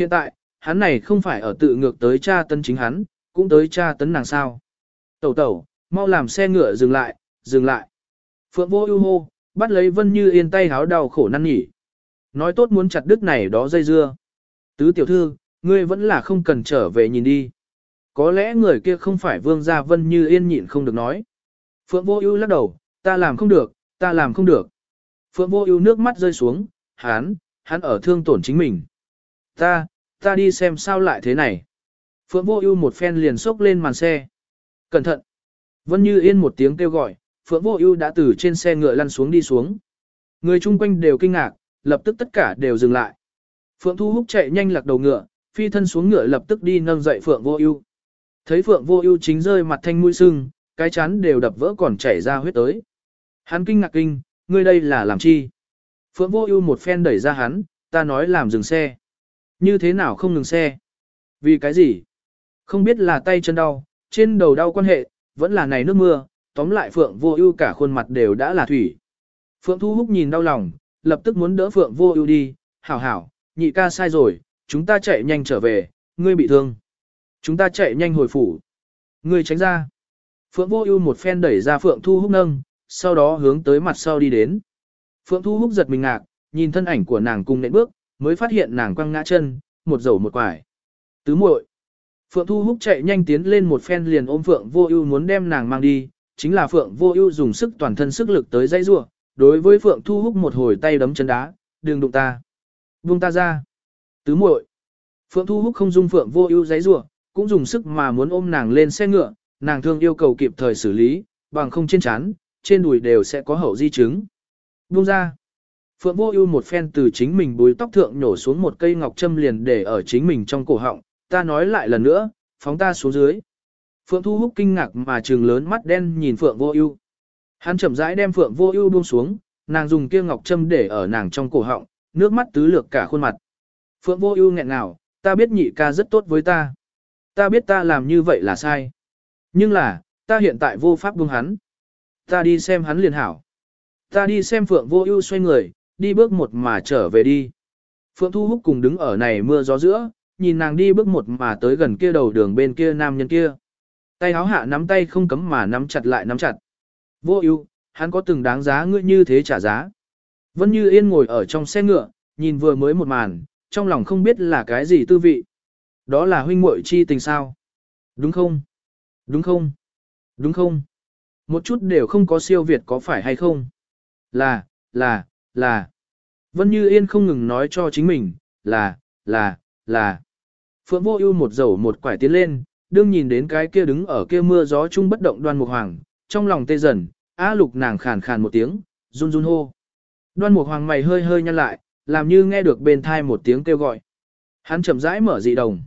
Hiện tại, hắn này không phải ở tự ngược tới cha tấn chính hắn, cũng tới cha tấn nàng sao. Tẩu tẩu, mau làm xe ngựa dừng lại, dừng lại. Phượng vô ưu hô, bắt lấy Vân Như Yên tay háo đau khổ năn nhỉ. Nói tốt muốn chặt đứt này đó dây dưa. Tứ tiểu thư, ngươi vẫn là không cần trở về nhìn đi. Có lẽ người kia không phải vương gia Vân Như Yên nhịn không được nói. Phượng vô ưu lắc đầu, ta làm không được, ta làm không được. Phượng vô ưu nước mắt rơi xuống, hắn, hắn ở thương tổn chính mình. Ta, ta đi xem sao lại thế này. Phượng vô ưu một phen liền xốc lên màn xe. Cẩn thận. Vân Như Yên một tiếng kêu gọi, Phượng Vô Ưu đã từ trên xe ngựa lăn xuống đi xuống. Người chung quanh đều kinh ngạc, lập tức tất cả đều dừng lại. Phượng Thu Húc chạy nhanh lạc đầu ngựa, phi thân xuống ngựa lập tức đi nâng dậy Phượng Vô Ưu. Thấy Phượng Vô Ưu chính rơi mặt thanh mũi sưng, cái chán đều đập vỡ còn chảy ra huyết tới. Hắn kinh ngạc kinh, ngươi đây là làm chi? Phượng Vô Ưu một phen đẩy ra hắn, ta nói làm dừng xe. Như thế nào không ngừng xe? Vì cái gì? Không biết là tay chân đau, trên đầu đau quan hệ, vẫn là này nước mưa, tóm lại Phượng Vô Ưu cả khuôn mặt đều đã là thủy. Phượng Thu Húc nhìn đau lòng, lập tức muốn đỡ Phượng Vô Ưu đi, "Hảo hảo, nhị ca sai rồi, chúng ta chạy nhanh trở về, ngươi bị thương. Chúng ta chạy nhanh hồi phủ." Ngươi tránh ra. Phượng Vô Ưu một phen đẩy ra Phượng Thu Húc nâng, sau đó hướng tới mặt sau đi đến. Phượng Thu Húc giật mình ngạc, nhìn thân ảnh của nàng cùng nện bước, mới phát hiện nàng quăng ngã chân, một dầu một quải. Tứ muội. Phượng Thu Húc chạy nhanh tiến lên một phen liền ôm Phượng Vô Ưu muốn đem nàng mang đi, chính là Phượng Vô Ưu dùng sức toàn thân sức lực tới dãy rủa, đối với Phượng Thu Húc một hồi tay đấm chân đá, "Đừng đụng ta, buông ta ra." Tứ muội. Phượng Thu Húc không dung Phượng Vô Ưu dãy rủa, cũng dùng sức mà muốn ôm nàng lên xe ngựa, nàng thương yêu cầu kịp thời xử lý, bằng không trên trán, trên đùi đều sẽ có hậu di chứng. Buông ra. Phượng Vô Ưu một phen từ chính mình búi tóc thượng nhổ xuống một cây ngọc châm liền để ở chính mình trong cổ họng, ta nói lại lần nữa, phóng ta xuống dưới. Phượng Thu Húc kinh ngạc mà trừng lớn mắt đen nhìn Phượng Vô Ưu. Hắn chậm rãi đem Phượng Vô Ưu buông xuống, nàng dùng kia ngọc châm để ở nàng trong cổ họng, nước mắt tứ lược cả khuôn mặt. Phượng Vô Ưu nghẹn ngào, ta biết nhị ca rất tốt với ta. Ta biết ta làm như vậy là sai. Nhưng là, ta hiện tại vô pháp buông hắn. Ta đi xem hắn liền hảo. Ta đi xem Phượng Vô Ưu xoay người, đi bước một mà trở về đi. Phượng Thu Húc cùng đứng ở này mưa gió giữa, nhìn nàng đi bước một mà tới gần kia đầu đường bên kia nam nhân kia. Tay háo hạ nắm tay không cấm mà nắm chặt lại nắm chặt. Vô ưu, hắn có từng đáng giá ngươi như thế trả giá. Vân Như Yên ngồi ở trong xe ngựa, nhìn vừa mới một màn, trong lòng không biết là cái gì tư vị. Đó là huynh muội chi tình sao? Đúng không? Đúng không? Đúng không? Một chút đều không có siêu việt có phải hay không? Là, là, là. Vân Như Yên không ngừng nói cho chính mình, là, là, là. Phượng Vô Ưu một dầu một quải tiến lên, đương nhìn đến cái kia đứng ở kia mưa gió chung bất động Đoan Mục Hoàng, trong lòng tê dần, á lục nàng khàn khàn một tiếng, run run hô. Đoan Mục Hoàng mày hơi hơi nhăn lại, làm như nghe được bên tai một tiếng kêu gọi. Hắn chậm rãi mở dị đồng.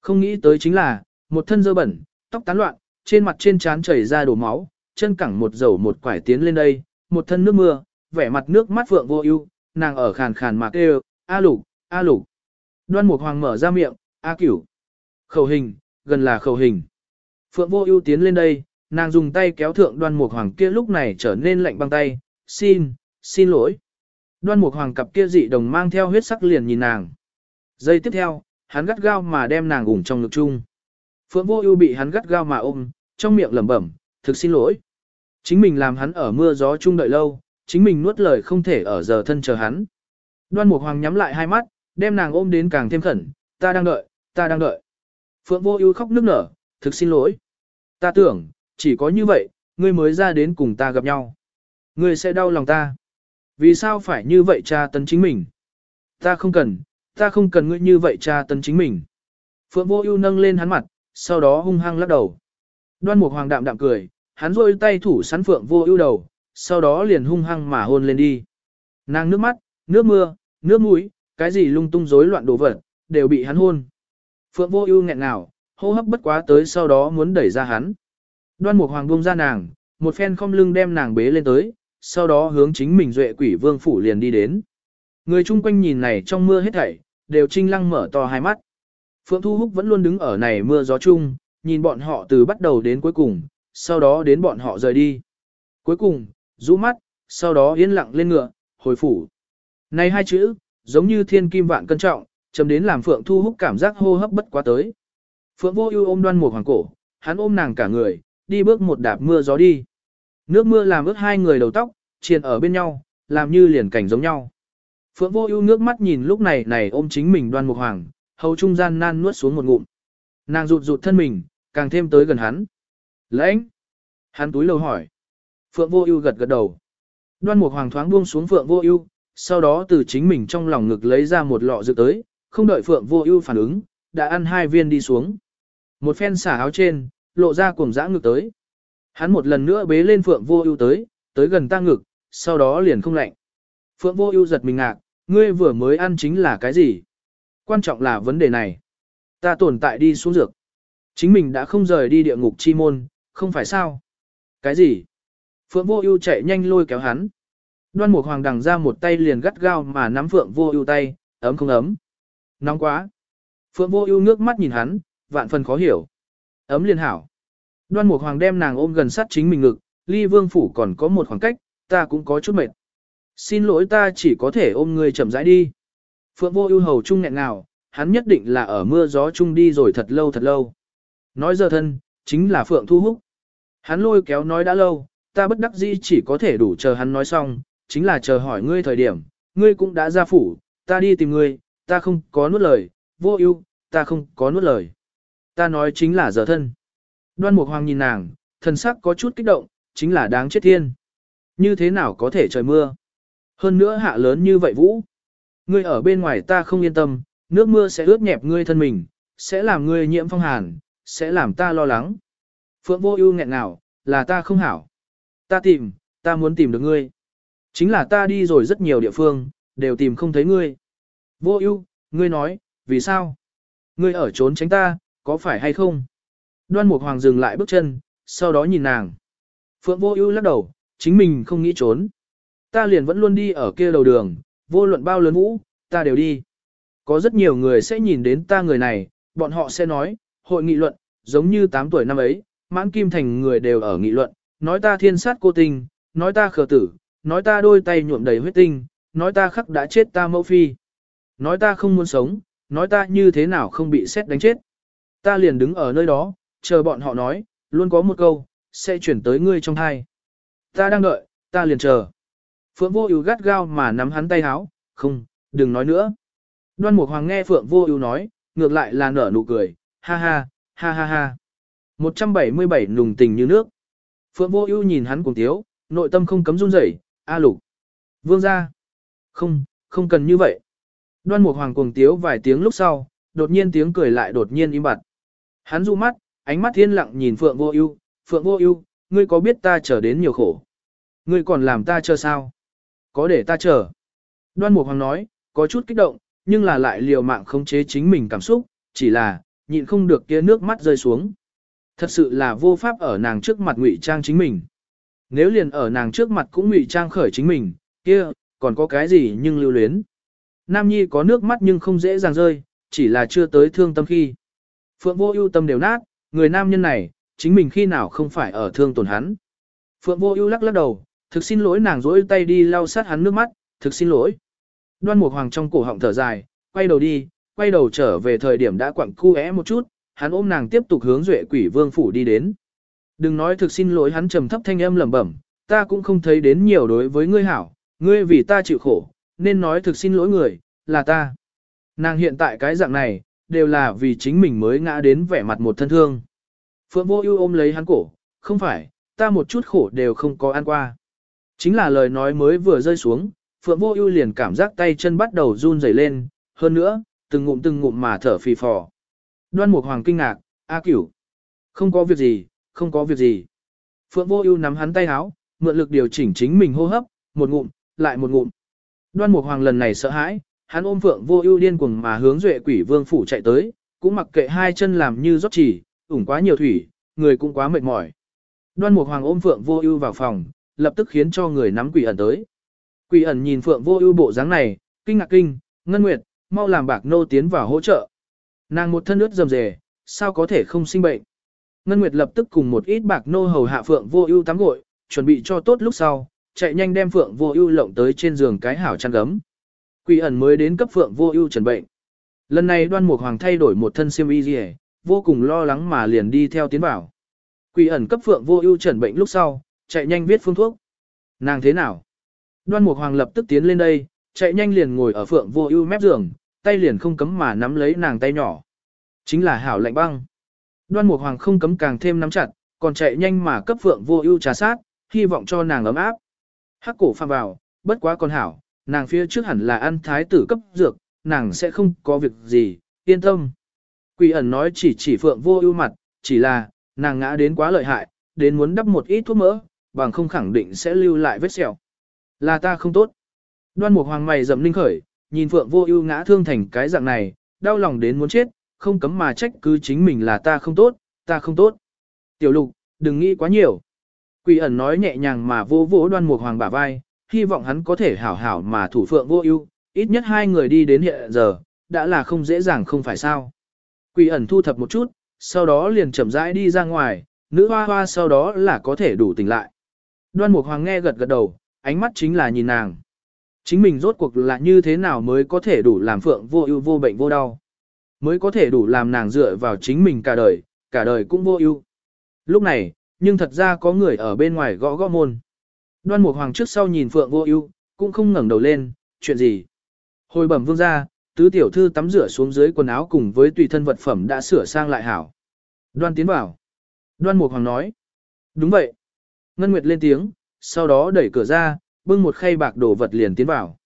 Không nghĩ tới chính là, một thân dơ bẩn, tóc tán loạn, trên mặt trên trán chảy ra đổ máu, chân cẳng một dầu một quải tiến lên đây, một thân nước mưa, vẻ mặt nước mắt Phượng Vô Ưu, nàng ở khàn khàn mà kêu, "A Lục, A Lục." Đoan Mục Hoàng mở ra miệng, "A Cửu." Khẩu hình, gần là khẩu hình. Phượng Vô Ưu tiến lên đây, nàng dùng tay kéo thượng Đoan Mục Hoàng kia lúc này trở nên lạnh băng tay, "Xin, xin lỗi." Đoan Mục Hoàng cặp kia dị đồng mang theo huyết sắc liền nhìn nàng. Giây tiếp theo, hắn gắt gao mà đem nàng ủng trong ngực chung. Phượng Vô Ưu bị hắn gắt gao mà ôm, trong miệng lẩm bẩm, "Thực xin lỗi." Chính mình làm hắn ở mưa gió chung đợi lâu, chính mình nuốt lời không thể ở giờ thân chờ hắn. Đoan Mục Hoàng nhắm lại hai mắt, đem nàng ôm đến càng thêm khẩn, "Ta đang đợi, ta đang đợi." Phượng Vô Ưu khóc nức nở, thực xin lỗi. Ta tưởng, chỉ có như vậy, ngươi mới ra đến cùng ta gặp nhau. Ngươi sẽ đau lòng ta. Vì sao phải như vậy cha tấn chính mình? Ta không cần, ta không cần ngươi như vậy cha tấn chính mình. Phượng Vô Ưu nâng lên hắn mặt, sau đó hung hăng lắc đầu. Đoan Mục Hoàng đạm đạm cười, hắn rôi tay thủ sắn Phượng Vô Ưu đầu, sau đó liền hung hăng mà hôn lên đi. Nàng nước mắt, nước mưa, nước mũi, cái gì lung tung rối loạn đồ vật, đều bị hắn hôn. Phượng vô ưu nghẹn ngào, hô hấp bất quá tới sau đó muốn đẩy ra hắn. Đoan Mục Hoàng buông ra nàng, một phen không lưng đem nàng bế lên tới, sau đó hướng chính mình duệ quỷ vương phủ liền đi đến. Người chung quanh nhìn này trong mưa hết thảy, đều trinh lăng mở to hai mắt. Phượng Thu Húc vẫn luôn đứng ở này mưa gió chung, nhìn bọn họ từ bắt đầu đến cuối cùng, sau đó đến bọn họ rời đi. Cuối cùng, rũ mắt, sau đó yên lặng lên ngựa, hồi phủ. Này hai chữ, giống như thiên kim vạn cân trọng, chấm đến làm Phượng Thu Húc cảm giác hô hấp bất quá tới. Phượng Vô Ưu ôm Đoan Mục Hoàng cổ, hắn ôm nàng cả người, đi bước một đạp mưa gió đi. Nước mưa làm ướt hai người đầu tóc, triền ở bên nhau, làm như liền cảnh giống nhau. Phượng Vô Ưu nước mắt nhìn lúc này này ôm chính mình Đoan Mục Hoàng, hầu trung gian nan nuốt xuống một ngụm. Nàng rụt rụt thân mình, càng thêm tới gần hắn. "Lãnh?" Hắn túi lầu hỏi. Phượng Vô Ưu gật gật đầu. Đoan Mục Hoàng thoáng buông xuống Phượng Vô Ưu, sau đó từ chính mình trong lòng ngực lấy ra một lọ dược tới, không đợi Phượng Vô Ưu phản ứng, đã ăn hai viên đi xuống. Một phen xả áo trên, lộ ra cuồng dã ngực tới. Hắn một lần nữa bế lên Phượng Vô Ưu tới, tới gần ta ngực, sau đó liền không lạnh. Phượng Vô Ưu giật mình ngạc, ngươi vừa mới ăn chính là cái gì? Quan trọng là vấn đề này. Ta tồn tại đi xuống dược. Chính mình đã không rời đi địa ngục chi môn, không phải sao? Cái gì? Phượng Vô Ưu chạy nhanh lôi kéo hắn. Đoan Mục Hoàng đằng ra một tay liền gắt gao mà nắm Phượng Vô Ưu tay, ấm không ấm? Nóng quá. Phượng Vô Ưu ngước mắt nhìn hắn, vạn phần khó hiểu. Ấm liền hảo. Đoan Mục Hoàng đem nàng ôm gần sát chính mình ngực, Ly Vương phủ còn có một khoảng cách, ta cũng có chút mệt. Xin lỗi ta chỉ có thể ôm ngươi chậm rãi đi. Phượng Vô Ưu hầu trung nghẹn ngào, hắn nhất định là ở mưa gió chung đi rồi thật lâu thật lâu. Nói giờ thân, chính là Phượng Thu Húc. Hắn lôi kéo nói đã lâu, ta bất đắc dĩ chỉ có thể đủ chờ hắn nói xong, chính là chờ hỏi ngươi thời điểm, ngươi cũng đã ra phủ, ta đi tìm ngươi, ta không có nuốt lời, vô ưu, ta không có nuốt lời. Ta nói chính là giờ thân. Đoan Mục Hoàng nhìn nàng, thần sắc có chút kích động, chính là đáng chết thiên. Như thế nào có thể trời mưa? Hơn nữa hạ lớn như vậy vũ. Ngươi ở bên ngoài ta không yên tâm, nước mưa sẽ ướt nhẹp ngươi thân mình, sẽ làm ngươi nhiễm phong hàn, sẽ làm ta lo lắng. Phượng vô ưu nghẹn nào, là ta không hảo. Ta tìm, ta muốn tìm được ngươi. Chính là ta đi rồi rất nhiều địa phương, đều tìm không thấy ngươi. Vô ưu, ngươi nói, vì sao? Ngươi ở trốn tránh ta, có phải hay không? Đoan Mục Hoàng dừng lại bước chân, sau đó nhìn nàng. Phượng Vô Ưu lắc đầu, chính mình không nghĩ trốn. Ta liền vẫn luôn đi ở kia đầu đường, vô luận bao lớn vũ, ta đều đi. Có rất nhiều người sẽ nhìn đến ta người này, bọn họ sẽ nói, hội nghị luận, giống như 8 tuổi năm ấy, mãn kim thành người đều ở nghị luận, nói ta thiên sát cô tình, nói ta khờ tử, nói ta đôi tay nhuộm đầy huyết tinh, nói ta khắc đã chết ta mẫu phi. Nói ta không muốn sống, nói ta như thế nào không bị xét đánh chết. Ta liền đứng ở nơi đó, chờ bọn họ nói, luôn có một câu, sẽ chuyển tới ngươi trong thai. Ta đang đợi, ta liền chờ. Phượng vô ưu gắt gao mà nắm hắn tay háo, không, đừng nói nữa. Đoan Mục Hoàng nghe Phượng vô ưu nói, ngược lại là nở nụ cười, ha ha, ha ha ha. 177 nùng tình như nước. Phượng vô ưu nhìn hắn cùng thiếu, nội tâm không cấm run rẩy, a lục. Vương gia. Không, không cần như vậy. Đoan Mục Hoàng cuồng tiếu vài tiếng lúc sau, đột nhiên tiếng cười lại đột nhiên im bặt. Hắn du mắt, ánh mắt thiên lặng nhìn Phượng Vô Ưu, "Phượng Vô Ưu, ngươi có biết ta chờ đến nhiều khổ? Ngươi còn làm ta chờ sao? Có để ta chờ?" Đoan Mục Hoàng nói, có chút kích động, nhưng là lại liều mạng khống chế chính mình cảm xúc, chỉ là nhịn không được kia nước mắt rơi xuống. Thật sự là vô pháp ở nàng trước mặt ngụy trang chính mình. Nếu liền ở nàng trước mặt cũng ngụy trang khởi chính mình, kia còn có cái gì nhưng lưu luyến. Nam Nhi có nước mắt nhưng không dễ dàng rơi, chỉ là chưa tới thương tâm khi. Phượng vô ưu tâm đều nát, người nam nhân này, chính mình khi nào không phải ở thương tổn hắn. Phượng vô ưu lắc lắc đầu, thực xin lỗi nàng rỗi tay đi lau sát hắn nước mắt, thực xin lỗi. Đoan Mục Hoàng trong cổ họng thở dài, quay đầu đi, quay đầu trở về thời điểm đã quặng cu é một chút, hắn ôm nàng tiếp tục hướng Duệ Quỷ Vương phủ đi đến. Đừng nói thực xin lỗi hắn trầm thấp thanh âm lẩm bẩm, ta cũng không thấy đến nhiều đối với ngươi hảo, ngươi vì ta chịu khổ, nên nói thực xin lỗi người, là ta. Nàng hiện tại cái dạng này, đều là vì chính mình mới ngã đến vẻ mặt một thân thương. Phượng vô ưu ôm lấy hắn cổ, không phải, ta một chút khổ đều không có ăn qua. Chính là lời nói mới vừa rơi xuống, Phượng vô ưu liền cảm giác tay chân bắt đầu run rẩy lên, hơn nữa, từng ngụm từng ngụm mà thở phì phò. Đoan Mục Hoàng kinh ngạc, A Cửu, không có việc gì, không có việc gì. Phượng vô ưu nắm hắn tay áo, mượn lực điều chỉnh chính mình hô hấp, một ngụm, lại một ngụm. Đoan Mục Hoàng lần này sợ hãi, hắn ôm Phượng Vô Ưu điên cuồng mà hướng Duệ Quỷ Vương phủ chạy tới, cũng mặc kệ hai chân làm như rót chỉ, ủng quá nhiều thủy, người cũng quá mệt mỏi. Đoan Mục Hoàng ôm Phượng Vô Ưu vào phòng, lập tức khiến cho người nắm Quỷ ẩn tới. Quỷ ẩn nhìn Phượng Vô Ưu bộ dáng này, kinh ngạc kinh, Ngân Nguyệt, mau làm Bạc nô tiến vào hỗ trợ. Nàng một thân ướt rầm rề, sao có thể không sinh bệnh? Ngân Nguyệt lập tức cùng một ít Bạc nô hầu hạ Phượng Vô Ưu tắm gội, chuẩn bị cho tốt lúc sau, chạy nhanh đem Phượng Vô Ưu lộng tới trên giường cái hảo chăn gấm. Quỷ ẩn mới đến cấp Phượng Vô Ưu trần bệnh. Lần này đoan mục hoàng thay đổi một thân xiêm y liễu, vô cùng lo lắng mà liền đi theo tiến vào. Quỷ ẩn cấp phượng vô ưu trần bệnh lúc sau, chạy nhanh viết phương thuốc. Nàng thế nào? Đoan mục hoàng lập tức tiến lên đây, chạy nhanh liền ngồi ở phượng vô ưu mép giường, tay liền không cấm mà nắm lấy nàng tay nhỏ. Chính là hảo lạnh băng. Đoan mục hoàng không cấm càng thêm nắm chặt, còn chạy nhanh mà cấp phượng vô ưu trà sát, hy vọng cho nàng ấm áp. Hắc cổ phàm vào, bất quá còn hảo, nàng phía trước hẳn là ăn thái tử cấp dược, nàng sẽ không có việc gì, yên tâm. Quỷ ẩn nói chỉ chỉ phượng vô ưu mặt, chỉ là, nàng ngã đến quá lợi hại, đến muốn đắp một ít thuốc mỡ, bằng không khẳng định sẽ lưu lại vết sẹo. Là ta không tốt. Đoan mục hoàng mày rậm linh khởi, nhìn phượng vô ưu ngã thương thành cái dạng này, đau lòng đến muốn chết, không cấm mà trách cứ chính mình là ta không tốt, ta không tốt. Tiểu lục, đừng nghĩ quá nhiều. Quỷ ẩn nói nhẹ nhàng mà vô vỗ đoan mục hoàng bả vai, hy vọng hắn có thể hảo hảo mà thủ phượng vô ưu, ít nhất hai người đi đến hiện giờ, đã là không dễ dàng không phải sao. Quỷ ẩn thu thập một chút, sau đó liền chậm rãi đi ra ngoài, nữ hoa hoa sau đó là có thể đủ tỉnh lại. Đoan Mục Hoàng nghe gật gật đầu, ánh mắt chính là nhìn nàng. Chính mình rốt cuộc là như thế nào mới có thể đủ làm phượng vô ưu vô bệnh vô đau. Mới có thể đủ làm nàng dựa vào chính mình cả đời, cả đời cũng vô ưu. Lúc này, nhưng thật ra có người ở bên ngoài gõ gõ môn. Đoan Mục Hoàng trước sau nhìn phượng vô ưu, cũng không ngẩng đầu lên, chuyện gì. Hồi bẩm vương gia, tứ tiểu thư tắm rửa xuống dưới quần áo cùng với tùy thân vật phẩm đã sửa sang lại hảo. Đoan tiến bảo. Đoan Mục Hoàng nói. Đúng vậy. Ngân Nguyệt lên tiếng, sau đó đẩy cửa ra, bưng một khay bạc đổ vật liền tiến vào.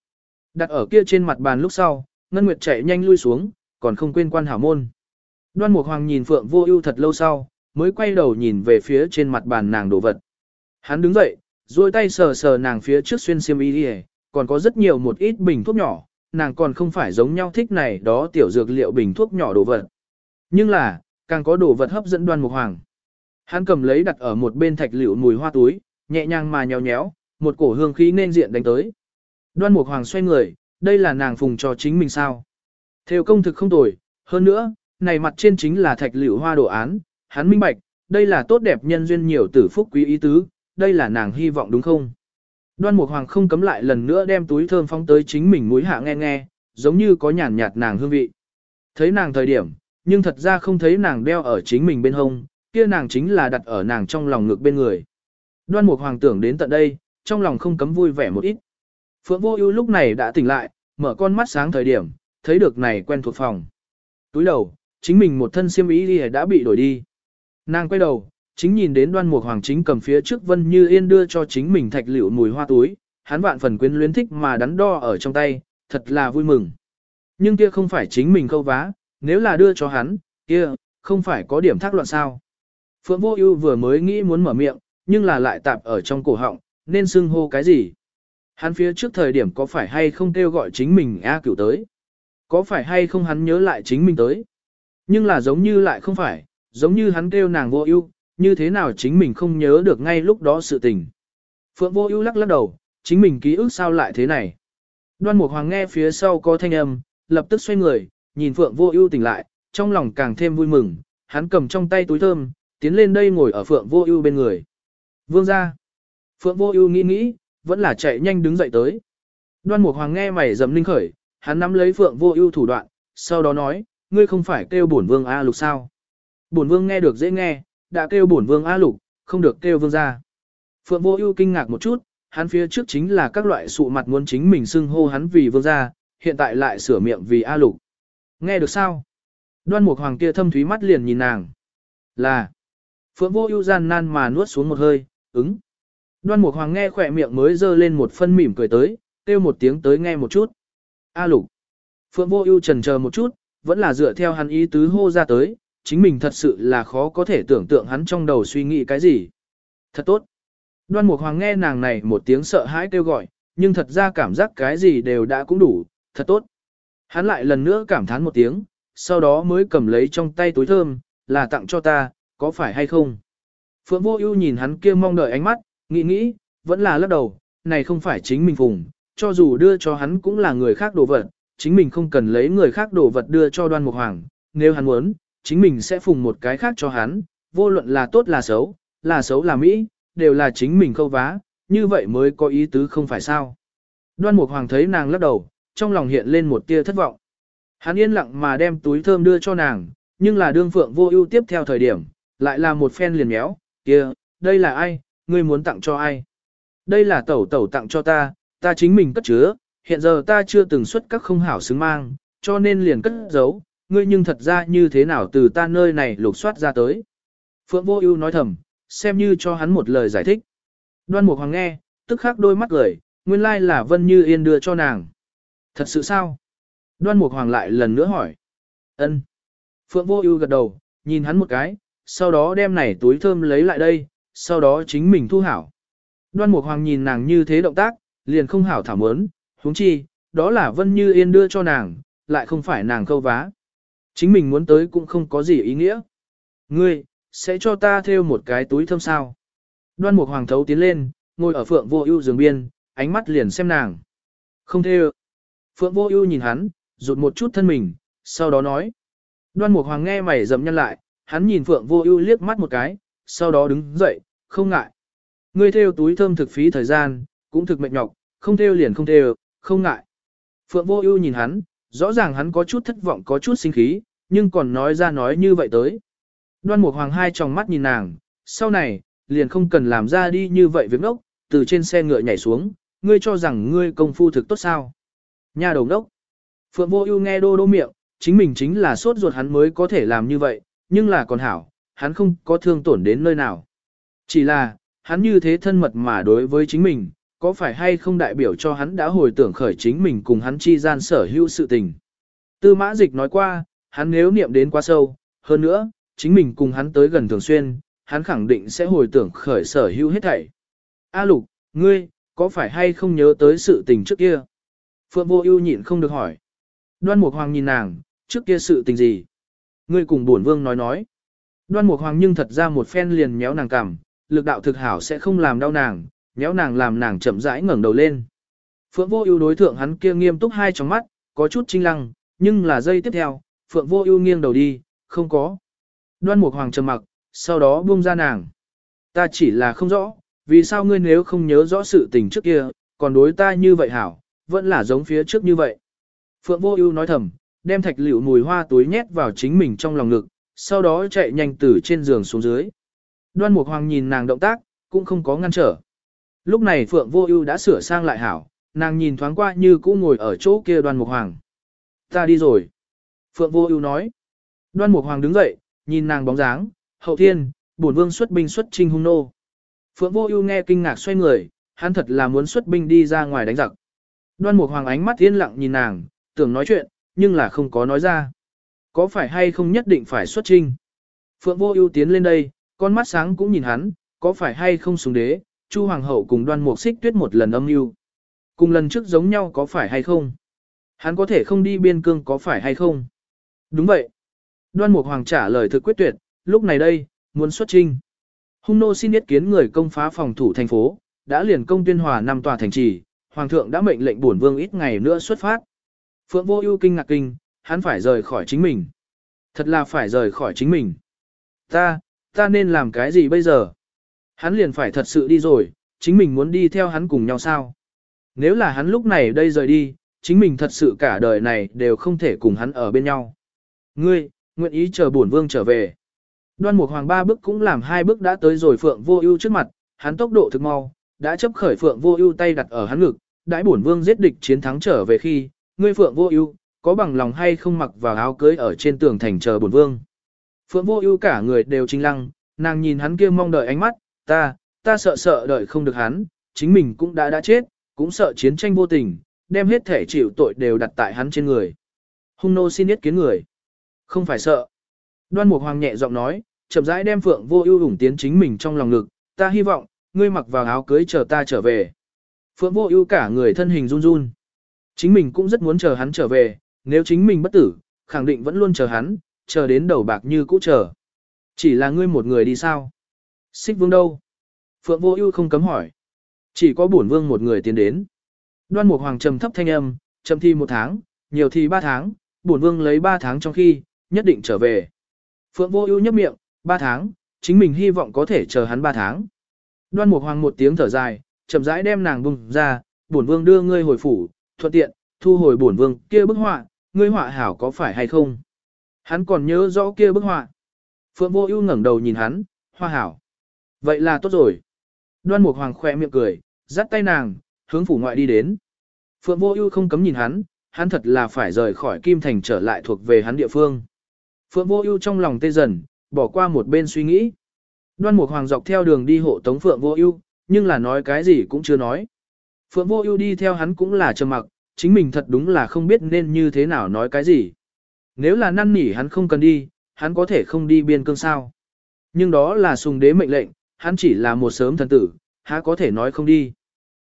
Đặt ở kia trên mặt bàn lúc sau, Ngân Nguyệt chạy nhanh lui xuống, còn không quên quan hảo môn. Đoan Mục Hoàng nhìn Phượng Vô Ưu thật lâu sau, mới quay đầu nhìn về phía trên mặt bàn nàng đổ vật. Hắn đứng dậy, duỗi tay sờ sờ nàng phía trước xuyên xiêm y, còn có rất nhiều một ít bình thuốc nhỏ, nàng còn không phải giống nhau thích này đó tiểu dược liệu bình thuốc nhỏ đồ vật. Nhưng là, càng có đồ vật hấp dẫn đoan mục hoàng. Hắn cầm lấy đặt ở một bên thạch liệu mùi hoa túi, nhẹ nhàng mà nhéo nhéo, một cổ hương khí nên diện đánh tới. Đoan mục hoàng xoay người, đây là nàng phùng cho chính mình sao. Theo công thực không tồi, hơn nữa, này mặt trên chính là thạch liệu hoa đồ án, hắn minh bạch, đây là tốt đẹp nhân duyên nhiều tử phúc quý ý tứ, đây là nàng hy vọng đúng không? Đoan Mục Hoàng không cấm lại lần nữa đem túi thơm phóng tới chính mình mũi hạ nghe nghe, giống như có nhàn nhạt nàng hương vị. Thấy nàng thời điểm, nhưng thật ra không thấy nàng đeo ở chính mình bên hông, kia nàng chính là đặt ở nàng trong lòng ngực bên người. Đoan Mục Hoàng tưởng đến tận đây, trong lòng không cấm vui vẻ một ít. Phượng Vô Ưu lúc này đã tỉnh lại, mở con mắt sáng thời điểm, thấy được này quen thuộc phòng. Túi đầu, chính mình một thân xiêm y đã bị đổi đi. Nàng quay đầu, chính nhìn đến đoan mục hoàng chính cầm phía trước vân như yên đưa cho chính mình thạch liệu mùi hoa túi, hắn vạn phần quyến luyến thích mà đắn đo ở trong tay, thật là vui mừng. Nhưng kia không phải chính mình câu vá, nếu là đưa cho hắn, kia, không phải có điểm thác loạn sao. Phượng Vô Ưu vừa mới nghĩ muốn mở miệng, nhưng là lại tạp ở trong cổ họng, nên xưng hô cái gì? Hắn phía trước thời điểm có phải hay không kêu gọi chính mình A cửu tới? Có phải hay không hắn nhớ lại chính mình tới? Nhưng là giống như lại không phải, giống như hắn kêu nàng vô ưu, như thế nào chính mình không nhớ được ngay lúc đó sự tình. Phượng vô ưu lắc lắc đầu, chính mình ký ức sao lại thế này. Đoan Mục Hoàng nghe phía sau có thanh âm, lập tức xoay người, nhìn Phượng Vô Ưu tỉnh lại, trong lòng càng thêm vui mừng, hắn cầm trong tay túi thơm, tiến lên đây ngồi ở Phượng Vô Ưu bên người. Vương gia. Phượng Vô Ưu nghĩ nghĩ, vẫn là chạy nhanh đứng dậy tới. Đoan Mục Hoàng nghe mày rậm linh khởi, hắn nắm lấy Phượng Vô Ưu thủ đoạn, sau đó nói, ngươi không phải kêu bổn vương a lục sao? Bổn vương nghe được dễ nghe, đã kêu bổn vương A lục, không được kêu vương gia. Phượng vô ưu kinh ngạc một chút, hắn phía trước chính là các loại sụ mặt muốn chính mình xưng hô hắn vì vương gia, hiện tại lại sửa miệng vì A lục. Nghe được sao? Đoan mục hoàng kia thâm thúy mắt liền nhìn nàng. Là. Phượng vô ưu gian nan mà nuốt xuống một hơi, ứng. Đoan mục hoàng nghe khỏe miệng mới dơ lên một phân mỉm cười tới, kêu một tiếng tới nghe một chút. A lục. Phượng vô ưu trần chờ một chút, vẫn là dựa theo hắn ý tứ hô ra tới, chính mình thật sự là khó có thể tưởng tượng hắn trong đầu suy nghĩ cái gì. Thật tốt. Đoan Mục Hoàng nghe nàng này một tiếng sợ hãi kêu gọi, nhưng thật ra cảm giác cái gì đều đã cũng đủ, thật tốt. Hắn lại lần nữa cảm thán một tiếng, sau đó mới cầm lấy trong tay túi thơm, là tặng cho ta, có phải hay không? Phượng Vô Ưu nhìn hắn kia mong đợi ánh mắt, nghĩ nghĩ, vẫn là lắc đầu, này không phải chính mình phùng, cho dù đưa cho hắn cũng là người khác đồ vật, chính mình không cần lấy người khác đồ vật đưa cho Đoan Mục Hoàng, nếu hắn muốn, chính mình sẽ phùng một cái khác cho hắn, vô luận là tốt là xấu, là xấu là mỹ, đều là chính mình khâu vá, như vậy mới có ý tứ không phải sao. Đoan Mục Hoàng thấy nàng lắc đầu, trong lòng hiện lên một tia thất vọng. Hắn yên lặng mà đem túi thơm đưa cho nàng, nhưng là đương phượng vô ưu tiếp theo thời điểm, lại là một phen liền méo, kia, đây là ai, ngươi muốn tặng cho ai? Đây là tẩu tẩu tặng cho ta, ta chính mình cất chứa, hiện giờ ta chưa từng xuất các không hảo xứng mang, cho nên liền cất giấu, ngươi nhưng thật ra như thế nào từ ta nơi này lục soát ra tới. Phượng Vô Ưu nói thầm, xem như cho hắn một lời giải thích. Đoan Mục Hoàng nghe, tức khắc đôi mắt cười, nguyên lai là Vân Như Yên đưa cho nàng. Thật sự sao? Đoan Mục Hoàng lại lần nữa hỏi. Ân. Phượng Vô Ưu gật đầu, nhìn hắn một cái, sau đó đem này túi thơm lấy lại đây, sau đó chính mình thu hảo. Đoan Mục Hoàng nhìn nàng như thế động tác, liền không hảo thảo muốn, huống chi, đó là Vân Như Yên đưa cho nàng, lại không phải nàng câu vá. Chính mình muốn tới cũng không có gì ý nghĩa. Ngươi, sẽ cho ta theo một cái túi thơm sao. Đoan Mục Hoàng thấu tiến lên, ngồi ở Phượng Vô Ưu giường biên, ánh mắt liền xem nàng. Không theo. Phượng Vô Ưu nhìn hắn, rụt một chút thân mình, sau đó nói. Đoan Mục Hoàng nghe mày rậm nhăn lại, hắn nhìn Phượng Vô Ưu liếc mắt một cái, sau đó đứng dậy, không ngại. Ngươi theo túi thơm thực phí thời gian, cũng thực mệt nhọc, không theo liền không theo, không ngại. Phượng Vô Ưu nhìn hắn, rõ ràng hắn có chút thất vọng có chút sinh khí, nhưng còn nói ra nói như vậy tới. Đoan Mục Hoàng hai tròng mắt nhìn nàng, sau này, liền không cần làm ra đi như vậy việc ngốc, từ trên xe ngựa nhảy xuống, ngươi cho rằng ngươi công phu thực tốt sao. Nhà đầu đốc. Phượng Vô Ưu nghe đô đô miệng, chính mình chính là sốt ruột hắn mới có thể làm như vậy, nhưng là còn hảo, hắn không có thương tổn đến nơi nào. Chỉ là, hắn như thế thân mật mà đối với chính mình, có phải hay không đại biểu cho hắn đã hồi tưởng khởi chính mình cùng hắn chi gian sở hữu sự tình. Tư mã dịch nói qua, hắn nếu niệm đến quá sâu, hơn nữa, chính mình cùng hắn tới gần thường xuyên, hắn khẳng định sẽ hồi tưởng khởi sở hữu hết thảy. A lục, ngươi, có phải hay không nhớ tới sự tình trước kia? Phượng vô ưu nhịn không được hỏi. Đoan Mục Hoàng nhìn nàng, trước kia sự tình gì? Ngươi cùng bổn vương nói nói. Đoan Mục Hoàng nhưng thật ra một phen liền méo nàng cằm, lực đạo thực hảo sẽ không làm đau nàng, nhéo nàng làm nàng chậm rãi ngẩng đầu lên. Phượng Vô Ưu đối thượng hắn kia nghiêm túc hai tròng mắt, có chút chinh lăng, nhưng là giây tiếp theo, Phượng Vô Ưu nghiêng đầu đi, không có. Đoan Mục Hoàng trầm mặc, sau đó buông ra nàng. Ta chỉ là không rõ, vì sao ngươi nếu không nhớ rõ sự tình trước kia, còn đối ta như vậy hảo, vẫn là giống phía trước như vậy. Phượng Vô Ưu nói thầm, đem thạch liệu mùi hoa túi nhét vào chính mình trong lòng ngực, sau đó chạy nhanh từ trên giường xuống dưới. Đoan Mục Hoàng nhìn nàng động tác, cũng không có ngăn trở. Lúc này Phượng Vô Ưu đã sửa sang lại hảo, nàng nhìn thoáng qua như cũ ngồi ở chỗ kia Đoan Mục Hoàng. "Ta đi rồi." Phượng Vô Ưu nói. Đoan Mục Hoàng đứng dậy, nhìn nàng bóng dáng, "Hậu Thiên, bổn vương xuất binh xuất chinh hung nô." Phượng Vô Ưu nghe kinh ngạc xoay người, hắn thật là muốn xuất binh đi ra ngoài đánh giặc. Đoan Mục Hoàng ánh mắt yên lặng nhìn nàng, tưởng nói chuyện, nhưng là không có nói ra. Có phải hay không nhất định phải xuất chinh? Phượng Vô Ưu tiến lên đây, con mắt sáng cũng nhìn hắn, có phải hay không xuống đế, Chu Hoàng hậu cùng đoan mục xích tuyết một lần âm mưu Cùng lần trước giống nhau có phải hay không? Hắn có thể không đi biên cương có phải hay không? Đúng vậy. Đoan mục hoàng trả lời thực quyết tuyệt, lúc này đây, muốn xuất trinh. Hung nô xin ý kiến người công phá phòng thủ thành phố, đã liền công tuyên hòa năm tòa thành trì, hoàng thượng đã mệnh lệnh bổn vương ít ngày nữa xuất phát. Phượng vô ưu kinh ngạc kinh, hắn phải rời khỏi chính mình. Thật là phải rời khỏi chính mình. Ta, ta nên làm cái gì bây giờ? Hắn liền phải thật sự đi rồi, chính mình muốn đi theo hắn cùng nhau sao? Nếu là hắn lúc này đây rời đi, chính mình thật sự cả đời này đều không thể cùng hắn ở bên nhau. Ngươi, nguyện ý chờ bổn vương trở về. Đoan Mục Hoàng ba bước cũng làm hai bước đã tới rồi Phượng Vô Ưu trước mặt, hắn tốc độ thực mau, đã chấp khởi Phượng Vô Ưu tay đặt ở hắn ngực, đãi bổn vương giết địch chiến thắng trở về khi, ngươi Phượng Vô Ưu, có bằng lòng hay không mặc vào áo cưới ở trên tường thành chờ bổn vương. Phượng Vô Ưu cả người đều chính lăng, nàng nhìn hắn kia mong đợi ánh mắt, ta, ta sợ sợ đợi không được hắn, chính mình cũng đã đã chết, cũng sợ chiến tranh vô tình, đem hết thể chịu tội đều đặt tại hắn trên người. Hung nô xin yết kiến người. Không phải sợ. Đoan Mục Hoàng nhẹ giọng nói, chậm rãi đem Phượng Vô Ưu ủng tiến chính mình trong lòng ngực, ta hy vọng ngươi mặc vào áo cưới chờ ta trở về. Phượng Vô Ưu cả người thân hình run run. Chính mình cũng rất muốn chờ hắn trở về, nếu chính mình bất tử, khẳng định vẫn luôn chờ hắn, chờ đến đầu bạc như cũ chờ. Chỉ là ngươi một người đi sao? Xích vương đâu? Phượng vô ưu không cấm hỏi. Chỉ có bổn vương một người tiến đến. Đoan mục hoàng trầm thấp thanh âm, trầm thi một tháng, nhiều thi ba tháng, bổn vương lấy ba tháng trong khi, nhất định trở về. Phượng vô ưu nhấp miệng, ba tháng, chính mình hy vọng có thể chờ hắn ba tháng. Đoan mục hoàng một tiếng thở dài, chậm rãi đem nàng bùng ra, bổn vương đưa ngươi hồi phủ, thuận tiện, thu hồi bổn vương kia bức họa, ngươi họa hảo có phải hay không? Hắn còn nhớ rõ kia bức họa. Phượng Vô Ưu ngẩng đầu nhìn hắn, hoa hảo. Vậy là tốt rồi. Đoan Mục Hoàng khẽ miệng cười, dắt tay nàng, hướng phủ ngoại đi đến. Phượng Vô Ưu không cấm nhìn hắn, hắn thật là phải rời khỏi Kim Thành trở lại thuộc về hắn địa phương. Phượng Vô Ưu trong lòng tê dần, bỏ qua một bên suy nghĩ. Đoan Mục Hoàng dọc theo đường đi hộ tống Phượng Vô Ưu, nhưng là nói cái gì cũng chưa nói. Phượng Vô Ưu đi theo hắn cũng là trầm mặc, chính mình thật đúng là không biết nên như thế nào nói cái gì. Nếu là năn nỉ hắn không cần đi, hắn có thể không đi biên cương sao. Nhưng đó là sùng đế mệnh lệnh, hắn chỉ là một sớm thần tử, há có thể nói không đi.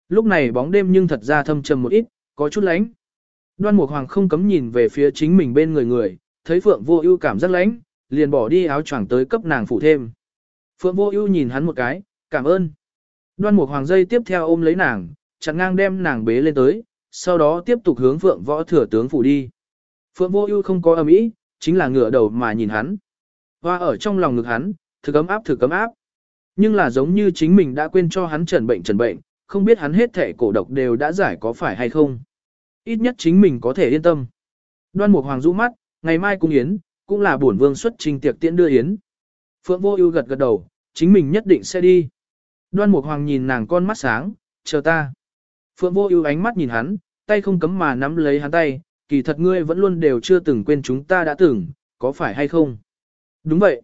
Lúc này bóng đêm nhưng thật ra thâm trầm một ít, có chút lánh. Đoan Mục Hoàng không cấm nhìn về phía chính mình bên người người, thấy Phượng Vô Ưu cảm giác lánh, liền bỏ đi áo choàng tới cấp nàng phủ thêm. Phượng Vô Ưu nhìn hắn một cái, cảm ơn. Đoan Mục Hoàng dây tiếp theo ôm lấy nàng, chặn ngang đem nàng bế lên tới, sau đó tiếp tục hướng Phượng Võ Thừa tướng phủ đi. Phượng Vô Ưu không có ầm ĩ, chính là ngửa đầu mà nhìn hắn. Hoa ở trong lòng ngực hắn, thực ấm áp thực ấm áp. Nhưng là giống như chính mình đã quên cho hắn trần bệnh trần bệnh, không biết hắn hết thể cổ độc đều đã giải có phải hay không. Ít nhất chính mình có thể yên tâm. Đoan Mục Hoàng rũ mắt, ngày mai cung yến, cũng là bổn vương xuất trình tiệc tiễn đưa yến. Phượng Vô Ưu gật gật đầu, chính mình nhất định sẽ đi. Đoan Mục Hoàng nhìn nàng con mắt sáng, chờ ta. Phượng Vô Ưu ánh mắt nhìn hắn, tay không cấm mà nắm lấy hắn tay, kỳ thật ngươi vẫn luôn đều chưa từng quên chúng ta đã từng, có phải hay không? Đúng vậy.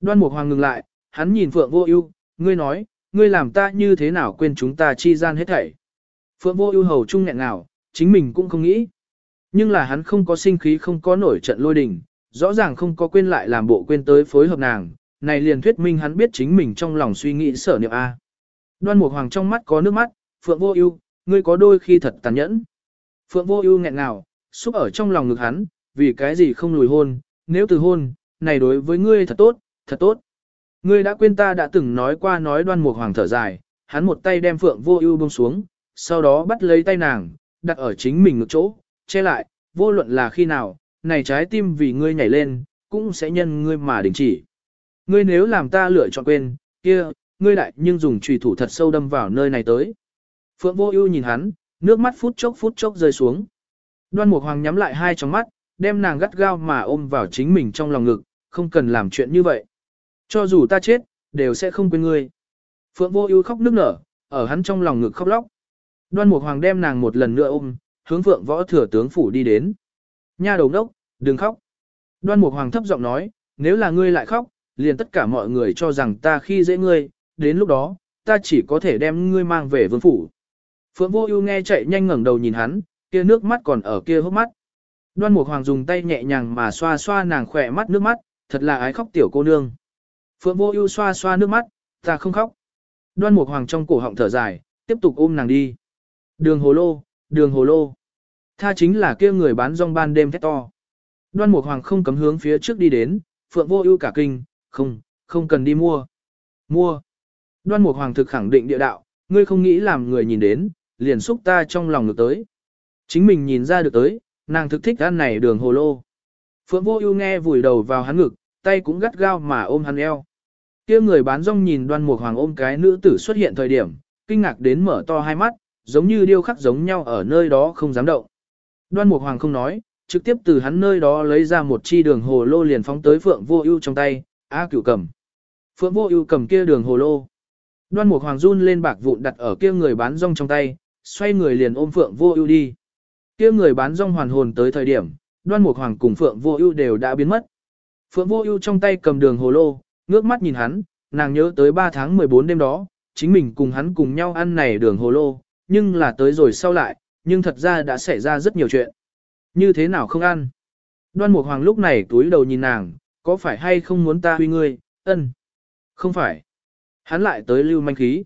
Đoan Mục Hoàng ngừng lại, hắn nhìn Phượng Vô Ưu, ngươi nói, ngươi làm ta như thế nào quên chúng ta chi gian hết thảy. Phượng Vô Ưu hầu chung nghẹn nào, chính mình cũng không nghĩ. Nhưng là hắn không có sinh khí không có nổi trận lôi đình, rõ ràng không có quên lại làm bộ quên tới phối hợp nàng, này liền thuyết minh hắn biết chính mình trong lòng suy nghĩ sở niệm A. Đoan Mục Hoàng trong mắt có nước mắt, Phượng Vô Ưu, ngươi có đôi khi thật tàn nhẫn. Phượng Vô Ưu nghẹn ngào, xúc ở trong lòng ngực hắn, vì cái gì không lùi hôn, nếu từ hôn, này đối với ngươi thật tốt, thật tốt. Ngươi đã quên ta đã từng nói qua nói Đoan Mục Hoàng thở dài, hắn một tay đem Phượng Vô Ưu buông xuống, sau đó bắt lấy tay nàng, đặt ở chính mình ngực chỗ, che lại, vô luận là khi nào, này trái tim vì ngươi nhảy lên, cũng sẽ nhân ngươi mà đình chỉ. Ngươi nếu làm ta lựa chọn quên, kia, ngươi lại nhưng dùng chùy thủ thật sâu đâm vào nơi này tới. Phượng Vô Ưu nhìn hắn, nước mắt phút chốc phút chốc rơi xuống. Đoan Mục Hoàng nhắm lại hai tròng mắt, đem nàng gắt gao mà ôm vào chính mình trong lòng ngực, không cần làm chuyện như vậy. Cho dù ta chết, đều sẽ không quên ngươi. Phượng Vô Ưu khóc nức nở, ở hắn trong lòng ngực khóc lóc. Đoan Mục Hoàng đem nàng một lần nữa ôm, hướng Phượng Võ Thừa tướng phủ đi đến. Nha đầu đốc, đừng khóc. Đoan Mục Hoàng thấp giọng nói, nếu là ngươi lại khóc, liền tất cả mọi người cho rằng ta khi dễ ngươi, đến lúc đó, ta chỉ có thể đem ngươi mang về vương phủ. Phượng Vô Ưu nghe chạy nhanh ngẩng đầu nhìn hắn, kia nước mắt còn ở kia hốc mắt. Đoan Mục Hoàng dùng tay nhẹ nhàng mà xoa xoa nàng khỏe mắt nước mắt, thật là ái khóc tiểu cô nương. Phượng Vô Ưu xoa xoa nước mắt, ta không khóc. Đoan Mục Hoàng trong cổ họng thở dài, tiếp tục ôm nàng đi. Đường hồ lô, đường hồ lô. Tha chính là kia người bán rong ban đêm thét to. Đoan Mục Hoàng không cấm hướng phía trước đi đến, Phượng Vô Ưu cả kinh, không, không cần đi mua. Mua. Đoan Mục Hoàng thực khẳng định địa đạo, ngươi không nghĩ làm người nhìn đến, liền xúc ta trong lòng được tới. Chính mình nhìn ra được tới, nàng thực thích ăn này đường hồ lô. Phượng Vô Ưu nghe vùi đầu vào hắn ngực, tay cũng gắt gao mà ôm hắn eo. Kia người bán rong nhìn Đoan Mục Hoàng ôm cái nữ tử xuất hiện thời điểm, kinh ngạc đến mở to hai mắt, giống như điêu khắc giống nhau ở nơi đó không dám động. Đoan Mục Hoàng không nói, trực tiếp từ hắn nơi đó lấy ra một chi đường hồ lô liền phóng tới Phượng Vô Ưu trong tay, A Cửu cầm. Phượng Vô Ưu cầm kia đường hồ lô. Đoan Mục Hoàng run lên bạc vụn đặt ở kia người bán rong trong tay, xoay người liền ôm Phượng Vô Ưu đi. Kia người bán rong hoàn hồn tới thời điểm, Đoan Mục Hoàng cùng Phượng Vô Ưu đều đã biến mất. Phượng Vô Ưu trong tay cầm đường hồ lô, ngước mắt nhìn hắn, nàng nhớ tới 3 tháng 14 đêm đó, chính mình cùng hắn cùng nhau ăn này đường hồ lô, nhưng là tới rồi sau lại, nhưng thật ra đã xảy ra rất nhiều chuyện. Như thế nào không ăn? Đoan Mục Hoàng lúc này túi đầu nhìn nàng, có phải hay không muốn ta huy ngươi, ân. Không phải. Hắn lại tới lưu manh khí.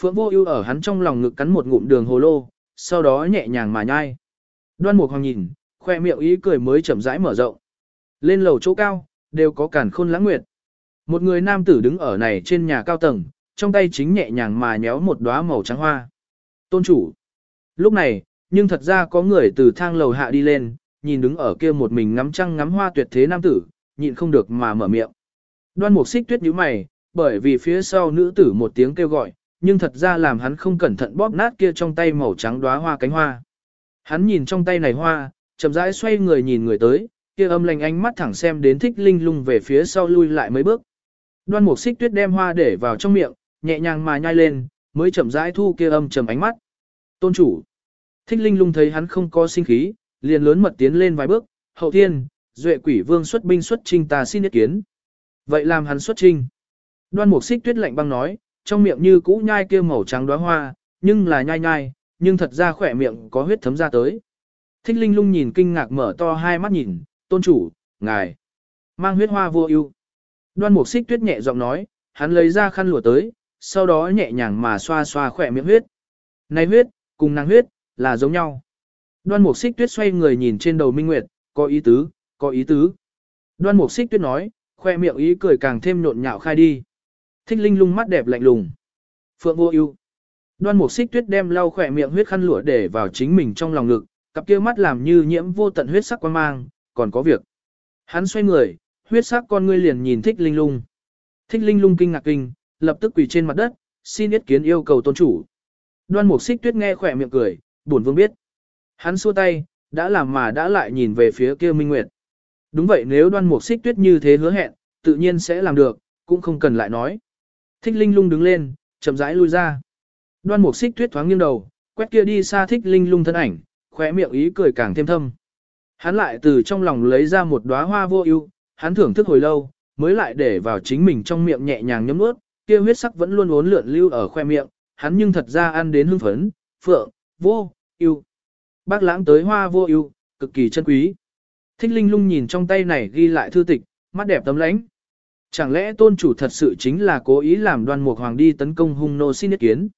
Phượng Vô Ưu ở hắn trong lòng ngực cắn một ngụm đường hồ lô, sau đó nhẹ nhàng mà nhai. Đoan Mục Hoàng nhìn, khoe miệng ý cười mới chậm rãi mở rộng. Lên lầu chỗ cao, đều có cản khôn lãng nguyệt. Một người nam tử đứng ở này trên nhà cao tầng, trong tay chính nhẹ nhàng mà nhéo một đóa màu trắng hoa. Tôn chủ. Lúc này, nhưng thật ra có người từ thang lầu hạ đi lên, nhìn đứng ở kia một mình ngắm trăng ngắm hoa tuyệt thế nam tử, nhịn không được mà mở miệng. Đoan mục xích tuyết nhíu mày, bởi vì phía sau nữ tử một tiếng kêu gọi, nhưng thật ra làm hắn không cẩn thận bóp nát kia trong tay màu trắng đóa hoa cánh hoa. Hắn nhìn trong tay này hoa, chậm rãi xoay người nhìn người tới, kia âm lành ánh mắt thẳng xem đến thích linh lung về phía sau lui lại mấy bước. Đoan mục xích tuyết đem hoa để vào trong miệng, nhẹ nhàng mà nhai lên, mới chậm rãi thu kia âm trầm ánh mắt. Tôn chủ. Thích linh lung thấy hắn không có sinh khí, liền lớn mật tiến lên vài bước, hậu thiên, duệ quỷ vương xuất binh xuất trinh ta xin ý kiến. Vậy làm hắn xuất trinh. Đoan mục xích tuyết lạnh băng nói, trong miệng như cũ nhai kia màu trắng đóa hoa, nhưng là nhai nhai, nhưng thật ra khỏe miệng có huyết thấm ra tới. Thích linh lung nhìn kinh ngạc mở to hai mắt nhìn, tôn chủ, ngài, mang huyết hoa vô ưu. Đoan mục xích tuyết nhẹ giọng nói, hắn lấy ra khăn lụa tới, sau đó nhẹ nhàng mà xoa xoa khỏe miệng huyết. Này huyết, cùng nàng huyết, là giống nhau. Đoan mục xích tuyết xoay người nhìn trên đầu minh nguyệt, có ý tứ, có ý tứ. Đoan mục xích tuyết nói, khoe miệng ý cười càng thêm nhộn nhạo khai đi. Thích linh lung mắt đẹp lạnh lùng. Phượng vô ưu. Đoan mục xích tuyết đem lau khỏe miệng huyết khăn lụa để vào chính mình trong lòng ngực, cặp kia mắt làm như nhiễm vô tận huyết sắc quan mang, còn có việc. Hắn xoay người, huyết sắc con ngươi liền nhìn thích linh lung. Thích linh lung kinh ngạc kinh, lập tức quỳ trên mặt đất, xin ý kiến yêu cầu tôn chủ. Đoan mục xích tuyết nghe khỏe miệng cười, buồn vương biết. Hắn xua tay, đã làm mà đã lại nhìn về phía kia Minh Nguyệt. Đúng vậy nếu đoan mục xích tuyết như thế hứa hẹn, tự nhiên sẽ làm được, cũng không cần lại nói. Thích linh lung đứng lên, chậm rãi lui ra. Đoan mục xích tuyết thoáng nghiêng đầu, quét kia đi xa thích linh lung thân ảnh, khóe miệng ý cười càng thêm thâm. Hắn lại từ trong lòng lấy ra một đóa hoa vô ưu, hắn thưởng thức hồi lâu, mới lại để vào chính mình trong miệng nhẹ nhàng nhấm nuốt, kia huyết sắc vẫn luôn uốn lượn lưu ở khoe miệng, hắn nhưng thật ra ăn đến hưng phấn, phượng, vô, ưu. Bác lãng tới hoa vô ưu, cực kỳ chân quý. Thích linh lung nhìn trong tay này ghi lại thư tịch, mắt đẹp tấm lãnh. Chẳng lẽ tôn chủ thật sự chính là cố ý làm đoan mục hoàng đi tấn công hung nô xin ý kiến?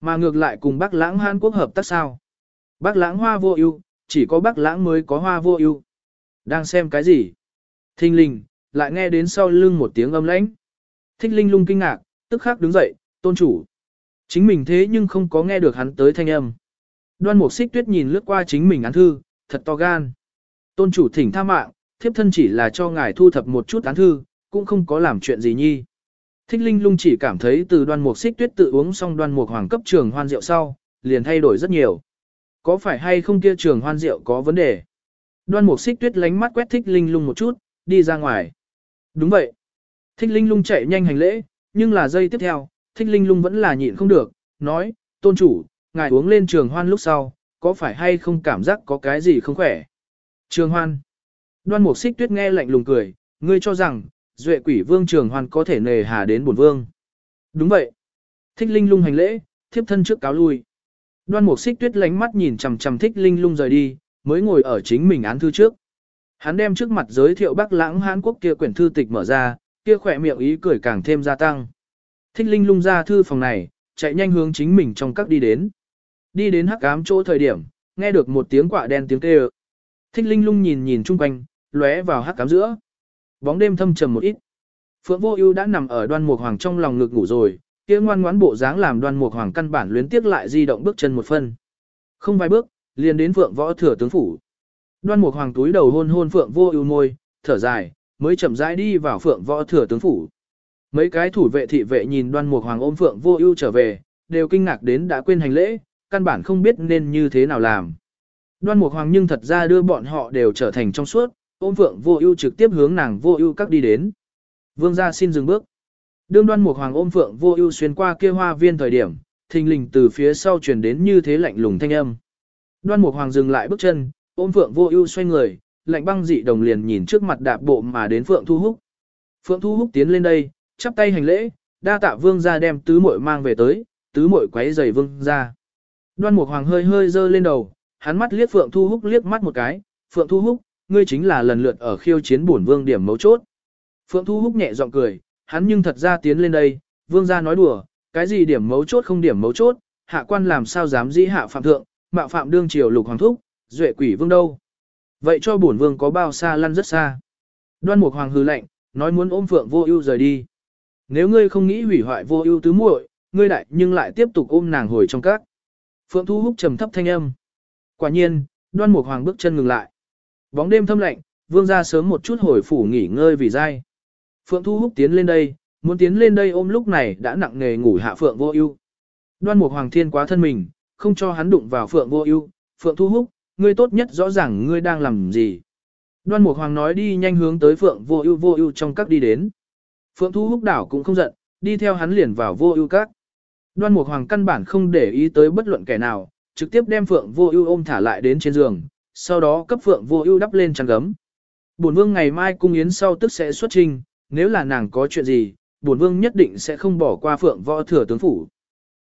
Mà ngược lại cùng bác lãng Hàn Quốc hợp tác sao? Bác lãng hoa vô ưu, chỉ có bác lãng mới có hoa vô ưu. Đang xem cái gì? Thinh linh, lại nghe đến sau lưng một tiếng âm lãnh. Thích linh lung kinh ngạc, tức khắc đứng dậy, tôn chủ. Chính mình thế nhưng không có nghe được hắn tới thanh âm. Đoan mục xích tuyết nhìn lướt qua chính mình án thư, thật to gan. Tôn chủ thỉnh tha mạng, thiếp thân chỉ là cho ngài thu thập một chút án thư, cũng không có làm chuyện gì nhi. Thích linh lung chỉ cảm thấy từ đoan mục xích tuyết tự uống xong đoan mục hoàng cấp trường hoan rượu sau, liền thay đổi rất nhiều. Có phải hay không kia trường hoan rượu có vấn đề? Đoan mục xích tuyết lánh mắt quét thích linh lung một chút, đi ra ngoài. Đúng vậy. Thích linh lung chạy nhanh hành lễ, nhưng là giây tiếp theo, thích linh lung vẫn là nhịn không được, nói, tôn chủ, ngài uống lên trường hoan lúc sau, có phải hay không cảm giác có cái gì không khỏe? Trường hoan. Đoan mục xích tuyết nghe lạnh lùng cười, ngươi cho rằng, duệ quỷ vương trường Hoàn có thể nề hà đến bổn vương. Đúng vậy. Thích linh lung hành lễ, thiếp thân trước cáo lui. Đoan mục xích tuyết lánh mắt nhìn chằm chằm thích linh lung rời đi, mới ngồi ở chính mình án thư trước. Hắn đem trước mặt giới thiệu Bắc Lãng Hán Quốc kia quyển thư tịch mở ra, kia khỏe miệng ý cười càng thêm gia tăng. Thích Linh lung ra thư phòng này, chạy nhanh hướng chính mình trong các đi đến. Đi đến hắc ám chỗ thời điểm, nghe được một tiếng quạ đen tiếng kêu. Thích Linh lung nhìn nhìn chung quanh, lóe vào hắc ám giữa. Bóng đêm thâm trầm một ít. Phượng Vô Ưu đã nằm ở Đoan Mục Hoàng trong lòng ngực ngủ rồi, kia ngoan ngoãn bộ dáng làm Đoan Mục Hoàng căn bản luyến tiếc lại di động bước chân một phân. Không vài bước, liền đến Phượng Võ Thừa tướng phủ. Đoan Mục Hoàng túi đầu hôn hôn Phượng Vô Ưu môi, thở dài, mới chậm rãi đi vào Phượng Võ Thừa tướng phủ. Mấy cái thủ vệ thị vệ nhìn Đoan Mục Hoàng ôm Phượng Vô Ưu trở về, đều kinh ngạc đến đã quên hành lễ, căn bản không biết nên như thế nào làm. Đoan Mục Hoàng nhưng thật ra đưa bọn họ đều trở thành trong suốt, ôm Phượng Vô Ưu trực tiếp hướng nàng Vô Ưu các đi đến. Vương gia xin dừng bước. Đương Đoan Mục Hoàng ôm Phượng Vô Ưu xuyên qua kia hoa viên thời điểm, thình lình từ phía sau truyền đến như thế lạnh lùng thanh âm. Đoan Mục Hoàng dừng lại bước chân, ôm Phượng Vô Ưu xoay người, lạnh băng dị đồng liền nhìn trước mặt đạp bộ mà đến Phượng Thu Húc. Phượng Thu Húc tiến lên đây, chắp tay hành lễ, đa tạ vương gia đem tứ muội mang về tới, tứ muội quấy rầy vương gia. Đoan Mục Hoàng hơi hơi giơ lên đầu, hắn mắt liếc Phượng Thu Húc liếc mắt một cái, "Phượng Thu Húc, ngươi chính là lần lượt ở khiêu chiến bổn vương điểm mấu chốt." Phượng Thu Húc nhẹ giọng cười, hắn nhưng thật ra tiến lên đây, vương gia nói đùa, cái gì điểm mấu chốt không điểm mấu chốt, hạ quan làm sao dám dĩ hạ phạm thượng, mạo phạm đương triều lục hoàng thúc, duệ quỷ vương đâu. Vậy cho bổn vương có bao xa lăn rất xa. Đoan Mục Hoàng hừ lệnh, nói muốn ôm Phượng Vô Ưu rời đi. Nếu ngươi không nghĩ hủy hoại Vô Ưu tứ muội, ngươi đại nhưng lại tiếp tục ôm nàng hồi trong các. Phượng Thu Húc trầm thấp thanh âm. Quả nhiên, Đoan Mục Hoàng bước chân ngừng lại. Bóng đêm thâm lạnh, vương gia sớm một chút hồi phủ nghỉ ngơi vì dai. Phượng Thu Húc tiến lên đây, muốn tiến lên đây ôm lúc này đã nặng nề ngủ hạ Phượng Vô Ưu. Đoan Mục Hoàng thiên quá thân mình, không cho hắn đụng vào Phượng Vô Ưu. Phượng Thu Húc, ngươi tốt nhất rõ ràng ngươi đang làm gì. Đoan Mục Hoàng nói đi nhanh hướng tới Phượng Vô Ưu Vô Ưu trong các đi đến. Phượng Thu Húc đảo cũng không giận, đi theo hắn liền vào Vô Ưu các. Đoan Mục Hoàng căn bản không để ý tới bất luận kẻ nào, trực tiếp đem Phượng Vô Ưu ôm thả lại đến trên giường, sau đó cấp Phượng Vô Ưu đắp lên chăn gấm. Bổn vương ngày mai cung yến sau tức sẽ xuất trình, nếu là nàng có chuyện gì, bổn vương nhất định sẽ không bỏ qua Phượng Võ thừa tướng phủ.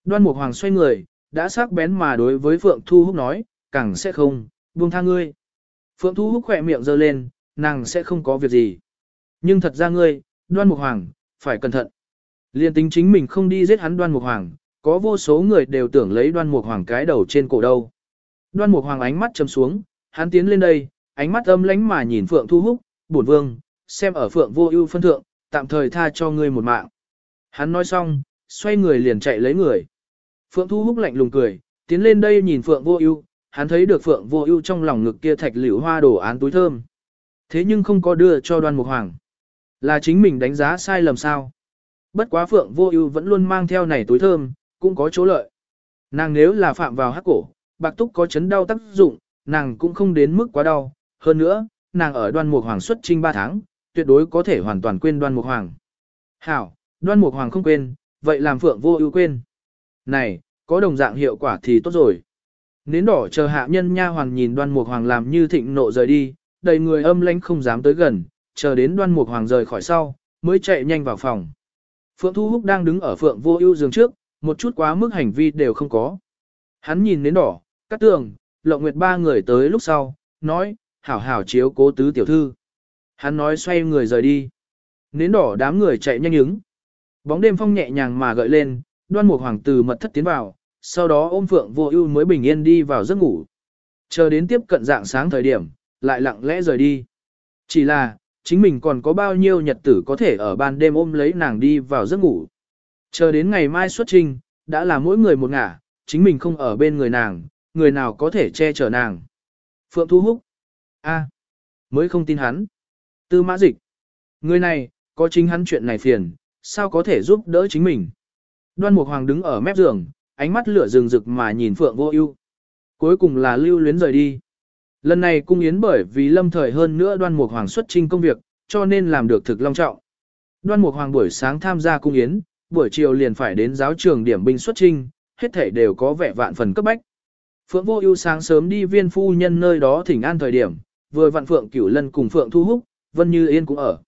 Đoan Mục Hoàng xoay người, đã sắc bén mà đối với Phượng Thu Húc nói, càng sẽ không, buông tha ngươi. Phượng Thu Húc khỏe miệng giơ lên, nàng sẽ không có việc gì. Nhưng thật ra ngươi, Đoan Mục Hoàng, phải cẩn thận. Liên tính chính mình không đi giết hắn Đoan Mục Hoàng, có vô số người đều tưởng lấy Đoan Mục Hoàng cái đầu trên cổ đâu. Đoan Mục Hoàng ánh mắt chầm xuống, hắn tiến lên đây, ánh mắt âm lánh mà nhìn Phượng Thu Húc, bổn vương, xem ở Phượng Vô Ưu phân thượng, tạm thời tha cho ngươi một mạng. Hắn nói xong, xoay người liền chạy lấy người. Phượng Thu Húc lạnh lùng cười, tiến lên đây nhìn Phượng Vô Ưu, hắn thấy được Phượng Vô Ưu trong lòng ngực kia thạch liễu hoa đồ án túi thơm. Thế nhưng không có đưa cho Đoan Mục Hoàng. Là chính mình đánh giá sai lầm sao? Bất quá Phượng Vô Ưu vẫn luôn mang theo này túi thơm, cũng có chỗ lợi. Nàng nếu là phạm vào hắc cổ, bạc túc có chấn đau tác dụng, nàng cũng không đến mức quá đau. Hơn nữa, nàng ở Đoan Mục Hoàng xuất trinh 3 tháng, tuyệt đối có thể hoàn toàn quên Đoan Mục Hoàng. Hảo, Đoan Mục Hoàng không quên, vậy làm Phượng Vô Ưu quên. Này, có đồng dạng hiệu quả thì tốt rồi. Nến đỏ chờ hạ nhân nha hoàng nhìn đoan mục hoàng làm như thịnh nộ rời đi, đầy người âm lãnh không dám tới gần, chờ đến đoan mục hoàng rời khỏi sau, mới chạy nhanh vào phòng. Phượng Thu Húc đang đứng ở Phượng Vô Ưu giường trước, một chút quá mức hành vi đều không có. Hắn nhìn nến đỏ, cắt tường, lộng nguyệt ba người tới lúc sau, nói, hảo hảo chiếu cố tứ tiểu thư. Hắn nói xoay người rời đi. Nến đỏ đám người chạy nhanh ứng. Bóng đêm phong nhẹ nhàng mà gợi lên, đoan mục hoàng Tử mật thất tiến vào, sau đó ôm Phượng Vô Ưu mới bình yên đi vào giấc ngủ. Chờ đến tiếp cận dạng sáng thời điểm, lại lặng lẽ rời đi. Chỉ là, chính mình còn có bao nhiêu nhật tử có thể ở ban đêm ôm lấy nàng đi vào giấc ngủ. Chờ đến ngày mai xuất trình, đã là mỗi người một ngả, chính mình không ở bên người nàng, người nào có thể che chở nàng. Phượng Thu Húc. a mới không tin hắn. Tư mã dịch. Người này, có chính hắn chuyện này phiền, sao có thể giúp đỡ chính mình. Đoan Mục Hoàng đứng ở mép giường, ánh mắt lửa rừng rực mà nhìn Phượng Vô Ưu. Cuối cùng là lưu luyến rời đi. Lần này cung yến bởi vì lâm thời hơn nữa Đoan Mục Hoàng xuất trình công việc, cho nên làm được thực long trọng. Đoan Mục Hoàng buổi sáng tham gia cung yến, buổi chiều liền phải đến giáo trường điểm binh xuất trình, hết thảy đều có vẻ vạn phần cấp bách. Phượng Vô Ưu sáng sớm đi viên phu nhân nơi đó thỉnh an thời điểm, vừa vặn Phượng Cửu Lân cùng Phượng Thu Húc, Vân Như Yên cũng ở.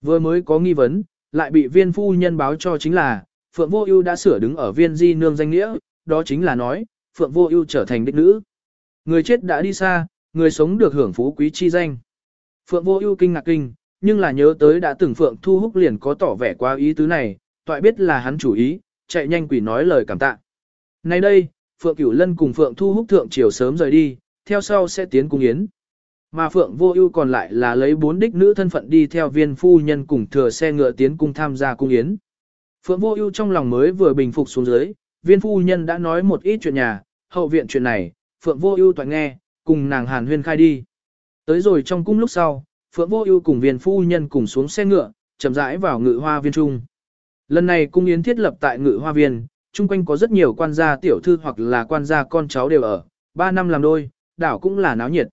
Vừa mới có nghi vấn, lại bị viên phu nhân báo cho chính là, Phượng Vô Ưu đã sửa đứng ở viên di nương danh nghĩa, đó chính là nói, Phượng Vô Ưu trở thành đích nữ. Người chết đã đi xa, người sống được hưởng phú quý chi danh. Phượng Vô Ưu kinh ngạc kinh, nhưng là nhớ tới đã từng Phượng Thu Húc liền có tỏ vẻ qua ý tứ này, toại biết là hắn chủ ý, chạy nhanh quỷ nói lời cảm tạ. Nay đây, Phượng Cửu Lân cùng Phượng Thu Húc thượng chiều sớm rời đi, theo sau sẽ tiến cung yến. Mà Phượng Vô Ưu còn lại là lấy bốn đích nữ thân phận đi theo viên phu nhân cùng thừa xe ngựa tiến cung tham gia cung yến. Phượng Vô Ưu trong lòng mới vừa bình phục xuống dưới, viên phu nhân đã nói một ít chuyện nhà, hậu viện chuyện này, Phượng Vô Ưu toàn nghe, cùng nàng Hàn Huyên khai đi. Tới rồi trong cung lúc sau, Phượng Vô Ưu cùng viên phu nhân cùng xuống xe ngựa, chậm rãi vào Ngự Hoa viên trung. Lần này cung yến thiết lập tại Ngự Hoa viên, chung quanh có rất nhiều quan gia tiểu thư hoặc là quan gia con cháu đều ở, ba năm làm đôi, đảo cũng là náo nhiệt.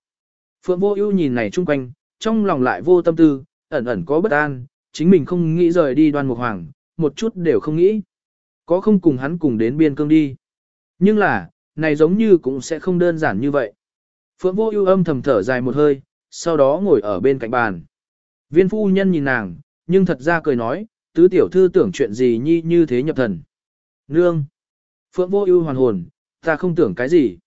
Phượng Vô Ưu nhìn này chung quanh, trong lòng lại vô tâm tư, ẩn ẩn có bất an, chính mình không nghĩ rời đi Đoan Mục Hoàng, một chút đều không nghĩ. Có không cùng hắn cùng đến biên cương đi. Nhưng là, này giống như cũng sẽ không đơn giản như vậy. Phượng vô ưu âm thầm thở dài một hơi, sau đó ngồi ở bên cạnh bàn. Viên phu nhân nhìn nàng, nhưng thật ra cười nói, tứ tiểu thư tưởng chuyện gì nhi như thế nhập thần. Nương! Phượng vô ưu hoàn hồn, ta không tưởng cái gì.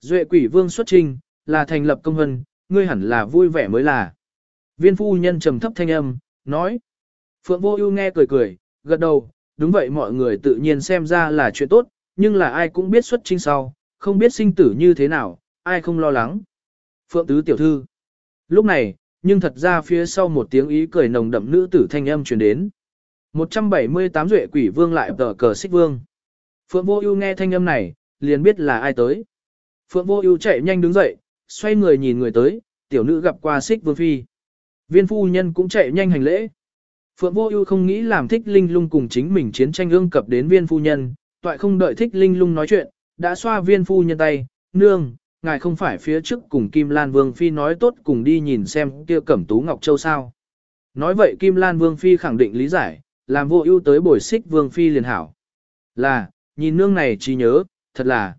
Duệ quỷ vương xuất trình, là thành lập công hân, ngươi hẳn là vui vẻ mới là. Viên phu nhân trầm thấp thanh âm, nói. Phượng vô ưu nghe cười cười, gật đầu, đúng vậy mọi người tự nhiên xem ra là chuyện tốt, nhưng là ai cũng biết xuất trinh sau, không biết sinh tử như thế nào, ai không lo lắng. Phượng tứ tiểu thư. Lúc này, nhưng thật ra phía sau một tiếng ý cười nồng đậm nữ tử thanh âm truyền đến. 178 duệ quỷ vương lại tờ cờ xích vương. Phượng vô ưu nghe thanh âm này, liền biết là ai tới. Phượng vô ưu chạy nhanh đứng dậy, xoay người nhìn người tới, tiểu nữ gặp qua xích vương phi. Viên phu nhân cũng chạy nhanh hành lễ. Phượng Vô Ưu không nghĩ làm Thích Linh Lung cùng chính mình chiến tranh ương cập đến viên phu nhân, toại không đợi Thích Linh Lung nói chuyện, đã xoa viên phu nhân tay, "Nương, ngài không phải phía trước cùng Kim Lan Vương Phi nói tốt cùng đi nhìn xem kia cẩm tú Ngọc Châu sao. Nói vậy Kim Lan Vương Phi khẳng định lý giải, làm vô ưu tới bồi xích Vương Phi liền hảo. Là, nhìn nương này chỉ nhớ, thật là.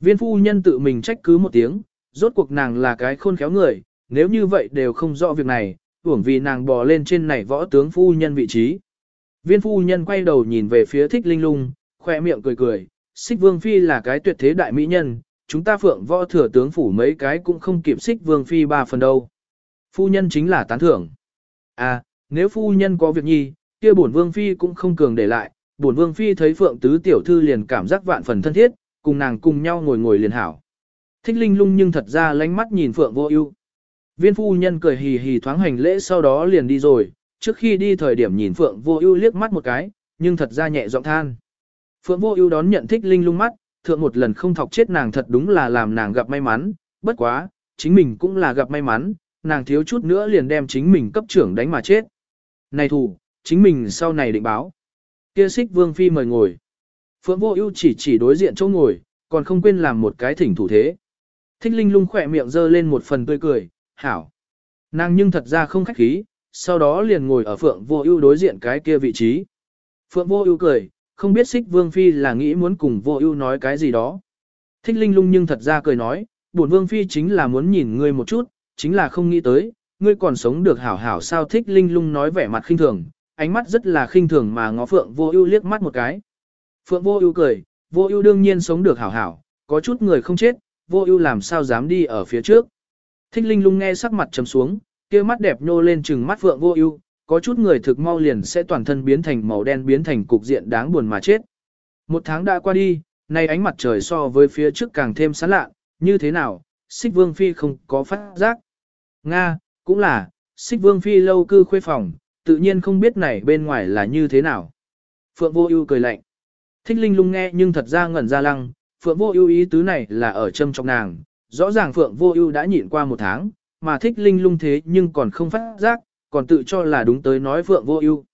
Viên phu nhân tự mình trách cứ một tiếng, rốt cuộc nàng là cái khôn khéo người, nếu như vậy đều không rõ việc này, hưởng vì nàng bò lên trên này võ tướng phu nhân vị trí. Viên phu nhân quay đầu nhìn về phía thích linh lung, khoe miệng cười cười, xích vương phi là cái tuyệt thế đại mỹ nhân, chúng ta phượng võ thừa tướng phủ mấy cái cũng không kịp xích vương phi ba phần đâu. Phu nhân chính là tán thưởng. À, nếu phu nhân có việc nhi, kia bổn vương phi cũng không cường để lại, bổn vương phi thấy phượng tứ tiểu thư liền cảm giác vạn phần thân thiết, cùng nàng cùng nhau ngồi ngồi liền hảo. Thích linh lung nhưng thật ra lánh mắt nhìn phượng vô ưu. Viên phu nhân cười hì hì thoáng hành lễ sau đó liền đi rồi, trước khi đi thời điểm nhìn phượng vô ưu liếc mắt một cái, nhưng thật ra nhẹ giọng than. Phượng vô ưu đón nhận thích linh lung mắt, thượng một lần không thọc chết nàng thật đúng là làm nàng gặp may mắn, bất quá, chính mình cũng là gặp may mắn, nàng thiếu chút nữa liền đem chính mình cấp trưởng đánh mà chết. Này thủ, chính mình sau này định báo. Kia xích vương phi mời ngồi. Phượng vô ưu chỉ chỉ đối diện chỗ ngồi, còn không quên làm một cái thỉnh thủ thế. Thích linh lung khỏe miệng dơ lên một phần tươi cười, hảo. Nàng nhưng thật ra không khách khí, sau đó liền ngồi ở phượng vô ưu đối diện cái kia vị trí. Phượng vô ưu cười, không biết xích vương phi là nghĩ muốn cùng vô ưu nói cái gì đó. Thích linh lung nhưng thật ra cười nói, bổn vương phi chính là muốn nhìn ngươi một chút, chính là không nghĩ tới, ngươi còn sống được hảo hảo sao thích linh lung nói vẻ mặt khinh thường, ánh mắt rất là khinh thường mà ngó phượng vô ưu liếc mắt một cái. Phượng vô ưu cười, vô ưu đương nhiên sống được hảo hảo, có chút người không chết, vô ưu làm sao dám đi ở phía trước. Thích linh lung nghe sắc mặt trầm xuống, kia mắt đẹp nhô lên trừng mắt phượng vô ưu, có chút người thực mau liền sẽ toàn thân biến thành màu đen biến thành cục diện đáng buồn mà chết. Một tháng đã qua đi, nay ánh mặt trời so với phía trước càng thêm sáng lạ, như thế nào, xích vương phi không có phát giác. Nga, cũng là, xích vương phi lâu cư khuê phòng, tự nhiên không biết này bên ngoài là như thế nào. Phượng vô ưu cười lạnh. Thích linh lung nghe nhưng thật ra ngẩn ra lăng, Phượng vô ưu ý tứ này là ở châm trong nàng, rõ ràng Phượng vô ưu đã nhịn qua một tháng, mà thích linh lung thế nhưng còn không phát giác, còn tự cho là đúng tới nói Phượng vô ưu.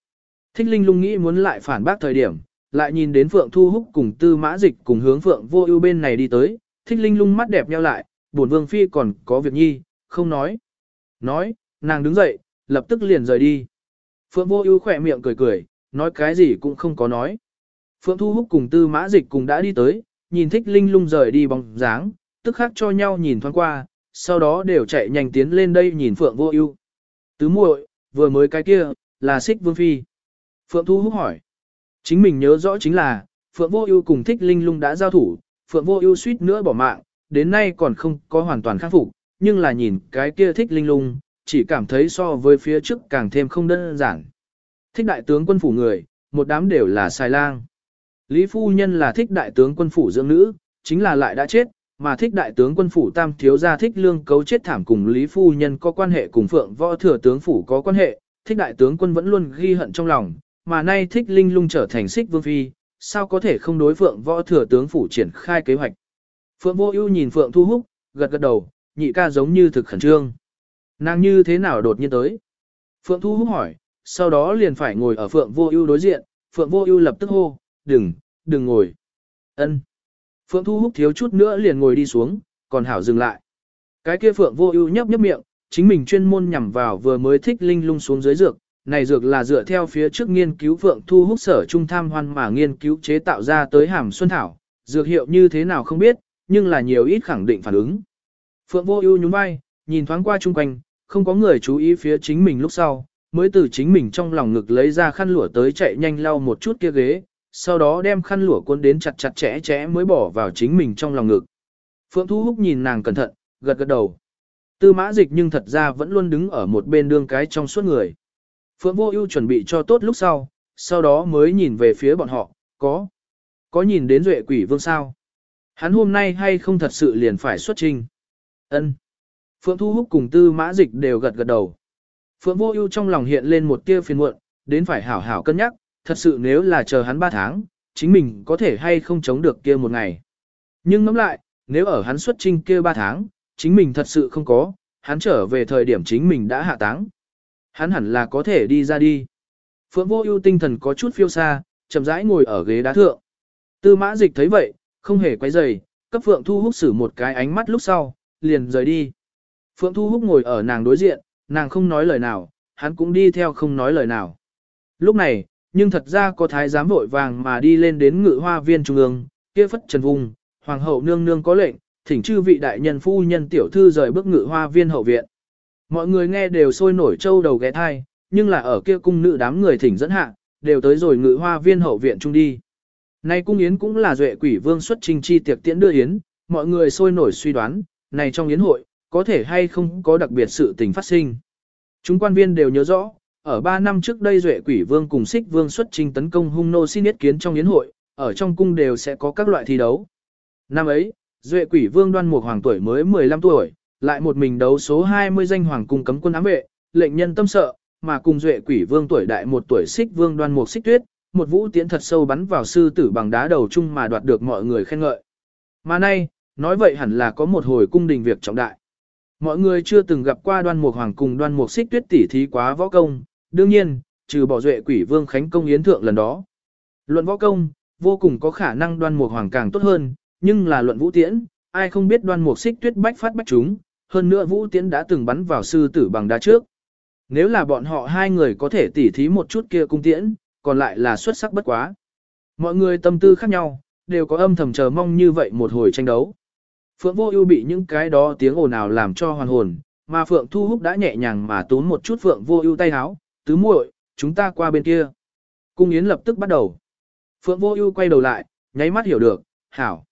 Thích linh lung nghĩ muốn lại phản bác thời điểm, lại nhìn đến Phượng Thu Húc cùng Tư Mã Dịch cùng hướng Phượng Vô Ưu bên này đi tới, Thích Linh Lung mắt đẹp nheo lại, Bổn Vương phi còn có việc nhi, không nói. Nói, nàng đứng dậy, lập tức liền rời đi. Phượng Vô Ưu khẽ miệng cười cười, nói cái gì cũng không có nói. Phượng Thu Húc cùng Tư Mã Dịch cùng đã đi tới, nhìn Thích Linh Lung rời đi bóng dáng, tức khắc cho nhau nhìn thoáng qua, sau đó đều chạy nhanh tiến lên đây nhìn Phượng Vô Ưu. Tứ muội, vừa mới cái kia, là Sích Vương phi. Phượng Thu Húc hỏi. Chính mình nhớ rõ chính là, Phượng Vô Ưu cùng Thích Linh Lung đã giao thủ, Phượng Vô Ưu suýt nữa bỏ mạng, đến nay còn không có hoàn toàn khắc phục, nhưng là nhìn cái kia Thích Linh Lung, chỉ cảm thấy so với phía trước càng thêm không đơn giản. Thích đại tướng quân phủ người, một đám đều là sai lang. Lý phu nhân là thích đại tướng quân phủ dưỡng nữ, chính là lại đã chết, mà thích đại tướng quân phủ tam thiếu gia thích lương cấu chết thảm cùng Lý phu nhân có quan hệ cùng phượng võ thừa tướng phủ có quan hệ, thích đại tướng quân vẫn luôn ghi hận trong lòng, mà nay thích linh lung trở thành xích vương phi, sao có thể không đối phượng võ thừa tướng phủ triển khai kế hoạch. Phượng vô ưu nhìn phượng thu húc, gật gật đầu, nhị ca giống như thực khẩn trương. Nàng như thế nào đột nhiên tới? Phượng thu húc hỏi, sau đó liền phải ngồi ở phượng vô ưu đối diện, phượng vô ưu lập tức hô, đừng, đừng ngồi. ân Phượng Thu Húc thiếu chút nữa liền ngồi đi xuống, còn Hảo dừng lại. Cái kia Phượng vô ưu nhấp nhấp miệng, chính mình chuyên môn nhằm vào vừa mới thích linh lung xuống dưới dược, này dược là dựa theo phía trước nghiên cứu Phượng Thu Húc sở trung tham hoan mà nghiên cứu chế tạo ra tới hàm xuân thảo, dược hiệu như thế nào không biết, nhưng là nhiều ít khẳng định phản ứng. Phượng vô ưu nhún vai, nhìn thoáng qua xung quanh, không có người chú ý phía chính mình lúc sau, mới từ chính mình trong lòng ngực lấy ra khăn lụa tới chạy nhanh lau một chút kia ghế, sau đó đem khăn lụa cuốn đến chặt chặt chẽ chẽ mới bỏ vào chính mình trong lòng ngực. Phượng Thu Húc nhìn nàng cẩn thận, gật gật đầu. Tư mã dịch nhưng thật ra vẫn luôn đứng ở một bên đương cái trong suốt người. Phượng Vô Ưu chuẩn bị cho tốt lúc sau, sau đó mới nhìn về phía bọn họ, có. Có nhìn đến Duệ Quỷ Vương sao? Hắn hôm nay hay không thật sự liền phải xuất trình? Ân. Phượng Thu Húc cùng Tư Mã Dịch đều gật gật đầu. Phượng Vô Ưu trong lòng hiện lên một tia phiền muộn, đến phải hảo hảo cân nhắc, thật sự nếu là chờ hắn 3 tháng, chính mình có thể hay không chống được kia một ngày. Nhưng ngẫm lại, nếu ở hắn xuất chinh kia 3 tháng, chính mình thật sự không có, hắn trở về thời điểm chính mình đã hạ táng. Hắn hẳn là có thể đi ra đi. Phượng vô ưu tinh thần có chút phiêu xa, chậm rãi ngồi ở ghế đá thượng. Tư mã dịch thấy vậy, không hề quay rầy, cấp Phượng Thu Húc sử một cái ánh mắt lúc sau, liền rời đi. Phượng Thu Húc ngồi ở nàng đối diện, nàng không nói lời nào, hắn cũng đi theo không nói lời nào. Lúc này, nhưng thật ra có thái giám vội vàng mà đi lên đến ngự hoa viên trung ương, kia phất trần vùng, hoàng hậu nương nương có lệnh, thỉnh chư vị đại nhân phu nhân tiểu thư rời bước ngự hoa viên hậu viện. Mọi người nghe đều sôi nổi trâu đầu ghé thai, nhưng là ở kia cung nữ đám người thỉnh dẫn hạ, đều tới rồi ngự hoa viên hậu viện trung đi. Nay cung yến cũng là duệ quỷ vương xuất trình chi tiệc tiễn đưa yến, mọi người sôi nổi suy đoán, này trong yến hội, có thể hay không có đặc biệt sự tình phát sinh. Chúng quan viên đều nhớ rõ, ở 3 năm trước đây duệ quỷ vương cùng sích vương xuất trình tấn công hung nô xin ý kiến trong yến hội, ở trong cung đều sẽ có các loại thi đấu. Năm ấy, duệ quỷ vương đoan một hoàng tuổi mới 15 tuổi, lại một mình đấu số 20 danh hoàng cung cấm quân ám vệ, lệnh nhân tâm sợ, mà cùng duệ quỷ vương tuổi đại một tuổi sích vương đoan một sích tuyết, một vũ tiễn thật sâu bắn vào sư tử bằng đá đầu chung mà đoạt được mọi người khen ngợi. Mà nay, nói vậy hẳn là có một hồi cung đình việc trọng đại. Mọi người chưa từng gặp qua đoan mục hoàng cùng đoan mục xích tuyết tỉ thí quá võ công, đương nhiên, trừ bỏ duệ quỷ vương khánh công yến thượng lần đó. Luận võ công, vô cùng có khả năng đoan mục hoàng càng tốt hơn, nhưng là luận vũ tiễn, ai không biết đoan mục xích tuyết bách phát bách chúng, hơn nữa vũ tiễn đã từng bắn vào sư tử bằng đá trước. Nếu là bọn họ hai người có thể tỉ thí một chút kia cung tiễn, còn lại là xuất sắc bất quá. Mọi người tâm tư khác nhau, đều có âm thầm chờ mong như vậy một hồi tranh đấu. Phượng Vô Ưu bị những cái đó tiếng ồn ào làm cho hoàn hồn, mà Phượng Thu Húc đã nhẹ nhàng mà tốn một chút Phượng Vô Ưu tay áo, "Tứ muội, chúng ta qua bên kia." Cung yến lập tức bắt đầu. Phượng Vô Ưu quay đầu lại, nháy mắt hiểu được, "Hảo."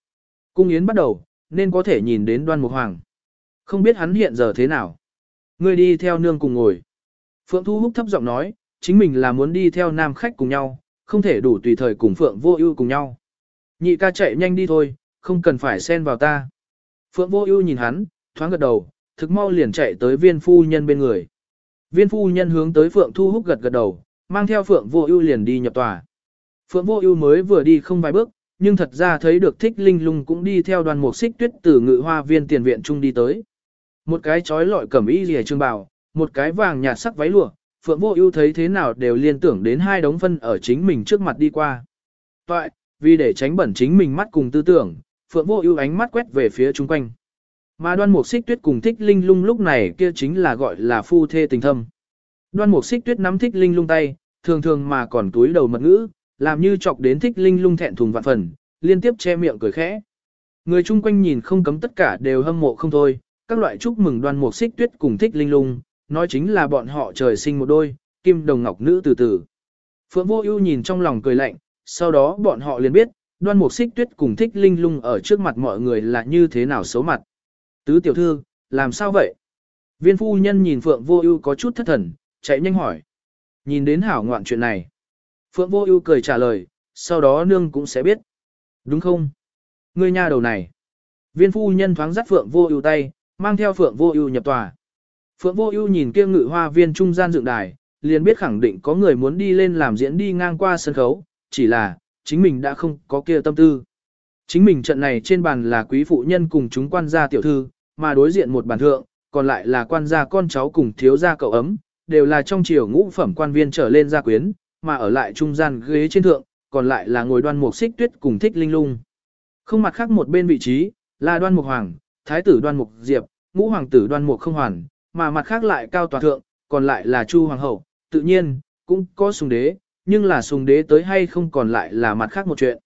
Cung yến bắt đầu, nên có thể nhìn đến Đoan Mục Hoàng. Không biết hắn hiện giờ thế nào. Ngươi đi theo nương cùng ngồi. Phượng Thu Húc thấp giọng nói, chính mình là muốn đi theo nam khách cùng nhau, không thể đủ tùy thời cùng Phượng Vô Ưu cùng nhau. Nhị ca chạy nhanh đi thôi, không cần phải xen vào ta. Phượng Vô Ưu nhìn hắn, thoáng gật đầu, thực mau liền chạy tới viên phu nhân bên người. Viên phu nhân hướng tới Phượng Thu Húc gật gật đầu, mang theo Phượng Vô Ưu liền đi nhập tòa. Phượng Vô Ưu mới vừa đi không vài bước, nhưng thật ra thấy được Thích Linh Lung cũng đi theo đoàn mục xích tuyết từ Ngự Hoa Viên tiền viện trung đi tới. Một cái chói lọi cẩm y liễu trương bào, một cái vàng nhạt sắc váy lụa, Phượng Vô Ưu thấy thế nào đều liên tưởng đến hai đống phân ở chính mình trước mặt đi qua. Vậy, vì để tránh bẩn chính mình mắt cùng tư tưởng, Phượng Vô Ưu ánh mắt quét về phía chung quanh. Mà Đoan Mục Xích Tuyết cùng Thích Linh Lung lúc này kia chính là gọi là phu thê tình thâm. Đoan Mục Xích Tuyết nắm Thích Linh Lung tay, thường thường mà còn túi đầu mật ngữ, làm như chọc đến Thích Linh Lung thẹn thùng vạn phần, liên tiếp che miệng cười khẽ. Người chung quanh nhìn không cấm tất cả đều hâm mộ không thôi, các loại chúc mừng Đoan Mục Xích Tuyết cùng Thích Linh Lung, nói chính là bọn họ trời sinh một đôi, kim đồng ngọc nữ từ từ. Phượng Vô Ưu nhìn trong lòng cười lạnh, sau đó bọn họ liền biết, Đoan Mục Xích Tuyết cùng Thích Linh Lung ở trước mặt mọi người là như thế nào xấu mặt. Tứ tiểu thư, làm sao vậy? Viên phu nhân nhìn Phượng Vô Ưu có chút thất thần, chạy nhanh hỏi. Nhìn đến hảo ngoạn chuyện này. Phượng Vô Ưu cười trả lời, sau đó nương cũng sẽ biết. Đúng không? Ngươi nha đầu này. Viên phu nhân thoáng dắt Phượng Vô Ưu tay, mang theo Phượng Vô Ưu nhập tòa. Phượng Vô Ưu nhìn kia ngự hoa viên trung gian dựng đài, liền biết khẳng định có người muốn đi lên làm diễn đi ngang qua sân khấu, chỉ là chính mình đã không có kia tâm tư. Chính mình trận này trên bàn là quý phụ nhân cùng chúng quan gia tiểu thư, mà đối diện một bàn thượng, còn lại là quan gia con cháu cùng thiếu gia cậu ấm, đều là trong triều ngũ phẩm quan viên trở lên gia quyến, mà ở lại trung gian ghế trên thượng, còn lại là ngồi đoan mục xích tuyết cùng thích linh lung. Không mặt khác một bên vị trí, là đoan mục hoàng, thái tử đoan mục diệp, ngũ hoàng tử đoan mục không hoàn, mà mặt khác lại cao tòa thượng, còn lại là chu hoàng hậu, tự nhiên, cũng có sùng đế, nhưng là sùng đế tới hay không còn lại là mặt khác một chuyện.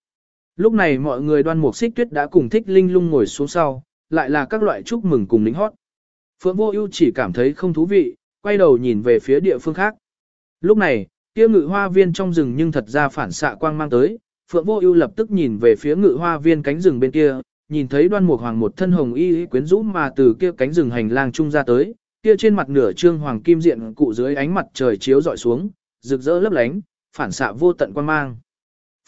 Lúc này mọi người đoan mục xích tuyết đã cùng thích linh lung ngồi xuống sau, lại là các loại chúc mừng cùng lính hót. Phượng vô ưu chỉ cảm thấy không thú vị, quay đầu nhìn về phía địa phương khác. Lúc này, kia ngự hoa viên trong rừng nhưng thật ra phản xạ quang mang tới, Phượng vô ưu lập tức nhìn về phía ngự hoa viên cánh rừng bên kia, nhìn thấy đoan mục hoàng một thân hồng y quyến rũ mà từ kia cánh rừng hành lang trung ra tới, kia trên mặt nửa trương hoàng kim diện cụ dưới ánh mặt trời chiếu rọi xuống, rực rỡ lấp lánh, phản xạ vô tận quan mang.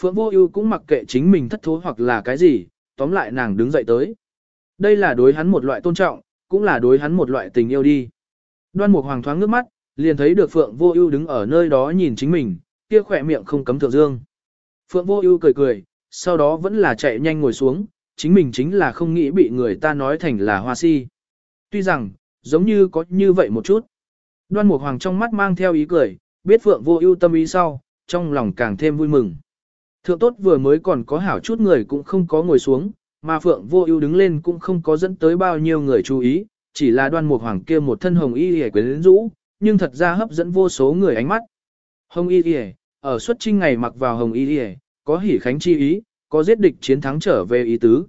Phượng Vô Ưu cũng mặc kệ chính mình thất thố hoặc là cái gì, tóm lại nàng đứng dậy tới. Đây là đối hắn một loại tôn trọng, cũng là đối hắn một loại tình yêu đi. Đoan Mục Hoàng thoáng ngước mắt, liền thấy được Phượng Vô Ưu đứng ở nơi đó nhìn chính mình, kia khóe miệng không cấm thượng dương. Phượng Vô Ưu cười cười, sau đó vẫn là chạy nhanh ngồi xuống, chính mình chính là không nghĩ bị người ta nói thành là hoa si. Tuy rằng, giống như có như vậy một chút. Đoan Mục Hoàng trong mắt mang theo ý cười, biết Phượng Vô Ưu tâm ý sau, trong lòng càng thêm vui mừng. Thượng tốt vừa mới còn có hảo chút người cũng không có ngồi xuống, Mà Phượng Vô Ưu đứng lên cũng không có dẫn tới bao nhiêu người chú ý, chỉ là Đoan Mục Hoàng kia một thân hồng y liễu quyến rũ, nhưng thật ra hấp dẫn vô số người ánh mắt. Hồng y liễu, ở xuất chinh ngày mặc vào hồng y liễu, có hỉ khánh chi ý, có giết địch chiến thắng trở về ý tứ.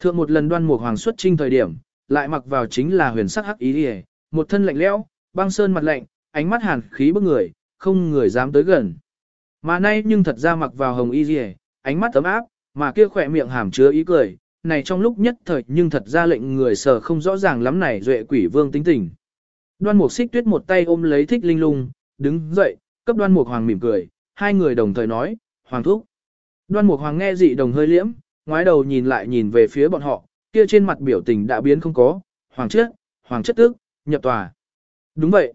Thượng một lần Đoan Mục Hoàng xuất chinh thời điểm, lại mặc vào chính là huyền sắc hắc y liễu, một thân lạnh lẽo, băng sơn mặt lạnh, ánh mắt hàn khí bức người, không người dám tới gần. Mà nay nhưng thật ra mặc vào hồng y rìa, ánh mắt ấm áp, mà kia khỏe miệng hàm chứa ý cười, này trong lúc nhất thời nhưng thật ra lệnh người sở không rõ ràng lắm này duệ quỷ vương tính tình. Đoan mục xích tuyết một tay ôm lấy thích linh lung, đứng dậy, cấp đoan mục hoàng mỉm cười, hai người đồng thời nói, hoàng thúc. Đoan mục hoàng nghe dị đồng hơi liễm, ngoái đầu nhìn lại nhìn về phía bọn họ, kia trên mặt biểu tình đã biến không có, hoàng chất, hoàng chất tức, nhập tòa. Đúng vậy.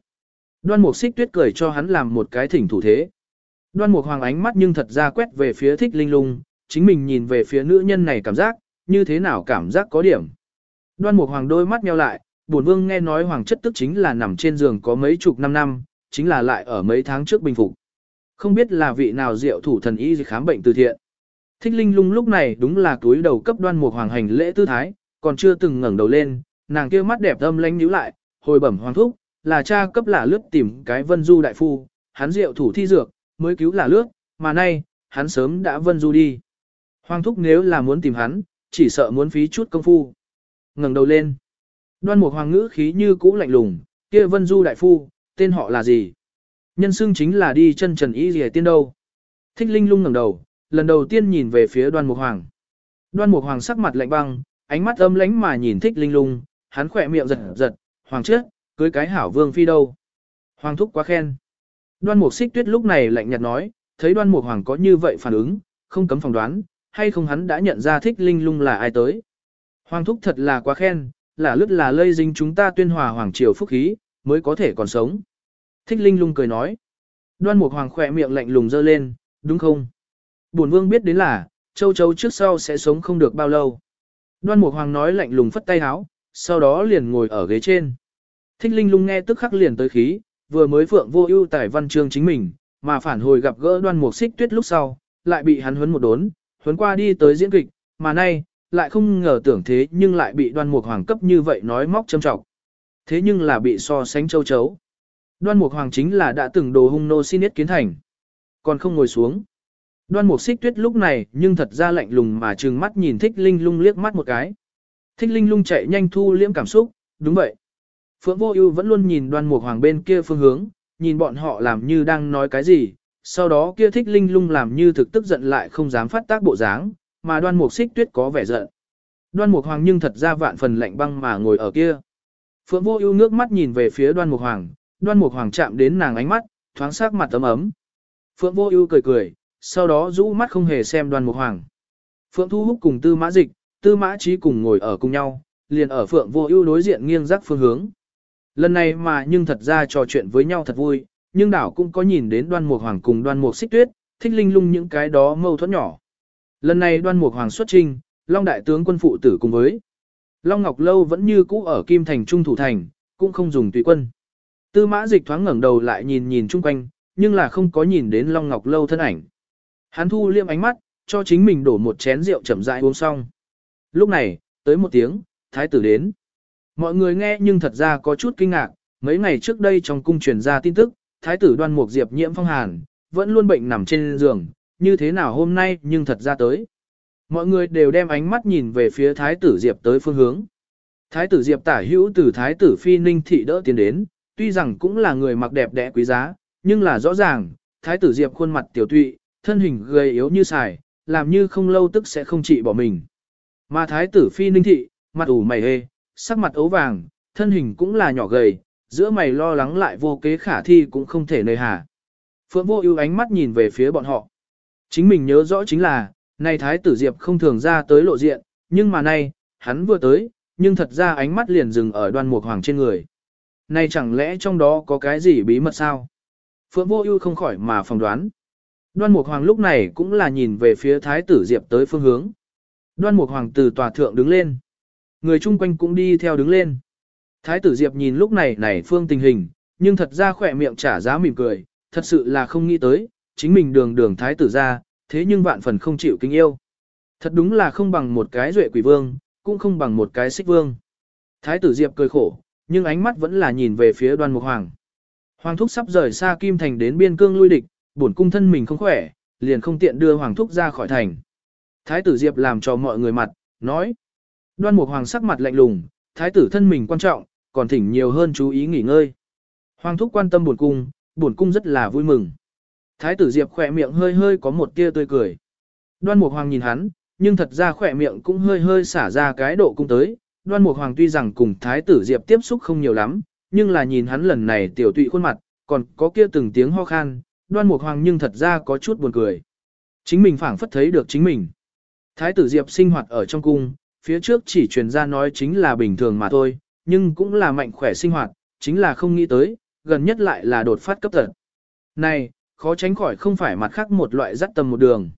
Đoan mục xích tuyết cười cho hắn làm một cái thỉnh thủ thế. Đoan mục hoàng ánh mắt nhưng thật ra quét về phía thích linh lung, chính mình nhìn về phía nữ nhân này cảm giác, như thế nào cảm giác có điểm. Đoan mục hoàng đôi mắt nheo lại, bổn vương nghe nói hoàng chất tức chính là nằm trên giường có mấy chục năm năm, chính là lại ở mấy tháng trước bình phục. Không biết là vị nào diệu thủ thần y khám bệnh từ thiện. Thích linh lung lúc này đúng là túi đầu cấp đoan mục hoàng hành lễ tư thái, còn chưa từng ngẩng đầu lên, nàng kia mắt đẹp âm lánh nhíu lại, hồi bẩm hoàng thúc, là cha cấp là lướt tìm cái vân du đại phu, hắn diệu thủ thi dược, mới cứu là lướt, mà nay, hắn sớm đã vân du đi. Hoàng thúc nếu là muốn tìm hắn, chỉ sợ muốn phí chút công phu. ngẩng đầu lên. Đoan Mục Hoàng ngữ khí như cũ lạnh lùng, kia Vân Du đại phu, tên họ là gì? Nhân xưng chính là đi chân trần y rìa tiên đâu. Thích Linh lung ngẩng đầu, lần đầu tiên nhìn về phía Đoan Mục Hoàng. Đoan Mục Hoàng sắc mặt lạnh băng, ánh mắt âm lãnh mà nhìn Thích Linh lung, hắn khỏe miệng giật giật, "Hoàng trước, cưới cái hảo vương phi đâu?" Hoàng thúc quá khen. Đoan Mục Xích Tuyết lúc này lạnh nhạt nói, thấy Đoan Mục Hoàng có như vậy phản ứng, không cấm phỏng đoán, hay không hắn đã nhận ra thích linh lung là ai tới. Hoàng thúc thật là quá khen, là lướt là lây dính chúng ta tuyên hòa hoàng triều phúc khí, mới có thể còn sống. Thích linh lung cười nói. Đoan mục hoàng khỏe miệng lạnh lùng dơ lên, đúng không? Bổn vương biết đến là, châu châu trước sau sẽ sống không được bao lâu. Đoan mục hoàng nói lạnh lùng phất tay háo, sau đó liền ngồi ở ghế trên. Thích linh lung nghe tức khắc liền tới khí, vừa mới phượng vô ưu tải văn chương chính mình, mà phản hồi gặp gỡ đoan mục xích tuyết lúc sau, lại bị hắn huấn một đốn, huấn qua đi tới diễn kịch, mà nay, lại không ngờ tưởng thế nhưng lại bị đoan mục hoàng cấp như vậy nói móc châm trọng. Thế nhưng là bị so sánh châu chấu. Đoan mục hoàng chính là đã từng đồ hung nô xin yết kiến thành. Còn không ngồi xuống. Đoan mục xích tuyết lúc này nhưng thật ra lạnh lùng mà trừng mắt nhìn thích linh lung liếc mắt một cái. Thích linh lung chạy nhanh thu liễm cảm xúc, đúng vậy. Phượng vô ưu vẫn luôn nhìn đoan mục hoàng bên kia phương hướng, nhìn bọn họ làm như đang nói cái gì, sau đó kia thích linh lung làm như thực tức giận lại không dám phát tác bộ dáng, mà đoan mục xích tuyết có vẻ giận. Đoan mục hoàng nhưng thật ra vạn phần lạnh băng mà ngồi ở kia. Phượng vô ưu nước mắt nhìn về phía đoan mục hoàng, đoan mục hoàng chạm đến nàng ánh mắt, thoáng sắc mặt ấm ấm. Phượng vô ưu cười cười, sau đó rũ mắt không hề xem đoan mục hoàng. Phượng thu hút cùng tư mã dịch, tư mã trí cùng ngồi ở cùng nhau, liền ở phượng vô ưu đối diện nghiêng rắc phương hướng. Lần này mà nhưng thật ra trò chuyện với nhau thật vui, nhưng đảo cũng có nhìn đến đoan mục hoàng cùng đoan mục xích tuyết, thích linh lung những cái đó mâu thuẫn nhỏ. Lần này đoan mục hoàng xuất trinh, Long đại tướng quân phụ tử cùng với Long Ngọc Lâu vẫn như cũ ở Kim Thành Trung Thủ Thành, cũng không dùng tùy quân. Tư mã dịch thoáng ngẩng đầu lại nhìn nhìn chung quanh, nhưng là không có nhìn đến Long Ngọc Lâu thân ảnh. Hắn thu liêm ánh mắt, cho chính mình đổ một chén rượu chậm rãi uống xong. Lúc này, tới một tiếng, thái tử đến. Mọi người nghe nhưng thật ra có chút kinh ngạc, mấy ngày trước đây trong cung truyền ra tin tức, thái tử đoan mục diệp nhiễm phong hàn, vẫn luôn bệnh nằm trên giường, như thế nào hôm nay nhưng thật ra tới. Mọi người đều đem ánh mắt nhìn về phía thái tử diệp tới phương hướng. Thái tử diệp tả hữu từ thái tử phi ninh thị đỡ tiến đến, tuy rằng cũng là người mặc đẹp đẽ quý giá, nhưng là rõ ràng, thái tử diệp khuôn mặt tiểu tụy, thân hình gầy yếu như xài, làm như không lâu tức sẽ không trị bỏ mình. Mà thái tử phi ninh thị, mặt ủ mày hê, sắc mặt ấu vàng, thân hình cũng là nhỏ gầy, giữa mày lo lắng lại vô kế khả thi cũng không thể nơi hà. Phượng vô ưu ánh mắt nhìn về phía bọn họ. Chính mình nhớ rõ chính là, nay thái tử Diệp không thường ra tới lộ diện, nhưng mà nay, hắn vừa tới, nhưng thật ra ánh mắt liền dừng ở đoan mục hoàng trên người. Này chẳng lẽ trong đó có cái gì bí mật sao? Phượng vô ưu không khỏi mà phỏng đoán. Đoan mục hoàng lúc này cũng là nhìn về phía thái tử Diệp tới phương hướng. Đoan mục hoàng từ tòa thượng đứng lên. Người chung quanh cũng đi theo đứng lên. Thái tử Diệp nhìn lúc này này phương tình hình, nhưng thật ra khỏe miệng trả giá mỉm cười, thật sự là không nghĩ tới, chính mình đường đường thái tử ra, thế nhưng vạn phần không chịu kinh yêu. Thật đúng là không bằng một cái duệ quỷ vương, cũng không bằng một cái xích vương. Thái tử Diệp cười khổ, nhưng ánh mắt vẫn là nhìn về phía đoan mục hoàng. Hoàng thúc sắp rời xa Kim Thành đến biên cương lui địch, bổn cung thân mình không khỏe, liền không tiện đưa Hoàng thúc ra khỏi thành. Thái tử Diệp làm cho mọi người mặt, nói. Đoan mục hoàng sắc mặt lạnh lùng, thái tử thân mình quan trọng, còn thỉnh nhiều hơn chú ý nghỉ ngơi. Hoàng thúc quan tâm buồn cung, buồn cung rất là vui mừng. Thái tử Diệp khỏe miệng hơi hơi có một tia tươi cười. Đoan mục hoàng nhìn hắn, nhưng thật ra khỏe miệng cũng hơi hơi xả ra cái độ cung tới. Đoan mục hoàng tuy rằng cùng thái tử Diệp tiếp xúc không nhiều lắm, nhưng là nhìn hắn lần này tiểu tụy khuôn mặt, còn có kia từng tiếng ho khan, đoan mục hoàng nhưng thật ra có chút buồn cười. Chính mình phảng phất thấy được chính mình. Thái tử Diệp sinh hoạt ở trong cung, phía trước chỉ truyền ra nói chính là bình thường mà thôi, nhưng cũng là mạnh khỏe sinh hoạt, chính là không nghĩ tới, gần nhất lại là đột phát cấp tật. Này, khó tránh khỏi không phải mặt khác một loại dắt tầm một đường.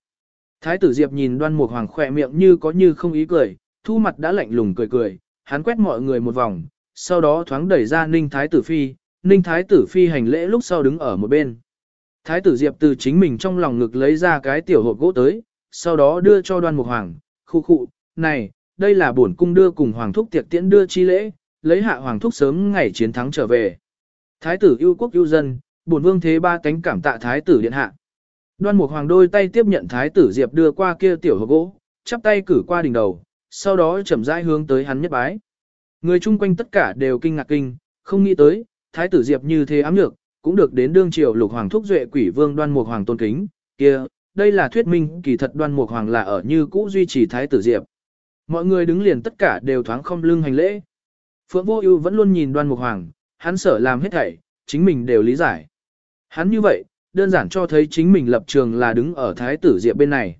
Thái tử Diệp nhìn đoan mục hoàng khỏe miệng như có như không ý cười, thu mặt đã lạnh lùng cười cười, hắn quét mọi người một vòng, sau đó thoáng đẩy ra ninh thái tử phi, ninh thái tử phi hành lễ lúc sau đứng ở một bên. Thái tử Diệp từ chính mình trong lòng ngực lấy ra cái tiểu hộp gỗ tới, sau đó đưa cho đoan mục hoàng, khu khu, này, đây là bổn cung đưa cùng hoàng thúc tiệc tiễn đưa chi lễ, lấy hạ hoàng thúc sớm ngày chiến thắng trở về. Thái tử yêu quốc yêu dân, bổn vương thế ba cánh cảm tạ thái tử điện hạ. Đoan mục hoàng đôi tay tiếp nhận thái tử Diệp đưa qua kia tiểu hộp gỗ, chắp tay cử qua đỉnh đầu, sau đó chậm rãi hướng tới hắn nhất bái. Người chung quanh tất cả đều kinh ngạc kinh, không nghĩ tới, thái tử Diệp như thế ám nhược, cũng được đến đương triều lục hoàng thúc duệ quỷ vương đoan mục hoàng tôn kính, kia, đây là thuyết minh kỳ thật đoan mục hoàng là ở như cũ duy trì thái tử Diệp. Mọi người đứng liền tất cả đều thoáng không lưng hành lễ. Phượng Vô Ưu vẫn luôn nhìn Đoan Mục Hoàng, hắn sở làm hết thảy, chính mình đều lý giải. Hắn như vậy, đơn giản cho thấy chính mình lập trường là đứng ở thái tử Diệp bên này.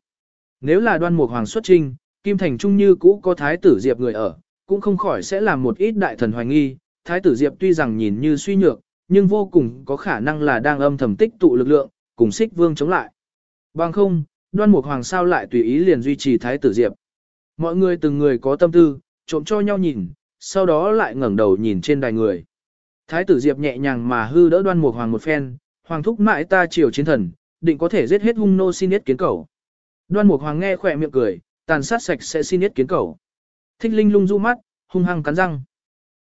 Nếu là Đoan Mục Hoàng xuất trình, Kim Thành Trung như cũ có thái tử Diệp người ở, cũng không khỏi sẽ làm một ít đại thần hoài nghi, thái tử Diệp tuy rằng nhìn như suy nhược, nhưng vô cùng có khả năng là đang âm thầm tích tụ lực lượng, cùng Xích Vương chống lại. Bằng không, Đoan Mục Hoàng sao lại tùy ý liền duy trì thái tử Diệp. Mọi người từng người có tâm tư, trộm cho nhau nhìn, sau đó lại ngẩng đầu nhìn trên đài người. Thái tử Diệp nhẹ nhàng mà hư đỡ đoan mục hoàng một phen, hoàng thúc mãi ta chiều chiến thần, định có thể giết hết hung nô xin yết kiến cầu. Đoan mục hoàng nghe khỏe miệng cười, tàn sát sạch sẽ xin yết kiến cầu. Thích linh lung du mắt, hung hăng cắn răng.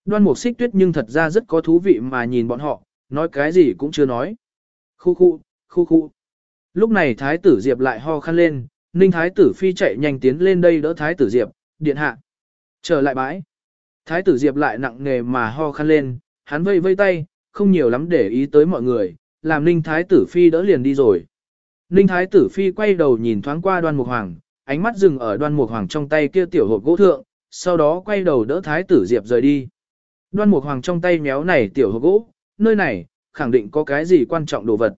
Đoan mục xích tuyết nhưng thật ra rất có thú vị mà nhìn bọn họ, nói cái gì cũng chưa nói. Khu khu, khu khu. Lúc này thái tử Diệp lại ho khăn lên, Ninh Thái tử Phi chạy nhanh tiến lên đây đỡ Thái tử Diệp, điện hạ. Trở lại bãi. Thái tử Diệp lại nặng nề mà ho khăn lên, hắn vây vây tay, không nhiều lắm để ý tới mọi người, làm Ninh Thái tử Phi đỡ liền đi rồi. Ninh Thái tử Phi quay đầu nhìn thoáng qua đoan mục hoàng, ánh mắt dừng ở đoan mục hoàng trong tay kia tiểu hộp gỗ thượng, sau đó quay đầu đỡ Thái tử Diệp rời đi. Đoan mục hoàng trong tay méo này tiểu hộp gỗ, nơi này, khẳng định có cái gì quan trọng đồ vật.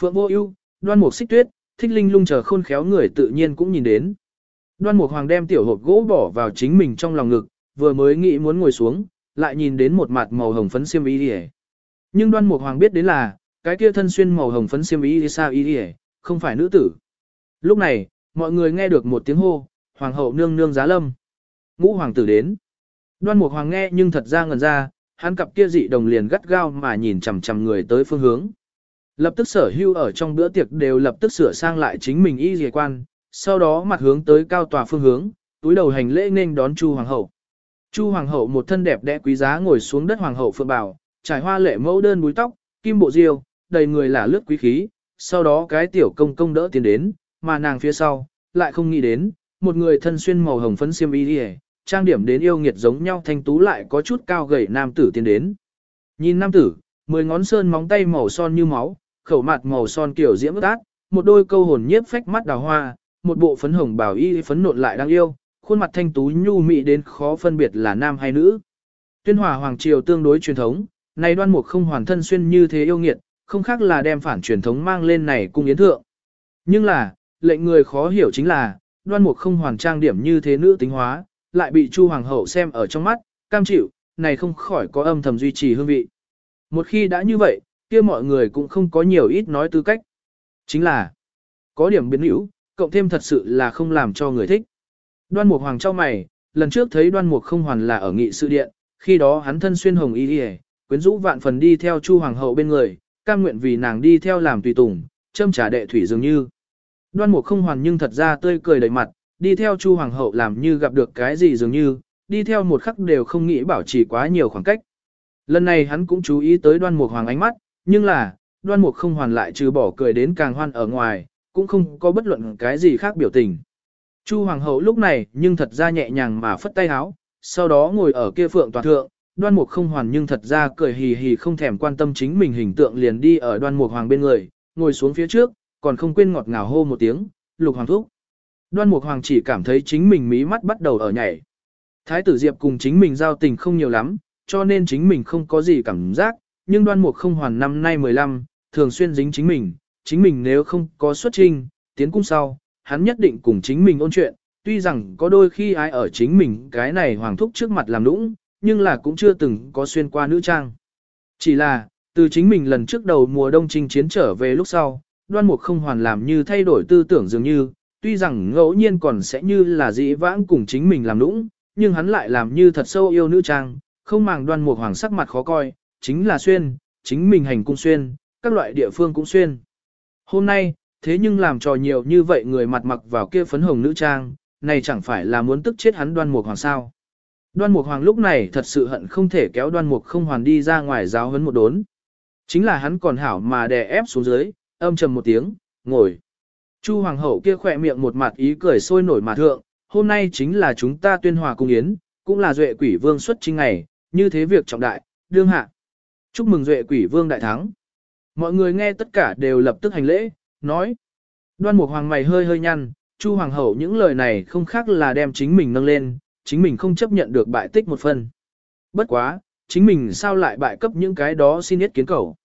Phượng vô ưu, đoan mục xích tuyết, thích linh lung chờ khôn khéo người tự nhiên cũng nhìn đến. Đoan Mục Hoàng đem tiểu hộp gỗ bỏ vào chính mình trong lòng ngực, vừa mới nghĩ muốn ngồi xuống, lại nhìn đến một mặt màu hồng phấn xiêm y đi Nhưng Đoan Mục Hoàng biết đến là, cái kia thân xuyên màu hồng phấn xiêm y đi sao y đi không phải nữ tử. Lúc này, mọi người nghe được một tiếng hô, Hoàng hậu nương nương giá lâm. Ngũ Hoàng tử đến. Đoan Mục Hoàng nghe nhưng thật ra ngẩn ra, hắn cặp kia dị đồng liền gắt gao mà nhìn chằm chằm người tới phương hướng. Lập tức sở hưu ở trong bữa tiệc đều lập tức sửa sang lại chính mình y dề quan, sau đó mặt hướng tới cao tòa phương hướng, túi đầu hành lễ nên đón Chu Hoàng hậu. Chu Hoàng hậu một thân đẹp đẽ quý giá ngồi xuống đất Hoàng hậu phượng bảo, trải hoa lệ mẫu đơn búi tóc, kim bộ diêu, đầy người là lướt quý khí, sau đó cái tiểu công công đỡ tiến đến, mà nàng phía sau, lại không nghĩ đến, một người thân xuyên màu hồng phấn xiêm y đi trang điểm đến yêu nghiệt giống nhau thanh tú lại có chút cao gầy nam tử tiến đến. Nhìn nam tử, mười ngón sơn móng tay màu son như máu, khẩu mặt màu son kiểu diễm ước một đôi câu hồn nhiếp phách mắt đào hoa, một bộ phấn hồng bảo y phấn nộn lại đang yêu, khuôn mặt thanh tú nhu mị đến khó phân biệt là nam hay nữ. Tuyên hòa hoàng triều tương đối truyền thống, này đoan mục không hoàn thân xuyên như thế yêu nghiệt, không khác là đem phản truyền thống mang lên này cung yến thượng. Nhưng là, lệnh người khó hiểu chính là, đoan mục không hoàn trang điểm như thế nữ tính hóa, lại bị chu hoàng hậu xem ở trong mắt, cam chịu, này không khỏi có âm thầm duy trì hương vị. Một khi đã như vậy, kia mọi người cũng không có nhiều ít nói tư cách. Chính là, có điểm biến hữu, cộng thêm thật sự là không làm cho người thích. Đoan Mục Hoàng cho mày, lần trước thấy Đoan Mục không hoàn là ở nghị sự điện, khi đó hắn thân xuyên hồng y đi quyến rũ vạn phần đi theo Chu Hoàng hậu bên người, cam nguyện vì nàng đi theo làm tùy tùng, châm trả đệ thủy dường như. Đoan Mục không hoàn nhưng thật ra tươi cười đầy mặt, đi theo Chu Hoàng hậu làm như gặp được cái gì dường như, đi theo một khắc đều không nghĩ bảo trì quá nhiều khoảng cách. Lần này hắn cũng chú ý tới đoan mục hoàng ánh mắt, nhưng là, đoan mục không hoàn lại trừ bỏ cười đến càng hoan ở ngoài, cũng không có bất luận cái gì khác biểu tình. Chu hoàng hậu lúc này nhưng thật ra nhẹ nhàng mà phất tay háo, sau đó ngồi ở kia phượng toàn thượng, đoan mục không hoàn nhưng thật ra cười hì hì không thèm quan tâm chính mình hình tượng liền đi ở đoan mục hoàng bên người, ngồi xuống phía trước, còn không quên ngọt ngào hô một tiếng, lục hoàng thúc. Đoan mục hoàng chỉ cảm thấy chính mình mí mắt bắt đầu ở nhảy. Thái tử Diệp cùng chính mình giao tình không nhiều lắm, cho nên chính mình không có gì cảm giác, nhưng đoan mục không hoàn năm nay 15, thường xuyên dính chính mình, chính mình nếu không có xuất trình, tiến cung sau, hắn nhất định cùng chính mình ôn chuyện, tuy rằng có đôi khi ai ở chính mình cái này hoàng thúc trước mặt làm nũng, nhưng là cũng chưa từng có xuyên qua nữ trang. Chỉ là, từ chính mình lần trước đầu mùa đông chinh chiến trở về lúc sau, đoan mục không hoàn làm như thay đổi tư tưởng dường như, tuy rằng ngẫu nhiên còn sẽ như là dĩ vãng cùng chính mình làm nũng, nhưng hắn lại làm như thật sâu yêu nữ trang, không màng đoan mục hoàng sắc mặt khó coi, chính là xuyên, chính mình hành cung xuyên, các loại địa phương cũng xuyên. Hôm nay, thế nhưng làm trò nhiều như vậy người mặt mặc vào kia phấn hồng nữ trang, này chẳng phải là muốn tức chết hắn đoan mục hoàng sao. Đoan mục hoàng lúc này thật sự hận không thể kéo đoan mục không hoàn đi ra ngoài giáo hấn một đốn. Chính là hắn còn hảo mà đè ép xuống dưới, âm trầm một tiếng, ngồi. Chu hoàng hậu kia khỏe miệng một mặt ý cười sôi nổi mà thượng, hôm nay chính là chúng ta tuyên hòa cung yến, cũng là duệ quỷ vương xuất chính ngày, như thế việc trọng đại, đương hạ. Chúc mừng duệ quỷ vương đại thắng. Mọi người nghe tất cả đều lập tức hành lễ, nói. Đoan mục hoàng mày hơi hơi nhăn, chu hoàng hậu những lời này không khác là đem chính mình nâng lên, chính mình không chấp nhận được bại tích một phần. Bất quá, chính mình sao lại bại cấp những cái đó xin yết kiến cầu.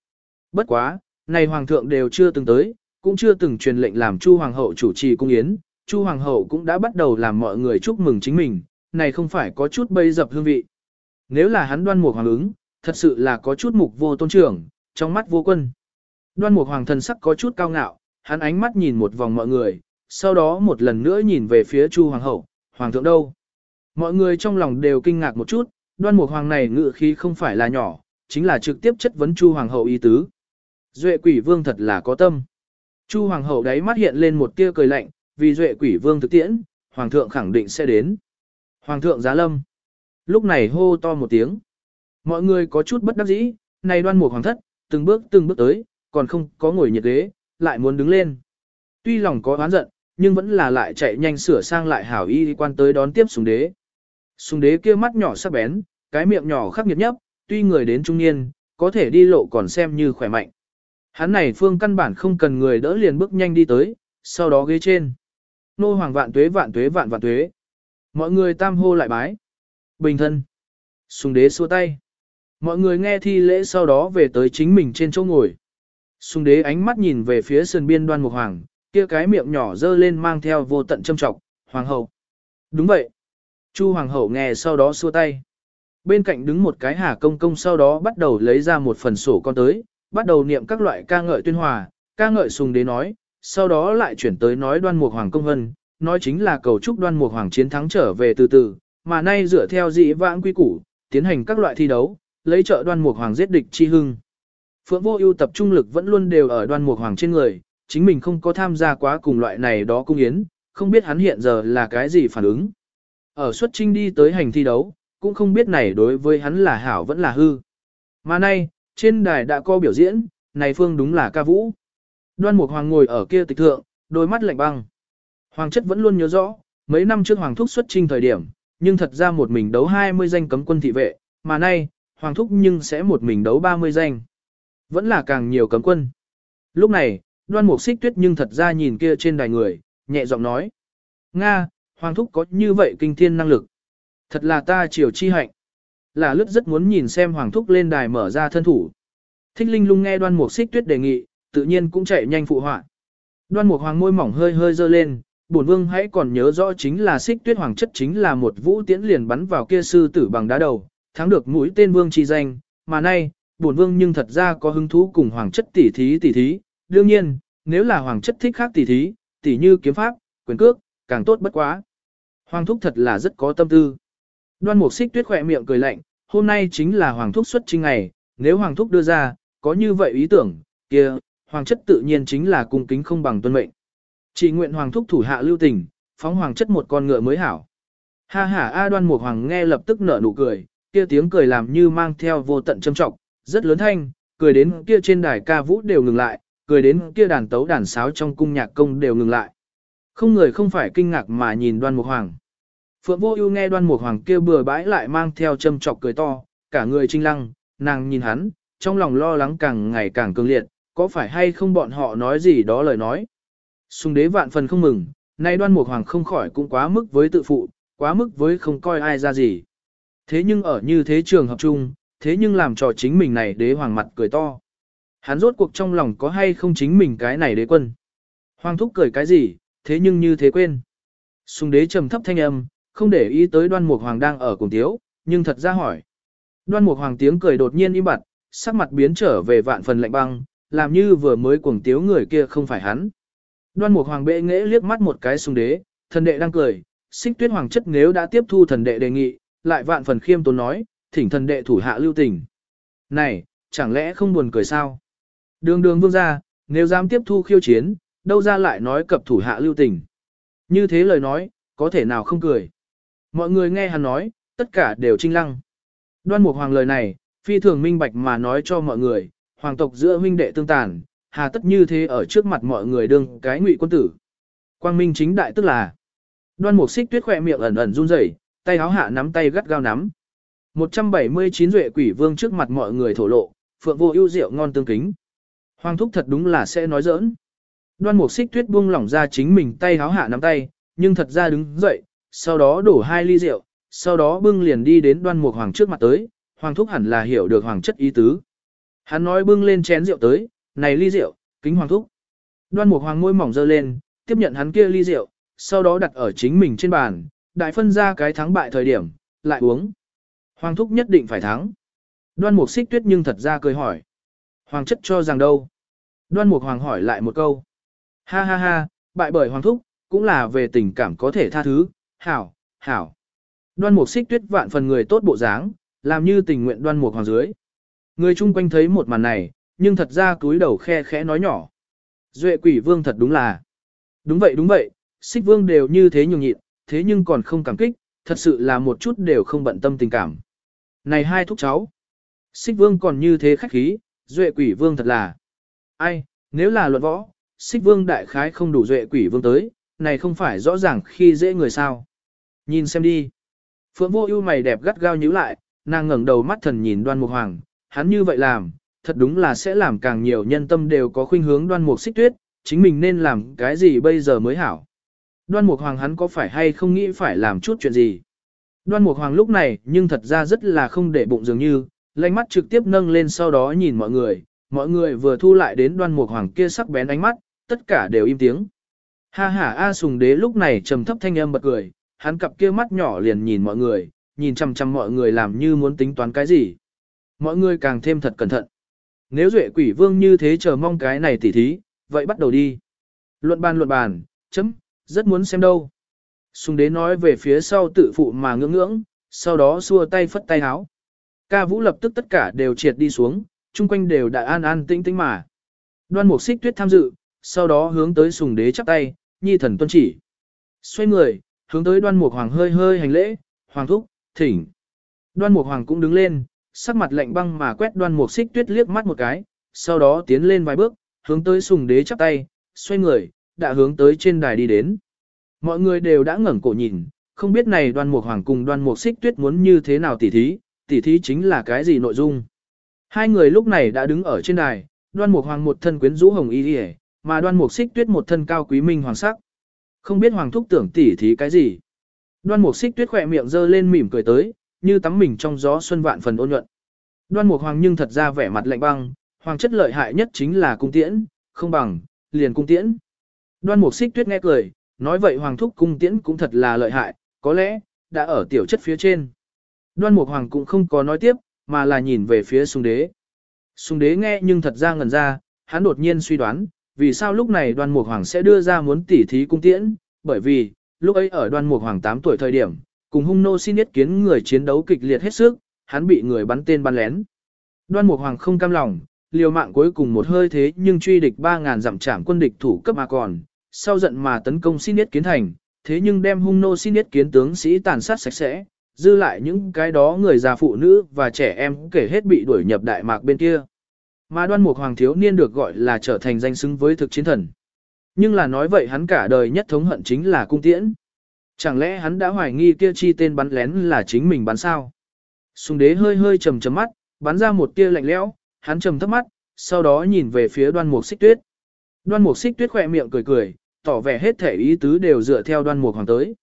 Bất quá, này hoàng thượng đều chưa từng tới, cũng chưa từng truyền lệnh làm chu hoàng hậu chủ trì cung yến, chu hoàng hậu cũng đã bắt đầu làm mọi người chúc mừng chính mình, này không phải có chút bây dập hương vị. Nếu là hắn đoan mục hoàng ứng, thật sự là có chút mục vô tôn trưởng, trong mắt vô quân. Đoan mục hoàng thần sắc có chút cao ngạo, hắn ánh mắt nhìn một vòng mọi người, sau đó một lần nữa nhìn về phía chu hoàng hậu, hoàng thượng đâu. Mọi người trong lòng đều kinh ngạc một chút, đoan mục hoàng này ngự khí không phải là nhỏ, chính là trực tiếp chất vấn chu hoàng hậu ý tứ. Duệ quỷ vương thật là có tâm. Chu hoàng hậu đấy mắt hiện lên một tia cười lạnh, vì duệ quỷ vương thực tiễn, hoàng thượng khẳng định sẽ đến. Hoàng thượng giá lâm. Lúc này hô to một tiếng. Mọi người có chút bất đắc dĩ, này đoan mục hoàng thất, từng bước từng bước tới, còn không có ngồi nhiệt ghế, lại muốn đứng lên. Tuy lòng có oán giận, nhưng vẫn là lại chạy nhanh sửa sang lại hảo y quan tới đón tiếp sùng đế. Sùng đế kia mắt nhỏ sắc bén, cái miệng nhỏ khắc nghiệt nhấp, tuy người đến trung niên, có thể đi lộ còn xem như khỏe mạnh. Hắn này phương căn bản không cần người đỡ liền bước nhanh đi tới, sau đó ghế trên. Nô hoàng vạn tuế vạn tuế vạn vạn tuế. Mọi người tam hô lại bái. Bình thân. Sùng đế xua tay. Mọi người nghe thi lễ sau đó về tới chính mình trên chỗ ngồi. Sùng đế ánh mắt nhìn về phía sườn biên đoan mục hoàng, kia cái miệng nhỏ dơ lên mang theo vô tận châm trọng, hoàng hậu. Đúng vậy. Chu hoàng hậu nghe sau đó xua tay. Bên cạnh đứng một cái hà công công sau đó bắt đầu lấy ra một phần sổ con tới, bắt đầu niệm các loại ca ngợi tuyên hòa, ca ngợi sùng đế nói, sau đó lại chuyển tới nói đoan mục hoàng công vân, nói chính là cầu chúc đoan mục hoàng chiến thắng trở về từ từ, mà nay dựa theo dị vãng quy củ, tiến hành các loại thi đấu, lấy trợ đoan mục hoàng giết địch chi hưng. Phượng vô ưu tập trung lực vẫn luôn đều ở đoan mục hoàng trên người, chính mình không có tham gia quá cùng loại này đó cung yến, không biết hắn hiện giờ là cái gì phản ứng. Ở xuất trinh đi tới hành thi đấu, cũng không biết này đối với hắn là hảo vẫn là hư. Mà nay, trên đài đã có biểu diễn, này phương đúng là ca vũ. Đoan Mục Hoàng ngồi ở kia tịch thượng, đôi mắt lạnh băng. Hoàng chất vẫn luôn nhớ rõ, mấy năm trước Hoàng thúc xuất trinh thời điểm, nhưng thật ra một mình đấu 20 danh cấm quân thị vệ, mà nay, Hoàng thúc nhưng sẽ một mình đấu 30 danh. Vẫn là càng nhiều cấm quân. Lúc này, đoan mục xích tuyết nhưng thật ra nhìn kia trên đài người, nhẹ giọng nói. Nga, Hoàng thúc có như vậy kinh thiên năng lực. Thật là ta chiều chi hạnh. Là lướt rất muốn nhìn xem Hoàng thúc lên đài mở ra thân thủ. Thích linh lung nghe đoan mục xích tuyết đề nghị, tự nhiên cũng chạy nhanh phụ họa. Đoan Mục Hoàng môi mỏng hơi hơi dơ lên, bổn vương hãy còn nhớ rõ chính là Xích Tuyết Hoàng chất chính là một vũ tiễn liền bắn vào kia sư tử bằng đá đầu, thắng được mũi tên vương chi danh, mà nay, bổn vương nhưng thật ra có hứng thú cùng hoàng chất tỷ thí tỷ thí, đương nhiên, nếu là hoàng chất thích khác tỷ thí, tỷ như kiếm pháp, quyền cước, càng tốt bất quá. Hoàng thúc thật là rất có tâm tư. Đoan Mục Xích Tuyết khỏe miệng cười lạnh, hôm nay chính là hoàng thúc xuất trinh ngày, nếu hoàng thúc đưa ra, có như vậy ý tưởng, kia, hoàng chất tự nhiên chính là cung kính không bằng tuân mệnh. Chỉ nguyện hoàng thúc thủ hạ lưu tình, phóng hoàng chất một con ngựa mới hảo. Ha ha A đoan mục hoàng nghe lập tức nở nụ cười, kia tiếng cười làm như mang theo vô tận châm trọng, rất lớn thanh, cười đến kia trên đài ca vũ đều ngừng lại, cười đến kia đàn tấu đàn sáo trong cung nhạc công đều ngừng lại. Không người không phải kinh ngạc mà nhìn đoan mục hoàng. Phượng vô ưu nghe đoan mục hoàng kia bừa bãi lại mang theo châm chọc cười to, cả người trinh lăng, nàng nhìn hắn, trong lòng lo lắng càng ngày càng cường liệt, có phải hay không bọn họ nói gì đó lời nói. Sùng đế vạn phần không mừng, nay đoan mục hoàng không khỏi cũng quá mức với tự phụ, quá mức với không coi ai ra gì. Thế nhưng ở như thế trường hợp chung, thế nhưng làm cho chính mình này đế hoàng mặt cười to. Hắn rốt cuộc trong lòng có hay không chính mình cái này đế quân. Hoàng thúc cười cái gì, thế nhưng như thế quên. Sùng đế trầm thấp thanh âm, không để ý tới đoan mục hoàng đang ở cùng tiếu, nhưng thật ra hỏi. Đoan mục hoàng tiếng cười đột nhiên im bặt, sắc mặt biến trở về vạn phần lạnh băng, làm như vừa mới cuồng tiếu người kia không phải hắn. Đoan mục hoàng bệ nghễ liếc mắt một cái sùng đế, thần đệ đang cười, xích tuyết hoàng chất nếu đã tiếp thu thần đệ đề nghị, lại vạn phần khiêm tốn nói, thỉnh thần đệ thủ hạ lưu tình. Này, chẳng lẽ không buồn cười sao? Đường đường vương ra, nếu dám tiếp thu khiêu chiến, đâu ra lại nói cập thủ hạ lưu tình. Như thế lời nói, có thể nào không cười. Mọi người nghe hắn nói, tất cả đều trinh lăng. Đoan mục hoàng lời này, phi thường minh bạch mà nói cho mọi người, hoàng tộc giữa huynh đệ tương tàn, hà tất như thế ở trước mặt mọi người đương cái ngụy quân tử. Quang minh chính đại tức là, đoan mục xích tuyết khỏe miệng ẩn ẩn run rẩy, tay áo hạ nắm tay gắt gao nắm. 179 duệ quỷ vương trước mặt mọi người thổ lộ, phượng vô ưu rượu ngon tương kính. Hoàng thúc thật đúng là sẽ nói giỡn. Đoan mục xích tuyết buông lỏng ra chính mình tay áo hạ nắm tay, nhưng thật ra đứng dậy, sau đó đổ hai ly rượu, sau đó bưng liền đi đến đoan mục hoàng trước mặt tới, hoàng thúc hẳn là hiểu được hoàng chất ý tứ. Hắn nói bưng lên chén rượu tới, này ly rượu, kính hoàng thúc. Đoan mục hoàng môi mỏng dơ lên, tiếp nhận hắn kia ly rượu, sau đó đặt ở chính mình trên bàn, đại phân ra cái thắng bại thời điểm, lại uống. Hoàng thúc nhất định phải thắng. Đoan mục xích tuyết nhưng thật ra cười hỏi. Hoàng chất cho rằng đâu? Đoan mục hoàng hỏi lại một câu. Ha ha ha, bại bởi hoàng thúc, cũng là về tình cảm có thể tha thứ, hảo, hảo. Đoan mục xích tuyết vạn phần người tốt bộ dáng, làm như tình nguyện đoan mục hoàng dưới. Người chung quanh thấy một màn này, nhưng thật ra túi đầu khe khẽ nói nhỏ. Duệ quỷ vương thật đúng là. Đúng vậy đúng vậy, xích vương đều như thế nhường nhịn, thế nhưng còn không cảm kích, thật sự là một chút đều không bận tâm tình cảm. Này hai thúc cháu. Xích vương còn như thế khách khí, duệ quỷ vương thật là. Ai, nếu là luận võ, xích vương đại khái không đủ duệ quỷ vương tới, này không phải rõ ràng khi dễ người sao. Nhìn xem đi. Phượng vô ưu mày đẹp gắt gao nhíu lại, nàng ngẩng đầu mắt thần nhìn đoan mục hoàng, hắn như vậy làm, thật đúng là sẽ làm càng nhiều nhân tâm đều có khuynh hướng đoan mục xích tuyết, chính mình nên làm cái gì bây giờ mới hảo. Đoan mục hoàng hắn có phải hay không nghĩ phải làm chút chuyện gì. Đoan mục hoàng lúc này nhưng thật ra rất là không để bụng dường như, lanh mắt trực tiếp nâng lên sau đó nhìn mọi người, mọi người vừa thu lại đến đoan mục hoàng kia sắc bén ánh mắt, tất cả đều im tiếng. Ha ha A sùng đế lúc này trầm thấp thanh âm bật cười, hắn cặp kia mắt nhỏ liền nhìn mọi người, nhìn chăm chăm mọi người làm như muốn tính toán cái gì. Mọi người càng thêm thật cẩn thận. Nếu duệ quỷ vương như thế chờ mong cái này tỉ thí, vậy bắt đầu đi. Luận bàn luận bàn, chấm, rất muốn xem đâu. Sùng đế nói về phía sau tự phụ mà ngưỡng ngưỡng, sau đó xua tay phất tay háo. Ca vũ lập tức tất cả đều triệt đi xuống, chung quanh đều đã an an tĩnh tĩnh mà. Đoan mục xích tuyết tham dự, sau đó hướng tới sùng đế chắp tay, nhi thần tuân chỉ. Xoay người, hướng tới đoan mục hoàng hơi hơi hành lễ, hoàng thúc, thỉnh. Đoan mục hoàng cũng đứng lên, sắc mặt lạnh băng mà quét đoan mục xích tuyết liếc mắt một cái, sau đó tiến lên vài bước, hướng tới sùng đế chắp tay, xoay người, đã hướng tới trên đài đi đến. Mọi người đều đã ngẩng cổ nhìn, không biết này đoan mục hoàng cùng đoan mục xích tuyết muốn như thế nào tỉ thí, tỉ thí chính là cái gì nội dung. Hai người lúc này đã đứng ở trên đài, đoan mục hoàng một thân quyến rũ hồng y đi mà đoan mục xích tuyết một thân cao quý minh hoàng sắc. Không biết hoàng thúc tưởng tỉ thí cái gì. Đoan mục xích tuyết khỏe miệng dơ lên mỉm cười tới, như tắm mình trong gió xuân vạn phần ôn nhuận. Đoan mục hoàng nhưng thật ra vẻ mặt lạnh băng, hoàng chất lợi hại nhất chính là cung tiễn, không bằng, liền cung tiễn. Đoan mục xích tuyết nghe cười, nói vậy hoàng thúc cung tiễn cũng thật là lợi hại, có lẽ, đã ở tiểu chất phía trên. Đoan mục hoàng cũng không có nói tiếp, mà là nhìn về phía sung đế. Sung đế nghe nhưng thật ra ngần ra, hắn đột nhiên suy đoán, vì sao lúc này đoan mục hoàng sẽ đưa ra muốn tỉ thí cung tiễn, bởi vì, lúc ấy ở đoan mục hoàng 8 tuổi thời điểm, cùng hung nô xin ý kiến người chiến đấu kịch liệt hết sức, hắn bị người bắn tên bắn lén. Đoan mục hoàng không cam lòng, liều mạng cuối cùng một hơi thế nhưng truy địch 3.000 dặm trảm quân địch thủ cấp mà còn, sau giận mà tấn công xin yết kiến thành, thế nhưng đem hung nô xin yết kiến tướng sĩ tàn sát sạch sẽ, dư lại những cái đó người già phụ nữ và trẻ em kể hết bị đuổi nhập đại mạc bên kia. Mà đoan mục hoàng thiếu niên được gọi là trở thành danh xứng với thực chiến thần. Nhưng là nói vậy hắn cả đời nhất thống hận chính là cung tiễn. Chẳng lẽ hắn đã hoài nghi kia chi tên bắn lén là chính mình bắn sao? Sùng đế hơi hơi trầm trầm mắt, bắn ra một tia lạnh lẽo, hắn trầm thấp mắt, sau đó nhìn về phía đoan mục xích tuyết. Đoan mục xích tuyết khỏe miệng cười cười, tỏ vẻ hết thể ý tứ đều dựa theo đoan mục hoàng tới.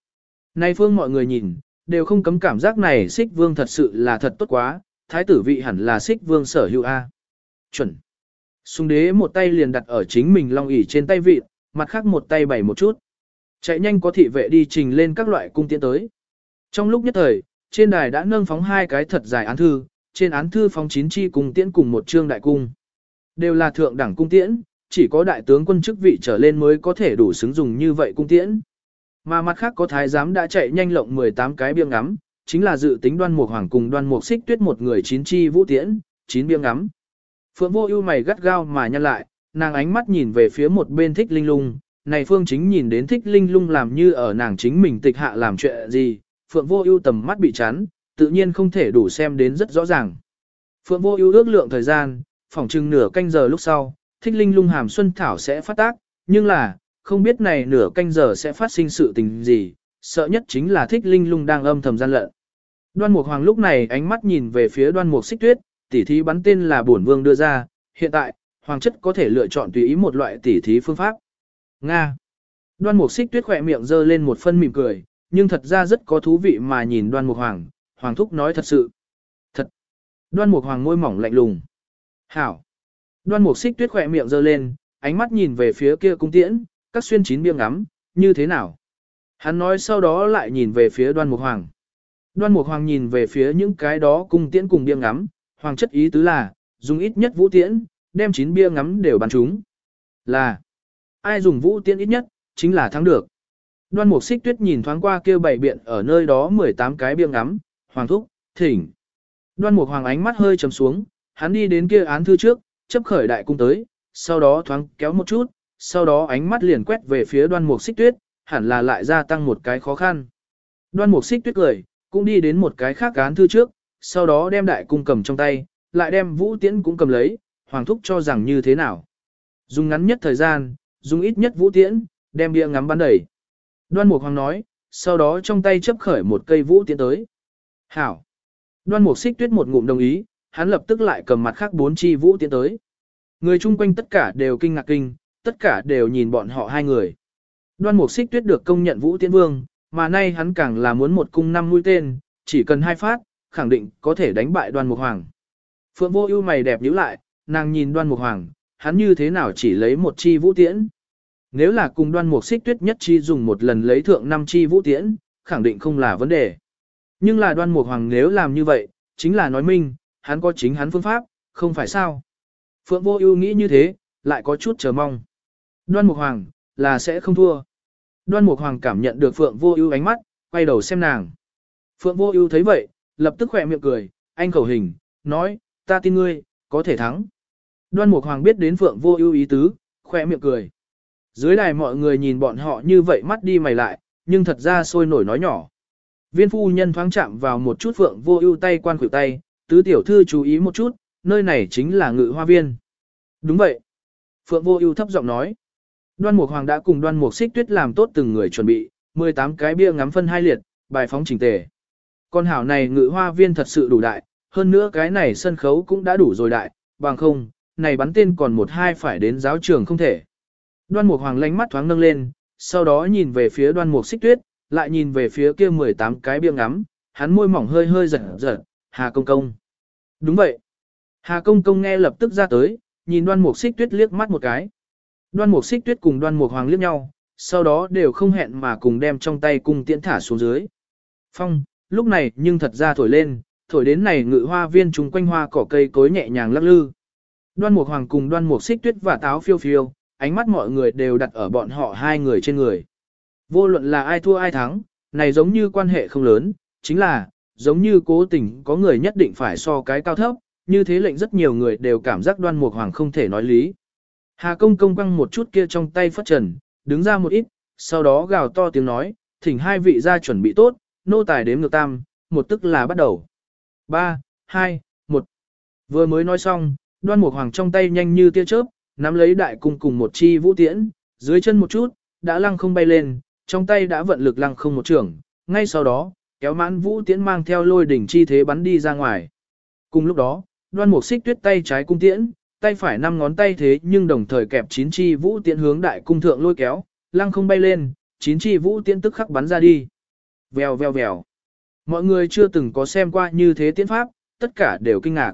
Nay phương mọi người nhìn, đều không cấm cảm giác này xích vương thật sự là thật tốt quá, thái tử vị hẳn là xích vương sở hữu A. Chuẩn. xung đế một tay liền đặt ở chính mình long ỉ trên tay vị, mặt khác một tay bày một chút. Chạy nhanh có thị vệ đi trình lên các loại cung tiễn tới. Trong lúc nhất thời, trên đài đã nâng phóng hai cái thật dài án thư, trên án thư phóng chín chi cung tiễn cùng một trương đại cung. Đều là thượng đẳng cung tiễn, chỉ có đại tướng quân chức vị trở lên mới có thể đủ xứng dùng như vậy cung tiễn. Mà mặt khác có thái giám đã chạy nhanh lộng 18 cái biêng ngắm, chính là dự tính đoan mục hoàng cùng đoan mục xích tuyết một người chín chi vũ tiễn, chín biêng ngắm. Phượng vô ưu mày gắt gao mà nhăn lại, nàng ánh mắt nhìn về phía một bên thích linh lung, này phương chính nhìn đến thích linh lung làm như ở nàng chính mình tịch hạ làm chuyện gì, Phượng vô ưu tầm mắt bị chắn, tự nhiên không thể đủ xem đến rất rõ ràng. Phượng vô ưu ước lượng thời gian, phỏng chừng nửa canh giờ lúc sau, thích linh lung hàm xuân thảo sẽ phát tác, nhưng là, không biết này nửa canh giờ sẽ phát sinh sự tình gì, sợ nhất chính là thích linh lung đang âm thầm gian lận. Đoan Mục Hoàng lúc này ánh mắt nhìn về phía Đoan Mục Xích Tuyết, tỉ thí bắn tên là bổn vương đưa ra, hiện tại, hoàng chất có thể lựa chọn tùy ý một loại tỉ thí phương pháp. Nga. Đoan Mục Xích Tuyết khỏe miệng giơ lên một phân mỉm cười, nhưng thật ra rất có thú vị mà nhìn Đoan Mục Hoàng, Hoàng thúc nói thật sự. Thật. Đoan Mục Hoàng môi mỏng lạnh lùng. Hảo. Đoan Mục Xích Tuyết khỏe miệng giơ lên, ánh mắt nhìn về phía kia cung tiễn, các xuyên chín biếng ngắm, như thế nào? Hắn nói sau đó lại nhìn về phía Đoan Mục Hoàng. Đoan Mục Hoàng nhìn về phía những cái đó cung tiễn cùng biếng ngắm, hoàng chất ý tứ là, dùng ít nhất vũ tiễn, đem chín bia ngắm đều bắn chúng. Là, ai dùng vũ tiễn ít nhất, chính là thắng được. Đoan mục xích tuyết nhìn thoáng qua kêu bảy biện ở nơi đó 18 cái bia ngắm, hoàng thúc, thỉnh. Đoan mục hoàng ánh mắt hơi trầm xuống, hắn đi đến kia án thư trước, chấp khởi đại cung tới, sau đó thoáng kéo một chút, sau đó ánh mắt liền quét về phía đoan mục xích tuyết, hẳn là lại gia tăng một cái khó khăn. Đoan mục xích tuyết cười, cũng đi đến một cái khác án thư trước, sau đó đem đại cung cầm trong tay, lại đem vũ tiễn cũng cầm lấy, hoàng thúc cho rằng như thế nào. Dùng ngắn nhất thời gian, dùng ít nhất vũ tiễn, đem bia ngắm bắn đẩy. Đoan Mục Hoàng nói, sau đó trong tay chấp khởi một cây vũ tiễn tới. Hảo. Đoan Mục xích tuyết một ngụm đồng ý, hắn lập tức lại cầm mặt khác bốn chi vũ tiễn tới. Người chung quanh tất cả đều kinh ngạc kinh, tất cả đều nhìn bọn họ hai người. Đoan Mục xích tuyết được công nhận vũ tiên vương, mà nay hắn càng là muốn một cung năm mũi tên, chỉ cần hai phát, khẳng định có thể đánh bại đoan mục hoàng. Phượng vô ưu mày đẹp nhíu lại, nàng nhìn đoan mục hoàng, hắn như thế nào chỉ lấy một chi vũ tiễn. Nếu là cùng đoan mục xích tuyết nhất chi dùng một lần lấy thượng năm chi vũ tiễn, khẳng định không là vấn đề. Nhưng là đoan mục hoàng nếu làm như vậy, chính là nói minh, hắn có chính hắn phương pháp, không phải sao. Phượng vô ưu nghĩ như thế, lại có chút chờ mong. Đoan mục hoàng, là sẽ không thua. Đoan mục hoàng cảm nhận được Phượng vô ưu ánh mắt, quay đầu xem nàng. Phượng vô ưu thấy vậy, lập tức khẽ miệng cười, anh khẩu hình, nói, ta tin ngươi, có thể thắng. Đoan Mục Hoàng biết đến Phượng vô ưu ý tứ, khẽ miệng cười. Dưới đài mọi người nhìn bọn họ như vậy mắt đi mày lại, nhưng thật ra sôi nổi nói nhỏ. Viên phu nhân thoáng chạm vào một chút Phượng vô ưu tay quan khuỷu tay, tứ tiểu thư chú ý một chút, nơi này chính là ngự hoa viên. Đúng vậy. Phượng vô ưu thấp giọng nói. Đoan Mục Hoàng đã cùng Đoan Mục Xích Tuyết làm tốt từng người chuẩn bị, 18 cái bia ngắm phân hai liệt, bài phóng chỉnh tề. Con hảo này ngự hoa viên thật sự đủ đại, hơn nữa cái này sân khấu cũng đã đủ rồi đại, bằng không, này bắn tên còn một hai phải đến giáo trường không thể. Đoan Mục Hoàng lánh mắt thoáng nâng lên, sau đó nhìn về phía Đoan Mục Xích Tuyết, lại nhìn về phía kia 18 cái bia ngắm, hắn môi mỏng hơi hơi giật giật, Hà Công Công. Đúng vậy. Hà Công Công nghe lập tức ra tới, nhìn Đoan Mục Xích Tuyết liếc mắt một cái. Đoan Mục Xích Tuyết cùng Đoan Mục Hoàng liếc nhau, sau đó đều không hẹn mà cùng đem trong tay cung tiễn thả xuống dưới. Phong, lúc này nhưng thật ra thổi lên, thổi đến này ngự hoa viên chung quanh hoa cỏ cây cối nhẹ nhàng lắc lư. Đoan Mục Hoàng cùng Đoan Mục Xích Tuyết và táo phiêu phiêu, ánh mắt mọi người đều đặt ở bọn họ hai người trên người. Vô luận là ai thua ai thắng, này giống như quan hệ không lớn, chính là, giống như cố tình có người nhất định phải so cái cao thấp, như thế lệnh rất nhiều người đều cảm giác Đoan Mục Hoàng không thể nói lý. Hà công công quăng một chút kia trong tay phất trần, đứng ra một ít, sau đó gào to tiếng nói, thỉnh hai vị ra chuẩn bị tốt, nô tài đếm ngược tam, một tức là bắt đầu. 3, 2, 1. Vừa mới nói xong, đoan mục hoàng trong tay nhanh như tia chớp, nắm lấy đại cung cùng một chi vũ tiễn, dưới chân một chút, đã lăng không bay lên, trong tay đã vận lực lăng không một trường, ngay sau đó, kéo mãn vũ tiễn mang theo lôi đỉnh chi thế bắn đi ra ngoài. Cùng lúc đó, đoan mục xích tuyết tay trái cung tiễn, tay phải năm ngón tay thế nhưng đồng thời kẹp chín chi vũ tiễn hướng đại cung thượng lôi kéo, lăng không bay lên, chín chi vũ tiễn tức khắc bắn ra đi. Vèo vèo vèo. Mọi người chưa từng có xem qua như thế tiễn pháp, tất cả đều kinh ngạc.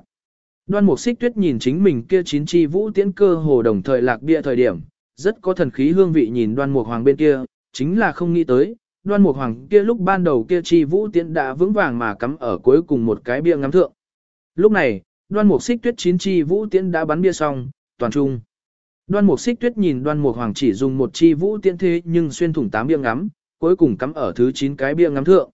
Đoan mục xích tuyết nhìn chính mình kia chín chi vũ tiễn cơ hồ đồng thời lạc bia thời điểm, rất có thần khí hương vị nhìn đoan mục hoàng bên kia, chính là không nghĩ tới, đoan mục hoàng kia lúc ban đầu kia chi vũ tiễn đã vững vàng mà cắm ở cuối cùng một cái bia ngắm thượng. Lúc này, đoan mục xích tuyết chín chi vũ tiễn đã bắn bia xong, toàn trung. Đoan mục xích tuyết nhìn đoan mục hoàng chỉ dùng một chi vũ tiễn thế nhưng xuyên thủng tám bia ngắm, cuối cùng cắm ở thứ chín cái bia ngắm thượng.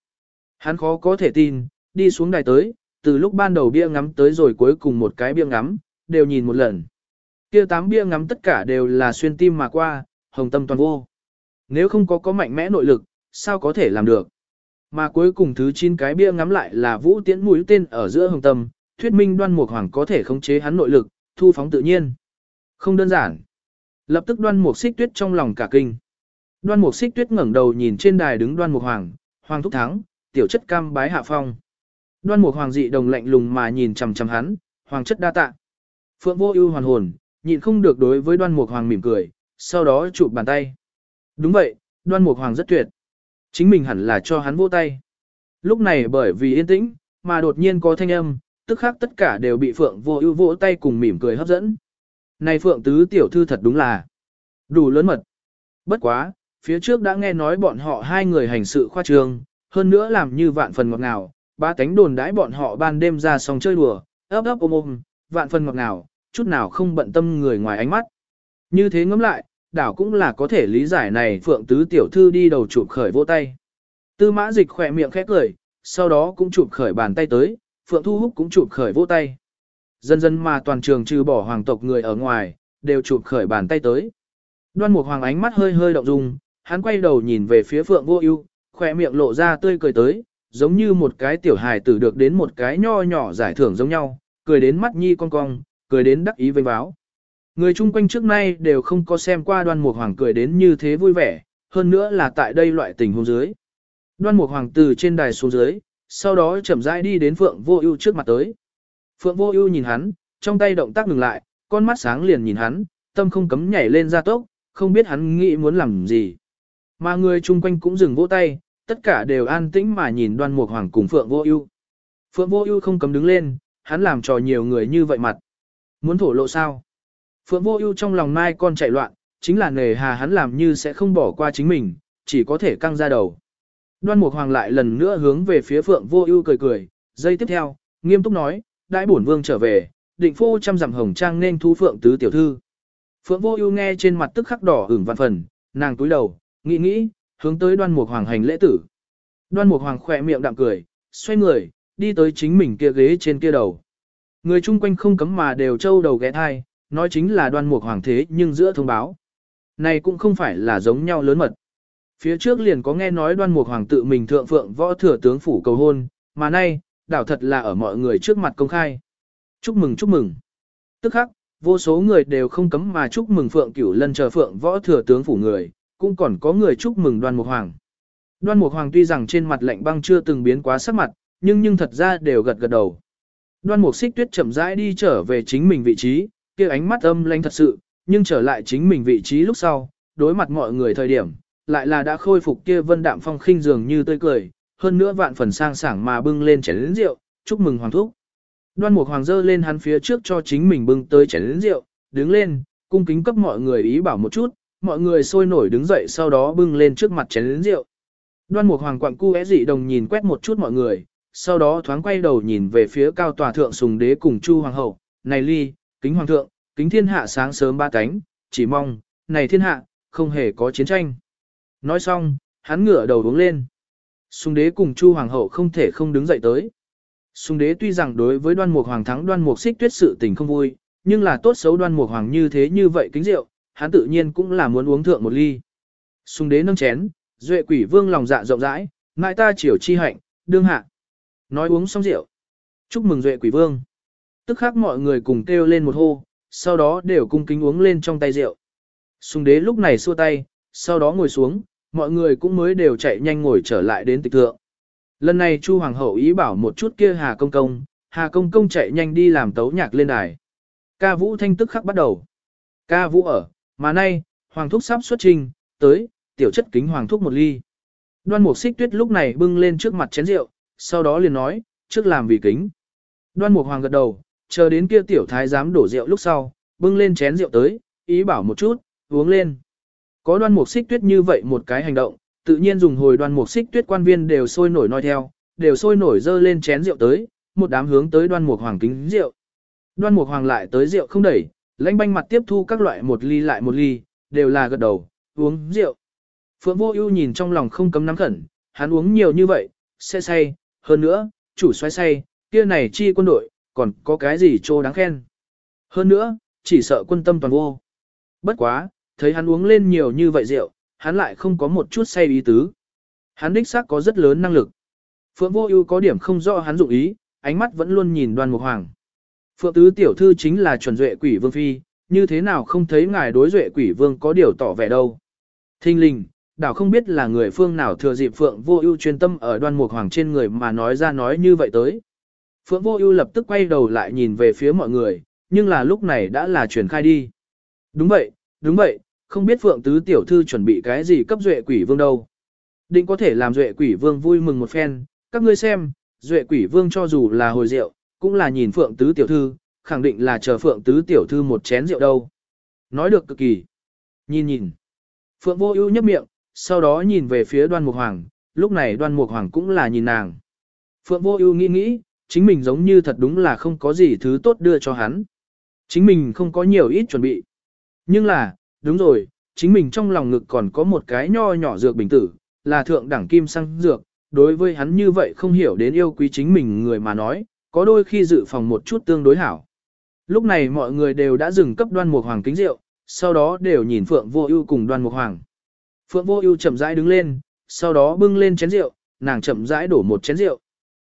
Hắn khó có thể tin, đi xuống đài tới, từ lúc ban đầu bia ngắm tới rồi cuối cùng một cái bia ngắm, đều nhìn một lần. Kia tám bia ngắm tất cả đều là xuyên tim mà qua, hồng tâm toàn vô. Nếu không có có mạnh mẽ nội lực, sao có thể làm được? Mà cuối cùng thứ 9 cái bia ngắm lại là vũ tiễn mũi tên ở giữa hồng tâm, thuyết minh đoan mục hoàng có thể khống chế hắn nội lực, thu phóng tự nhiên. Không đơn giản. Lập tức đoan mục xích tuyết trong lòng cả kinh. Đoan mục xích tuyết ngẩng đầu nhìn trên đài đứng đoan mục hoàng, hoàng thúc thắng, tiểu chất cam bái hạ phong. Đoan mục hoàng dị đồng lạnh lùng mà nhìn chằm chằm hắn, hoàng chất đa tạ. Phượng vô ưu hoàn hồn, nhịn không được đối với đoan mục hoàng mỉm cười, sau đó chụp bàn tay. Đúng vậy, đoan mục hoàng rất tuyệt. Chính mình hẳn là cho hắn vỗ tay. Lúc này bởi vì yên tĩnh, mà đột nhiên có thanh âm, tức khác tất cả đều bị Phượng vô ưu vỗ tay cùng mỉm cười hấp dẫn. Này Phượng tứ tiểu thư thật đúng là đủ lớn mật. Bất quá, phía trước đã nghe nói bọn họ hai người hành sự khoa trương, hơn nữa làm như vạn phần ngọt ngào, ba cánh đồn đãi bọn họ ban đêm ra sòng chơi đùa, ấp ấp ôm ôm, vạn phần ngọt ngào, chút nào không bận tâm người ngoài ánh mắt. Như thế ngẫm lại, đảo cũng là có thể lý giải này Phượng Tứ Tiểu Thư đi đầu chụp khởi vỗ tay. Tư mã dịch khỏe miệng khẽ cười, sau đó cũng chụp khởi bàn tay tới, Phượng Thu Húc cũng chụp khởi vỗ tay. Dần dần mà toàn trường trừ bỏ hoàng tộc người ở ngoài, đều chụp khởi bàn tay tới. Đoan Mục Hoàng ánh mắt hơi hơi động dung, hắn quay đầu nhìn về phía Phượng Vô Ưu, khỏe miệng lộ ra tươi cười tới, giống như một cái tiểu hài tử được đến một cái nho nhỏ giải thưởng giống nhau, cười đến mắt nhi cong cong, cười đến đắc ý vênh báo. Người chung quanh trước nay đều không có xem qua đoan mục hoàng cười đến như thế vui vẻ, hơn nữa là tại đây loại tình huống dưới. Đoan mục hoàng từ trên đài xuống dưới, sau đó chậm rãi đi đến Phượng Vô Ưu trước mặt tới. Phượng Vô Ưu nhìn hắn, trong tay động tác ngừng lại, con mắt sáng liền nhìn hắn, tâm không cấm nhảy lên ra tốc, không biết hắn nghĩ muốn làm gì. Mà người chung quanh cũng dừng vỗ tay, tất cả đều an tĩnh mà nhìn Đoan Mục Hoàng cùng Phượng Vô Ưu. Phượng Vô Ưu không cấm đứng lên, hắn làm trò nhiều người như vậy mặt. Muốn thổ lộ sao? Phượng Vô Ưu trong lòng mai con chạy loạn, chính là nề hà hắn làm như sẽ không bỏ qua chính mình, chỉ có thể căng ra đầu. Đoan Mục Hoàng lại lần nữa hướng về phía Phượng Vô Ưu cười cười, giây tiếp theo, nghiêm túc nói, đại bổn vương trở về, định phô trăm dặm hồng trang nên thu Phượng tứ tiểu thư. Phượng Vô Ưu nghe trên mặt tức khắc đỏ ửng vạn phần, nàng cúi đầu, nghĩ nghĩ, hướng tới Đoan Mục Hoàng hành lễ tử. Đoan Mục Hoàng khẽ miệng đạm cười, xoay người, đi tới chính mình kia ghế trên kia đầu. Người chung quanh không cấm mà đều trâu đầu ghé thai, nói chính là đoan mục hoàng thế nhưng giữa thông báo. Này cũng không phải là giống nhau lớn mật. Phía trước liền có nghe nói đoan mục hoàng tự mình thượng phượng võ thừa tướng phủ cầu hôn, mà nay, đảo thật là ở mọi người trước mặt công khai. Chúc mừng chúc mừng. Tức khắc, vô số người đều không cấm mà chúc mừng phượng cửu lân chờ phượng võ thừa tướng phủ người, cũng còn có người chúc mừng đoan mục hoàng. Đoan mục hoàng tuy rằng trên mặt lạnh băng chưa từng biến quá sắc mặt, nhưng nhưng thật ra đều gật gật đầu. Đoan mục xích tuyết chậm rãi đi trở về chính mình vị trí, kia ánh mắt âm lanh thật sự, nhưng trở lại chính mình vị trí lúc sau, đối mặt mọi người thời điểm, lại là đã khôi phục kia vân đạm phong khinh dường như tươi cười, hơn nữa vạn phần sang sảng mà bưng lên chén lớn rượu, chúc mừng hoàng thúc. Đoan Mục Hoàng dơ lên hắn phía trước cho chính mình bưng tới chén lớn rượu, đứng lên, cung kính cấp mọi người ý bảo một chút, mọi người sôi nổi đứng dậy sau đó bưng lên trước mặt chén lớn rượu. Đoan Mục Hoàng quặng cu é dị đồng nhìn quét một chút mọi người, sau đó thoáng quay đầu nhìn về phía cao tòa thượng sùng đế cùng Chu Hoàng hậu, này ly, kính hoàng thượng, kính thiên hạ sáng sớm ba cánh, chỉ mong, này thiên hạ, không hề có chiến tranh. Nói xong, hắn ngửa đầu uống lên. Sùng đế cùng Chu Hoàng hậu không thể không đứng dậy tới. Sùng đế tuy rằng đối với đoan mục hoàng thắng đoan mục xích tuyết sự tình không vui, nhưng là tốt xấu đoan mục hoàng như thế như vậy kính rượu, hắn tự nhiên cũng là muốn uống thượng một ly. Sùng đế nâng chén, duệ quỷ vương lòng dạ rộng rãi, ngại ta chiều chi hạnh, đương hạ. Nói uống xong rượu. Chúc mừng duệ quỷ vương. Tức khắc mọi người cùng kêu lên một hô, sau đó đều cung kính uống lên trong tay rượu. Sùng đế lúc này xua tay, sau đó ngồi xuống, mọi người cũng mới đều chạy nhanh ngồi trở lại đến tịch thượng. Lần này Chu Hoàng hậu ý bảo một chút kia Hà Công Công, Hà Công Công chạy nhanh đi làm tấu nhạc lên đài. Ca vũ thanh tức khắc bắt đầu. Ca vũ ở, mà nay, Hoàng Thúc sắp xuất trình, tới, tiểu chất kính Hoàng Thúc một ly. Đoan Mục Xích Tuyết lúc này bưng lên trước mặt chén rượu, sau đó liền nói, trước làm vì kính. Đoan Mục Hoàng gật đầu, chờ đến kia tiểu thái dám đổ rượu lúc sau, bưng lên chén rượu tới, ý bảo một chút, uống lên. Có Đoan Mục Xích Tuyết như vậy một cái hành động, tự nhiên dùng hồi Đoan Mục Xích Tuyết quan viên đều sôi nổi nói theo, đều sôi nổi dơ lên chén rượu tới, một đám hướng tới Đoan Mục Hoàng kính rượu. Đoan Mục Hoàng lại tới rượu không đẩy, lãnh banh mặt tiếp thu các loại một ly lại một ly, đều là gật đầu, uống rượu. Phượng Vô Ưu nhìn trong lòng không cấm nắm khẩn, hắn uống nhiều như vậy, sẽ say, hơn nữa, chủ xoay say, kia này chi quân đội, còn có cái gì trô đáng khen. Hơn nữa, chỉ sợ quân tâm toàn vô. Bất quá, thấy hắn uống lên nhiều như vậy rượu, hắn lại không có một chút say ý tứ. Hắn đích xác có rất lớn năng lực. Phượng Vô Ưu có điểm không rõ hắn dụng ý, ánh mắt vẫn luôn nhìn Đoan Mục Hoàng. Phượng tứ tiểu thư chính là chuẩn duệ quỷ vương phi, như thế nào không thấy ngài đối duệ quỷ vương có điều tỏ vẻ đâu. Thinh linh, đảo không biết là người phương nào thừa dịp Phượng Vô Ưu chuyên tâm ở Đoan Mục Hoàng trên người mà nói ra nói như vậy tới. Phượng Vô Ưu lập tức quay đầu lại nhìn về phía mọi người, nhưng là lúc này đã là truyền khai đi. Đúng vậy, đúng vậy, không biết Phượng tứ tiểu thư chuẩn bị cái gì cấp duệ quỷ vương đâu. Định có thể làm duệ quỷ vương vui mừng một phen, các ngươi xem, duệ quỷ vương cho dù là hồi rượu, cũng là nhìn Phượng tứ tiểu thư, khẳng định là chờ Phượng tứ tiểu thư một chén rượu đâu. Nói được cực kỳ. Nhìn nhìn. Phượng vô ưu nhếch miệng, sau đó nhìn về phía đoan mục hoàng, lúc này đoan mục hoàng cũng là nhìn nàng. Phượng vô ưu nghĩ nghĩ, chính mình giống như thật đúng là không có gì thứ tốt đưa cho hắn. Chính mình không có nhiều ít chuẩn bị. Nhưng là, đúng rồi, chính mình trong lòng ngực còn có một cái nho nhỏ dược bình tử, là thượng đẳng kim sang dược, đối với hắn như vậy không hiểu đến yêu quý chính mình người mà nói, có đôi khi dự phòng một chút tương đối hảo. Lúc này mọi người đều đã dừng cấp đoan mục hoàng kính rượu, sau đó đều nhìn Phượng Vô Ưu cùng đoan mục hoàng. Phượng Vô Ưu chậm rãi đứng lên, sau đó bưng lên chén rượu, nàng chậm rãi đổ một chén rượu.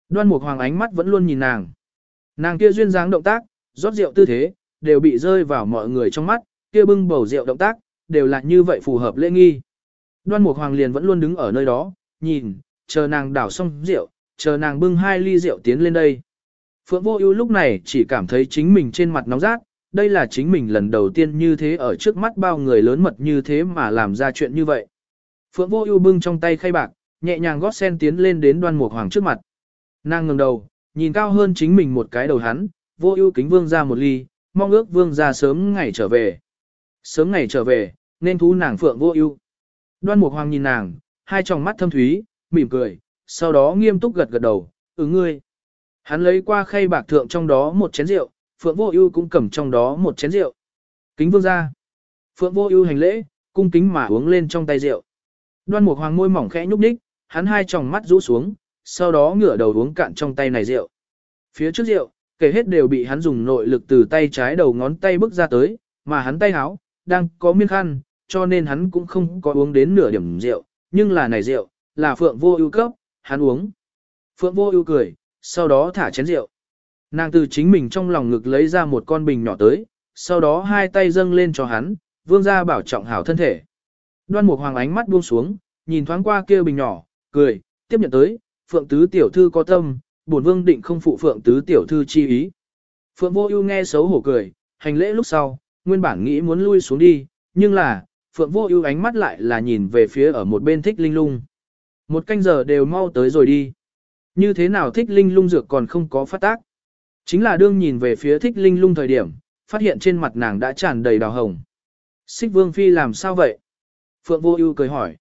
Đoan mục hoàng ánh mắt vẫn luôn nhìn nàng. Nàng kia duyên dáng động tác, rót rượu tư thế, đều bị rơi vào mọi người trong mắt, kia bưng bầu rượu động tác, đều là như vậy phù hợp lễ nghi. Đoan Mục Hoàng liền vẫn luôn đứng ở nơi đó, nhìn, chờ nàng đảo xong rượu, chờ nàng bưng hai ly rượu tiến lên đây. Phượng Vô Ưu lúc này chỉ cảm thấy chính mình trên mặt nóng rát, đây là chính mình lần đầu tiên như thế ở trước mắt bao người lớn mật như thế mà làm ra chuyện như vậy. Phượng Vô Ưu bưng trong tay khay bạc, nhẹ nhàng gót sen tiến lên đến Đoan Mục Hoàng trước mặt. Nàng ngẩng đầu, nhìn cao hơn chính mình một cái đầu hắn, Vô Ưu kính vương ra một ly, mong ước vương ra sớm ngày trở về. Sớm ngày trở về, nên thú nàng Phượng Vô Ưu. Đoan Mục Hoàng nhìn nàng, hai tròng mắt thâm thúy, mỉm cười, sau đó nghiêm túc gật gật đầu, "Ừ ngươi." Hắn lấy qua khay bạc thượng trong đó một chén rượu, Phượng Vô Ưu cũng cầm trong đó một chén rượu. Kính vương gia. Phượng Vô Ưu hành lễ, cung kính mà uống lên trong tay rượu. Đoan Mục Hoàng môi mỏng khẽ nhúc nhích, hắn hai tròng mắt rũ xuống, sau đó ngửa đầu uống cạn trong tay này rượu. Phía trước rượu, kể hết đều bị hắn dùng nội lực từ tay trái đầu ngón tay bước ra tới, mà hắn tay háo đang có miên khăn, cho nên hắn cũng không có uống đến nửa điểm rượu, nhưng là này rượu, là Phượng Vô Ưu cấp, hắn uống. Phượng Vô Ưu cười, sau đó thả chén rượu. Nàng từ chính mình trong lòng ngực lấy ra một con bình nhỏ tới, sau đó hai tay dâng lên cho hắn, vương gia bảo trọng hảo thân thể. Đoan Mục Hoàng ánh mắt buông xuống, nhìn thoáng qua kia bình nhỏ, cười, tiếp nhận tới, Phượng tứ tiểu thư có tâm, bổn vương định không phụ Phượng tứ tiểu thư chi ý. Phượng Vô Ưu nghe xấu hổ cười, hành lễ lúc sau, nguyên bản nghĩ muốn lui xuống đi, nhưng là, Phượng Vô Ưu ánh mắt lại là nhìn về phía ở một bên Thích Linh Lung. Một canh giờ đều mau tới rồi đi. Như thế nào Thích Linh Lung dược còn không có phát tác? Chính là đương nhìn về phía Thích Linh Lung thời điểm, phát hiện trên mặt nàng đã tràn đầy đào hồng. Xích Vương phi làm sao vậy? Phượng Vô Ưu cười hỏi.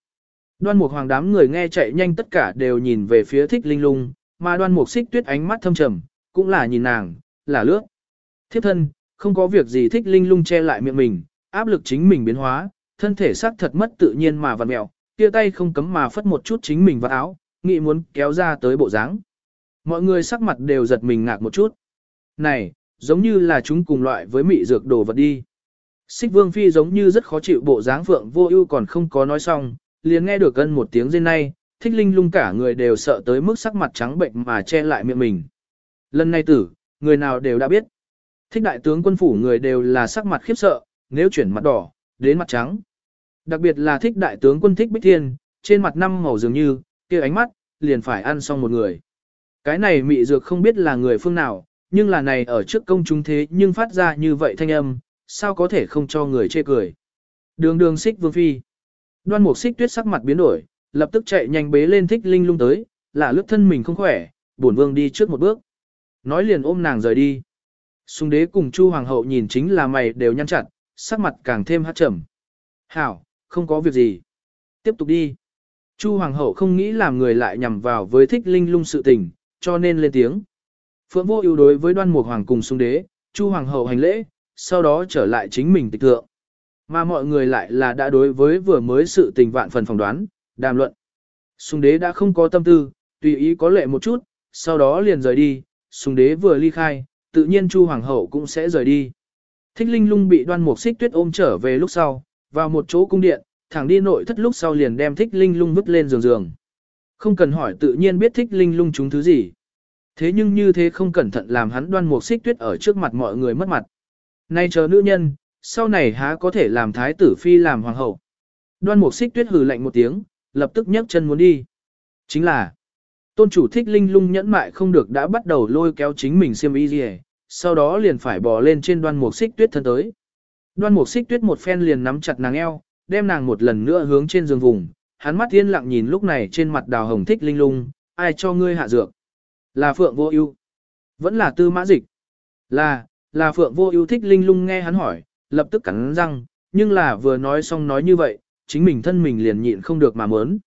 Đoan Mục Hoàng đám người nghe chạy nhanh tất cả đều nhìn về phía Thích Linh Lung, mà Đoan Mục Xích Tuyết ánh mắt thâm trầm, cũng là nhìn nàng, là lướt. Thiếp thân, không có việc gì Thích Linh Lung che lại miệng mình, áp lực chính mình biến hóa, thân thể xác thật mất tự nhiên mà vặn mèo, kia tay không cấm mà phất một chút chính mình vào áo, nghĩ muốn kéo ra tới bộ dáng. Mọi người sắc mặt đều giật mình ngạc một chút. Này, giống như là chúng cùng loại với mị dược đồ vật đi. Xích Vương Phi giống như rất khó chịu bộ dáng Phượng Vô Ưu còn không có nói xong, liền nghe được gân một tiếng rên nay, thích linh lung cả người đều sợ tới mức sắc mặt trắng bệnh mà che lại miệng mình. Lần này tử, người nào đều đã biết. Thích đại tướng quân phủ người đều là sắc mặt khiếp sợ, nếu chuyển mặt đỏ, đến mặt trắng. Đặc biệt là thích đại tướng quân thích bích thiên, trên mặt năm màu dường như, kia ánh mắt, liền phải ăn xong một người. Cái này mị dược không biết là người phương nào, nhưng là này ở trước công chúng thế nhưng phát ra như vậy thanh âm, sao có thể không cho người chê cười. Đường đường xích vương phi. Đoan mục xích tuyết sắc mặt biến đổi, lập tức chạy nhanh bế lên thích linh lung tới, là lướt thân mình không khỏe, bổn vương đi trước một bước. Nói liền ôm nàng rời đi. Sùng đế cùng Chu Hoàng hậu nhìn chính là mày đều nhăn chặt, sắc mặt càng thêm hát trầm. Hảo, không có việc gì. Tiếp tục đi. Chu Hoàng hậu không nghĩ làm người lại nhằm vào với thích linh lung sự tình, cho nên lên tiếng. Phượng vô ưu đối với đoan mục hoàng cùng sung đế, Chu Hoàng hậu hành lễ, sau đó trở lại chính mình tịch thượng. Mà mọi người lại là đã đối với vừa mới sự tình vạn phần phỏng đoán, đàm luận. Sùng đế đã không có tâm tư, tùy ý có lệ một chút, sau đó liền rời đi, Sùng đế vừa ly khai, tự nhiên Chu Hoàng hậu cũng sẽ rời đi. Thích Linh Lung bị đoan mục xích tuyết ôm trở về lúc sau, vào một chỗ cung điện, thẳng đi nội thất lúc sau liền đem Thích Linh Lung vứt lên giường giường. Không cần hỏi tự nhiên biết Thích Linh Lung chúng thứ gì. Thế nhưng như thế không cẩn thận làm hắn đoan mục xích tuyết ở trước mặt mọi người mất mặt. Nay chờ nữ nhân, sau này há có thể làm thái tử phi làm hoàng hậu. Đoan mục xích tuyết hừ lạnh một tiếng, lập tức nhấc chân muốn đi. Chính là, tôn chủ thích linh lung nhẫn mại không được đã bắt đầu lôi kéo chính mình xiêm y gì sau đó liền phải bò lên trên đoan mục xích tuyết thân tới. Đoan mục xích tuyết một phen liền nắm chặt nàng eo, đem nàng một lần nữa hướng trên giường vùng, hắn mắt yên lặng nhìn lúc này trên mặt đào hồng thích linh lung, ai cho ngươi hạ dược. Là Phượng Vô Ưu, vẫn là Tư Mã Dịch. Là, là Phượng Vô Ưu thích linh lung nghe hắn hỏi, lập tức cắn răng, nhưng là vừa nói xong nói như vậy, chính mình thân mình liền nhịn không được mà mớn.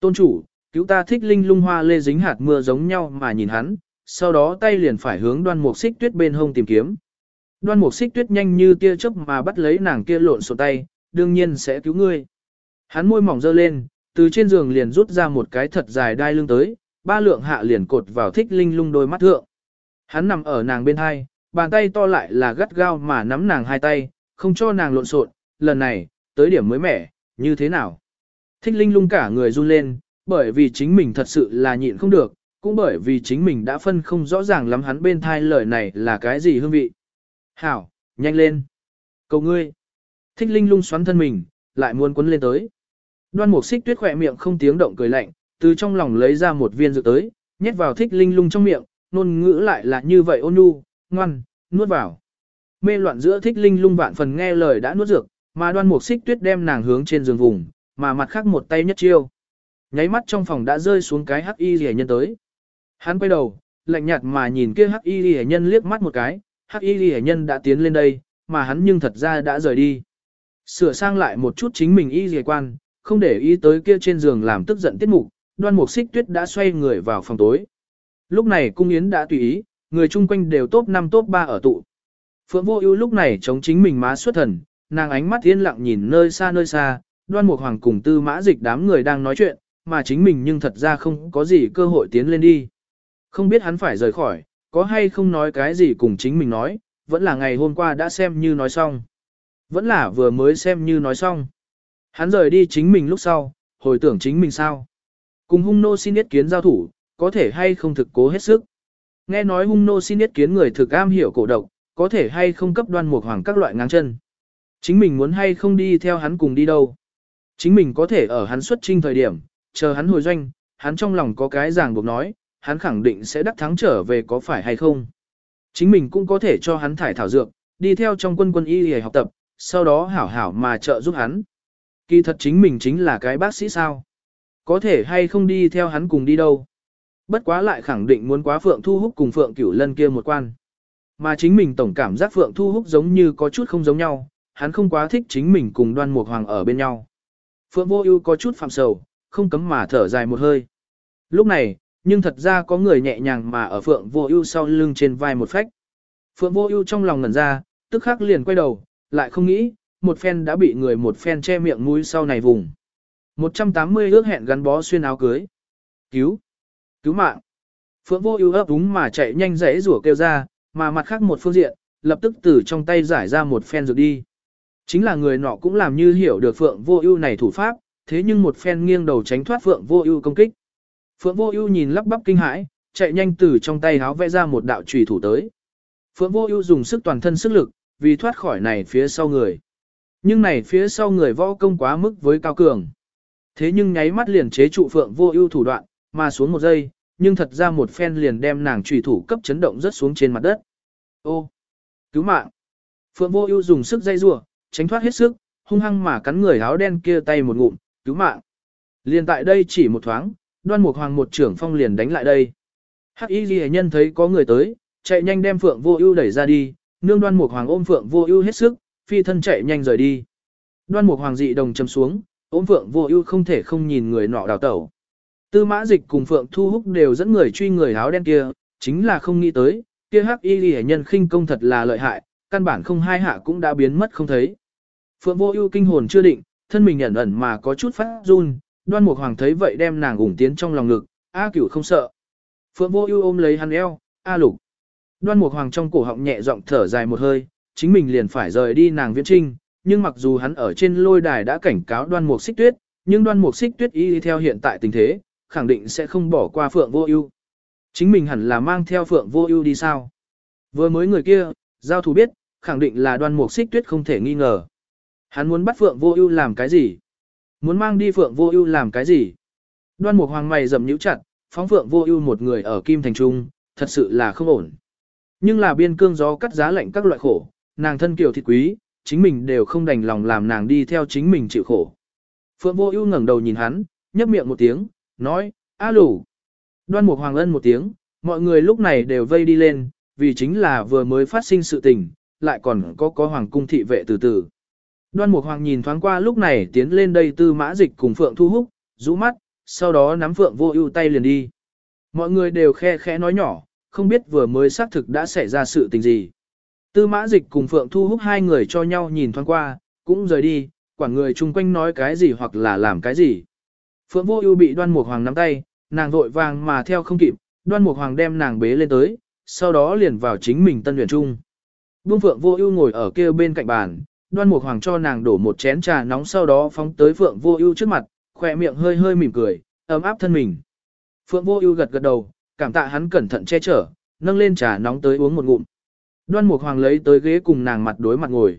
Tôn chủ, cứu ta thích linh lung hoa lê dính hạt mưa giống nhau mà nhìn hắn, sau đó tay liền phải hướng đoan mục xích tuyết bên hông tìm kiếm. Đoan mục xích tuyết nhanh như tia chớp mà bắt lấy nàng kia lộn xộn tay, đương nhiên sẽ cứu ngươi. Hắn môi mỏng dơ lên, từ trên giường liền rút ra một cái thật dài đai lưng tới, ba lượng hạ liền cột vào thích linh lung đôi mắt thượng. Hắn nằm ở nàng bên hai, bàn tay to lại là gắt gao mà nắm nàng hai tay, không cho nàng lộn xộn, lần này, tới điểm mới mẻ, như thế nào? Thích linh lung cả người run lên, bởi vì chính mình thật sự là nhịn không được, cũng bởi vì chính mình đã phân không rõ ràng lắm hắn bên thai lời này là cái gì hương vị. Hảo, nhanh lên. Cầu ngươi. Thích linh lung xoắn thân mình, lại muốn quấn lên tới. Đoan mục xích tuyết khỏe miệng không tiếng động cười lạnh, từ trong lòng lấy ra một viên dược tới, nhét vào thích linh lung trong miệng, nôn ngữ lại là như vậy ôn nhu, ngoan, nuốt vào. Mê loạn giữa thích linh lung vạn phần nghe lời đã nuốt dược, mà đoan mục xích tuyết đem nàng hướng trên giường vùng, mà mặt khác một tay nhất chiêu. Nháy mắt trong phòng đã rơi xuống cái hắc y rẻ nhân tới. Hắn quay đầu, lạnh nhạt mà nhìn kia hắc y rẻ nhân liếc mắt một cái, hắc y rẻ nhân đã tiến lên đây, mà hắn nhưng thật ra đã rời đi. Sửa sang lại một chút chính mình y rẻ quan, không để ý tới kia trên giường làm tức giận tiết mục, đoan mục xích tuyết đã xoay người vào phòng tối. Lúc này cung yến đã tùy ý, người chung quanh đều top 5 top 3 ở tụ. Phượng vô ưu lúc này chống chính mình má xuất thần, nàng ánh mắt yên lặng nhìn nơi xa nơi xa, đoan mục hoàng cùng tư mã dịch đám người đang nói chuyện, mà chính mình nhưng thật ra không có gì cơ hội tiến lên đi. Không biết hắn phải rời khỏi, có hay không nói cái gì cùng chính mình nói, vẫn là ngày hôm qua đã xem như nói xong. Vẫn là vừa mới xem như nói xong. Hắn rời đi chính mình lúc sau, hồi tưởng chính mình sao. Cùng hung nô xin ý kiến giao thủ, có thể hay không thực cố hết sức. Nghe nói hung nô xin ý kiến người thực am hiểu cổ độc, có thể hay không cấp đoan mục hoàng các loại ngang chân. Chính mình muốn hay không đi theo hắn cùng đi đâu. Chính mình có thể ở hắn xuất trinh thời điểm, chờ hắn hồi doanh, hắn trong lòng có cái ràng buộc nói, hắn khẳng định sẽ đắc thắng trở về có phải hay không. Chính mình cũng có thể cho hắn thải thảo dược, đi theo trong quân quân y để học tập, sau đó hảo hảo mà trợ giúp hắn. Kỳ thật chính mình chính là cái bác sĩ sao. Có thể hay không đi theo hắn cùng đi đâu. Bất quá lại khẳng định muốn quá Phượng Thu Húc cùng Phượng Cửu Lân kia một quan. Mà chính mình tổng cảm giác Phượng Thu Húc giống như có chút không giống nhau, hắn không quá thích chính mình cùng đoan mục hoàng ở bên nhau. Phượng Vô Ưu có chút phạm sầu, không cấm mà thở dài một hơi. Lúc này, nhưng thật ra có người nhẹ nhàng mà ở Phượng Vô Ưu sau lưng trên vai một phách. Phượng Vô Ưu trong lòng ngẩn ra, tức khắc liền quay đầu, lại không nghĩ, một phen đã bị người một phen che miệng mũi sau này vùng. 180 ước hẹn gắn bó xuyên áo cưới. Cứu! Cứu mạng! Phượng Vô Ưu ấp úng mà chạy nhanh rẽ rủa kêu ra, mà mặt khác một phương diện, lập tức từ trong tay giải ra một phen dược đi. Chính là người nọ cũng làm như hiểu được Phượng Vô Ưu này thủ pháp, thế nhưng một phen nghiêng đầu tránh thoát Phượng Vô Ưu công kích. Phượng Vô Ưu nhìn lắp bắp kinh hãi, chạy nhanh từ trong tay háo vẽ ra một đạo chùy thủ tới. Phượng Vô Ưu dùng sức toàn thân sức lực, vì thoát khỏi này phía sau người. Nhưng này phía sau người võ công quá mức với cao cường. Thế nhưng nháy mắt liền chế trụ Phượng Vô Ưu thủ đoạn, mà xuống một giây, nhưng thật ra một phen liền đem nàng trùy thủ cấp chấn động rất xuống trên mặt đất. Ô, cứu mạng! Phượng Vô Ưu dùng sức dây rủa, tránh thoát hết sức, hung hăng mà cắn người áo đen kia tay một ngụm, cứu mạng. Liền tại đây chỉ một thoáng, Đoan Mục Hoàng một trưởng phong liền đánh lại đây. Hắc Y ghi nhân thấy có người tới, chạy nhanh đem Phượng Vô Ưu đẩy ra đi, nương Đoan Mục Hoàng ôm Phượng Vô Ưu hết sức, phi thân chạy nhanh rời đi. Đoan Mục Hoàng dị đồng chầm xuống, ôm Phượng Vô Ưu không thể không nhìn người nọ đào tẩu. Tư Mã Dịch cùng Phượng Thu Húc đều dẫn người truy người áo đen kia, chính là không nghĩ tới, kia Hắc Y Liễu nhân khinh công thật là lợi hại, căn bản không hai hạ cũng đã biến mất không thấy. Phượng Vô Ưu kinh hồn chưa định, thân mình ẩn ẩn mà có chút phát run, Đoan Mục Hoàng thấy vậy đem nàng ủng tiến trong lòng ngực, A Cửu không sợ. Phượng Vô Ưu ôm lấy hắn eo, "A Lục." Đoan Mục Hoàng trong cổ họng nhẹ giọng thở dài một hơi, chính mình liền phải rời đi nàng Viễn Trinh, nhưng mặc dù hắn ở trên lôi đài đã cảnh cáo Đoan Mục Xích Tuyết, nhưng Đoan Mục Xích Tuyết y theo hiện tại tình thế, khẳng định sẽ không bỏ qua Phượng Vô Ưu. Chính mình hẳn là mang theo Phượng Vô Ưu đi sao? Vừa mới người kia, giao thủ biết, khẳng định là Đoan Mục Xích Tuyết không thể nghi ngờ. Hắn muốn bắt Phượng Vô Ưu làm cái gì? Muốn mang đi Phượng Vô Ưu làm cái gì? Đoan Mục Hoàng mày rậm nhíu chặt, phóng Phượng Vô Ưu một người ở Kim Thành Trung, thật sự là không ổn. Nhưng là biên cương gió cắt giá lạnh các loại khổ, nàng thân kiều thịt quý, chính mình đều không đành lòng làm nàng đi theo chính mình chịu khổ. Phượng Vô Ưu ngẩng đầu nhìn hắn, nhếch miệng một tiếng, nói: "A Lũ Đoan Mục Hoàng ân một tiếng, mọi người lúc này đều vây đi lên, vì chính là vừa mới phát sinh sự tình, lại còn có có hoàng cung thị vệ từ từ. Đoan Mục Hoàng nhìn thoáng qua lúc này tiến lên đây tư mã dịch cùng Phượng Thu Húc, rũ mắt, sau đó nắm Phượng Vô Ưu tay liền đi. Mọi người đều khe khẽ nói nhỏ, không biết vừa mới xác thực đã xảy ra sự tình gì. Tư mã dịch cùng Phượng Thu Húc hai người cho nhau nhìn thoáng qua, cũng rời đi, quản người chung quanh nói cái gì hoặc là làm cái gì. Phượng Vô Ưu bị Đoan Mục Hoàng nắm tay, nàng vội vàng mà theo không kịp, Đoan Mục Hoàng đem nàng bế lên tới, sau đó liền vào chính mình tân luyện trung. Vương Phượng Vô Ưu ngồi ở kia bên cạnh bàn, Đoan Mục Hoàng cho nàng đổ một chén trà nóng sau đó phóng tới Phượng Vô Ưu trước mặt, khóe miệng hơi hơi mỉm cười, ấm áp thân mình. Phượng Vô Ưu gật gật đầu, cảm tạ hắn cẩn thận che chở, nâng lên trà nóng tới uống một ngụm. Đoan Mục Hoàng lấy tới ghế cùng nàng mặt đối mặt ngồi.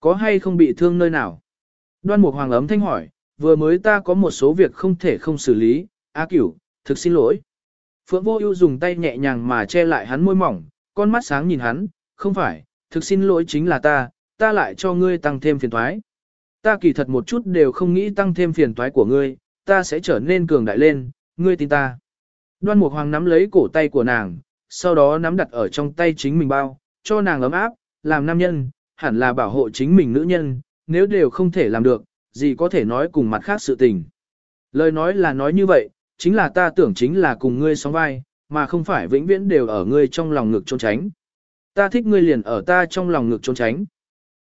Có hay không bị thương nơi nào? Đoan Mục Hoàng ấm thanh hỏi, vừa mới ta có một số việc không thể không xử lý, A Cửu, thực xin lỗi. Phượng Vô Ưu dùng tay nhẹ nhàng mà che lại hắn môi mỏng, con mắt sáng nhìn hắn, không phải, thực xin lỗi chính là ta, ta lại cho ngươi tăng thêm phiền toái. Ta kỳ thật một chút đều không nghĩ tăng thêm phiền toái của ngươi, ta sẽ trở nên cường đại lên, ngươi tin ta. Đoan Mục Hoàng nắm lấy cổ tay của nàng, sau đó nắm đặt ở trong tay chính mình bao, cho nàng ấm áp, làm nam nhân, hẳn là bảo hộ chính mình nữ nhân, nếu đều không thể làm được, gì có thể nói cùng mặt khác sự tình. Lời nói là nói như vậy, chính là ta tưởng chính là cùng ngươi sóng vai, mà không phải vĩnh viễn đều ở ngươi trong lòng ngực trốn tránh. Ta thích ngươi liền ở ta trong lòng ngực trốn tránh.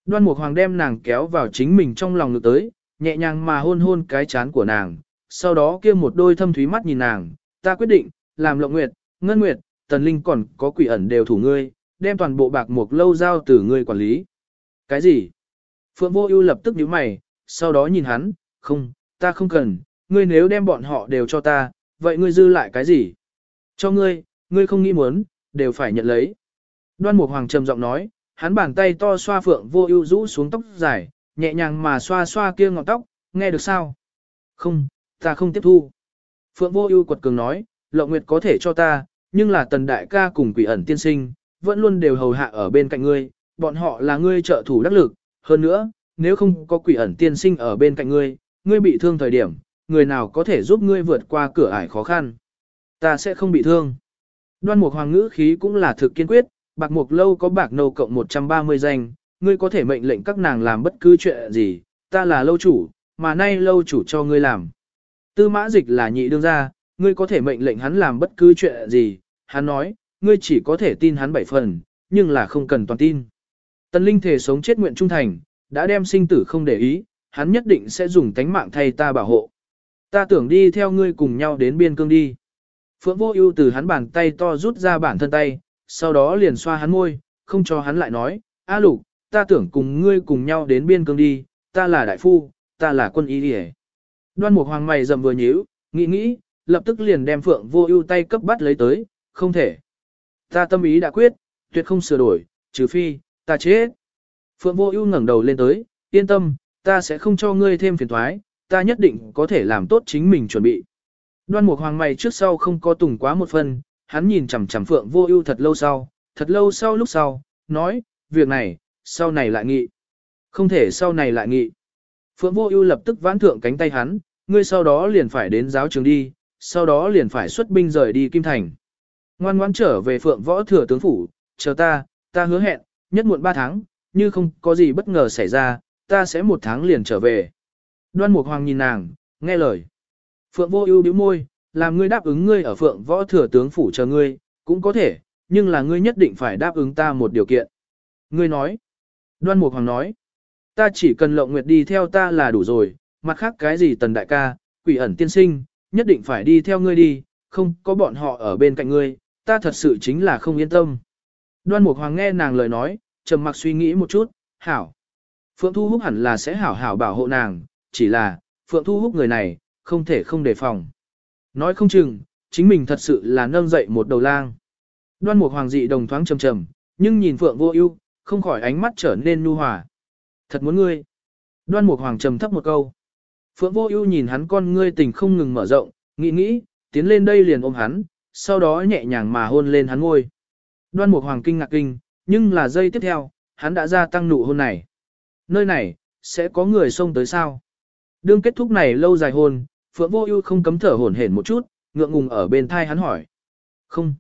Đoan Mục Hoàng đem nàng kéo vào chính mình trong lòng ngực tới, nhẹ nhàng mà hôn hôn cái chán của nàng, sau đó kia một đôi thâm thúy mắt nhìn nàng, ta quyết định, làm lộng nguyệt, ngân nguyệt, tần linh còn có quỷ ẩn đều thủ ngươi, đem toàn bộ bạc mục lâu giao từ ngươi quản lý. Cái gì? Phượng Vô Ưu lập tức nhíu mày, sau đó nhìn hắn, không, ta không cần, ngươi nếu đem bọn họ đều cho ta, vậy ngươi dư lại cái gì? Cho ngươi, ngươi không nghĩ muốn, đều phải nhận lấy. Đoan Mục Hoàng trầm giọng nói, hắn bàn tay to xoa Phượng Vô Ưu rũ xuống tóc dài, nhẹ nhàng mà xoa xoa kia ngọn tóc, nghe được sao? Không, ta không tiếp thu. Phượng Vô Ưu quật cường nói, Lộng Nguyệt có thể cho ta, nhưng là Tần đại ca cùng Quỷ ẩn tiên sinh, vẫn luôn đều hầu hạ ở bên cạnh ngươi, bọn họ là ngươi trợ thủ đắc lực, hơn nữa, nếu không có Quỷ ẩn tiên sinh ở bên cạnh ngươi, ngươi bị thương thời điểm, người nào có thể giúp ngươi vượt qua cửa ải khó khăn? Ta sẽ không bị thương. Đoan Mục Hoàng ngữ khí cũng là thực kiên quyết, bạc mục lâu có bạc nâu cộng 130 danh, ngươi có thể mệnh lệnh các nàng làm bất cứ chuyện gì, ta là lâu chủ, mà nay lâu chủ cho ngươi làm. Tư mã dịch là nhị đương gia, ngươi có thể mệnh lệnh hắn làm bất cứ chuyện gì, hắn nói, ngươi chỉ có thể tin hắn bảy phần, nhưng là không cần toàn tin. Tần Linh thể sống chết nguyện trung thành, đã đem sinh tử không để ý, hắn nhất định sẽ dùng tánh mạng thay ta bảo hộ. Ta tưởng đi theo ngươi cùng nhau đến biên cương đi. Phượng vô ưu từ hắn bàn tay to rút ra bản thân tay, sau đó liền xoa hắn môi, không cho hắn lại nói, A lục, ta tưởng cùng ngươi cùng nhau đến biên cương đi, ta là đại phu, ta là quân y đi Đoan Mục Hoàng mày rầm vừa nhíu, nghĩ nghĩ, lập tức liền đem Phượng Vô Ưu tay cấp bắt lấy tới, không thể. Ta tâm ý đã quyết, tuyệt không sửa đổi, trừ phi ta chết. Phượng Vô Ưu ngẩng đầu lên tới, yên tâm, ta sẽ không cho ngươi thêm phiền toái, ta nhất định có thể làm tốt chính mình chuẩn bị. Đoan Mục Hoàng mày trước sau không có tùng quá một phần, hắn nhìn chằm chằm Phượng Vô Ưu thật lâu sau, thật lâu sau lúc sau, nói, việc này, sau này lại nghị. Không thể sau này lại nghị. Phượng Vô Ưu lập tức vãn thượng cánh tay hắn, ngươi sau đó liền phải đến giáo trường đi, sau đó liền phải xuất binh rời đi Kim Thành. Ngoan ngoãn trở về Phượng Võ Thừa tướng phủ, chờ ta, ta hứa hẹn, nhất muộn 3 tháng, như không có gì bất ngờ xảy ra, ta sẽ một tháng liền trở về. Đoan Mục Hoàng nhìn nàng, nghe lời. Phượng Vô Ưu bĩu môi, làm ngươi đáp ứng ngươi ở Phượng Võ Thừa tướng phủ chờ ngươi, cũng có thể, nhưng là ngươi nhất định phải đáp ứng ta một điều kiện. Ngươi nói. Đoan Mục Hoàng nói. Ta chỉ cần Lộng Nguyệt đi theo ta là đủ rồi, mặt khác cái gì tần đại ca, quỷ ẩn tiên sinh, nhất định phải đi theo ngươi đi, không có bọn họ ở bên cạnh ngươi, ta thật sự chính là không yên tâm. Đoan Mục Hoàng nghe nàng lời nói, trầm mặc suy nghĩ một chút, hảo. Phượng Thu Húc hẳn là sẽ hảo hảo bảo hộ nàng, chỉ là, Phượng Thu Húc người này, không thể không đề phòng. Nói không chừng, chính mình thật sự là nâng dậy một đầu lang. Đoan Mục Hoàng dị đồng thoáng trầm trầm, nhưng nhìn Phượng Vô Ưu, không khỏi ánh mắt trở nên nhu hòa. Thật muốn ngươi. Đoan Mục Hoàng trầm thấp một câu. Phượng Vô Ưu nhìn hắn con ngươi tình không ngừng mở rộng, nghĩ nghĩ, tiến lên đây liền ôm hắn, sau đó nhẹ nhàng mà hôn lên hắn môi. Đoan Mục Hoàng kinh ngạc kinh, nhưng là giây tiếp theo, hắn đã gia tăng nụ hôn này. Nơi này, sẽ có người xông tới sao? Đương kết thúc này lâu dài hôn, Phượng Vô Ưu không cấm thở hổn hển một chút, ngượng ngùng ở bên tai hắn hỏi. Không.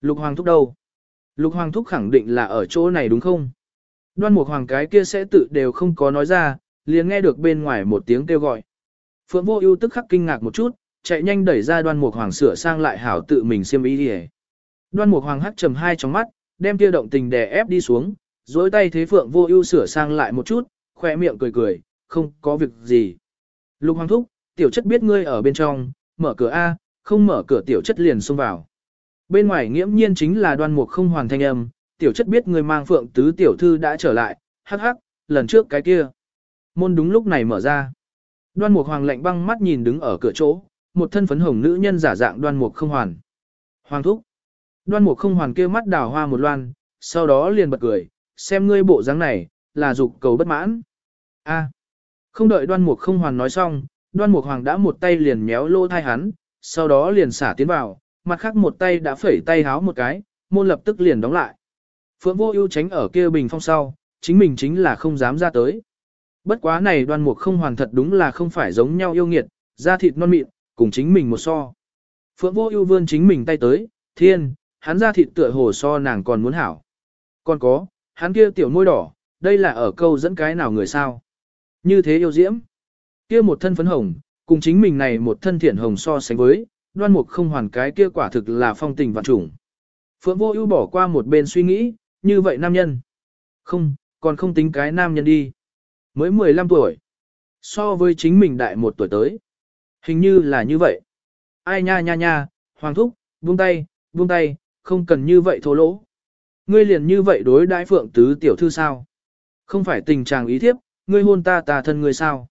Lục Hoàng thúc đâu? Lục Hoàng thúc khẳng định là ở chỗ này đúng không? Đoan Mục Hoàng cái kia sẽ tự đều không có nói ra, liền nghe được bên ngoài một tiếng kêu gọi. Phượng Vô Ưu tức khắc kinh ngạc một chút, chạy nhanh đẩy ra Đoan Mục Hoàng sửa sang lại hảo tự mình xiêm y đi. Đoan Mục Hoàng hắc trầm hai trong mắt, đem kia động tình đè ép đi xuống, duỗi tay thế Phượng Vô Ưu sửa sang lại một chút, khoe miệng cười cười, không có việc gì. Lục Hoàng thúc, tiểu chất biết ngươi ở bên trong, mở cửa a, không mở cửa tiểu chất liền xông vào. Bên ngoài nghiễm nhiên chính là Đoan Mục không hoàn thanh âm, tiểu chất biết người mang Phượng tứ tiểu thư đã trở lại, hắc hắc, lần trước cái kia. Môn đúng lúc này mở ra. Đoan Mục Hoàng lạnh băng mắt nhìn đứng ở cửa chỗ, một thân phấn hồng nữ nhân giả dạng Đoan Mục không hoàn. Hoàng thúc. Đoan Mục không hoàn kia mắt đào hoa một loan, sau đó liền bật cười, xem ngươi bộ dáng này, là dục cầu bất mãn. A. À. Không đợi Đoan Mục không hoàn nói xong, Đoan Mục Hoàng đã một tay liền méo lô thai hắn, sau đó liền xả tiến vào, mặt khác một tay đã phẩy tay háo một cái, môn lập tức liền đóng lại. Phượng Vô Ưu tránh ở kia bình phong sau, chính mình chính là không dám ra tới. Bất quá này đoan mục không hoàn thật đúng là không phải giống nhau yêu nghiệt, da thịt non mịn, cùng chính mình một so. Phượng vô ưu vươn chính mình tay tới, thiên, hắn ra thịt tựa hồ so nàng còn muốn hảo. Còn có, hắn kia tiểu môi đỏ, đây là ở câu dẫn cái nào người sao. Như thế yêu diễm. Kia một thân phấn hồng, cùng chính mình này một thân thiện hồng so sánh với, đoan mục không hoàn cái kia quả thực là phong tình vạn trùng. Phượng vô ưu bỏ qua một bên suy nghĩ, như vậy nam nhân. Không, còn không tính cái nam nhân đi. Mới 15 tuổi. So với chính mình đại một tuổi tới. Hình như là như vậy. Ai nha nha nha, hoàng thúc, buông tay, buông tay, không cần như vậy thô lỗ. Ngươi liền như vậy đối đãi phượng tứ tiểu thư sao? Không phải tình trạng ý thiếp, ngươi hôn ta ta thân ngươi sao?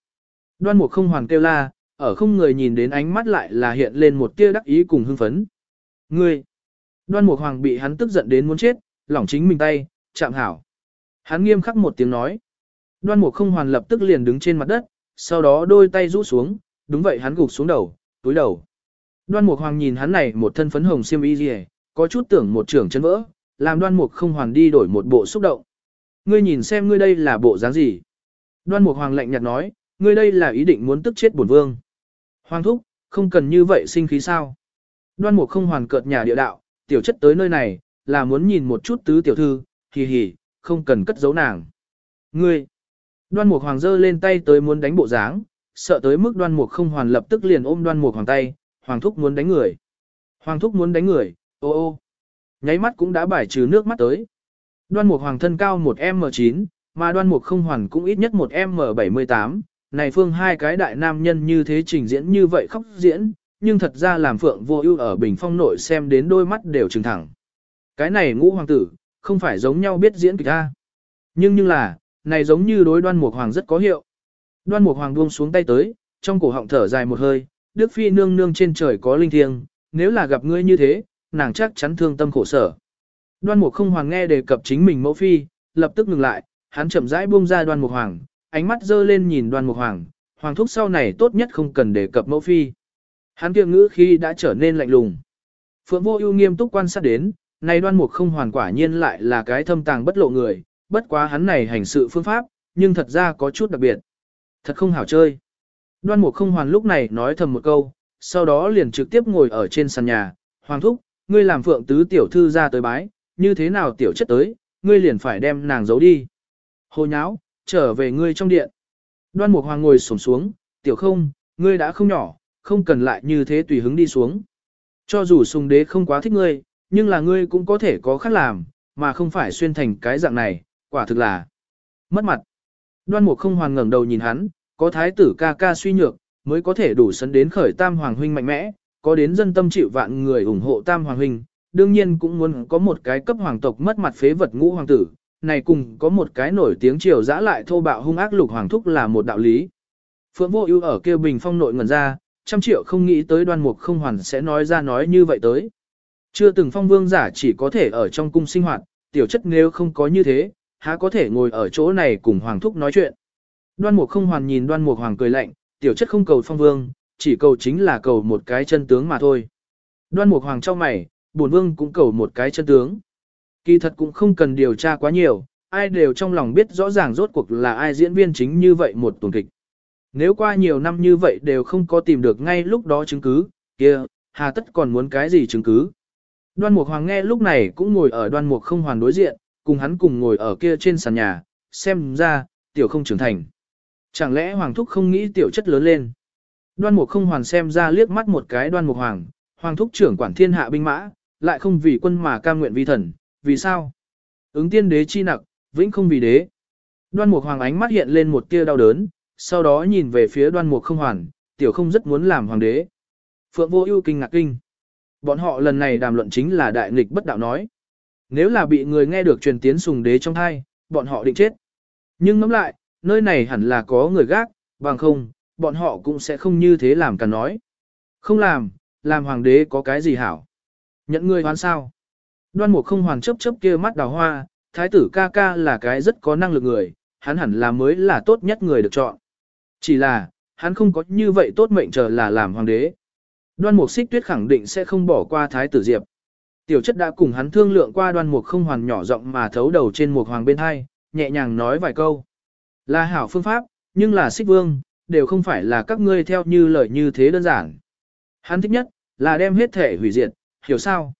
Đoan mục không hoàn kêu la, ở không người nhìn đến ánh mắt lại là hiện lên một tia đắc ý cùng hưng phấn. Ngươi! Đoan mục hoàng bị hắn tức giận đến muốn chết, lỏng chính mình tay, chạm hảo. Hắn nghiêm khắc một tiếng nói. Đoan mục không hoàn lập tức liền đứng trên mặt đất, sau đó đôi tay rũ xuống, đúng vậy hắn gục xuống đầu, túi đầu. Đoan mục hoàng nhìn hắn này một thân phấn hồng xiêm y gì, có chút tưởng một trưởng chân vỡ, làm đoan mục không hoàn đi đổi một bộ xúc động. Ngươi nhìn xem ngươi đây là bộ dáng gì? Đoan mục hoàng lạnh nhạt nói, ngươi đây là ý định muốn tức chết bổn vương. Hoàng thúc, không cần như vậy sinh khí sao? Đoan mục không hoàn cợt nhà địa đạo, tiểu chất tới nơi này, là muốn nhìn một chút tứ tiểu thư, hì hì, không cần cất giấu nàng. Ngươi, Đoan Mục Hoàng giơ lên tay tới muốn đánh bộ dáng, sợ tới mức Đoan Mục không hoàn lập tức liền ôm Đoan Mục Hoàng tay, Hoàng thúc muốn đánh người. Hoàng thúc muốn đánh người, ô ô. Nháy mắt cũng đã bài trừ nước mắt tới. Đoan Mục Hoàng thân cao 1m9, mà Đoan Mục không hoàn cũng ít nhất 1m78, này phương hai cái đại nam nhân như thế trình diễn như vậy khóc diễn, nhưng thật ra làm Phượng Vô Ưu ở Bình Phong nội xem đến đôi mắt đều trừng thẳng. Cái này ngũ hoàng tử, không phải giống nhau biết diễn kịch ta, Nhưng nhưng là, này giống như đối đoan mục hoàng rất có hiệu. Đoan mục hoàng buông xuống tay tới, trong cổ họng thở dài một hơi, Đức Phi nương nương trên trời có linh thiêng, nếu là gặp ngươi như thế, nàng chắc chắn thương tâm khổ sở. Đoan Mục không hoàng nghe đề cập chính mình mẫu phi, lập tức ngừng lại, hắn chậm rãi buông ra Đoan Mục hoàng, ánh mắt dơ lên nhìn Đoan Mục hoàng, hoàng thúc sau này tốt nhất không cần đề cập mẫu phi. Hắn kia ngữ khi đã trở nên lạnh lùng. Phượng Vô Ưu nghiêm túc quan sát đến, này Đoan Mục không hoàn quả nhiên lại là cái thâm tàng bất lộ người, bất quá hắn này hành sự phương pháp, nhưng thật ra có chút đặc biệt. Thật không hảo chơi. Đoan Mục không hoàn lúc này nói thầm một câu, sau đó liền trực tiếp ngồi ở trên sàn nhà, "Hoàng thúc, ngươi làm Phượng tứ tiểu thư ra tới bái, như thế nào tiểu chất tới, ngươi liền phải đem nàng giấu đi." Hồ nháo, trở về ngươi trong điện. Đoan Mục Hoàng ngồi xổm xuống, "Tiểu không, ngươi đã không nhỏ, không cần lại như thế tùy hứng đi xuống. Cho dù sùng đế không quá thích ngươi, nhưng là ngươi cũng có thể có khác làm, mà không phải xuyên thành cái dạng này, quả thực là mất mặt. Đoan mục không hoàn ngẩng đầu nhìn hắn, có thái tử ca ca suy nhược, mới có thể đủ sấn đến khởi tam hoàng huynh mạnh mẽ, có đến dân tâm chịu vạn người ủng hộ tam hoàng huynh, đương nhiên cũng muốn có một cái cấp hoàng tộc mất mặt phế vật ngũ hoàng tử, này cùng có một cái nổi tiếng triều dã lại thô bạo hung ác lục hoàng thúc là một đạo lý. Phượng Vô Ưu ở kêu bình phong nội ngẩn ra, trăm triệu không nghĩ tới đoan mục không hoàn sẽ nói ra nói như vậy tới. Chưa từng phong vương giả chỉ có thể ở trong cung sinh hoạt, tiểu chất nếu không có như thế, há có thể ngồi ở chỗ này cùng hoàng thúc nói chuyện. Đoan mục không hoàn nhìn đoan mục hoàng cười lạnh, tiểu chất không cầu phong vương, chỉ cầu chính là cầu một cái chân tướng mà thôi. Đoan mục hoàng chau mày, bổn vương cũng cầu một cái chân tướng. Kỳ thật cũng không cần điều tra quá nhiều, ai đều trong lòng biết rõ ràng rốt cuộc là ai diễn viên chính như vậy một tuần kịch. Nếu qua nhiều năm như vậy đều không có tìm được ngay lúc đó chứng cứ, kia, hà tất còn muốn cái gì chứng cứ. Đoan Mục Hoàng nghe lúc này cũng ngồi ở đoan mục không hoàn đối diện, cùng hắn cùng ngồi ở kia trên sàn nhà, xem ra, tiểu không trưởng thành. Chẳng lẽ Hoàng Thúc không nghĩ tiểu chất lớn lên? Đoan Mục không hoàn xem ra liếc mắt một cái đoan mục Hoàng, Hoàng Thúc trưởng quản thiên hạ binh mã, lại không vì quân mà cam nguyện vi thần, vì sao? Ứng tiên đế chi nặc, vĩnh không vì đế. Đoan Mục Hoàng ánh mắt hiện lên một tia đau đớn, sau đó nhìn về phía đoan mục không hoàn, tiểu không rất muốn làm hoàng đế. Phượng vô ưu kinh ngạc kinh. Bọn họ lần này đàm luận chính là đại nghịch bất đạo nói. Nếu là bị người nghe được truyền tiến sùng đế trong thai, bọn họ định chết. Nhưng ngẫm lại, nơi này hẳn là có người gác, bằng không, bọn họ cũng sẽ không như thế làm cả nói. Không làm, làm hoàng đế có cái gì hảo. Nhận người hoán sao. Đoan mục không hoàn chấp chấp kia mắt đào hoa, thái tử ca ca là cái rất có năng lực người, hắn hẳn là mới là tốt nhất người được chọn. Chỉ là, hắn không có như vậy tốt mệnh chờ là làm hoàng đế. Đoan mục xích tuyết khẳng định sẽ không bỏ qua thái tử diệp. Tiểu chất đã cùng hắn thương lượng qua đoan mục không hoàn nhỏ rộng mà thấu đầu trên mục hoàng bên hai, nhẹ nhàng nói vài câu. Là hảo phương pháp, nhưng là xích vương, đều không phải là các ngươi theo như lời như thế đơn giản. Hắn thích nhất, là đem hết thể hủy diệt, hiểu sao?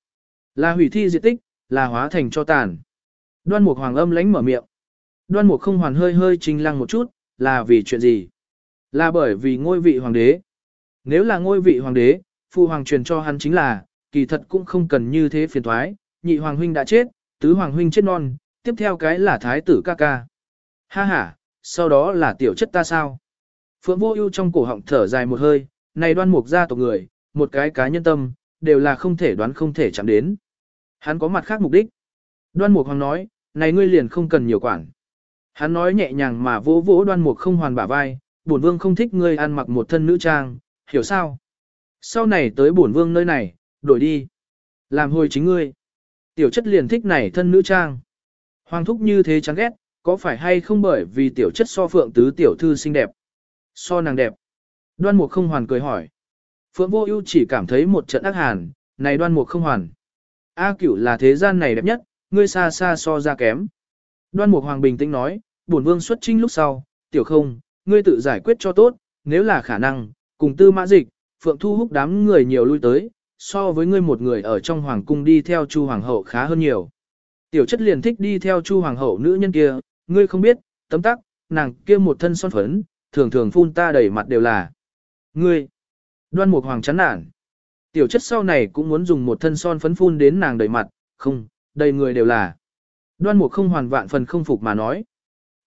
Là hủy thi diệt tích, là hóa thành cho tàn. Đoan mục hoàng âm lánh mở miệng. Đoan mục không hoàn hơi hơi trình lăng một chút, là vì chuyện gì? Là bởi vì ngôi vị hoàng đế. Nếu là ngôi vị hoàng đế, phụ hoàng truyền cho hắn chính là, kỳ thật cũng không cần như thế phiền thoái, nhị hoàng huynh đã chết, tứ hoàng huynh chết non, tiếp theo cái là thái tử ca ca. Ha ha, sau đó là tiểu chất ta sao? Phượng vô ưu trong cổ họng thở dài một hơi, này đoan mục gia tộc người, một cái cá nhân tâm, đều là không thể đoán không thể chạm đến. Hắn có mặt khác mục đích. Đoan mục hoàng nói, này ngươi liền không cần nhiều quản. Hắn nói nhẹ nhàng mà vỗ vỗ đoan mục không hoàn bả vai, bổn vương không thích ngươi ăn mặc một thân nữ trang, hiểu sao? Sau này tới bổn vương nơi này, đổi đi. Làm hồi chính ngươi. Tiểu chất liền thích này thân nữ trang. Hoàng thúc như thế chán ghét, có phải hay không bởi vì tiểu chất so phượng tứ tiểu thư xinh đẹp? So nàng đẹp. Đoan mục không hoàn cười hỏi. Phượng vô ưu chỉ cảm thấy một trận ác hàn, này đoan mục không hoàn. A cửu là thế gian này đẹp nhất, ngươi xa xa so ra kém. Đoan mục hoàng bình tĩnh nói, bổn vương xuất trinh lúc sau, tiểu không, ngươi tự giải quyết cho tốt, nếu là khả năng, cùng tư mã dịch, phượng thu hút đám người nhiều lui tới, so với ngươi một người ở trong hoàng cung đi theo chu hoàng hậu khá hơn nhiều. Tiểu chất liền thích đi theo chu hoàng hậu nữ nhân kia, ngươi không biết, tấm tắc, nàng kia một thân son phấn, thường thường phun ta đầy mặt đều là. Ngươi, đoan mục hoàng chán nản. Tiểu chất sau này cũng muốn dùng một thân son phấn phun đến nàng đầy mặt, không, đầy người đều là. Đoan mục không hoàn vạn phần không phục mà nói.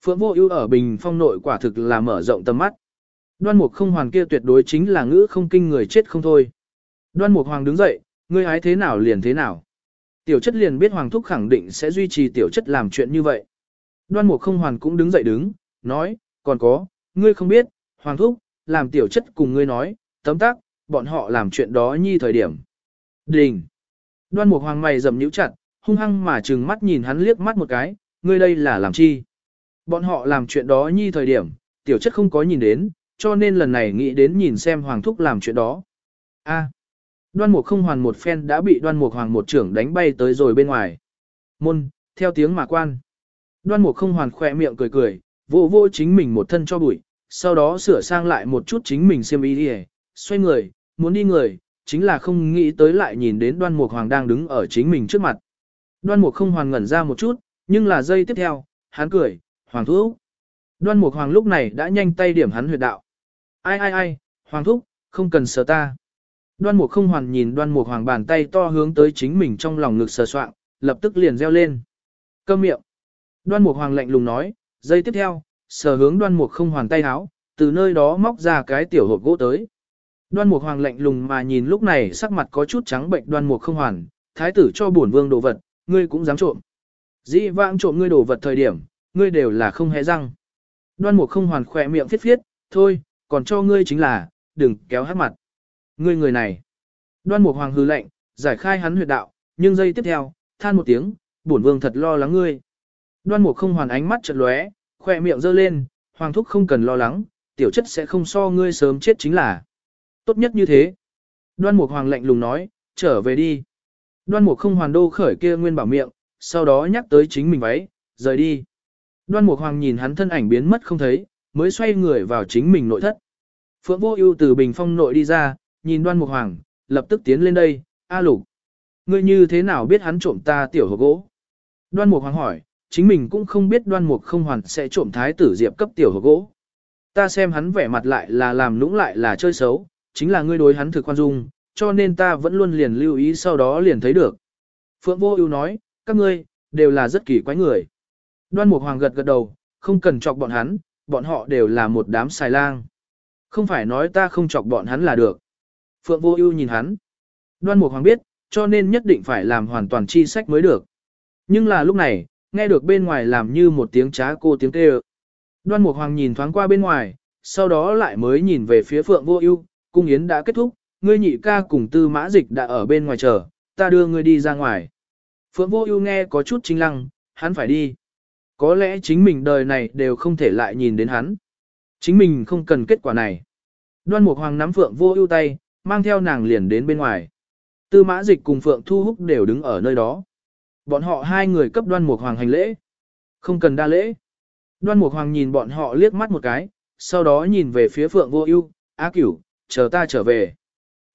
Phượng vô ưu ở bình phong nội quả thực là mở rộng tầm mắt. Đoan mục không hoàn kia tuyệt đối chính là ngữ không kinh người chết không thôi. Đoan mục hoàng đứng dậy, ngươi hái thế nào liền thế nào. Tiểu chất liền biết hoàng thúc khẳng định sẽ duy trì tiểu chất làm chuyện như vậy. Đoan mục không hoàn cũng đứng dậy đứng, nói, còn có, ngươi không biết, hoàng thúc, làm tiểu chất cùng ngươi nói, tấm tắc, bọn họ làm chuyện đó nhi thời điểm. Đình! Đoan mục hoàng mày rầm nhíu chặt, hung hăng mà trừng mắt nhìn hắn liếc mắt một cái, ngươi đây là làm chi? Bọn họ làm chuyện đó nhi thời điểm, tiểu chất không có nhìn đến, cho nên lần này nghĩ đến nhìn xem hoàng thúc làm chuyện đó. A. Đoan mục không hoàn một phen đã bị đoan mục hoàng một trưởng đánh bay tới rồi bên ngoài. Môn, theo tiếng mà quan. Đoan mục không hoàn khỏe miệng cười cười, vô vô chính mình một thân cho bụi, sau đó sửa sang lại một chút chính mình xem ý đi xoay người, muốn đi người, chính là không nghĩ tới lại nhìn đến đoan mục hoàng đang đứng ở chính mình trước mặt. Đoan mục không hoàn ngẩn ra một chút, nhưng là giây tiếp theo, hắn cười, hoàng thúc. Đoan mục hoàng lúc này đã nhanh tay điểm hắn huyệt đạo. Ai ai ai, hoàng thúc, không cần sờ ta. Đoan mục không hoàn nhìn đoan mục hoàng bàn tay to hướng tới chính mình trong lòng ngực sờ soạn, lập tức liền reo lên. Câm miệng. Đoan mục hoàng lạnh lùng nói, giây tiếp theo, sờ hướng đoan mục không hoàn tay háo, từ nơi đó móc ra cái tiểu hộp gỗ tới. Đoan mục hoàng lạnh lùng mà nhìn lúc này sắc mặt có chút trắng bệnh đoan mục không hoàn, thái tử cho bổn vương đồ vật, ngươi cũng dám trộm. Dĩ vãng trộm ngươi đồ vật thời điểm, ngươi đều là không hề răng. Đoan mục không hoàn khỏe miệng phiết phiết, thôi, còn cho ngươi chính là, đừng kéo hát mặt. Ngươi người này. Đoan mục hoàng hư lệnh, giải khai hắn huyệt đạo, nhưng giây tiếp theo, than một tiếng, bổn vương thật lo lắng ngươi. Đoan mục không hoàn ánh mắt chợt lóe, Khoe miệng giơ lên, hoàng thúc không cần lo lắng, tiểu chất sẽ không so ngươi sớm chết chính là. Tốt nhất như thế. Đoan mục hoàng lạnh lùng nói, trở về đi. Đoan mục không hoàn đô khởi kia nguyên bảo miệng, sau đó nhắc tới chính mình váy, rời đi. Đoan mục hoàng nhìn hắn thân ảnh biến mất không thấy, mới xoay người vào chính mình nội thất. Phượng vô ưu từ bình phong nội đi ra, nhìn đoan mục hoàng, lập tức tiến lên đây, A lục. Ngươi như thế nào biết hắn trộm ta tiểu hồ gỗ? Đoan mục hoàng hỏi, chính mình cũng không biết đoan mục không hoàn sẽ trộm thái tử diệp cấp tiểu hộp gỗ. Ta xem hắn vẻ mặt lại là làm lũng lại là chơi xấu, chính là ngươi đối hắn thực quan dung, cho nên ta vẫn luôn liền lưu ý sau đó liền thấy được. Phượng vô ưu nói, các ngươi, đều là rất kỳ quái người. Đoan mục hoàng gật gật đầu, không cần chọc bọn hắn, bọn họ đều là một đám xài lang. Không phải nói ta không chọc bọn hắn là được. Phượng vô ưu nhìn hắn. Đoan mục hoàng biết, cho nên nhất định phải làm hoàn toàn chi sách mới được. Nhưng là lúc này, nghe được bên ngoài làm như một tiếng trá cô tiếng kêu. Đoan mục hoàng nhìn thoáng qua bên ngoài, sau đó lại mới nhìn về phía phượng vô ưu, cung yến đã kết thúc, ngươi nhị ca cùng tư mã dịch đã ở bên ngoài chờ, ta đưa ngươi đi ra ngoài. Phượng vô ưu nghe có chút chính lăng, hắn phải đi. Có lẽ chính mình đời này đều không thể lại nhìn đến hắn. Chính mình không cần kết quả này. Đoan Mục Hoàng nắm Phượng Vô Ưu tay, mang theo nàng liền đến bên ngoài. Tư Mã Dịch cùng Phượng Thu Húc đều đứng ở nơi đó. Bọn họ hai người cấp Đoan Mục Hoàng hành lễ. Không cần đa lễ. Đoan Mục Hoàng nhìn bọn họ liếc mắt một cái, sau đó nhìn về phía Phượng Vô Ưu, "Á Cửu, chờ ta trở về."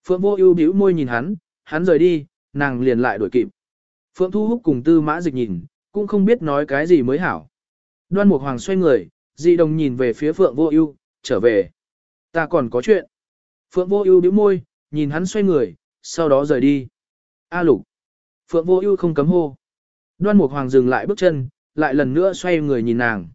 Phượng Vô Ưu bĩu môi nhìn hắn, hắn rời đi, nàng liền lại đuổi kịp. Phượng Thu Húc cùng Tư Mã Dịch nhìn, cũng không biết nói cái gì mới hảo. Đoan Mục Hoàng xoay người, dị đồng nhìn về phía Phượng Vô Ưu, trở về. Ta còn có chuyện. Phượng Vô Ưu bĩu môi, nhìn hắn xoay người, sau đó rời đi. A Lục. Phượng Vô Ưu không cấm hô. Đoan Mục Hoàng dừng lại bước chân, lại lần nữa xoay người nhìn nàng.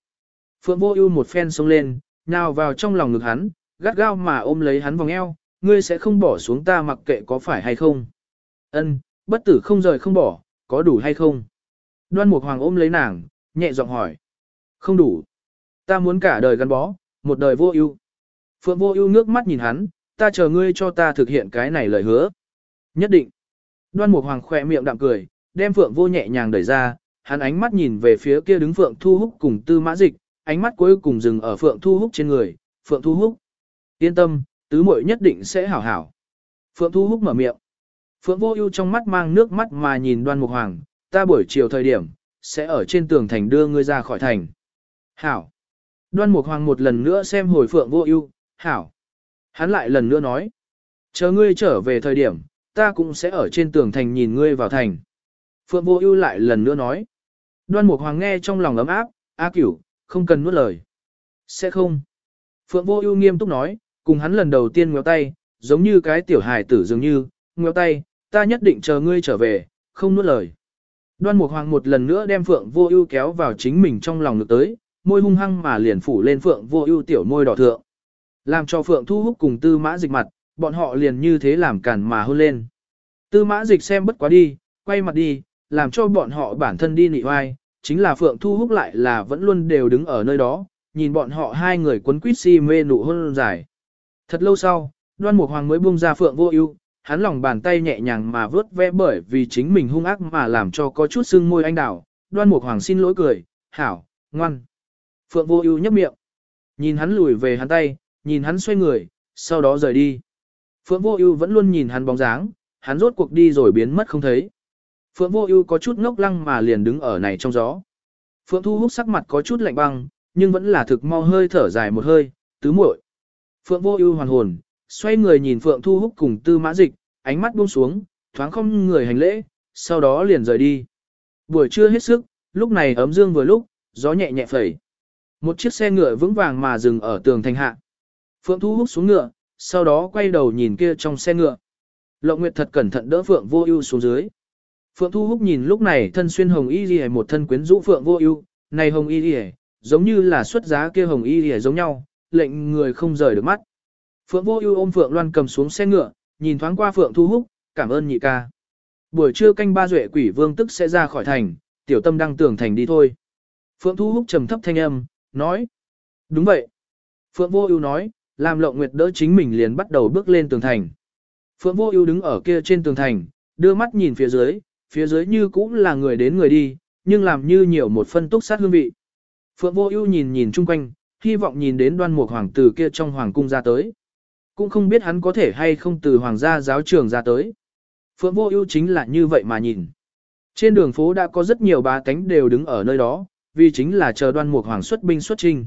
Phượng Vô Ưu một phen xông lên, nhào vào trong lòng ngực hắn, gắt gao mà ôm lấy hắn vòng eo, ngươi sẽ không bỏ xuống ta mặc kệ có phải hay không? Ân, bất tử không rời không bỏ, có đủ hay không? Đoan Mục Hoàng ôm lấy nàng, nhẹ giọng hỏi. Không đủ. Ta muốn cả đời gắn bó, một đời vô ưu. Phượng vô ưu nước mắt nhìn hắn, ta chờ ngươi cho ta thực hiện cái này lời hứa. Nhất định. Đoan Mục Hoàng khẽ miệng đạm cười, đem Phượng vô nhẹ nhàng đẩy ra, hắn ánh mắt nhìn về phía kia đứng Phượng Thu Húc cùng Tư Mã Dịch, ánh mắt cuối cùng dừng ở Phượng Thu Húc trên người, Phượng Thu Húc. Yên tâm, tứ muội nhất định sẽ hảo hảo. Phượng Thu Húc mở miệng. Phượng Vô Ưu trong mắt mang nước mắt mà nhìn Đoan Mục Hoàng, ta buổi chiều thời điểm sẽ ở trên tường thành đưa ngươi ra khỏi thành. Hảo. Đoan Mục Hoàng một lần nữa xem hồi Phượng Vô Ưu, hảo. Hắn lại lần nữa nói, chờ ngươi trở về thời điểm, ta cũng sẽ ở trên tường thành nhìn ngươi vào thành. Phượng Vô Ưu lại lần nữa nói, Đoan Mục Hoàng nghe trong lòng ấm áp, A Cửu, không cần nuốt lời. Sẽ không. Phượng Vô Ưu nghiêm túc nói, cùng hắn lần đầu tiên ngoéo tay, giống như cái tiểu hài tử dường như, ngoéo tay, ta nhất định chờ ngươi trở về, không nuốt lời. Đoan Mục Hoàng một lần nữa đem Phượng Vô Ưu kéo vào chính mình trong lòng ngực tới, môi hung hăng mà liền phủ lên Phượng Vô Ưu tiểu môi đỏ thượng. Làm cho Phượng Thu Húc cùng Tư Mã Dịch mặt, bọn họ liền như thế làm cản mà hôn lên. Tư Mã Dịch xem bất quá đi, quay mặt đi, làm cho bọn họ bản thân đi nị oai, chính là Phượng Thu Húc lại là vẫn luôn đều đứng ở nơi đó, nhìn bọn họ hai người quấn quýt si mê nụ hôn dài. Thật lâu sau, đoan mục hoàng mới buông ra phượng vô ưu, hắn lòng bàn tay nhẹ nhàng mà vớt vẽ bởi vì chính mình hung ác mà làm cho có chút sưng môi anh đảo. Đoan mục hoàng xin lỗi cười, hảo, ngoan. Phượng vô ưu nhấp miệng. Nhìn hắn lùi về hắn tay, nhìn hắn xoay người, sau đó rời đi. Phượng vô ưu vẫn luôn nhìn hắn bóng dáng, hắn rốt cuộc đi rồi biến mất không thấy. Phượng vô ưu có chút ngốc lăng mà liền đứng ở này trong gió. Phượng thu hút sắc mặt có chút lạnh băng, nhưng vẫn là thực mau hơi thở dài một hơi, tứ muội. Phượng vô ưu hoàn hồn, xoay người nhìn Phượng Thu Húc cùng Tư Mã Dịch, ánh mắt buông xuống, thoáng không người hành lễ, sau đó liền rời đi. Buổi trưa hết sức, lúc này ấm dương vừa lúc, gió nhẹ nhẹ phẩy. Một chiếc xe ngựa vững vàng mà dừng ở tường thành hạ. Phượng Thu Húc xuống ngựa, sau đó quay đầu nhìn kia trong xe ngựa. Lộng Nguyệt thật cẩn thận đỡ Phượng Vô Ưu xuống dưới. Phượng Thu Húc nhìn lúc này thân xuyên hồng y liễu một thân quyến rũ Phượng Vô Ưu, này hồng y liễu, giống như là xuất giá kia hồng y liễu giống nhau, lệnh người không rời được mắt. Phượng Vô Ưu ôm Phượng Loan cầm xuống xe ngựa, nhìn thoáng qua Phượng Thu Húc, cảm ơn nhị ca. Buổi trưa canh ba duệ quỷ vương tức sẽ ra khỏi thành, tiểu tâm đang tưởng thành đi thôi. Phượng Thu Húc trầm thấp thanh âm, nói. Đúng vậy. Phượng Vô Ưu nói, làm Lộng Nguyệt đỡ chính mình liền bắt đầu bước lên tường thành. Phượng Vô Ưu đứng ở kia trên tường thành, đưa mắt nhìn phía dưới, phía dưới như cũng là người đến người đi, nhưng làm như nhiều một phân túc sát hương vị. Phượng Vô Ưu nhìn nhìn chung quanh, hy vọng nhìn đến Đoan Mục hoàng tử kia trong hoàng cung ra tới. Cũng không biết hắn có thể hay không từ hoàng gia giáo trường ra tới. Phượng Vô Ưu chính là như vậy mà nhìn. Trên đường phố đã có rất nhiều bá tánh đều đứng ở nơi đó, vì chính là chờ Đoan Mục hoàng xuất binh xuất chinh.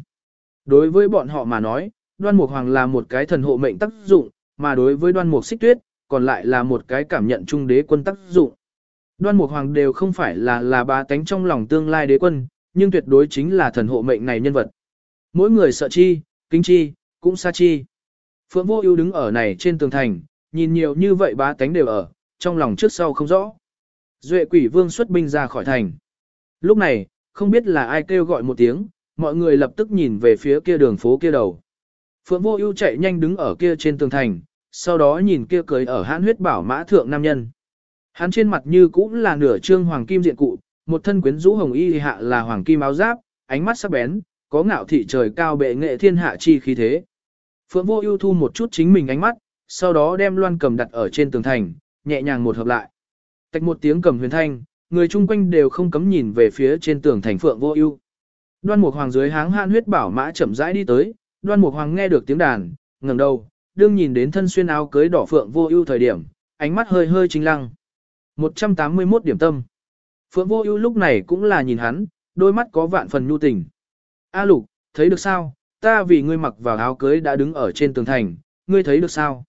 Đối với bọn họ mà nói, Đoan Mục hoàng là một cái thần hộ mệnh tác dụng, mà đối với Đoan Mục Xích Tuyết, còn lại là một cái cảm nhận trung đế quân tác dụng. Đoan Mục Hoàng đều không phải là là ba tánh trong lòng tương lai đế quân, nhưng tuyệt đối chính là thần hộ mệnh này nhân vật. Mỗi người sợ chi, kính chi, cũng xa chi. Phượng Vô Ưu đứng ở này trên tường thành, nhìn nhiều như vậy ba tánh đều ở, trong lòng trước sau không rõ. Duệ Quỷ Vương xuất binh ra khỏi thành. Lúc này, không biết là ai kêu gọi một tiếng, mọi người lập tức nhìn về phía kia đường phố kia đầu. Phượng Vô Ưu chạy nhanh đứng ở kia trên tường thành, sau đó nhìn kia cười ở hãn huyết bảo mã thượng nam nhân. Hắn trên mặt như cũng là nửa trương hoàng kim diện cụ, một thân quyến rũ hồng y hạ là hoàng kim áo giáp, ánh mắt sắc bén, có ngạo thị trời cao bệ nghệ thiên hạ chi khí thế. Phượng Vô Ưu thu một chút chính mình ánh mắt, sau đó đem loan cầm đặt ở trên tường thành, nhẹ nhàng một hợp lại. Tạch một tiếng cầm huyền thanh, người chung quanh đều không cấm nhìn về phía trên tường thành Phượng Vô Ưu. Đoan Mục Hoàng dưới háng hãn huyết bảo mã chậm rãi đi tới, Đoan Mục Hoàng nghe được tiếng đàn, ngẩng đầu, đương nhìn đến thân xuyên áo cưới đỏ Phượng Vô Ưu thời điểm, ánh mắt hơi hơi chính lăng. 181 điểm tâm. Phượng Vô Ưu lúc này cũng là nhìn hắn, đôi mắt có vạn phần nhu tình. A Lục, thấy được sao? Ta vì ngươi mặc vào áo cưới đã đứng ở trên tường thành, ngươi thấy được sao?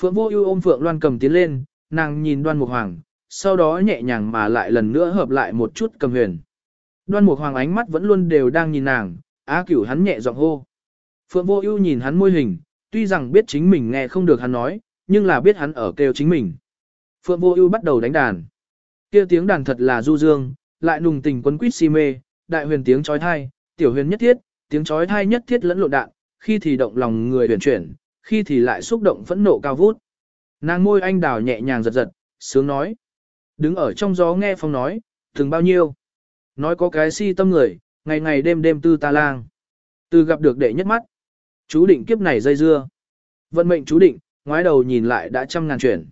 Phượng Vô Ưu ôm Phượng Loan cầm tiến lên, nàng nhìn Đoan Mục Hoàng, sau đó nhẹ nhàng mà lại lần nữa hợp lại một chút cầm huyền. Đoan Mục Hoàng ánh mắt vẫn luôn đều đang nhìn nàng, Á Cửu hắn nhẹ giọng hô. Phượng Vô Ưu nhìn hắn môi hình, tuy rằng biết chính mình nghe không được hắn nói, nhưng là biết hắn ở kêu chính mình. Phượng Vô Ưu bắt đầu đánh đàn. Kia tiếng đàn thật là du dương, lại nùng tình quấn quýt si mê, đại huyền tiếng chói tai, tiểu huyền nhất thiết, tiếng chói tai nhất thiết lẫn lộn đạn, khi thì động lòng người huyền chuyển, khi thì lại xúc động phẫn nộ cao vút. Nàng môi anh đào nhẹ nhàng giật giật, sướng nói. Đứng ở trong gió nghe phong nói, từng bao nhiêu. Nói có cái si tâm người, ngày ngày đêm đêm tư ta lang. Từ gặp được đệ nhất mắt. Chú định kiếp này dây dưa. Vận mệnh chú định, ngoái đầu nhìn lại đã trăm ngàn chuyển.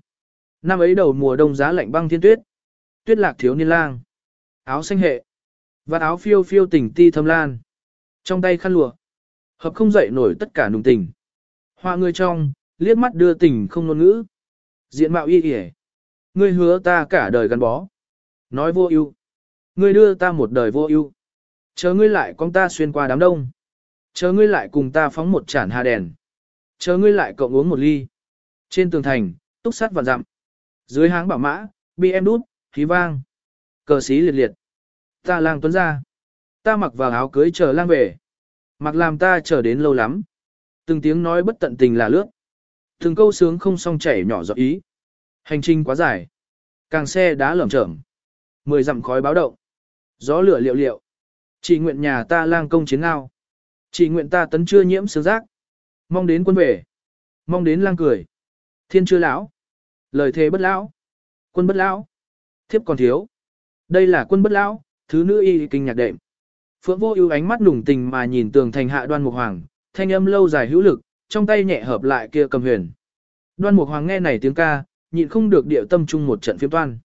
Năm ấy đầu mùa đông giá lạnh băng thiên tuyết. Tuyết lạc thiếu niên lang. Áo xanh hệ. Và áo phiêu phiêu tình ti thâm lan. Trong tay khăn lụa. Hợp không dậy nổi tất cả nùng tình. Hoa người trong, liếc mắt đưa tình không ngôn ngữ. Diện mạo y yể. Ngươi hứa ta cả đời gắn bó. Nói vô ưu. Ngươi đưa ta một đời vô ưu. Chờ ngươi lại con ta xuyên qua đám đông. Chờ ngươi lại cùng ta phóng một chản hà đèn. Chờ ngươi lại cộng uống một ly. Trên tường thành, túc sát và dặm. Dưới háng bảo mã, bi em đút, khí vang. Cờ xí liệt liệt. Ta lang tuấn ra. Ta mặc vào áo cưới chờ lang về. Mặc làm ta chờ đến lâu lắm. Từng tiếng nói bất tận tình là lướt. Từng câu sướng không song chảy nhỏ giọt ý. Hành trình quá dài. Càng xe đá lởm chởm. Mười dặm khói báo động. Gió lửa liệu liệu. Chỉ nguyện nhà ta lang công chiến ngao. Chỉ nguyện ta tấn chưa nhiễm sướng giác. Mong đến quân về. Mong đến lang cười. Thiên chưa lão. Lời thề bất lão. Quân bất lão. Thiếp còn thiếu. Đây là quân bất lão, thứ nữ y kinh nhạc đệm. Phượng vô ưu ánh mắt nùng tình mà nhìn tường thành hạ đoan mục hoàng, thanh âm lâu dài hữu lực, trong tay nhẹ hợp lại kia cầm huyền. Đoan Mục Hoàng nghe này tiếng ca, nhịn không được điệu tâm chung một trận phiếm toan.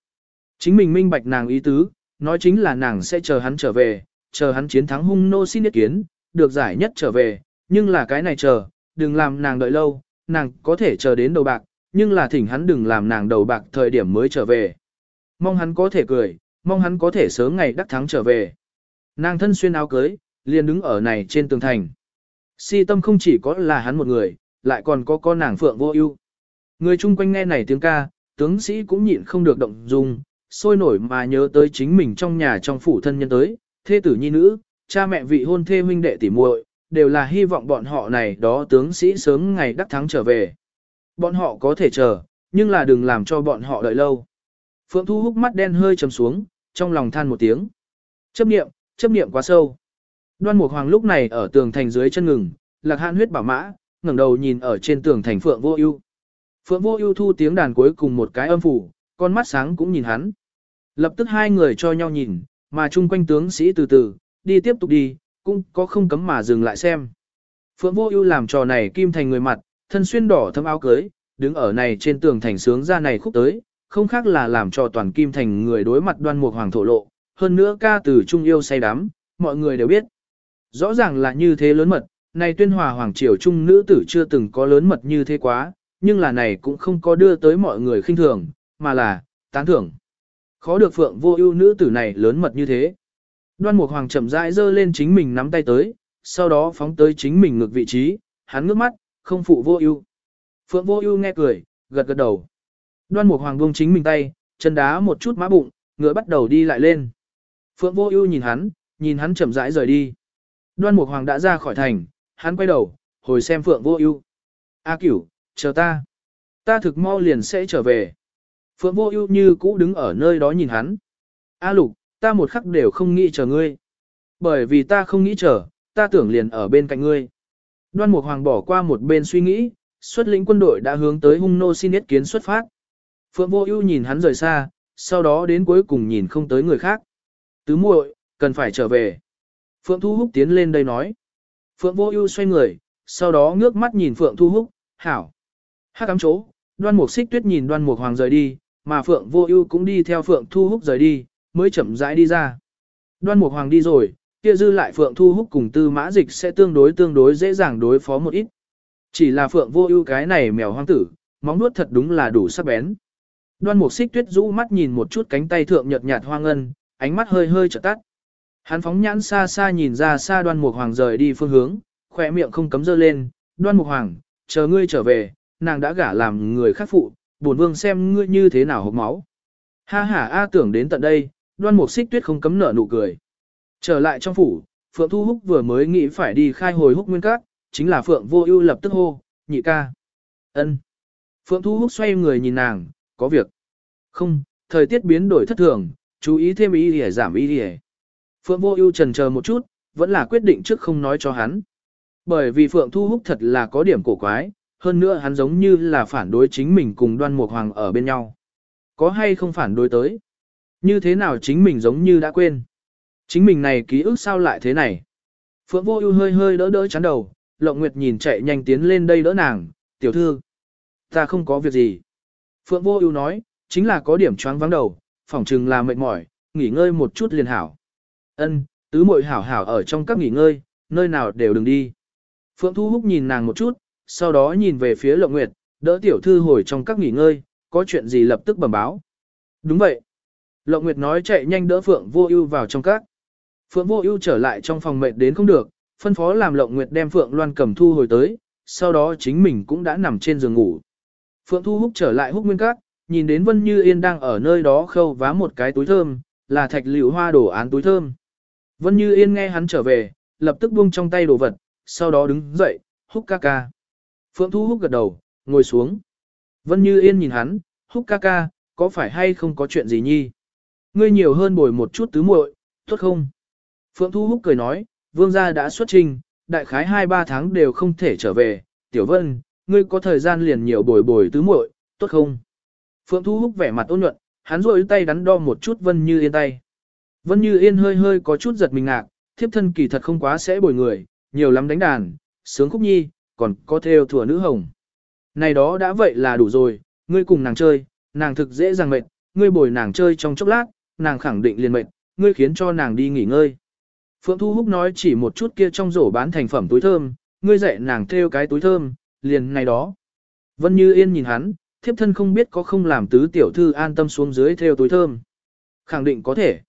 Chính mình minh bạch nàng ý tứ, nói chính là nàng sẽ chờ hắn trở về, chờ hắn chiến thắng hung nô xin ý kiến, được giải nhất trở về, nhưng là cái này chờ, đừng làm nàng đợi lâu, nàng có thể chờ đến đầu bạc, nhưng là thỉnh hắn đừng làm nàng đầu bạc thời điểm mới trở về. Mong hắn có thể cười, mong hắn có thể sớm ngày đắc thắng trở về. Nàng thân xuyên áo cưới, liền đứng ở này trên tường thành. Si tâm không chỉ có là hắn một người, lại còn có con nàng phượng vô ưu. Người chung quanh nghe này tiếng ca, tướng sĩ cũng nhịn không được động dung, sôi nổi mà nhớ tới chính mình trong nhà trong phủ thân nhân tới, thê tử nhi nữ, cha mẹ vị hôn thê huynh đệ tỉ muội, đều là hy vọng bọn họ này đó tướng sĩ sớm ngày đắc thắng trở về. Bọn họ có thể chờ, nhưng là đừng làm cho bọn họ đợi lâu. Phượng Thu hút mắt đen hơi trầm xuống, trong lòng than một tiếng. Chấp niệm, chấp niệm quá sâu. Đoan Mục Hoàng lúc này ở tường thành dưới chân ngừng, Lạc hàn huyết bảo mã, ngẩng đầu nhìn ở trên tường thành Phượng Vô Ưu. Phượng Vô Ưu thu tiếng đàn cuối cùng một cái âm phủ, con mắt sáng cũng nhìn hắn. Lập tức hai người cho nhau nhìn, mà chung quanh tướng sĩ từ từ, đi tiếp tục đi, cũng có không cấm mà dừng lại xem. Phượng Vô Ưu làm trò này kim thành người mặt, thân xuyên đỏ thâm áo cưới, đứng ở này trên tường thành sướng ra này khúc tới, không khác là làm cho toàn kim thành người đối mặt đoan mục hoàng thổ lộ, hơn nữa ca từ trung yêu say đắm, mọi người đều biết. Rõ ràng là như thế lớn mật, này tuyên hòa hoàng triều trung nữ tử chưa từng có lớn mật như thế quá, nhưng là này cũng không có đưa tới mọi người khinh thường, mà là, tán thưởng. Khó được phượng vô ưu nữ tử này lớn mật như thế. Đoan Mục Hoàng chậm rãi giơ lên chính mình nắm tay tới, sau đó phóng tới chính mình ngược vị trí, hắn ngước mắt, không phụ vô ưu. Phượng vô ưu nghe cười, gật gật đầu. Đoan Mục Hoàng buông chính mình tay, chân đá một chút má bụng, ngựa bắt đầu đi lại lên. Phượng vô ưu nhìn hắn, nhìn hắn chậm rãi rời đi. Đoan Mục Hoàng đã ra khỏi thành, hắn quay đầu, hồi xem Phượng vô ưu. A Cửu, chờ ta. Ta thực mau liền sẽ trở về. Phượng vô ưu như cũ đứng ở nơi đó nhìn hắn. A Lục, ta một khắc đều không nghĩ chờ ngươi. Bởi vì ta không nghĩ chờ, ta tưởng liền ở bên cạnh ngươi. Đoan Mục Hoàng bỏ qua một bên suy nghĩ, xuất lĩnh quân đội đã hướng tới hung nô xin ý kiến xuất phát. Phượng Vô Ưu nhìn hắn rời xa, sau đó đến cuối cùng nhìn không tới người khác. Tứ muội, cần phải trở về. Phượng Thu Húc tiến lên đây nói. Phượng Vô Ưu xoay người, sau đó ngước mắt nhìn Phượng Thu Húc, "Hảo." Hắc ám chỗ, Đoan Mục Xích Tuyết nhìn Đoan Mục Hoàng rời đi, mà Phượng Vô Ưu cũng đi theo Phượng Thu Húc rời đi, mới chậm rãi đi ra. Đoan Mục Hoàng đi rồi, kia dư lại Phượng Thu Húc cùng Tư Mã Dịch sẽ tương đối tương đối dễ dàng đối phó một ít. Chỉ là Phượng Vô Ưu cái này mèo hoang tử, móng nuốt thật đúng là đủ sắc bén. Đoan Mục Xích Tuyết rũ mắt nhìn một chút cánh tay thượng nhợt nhạt hoang ngân, ánh mắt hơi hơi chợt tắt. Hắn phóng nhãn xa xa nhìn ra xa Đoan Mục Hoàng rời đi phương hướng, khóe miệng không cấm giơ lên, "Đoan Mục Hoàng, chờ ngươi trở về, nàng đã gả làm người khác phụ, bổn vương xem ngươi như thế nào hộc máu." Ha ha a tưởng đến tận đây, đoan mục xích tuyết không cấm nở nụ cười. Trở lại trong phủ, Phượng Thu Húc vừa mới nghĩ phải đi khai hồi húc nguyên cát, chính là Phượng Vô Ưu lập tức hô, nhị ca. Ân. Phượng Thu Húc xoay người nhìn nàng, có việc. Không, thời tiết biến đổi thất thường, chú ý thêm ý để giảm ý để. Phượng Vô Ưu chần chờ một chút, vẫn là quyết định trước không nói cho hắn. Bởi vì Phượng Thu Húc thật là có điểm cổ quái, hơn nữa hắn giống như là phản đối chính mình cùng Đoan Mục Hoàng ở bên nhau. Có hay không phản đối tới? Như thế nào chính mình giống như đã quên? Chính mình này ký ức sao lại thế này? Phượng vô ưu hơi hơi đỡ đỡ chán đầu, Lộng Nguyệt nhìn chạy nhanh tiến lên đây đỡ nàng, tiểu thư. Ta không có việc gì. Phượng vô ưu nói, chính là có điểm choáng vắng đầu, phỏng chừng là mệt mỏi, nghỉ ngơi một chút liền hảo. Ân, tứ muội hảo hảo ở trong các nghỉ ngơi, nơi nào đều đừng đi. Phượng Thu Húc nhìn nàng một chút, sau đó nhìn về phía Lộng Nguyệt, đỡ tiểu thư hồi trong các nghỉ ngơi, có chuyện gì lập tức bẩm báo. Đúng vậy. Lộng Nguyệt nói chạy nhanh đỡ Phượng Vô Ưu vào trong các. Phượng Vô Ưu trở lại trong phòng mệt đến không được, phân phó làm Lộng Nguyệt đem Phượng Loan cầm thu hồi tới, sau đó chính mình cũng đã nằm trên giường ngủ. Phượng Thu Húc trở lại Húc Nguyên Các, nhìn đến Vân Như Yên đang ở nơi đó khâu vá một cái túi thơm, là thạch Liễu hoa đổ án túi thơm. Vân Như Yên nghe hắn trở về, lập tức buông trong tay đồ vật, sau đó đứng dậy, Húc ca ca. Phượng Thu Húc gật đầu, ngồi xuống. Vân Như Yên nhìn hắn, húc ca ca, có phải hay không có chuyện gì nhi? Ngươi nhiều hơn bồi một chút tứ muội, tốt không? Phượng Thu Húc cười nói, vương gia đã xuất trình, đại khái 2-3 tháng đều không thể trở về, tiểu vân, ngươi có thời gian liền nhiều bồi bồi tứ muội, tốt không? Phượng Thu Húc vẻ mặt ôn nhuận, hắn rôi tay đắn đo một chút Vân Như Yên tay. Vân Như Yên hơi hơi có chút giật mình ngạc, thiếp thân kỳ thật không quá sẽ bồi người, nhiều lắm đánh đàn, sướng khúc nhi, còn có theo thừa nữ hồng. Này đó đã vậy là đủ rồi, ngươi cùng nàng chơi, nàng thực dễ dàng mệt, ngươi bồi nàng chơi trong chốc lát, nàng khẳng định liền mệt, ngươi khiến cho nàng đi nghỉ ngơi. Phượng Thu Húc nói chỉ một chút kia trong rổ bán thành phẩm túi thơm, ngươi dạy nàng theo cái túi thơm, liền này đó. Vân Như Yên nhìn hắn, thiếp thân không biết có không làm tứ tiểu thư an tâm xuống dưới theo túi thơm. Khẳng định có thể.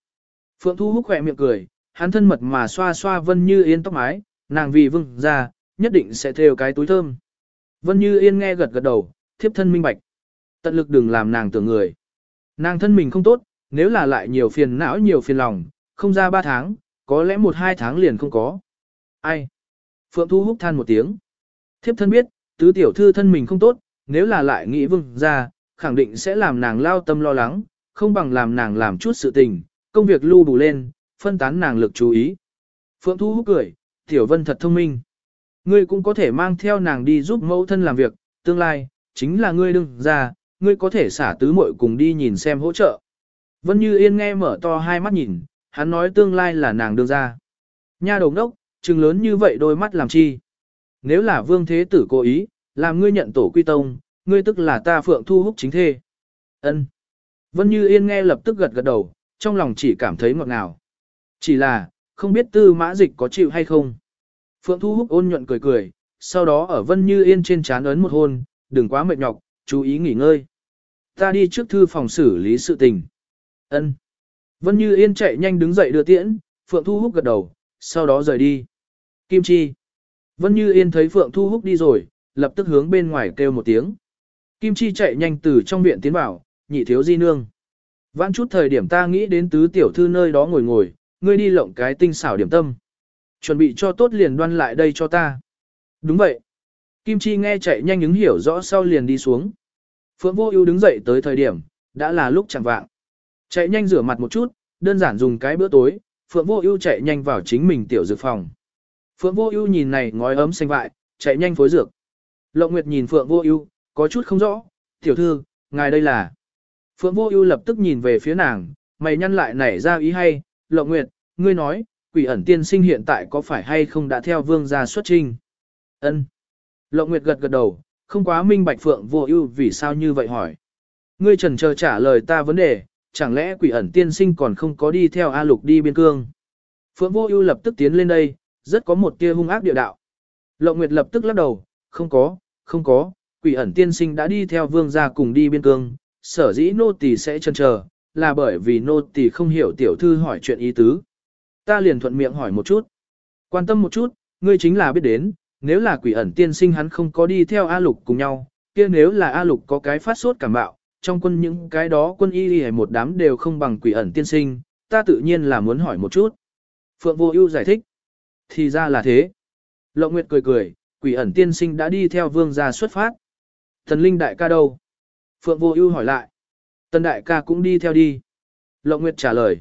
Phượng Thu Húc khỏe miệng cười, hắn thân mật mà xoa xoa Vân Như Yên tóc mái, nàng vì vâng, ra, nhất định sẽ theo cái túi thơm. Vân Như Yên nghe gật gật đầu, thiếp thân minh bạch. Tận lực đừng làm nàng tưởng người. Nàng thân mình không tốt, nếu là lại nhiều phiền não nhiều phiền lòng, không ra ba tháng, có lẽ một hai tháng liền không có. Ai? Phượng Thu Húc than một tiếng. Thiếp thân biết, tứ tiểu thư thân mình không tốt, nếu là lại nghĩ vương ra, khẳng định sẽ làm nàng lao tâm lo lắng, không bằng làm nàng làm chút sự tình, công việc lưu bù lên, phân tán nàng lực chú ý. Phượng Thu Húc cười, Tiểu Vân thật thông minh. Ngươi cũng có thể mang theo nàng đi giúp mẫu thân làm việc, tương lai, chính là ngươi đừng ra, ngươi có thể xả tứ muội cùng đi nhìn xem hỗ trợ. Vân Như Yên nghe mở to hai mắt nhìn, hắn nói tương lai là nàng đương ra. Nha đồng đốc, trừng lớn như vậy đôi mắt làm chi? Nếu là vương thế tử cố ý, làm ngươi nhận tổ quy tông, ngươi tức là ta phượng thu hút chính thê. Ân. Vân Như Yên nghe lập tức gật gật đầu, trong lòng chỉ cảm thấy ngọt ngào. Chỉ là, không biết tư mã dịch có chịu hay không. Phượng Thu Húc ôn nhuận cười cười, sau đó ở Vân Như Yên trên trán ấn một hôn, đừng quá mệt nhọc, chú ý nghỉ ngơi. Ta đi trước thư phòng xử lý sự tình. Ân. Vân Như Yên chạy nhanh đứng dậy đưa tiễn, Phượng Thu Húc gật đầu, sau đó rời đi. Kim Chi. Vân Như Yên thấy Phượng Thu Húc đi rồi, lập tức hướng bên ngoài kêu một tiếng. Kim Chi chạy nhanh từ trong viện tiến vào, nhị thiếu di nương. Vãn chút thời điểm ta nghĩ đến tứ tiểu thư nơi đó ngồi ngồi, ngươi đi lộng cái tinh xảo điểm tâm. Chuẩn bị cho tốt liền đoan lại đây cho ta. Đúng vậy. Kim Chi nghe chạy nhanh ứng hiểu rõ sau liền đi xuống. Phượng Vô Ưu đứng dậy tới thời điểm, đã là lúc chẳng vạng. Chạy nhanh rửa mặt một chút, đơn giản dùng cái bữa tối, Phượng Vô Ưu chạy nhanh vào chính mình tiểu dược phòng. Phượng Vô Ưu nhìn này ngói ấm xanh vại, chạy nhanh phối dược. Lộng Nguyệt nhìn Phượng Vô Ưu, có chút không rõ, "Tiểu thư, ngài đây là?" Phượng Vô Ưu lập tức nhìn về phía nàng, mày nhăn lại nảy ra ý hay, "Lộng Nguyệt, ngươi nói, Quỷ ẩn tiên sinh hiện tại có phải hay không đã theo vương gia xuất trình?" Ân. Lộng Nguyệt gật gật đầu, không quá minh bạch Phượng Vô Ưu vì sao như vậy hỏi. Ngươi chần chờ trả lời ta vấn đề, chẳng lẽ Quỷ ẩn tiên sinh còn không có đi theo A Lục đi biên cương? Phượng Vô Ưu lập tức tiến lên đây, rất có một tia hung ác địa đạo. Lộng Nguyệt lập tức lắc đầu, không có, không có, quỷ ẩn tiên sinh đã đi theo vương gia cùng đi biên cương, sở dĩ nô tỳ sẽ chần chờ, là bởi vì nô tỳ không hiểu tiểu thư hỏi chuyện ý tứ. Ta liền thuận miệng hỏi một chút. Quan tâm một chút, ngươi chính là biết đến, nếu là quỷ ẩn tiên sinh hắn không có đi theo A Lục cùng nhau, kia nếu là A Lục có cái phát sốt cảm bạo, trong quân những cái đó quân y hay một đám đều không bằng quỷ ẩn tiên sinh, ta tự nhiên là muốn hỏi một chút. Phượng Vô Ưu giải thích. Thì ra là thế. Lộng Nguyệt cười cười, quỷ ẩn tiên sinh đã đi theo vương gia xuất phát. Thần linh đại ca đâu? Phượng Vô Ưu hỏi lại. Tần đại ca cũng đi theo đi. Lộng Nguyệt trả lời.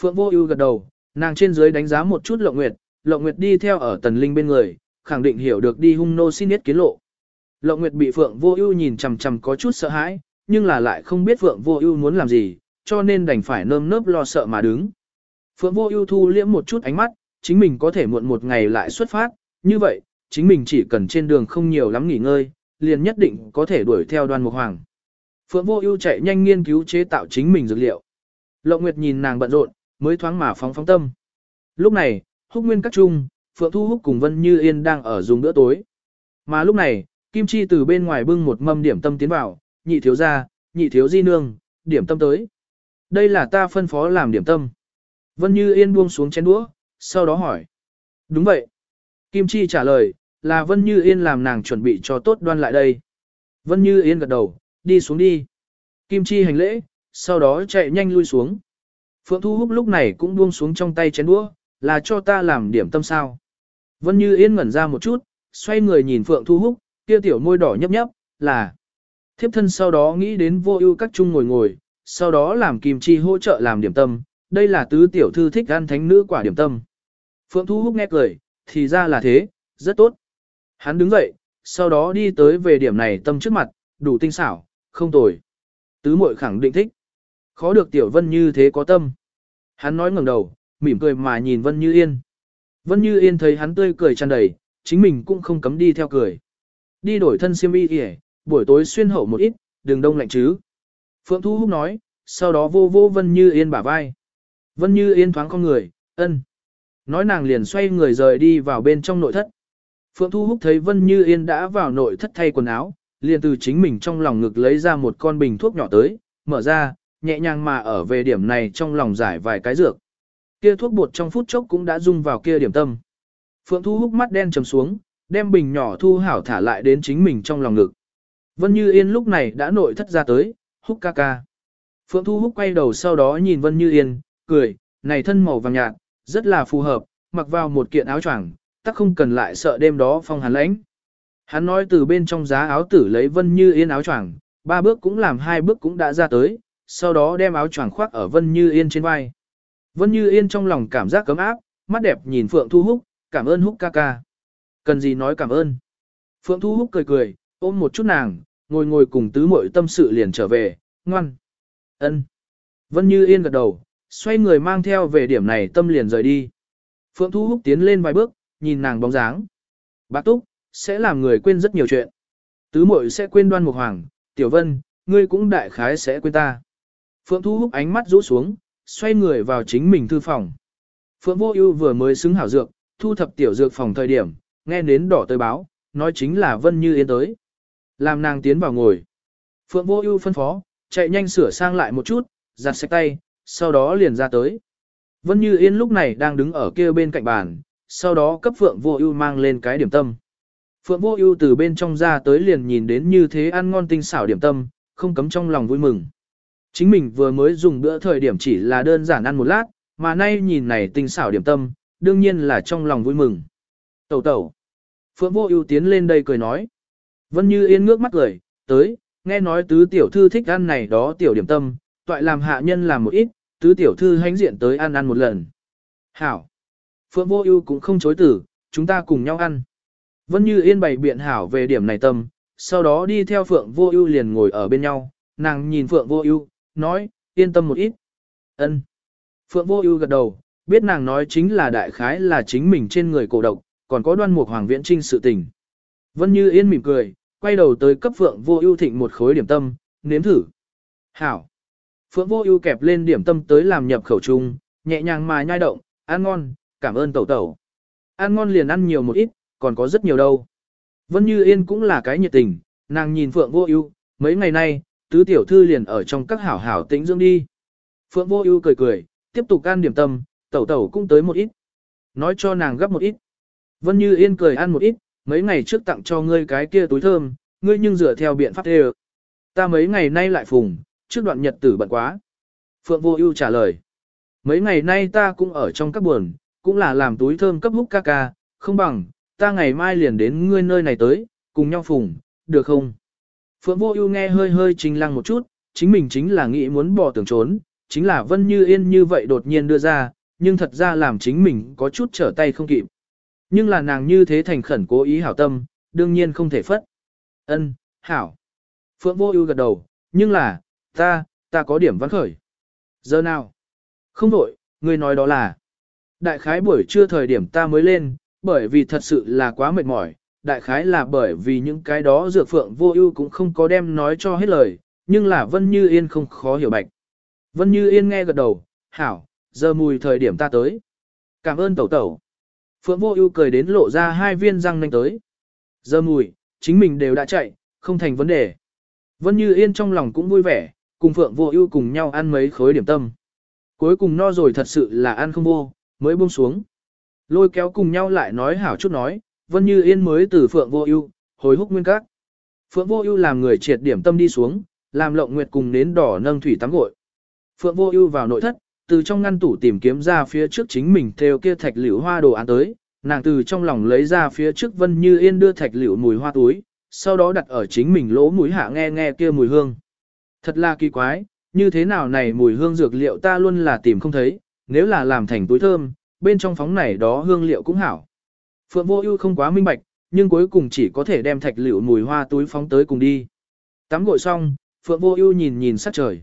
Phượng Vô Ưu gật đầu, nàng trên dưới đánh giá một chút Lộng Nguyệt, Lộng Nguyệt đi theo ở Tần Linh bên người, khẳng định hiểu được đi hung nô xin yết kiến lộ. Lộng Nguyệt bị Phượng Vô Ưu nhìn chằm chằm có chút sợ hãi, nhưng là lại không biết Phượng Vô Ưu muốn làm gì, cho nên đành phải nơm nớp lo sợ mà đứng. Phượng Vô Ưu thu liễm một chút ánh mắt, chính mình có thể muộn một ngày lại xuất phát, như vậy, chính mình chỉ cần trên đường không nhiều lắm nghỉ ngơi, liền nhất định có thể đuổi theo đoan mục hoàng. Phượng vô ưu chạy nhanh nghiên cứu chế tạo chính mình dược liệu. Lộng Nguyệt nhìn nàng bận rộn, mới thoáng mà phóng phóng tâm. Lúc này, húc nguyên các trung, Phượng Thu Húc cùng Vân Như Yên đang ở dùng bữa tối. Mà lúc này, Kim Chi từ bên ngoài bưng một mâm điểm tâm tiến vào, nhị thiếu gia, nhị thiếu di nương, điểm tâm tới. Đây là ta phân phó làm điểm tâm. Vân Như Yên buông xuống chén đũa, sau đó hỏi. Đúng vậy. Kim Chi trả lời, là Vân Như Yên làm nàng chuẩn bị cho tốt đoan lại đây. Vân Như Yên gật đầu, đi xuống đi. Kim Chi hành lễ, sau đó chạy nhanh lui xuống. Phượng Thu Húc lúc này cũng buông xuống trong tay chén đũa, là cho ta làm điểm tâm sao. Vân Như Yên ngẩn ra một chút, xoay người nhìn Phượng Thu Húc, kia tiểu môi đỏ nhấp nhấp, là. Thiếp thân sau đó nghĩ đến vô ưu các chung ngồi ngồi, sau đó làm Kim Chi hỗ trợ làm điểm tâm, đây là tứ tiểu thư thích ăn thánh nữ quả điểm tâm. Phượng Thu Húc nghe cười, thì ra là thế, rất tốt. Hắn đứng dậy, sau đó đi tới về điểm này tâm trước mặt, đủ tinh xảo, không tồi. Tứ muội khẳng định thích. Khó được tiểu vân như thế có tâm. Hắn nói ngẩng đầu, mỉm cười mà nhìn vân như yên. Vân như yên thấy hắn tươi cười tràn đầy, chính mình cũng không cấm đi theo cười. Đi đổi thân xiêm y kìa, buổi tối xuyên hậu một ít, đừng đông lạnh chứ. Phượng Thu Húc nói, sau đó vô vô Vân Như Yên bả vai. Vân Như Yên thoáng con người, ân. Nói nàng liền xoay người rời đi vào bên trong nội thất. Phượng Thu Húc thấy Vân Như Yên đã vào nội thất thay quần áo, liền từ chính mình trong lòng ngực lấy ra một con bình thuốc nhỏ tới, mở ra, nhẹ nhàng mà ở về điểm này trong lòng giải vài cái dược. Kia thuốc bột trong phút chốc cũng đã dung vào kia điểm tâm. Phượng Thu Húc mắt đen trầm xuống, đem bình nhỏ thu hảo thả lại đến chính mình trong lòng ngực. Vân Như Yên lúc này đã nội thất ra tới, húc ca ca. Phượng Thu Húc quay đầu sau đó nhìn Vân Như Yên, cười, này thân màu vàng nhạt, rất là phù hợp, mặc vào một kiện áo choàng, tắc không cần lại sợ đêm đó phong hàn lãnh. Hắn nói từ bên trong giá áo tử lấy Vân Như Yên áo choàng, ba bước cũng làm hai bước cũng đã ra tới, sau đó đem áo choàng khoác ở Vân Như Yên trên vai. Vân Như Yên trong lòng cảm giác cấm áp, mắt đẹp nhìn Phượng Thu Húc, cảm ơn Húc ca ca. Cần gì nói cảm ơn. Phượng Thu Húc cười cười, ôm một chút nàng, ngồi ngồi cùng tứ muội tâm sự liền trở về, ngoan. ân. Vân Như Yên gật đầu, xoay người mang theo về điểm này tâm liền rời đi. Phượng Thu Húc tiến lên vài bước, nhìn nàng bóng dáng. Bác Túc, sẽ làm người quên rất nhiều chuyện. Tứ muội sẽ quên đoan mục hoàng, Tiểu Vân, ngươi cũng đại khái sẽ quên ta. Phượng Thu Húc ánh mắt rũ xuống, xoay người vào chính mình thư phòng. Phượng Vô Ưu vừa mới xứng hảo dược, thu thập tiểu dược phòng thời điểm, nghe nến đỏ tới báo, nói chính là Vân Như Yên tới. Làm nàng tiến vào ngồi. Phượng Vô Ưu phân phó, chạy nhanh sửa sang lại một chút, giặt sạch tay, sau đó liền ra tới. Vân Như Yên lúc này đang đứng ở kia bên cạnh bàn, sau đó cấp Phượng Vô Ưu mang lên cái điểm tâm. Phượng Vô Ưu từ bên trong ra tới liền nhìn đến như thế ăn ngon tinh xảo điểm tâm, không cấm trong lòng vui mừng. Chính mình vừa mới dùng bữa thời điểm chỉ là đơn giản ăn một lát, mà nay nhìn này tinh xảo điểm tâm, đương nhiên là trong lòng vui mừng. Tẩu tẩu. Phượng Vô Ưu tiến lên đây cười nói. Vân Như Yên ngước mắt cười, tới, nghe nói tứ tiểu thư thích ăn này đó tiểu điểm tâm, toại làm hạ nhân làm một ít, tứ tiểu thư hãnh diện tới ăn ăn một lần. Hảo. Phượng Vô Ưu cũng không chối từ, chúng ta cùng nhau ăn. Vân Như Yên bày biện hảo về điểm này tâm, sau đó đi theo Phượng Vô Ưu liền ngồi ở bên nhau, nàng nhìn Phượng Vô Ưu, nói, yên tâm một ít. Ân. Phượng Vô Ưu gật đầu, biết nàng nói chính là đại khái là chính mình trên người cổ độc, còn có Đoan Mục Hoàng Viễn Trinh sự tình. Vân Như Yên mỉm cười, quay đầu tới cấp Phượng Vô Ưu thịnh một khối điểm tâm, nếm thử. Hảo. Phượng Vô Ưu kẹp lên điểm tâm tới làm nhập khẩu chung, nhẹ nhàng mà nhai động, ăn ngon, cảm ơn tẩu tẩu. Ăn ngon liền ăn nhiều một ít, còn có rất nhiều đâu. Vân Như Yên cũng là cái nhiệt tình, nàng nhìn Phượng Vô Ưu, mấy ngày nay, tứ tiểu thư liền ở trong các hảo hảo tĩnh dưỡng đi. Phượng Vô Ưu cười cười, tiếp tục ăn điểm tâm, tẩu tẩu cũng tới một ít. Nói cho nàng gấp một ít. Vân Như Yên cười ăn một ít, mấy ngày trước tặng cho ngươi cái kia túi thơm, ngươi nhưng dựa theo biện pháp thê Ta mấy ngày nay lại phùng, trước đoạn nhật tử bận quá. Phượng Vô Ưu trả lời. Mấy ngày nay ta cũng ở trong các buồn, cũng là làm túi thơm cấp húc ca ca, không bằng, ta ngày mai liền đến ngươi nơi này tới, cùng nhau phùng, được không? Phượng Vô Ưu nghe hơi hơi trình lăng một chút, chính mình chính là nghĩ muốn bỏ tưởng trốn, chính là Vân Như Yên như vậy đột nhiên đưa ra, nhưng thật ra làm chính mình có chút trở tay không kịp. Nhưng là nàng như thế thành khẩn cố ý hảo tâm, đương nhiên không thể phất. Ân, hảo. Phượng Vô Ưu gật đầu, nhưng là, ta, ta có điểm văn khởi. Giờ nào? Không đổi, ngươi nói đó là. Đại khái buổi trưa thời điểm ta mới lên, bởi vì thật sự là quá mệt mỏi, đại khái là bởi vì những cái đó dược phượng vô ưu cũng không có đem nói cho hết lời, nhưng là Vân Như Yên không khó hiểu bạch. Vân Như Yên nghe gật đầu, hảo, giờ mùi thời điểm ta tới. Cảm ơn tẩu tẩu. Phượng vô ưu cười đến lộ ra hai viên răng nanh tới. Giờ mùi, chính mình đều đã chạy, không thành vấn đề. Vân Như Yên trong lòng cũng vui vẻ, cùng Phượng vô ưu cùng nhau ăn mấy khối điểm tâm. Cuối cùng no rồi thật sự là ăn không vô, mới buông xuống. Lôi kéo cùng nhau lại nói hảo chút nói, Vân Như Yên mới từ Phượng Vô Ưu hồi húc nguyên các. Phượng Vô Ưu làm người triệt điểm tâm đi xuống, làm Lộng Nguyệt cùng nến đỏ nâng thủy tắm gội. Phượng Vô Ưu vào nội thất, từ trong ngăn tủ tìm kiếm ra phía trước chính mình theo kia thạch liễu hoa đồ án tới, nàng từ trong lòng lấy ra phía trước Vân Như Yên đưa thạch liễu mùi hoa túi, sau đó đặt ở chính mình lỗ mũi hạ nghe nghe kia mùi hương. Thật là kỳ quái, như thế nào này mùi hương dược liệu ta luôn là tìm không thấy, nếu là làm thành túi thơm, bên trong phóng này đó hương liệu cũng hảo. Phượng Vô Ưu không quá minh bạch, nhưng cuối cùng chỉ có thể đem thạch liễu mùi hoa túi phóng tới cùng đi. Tắm gội xong, Phượng Vô Ưu nhìn nhìn sắc trời.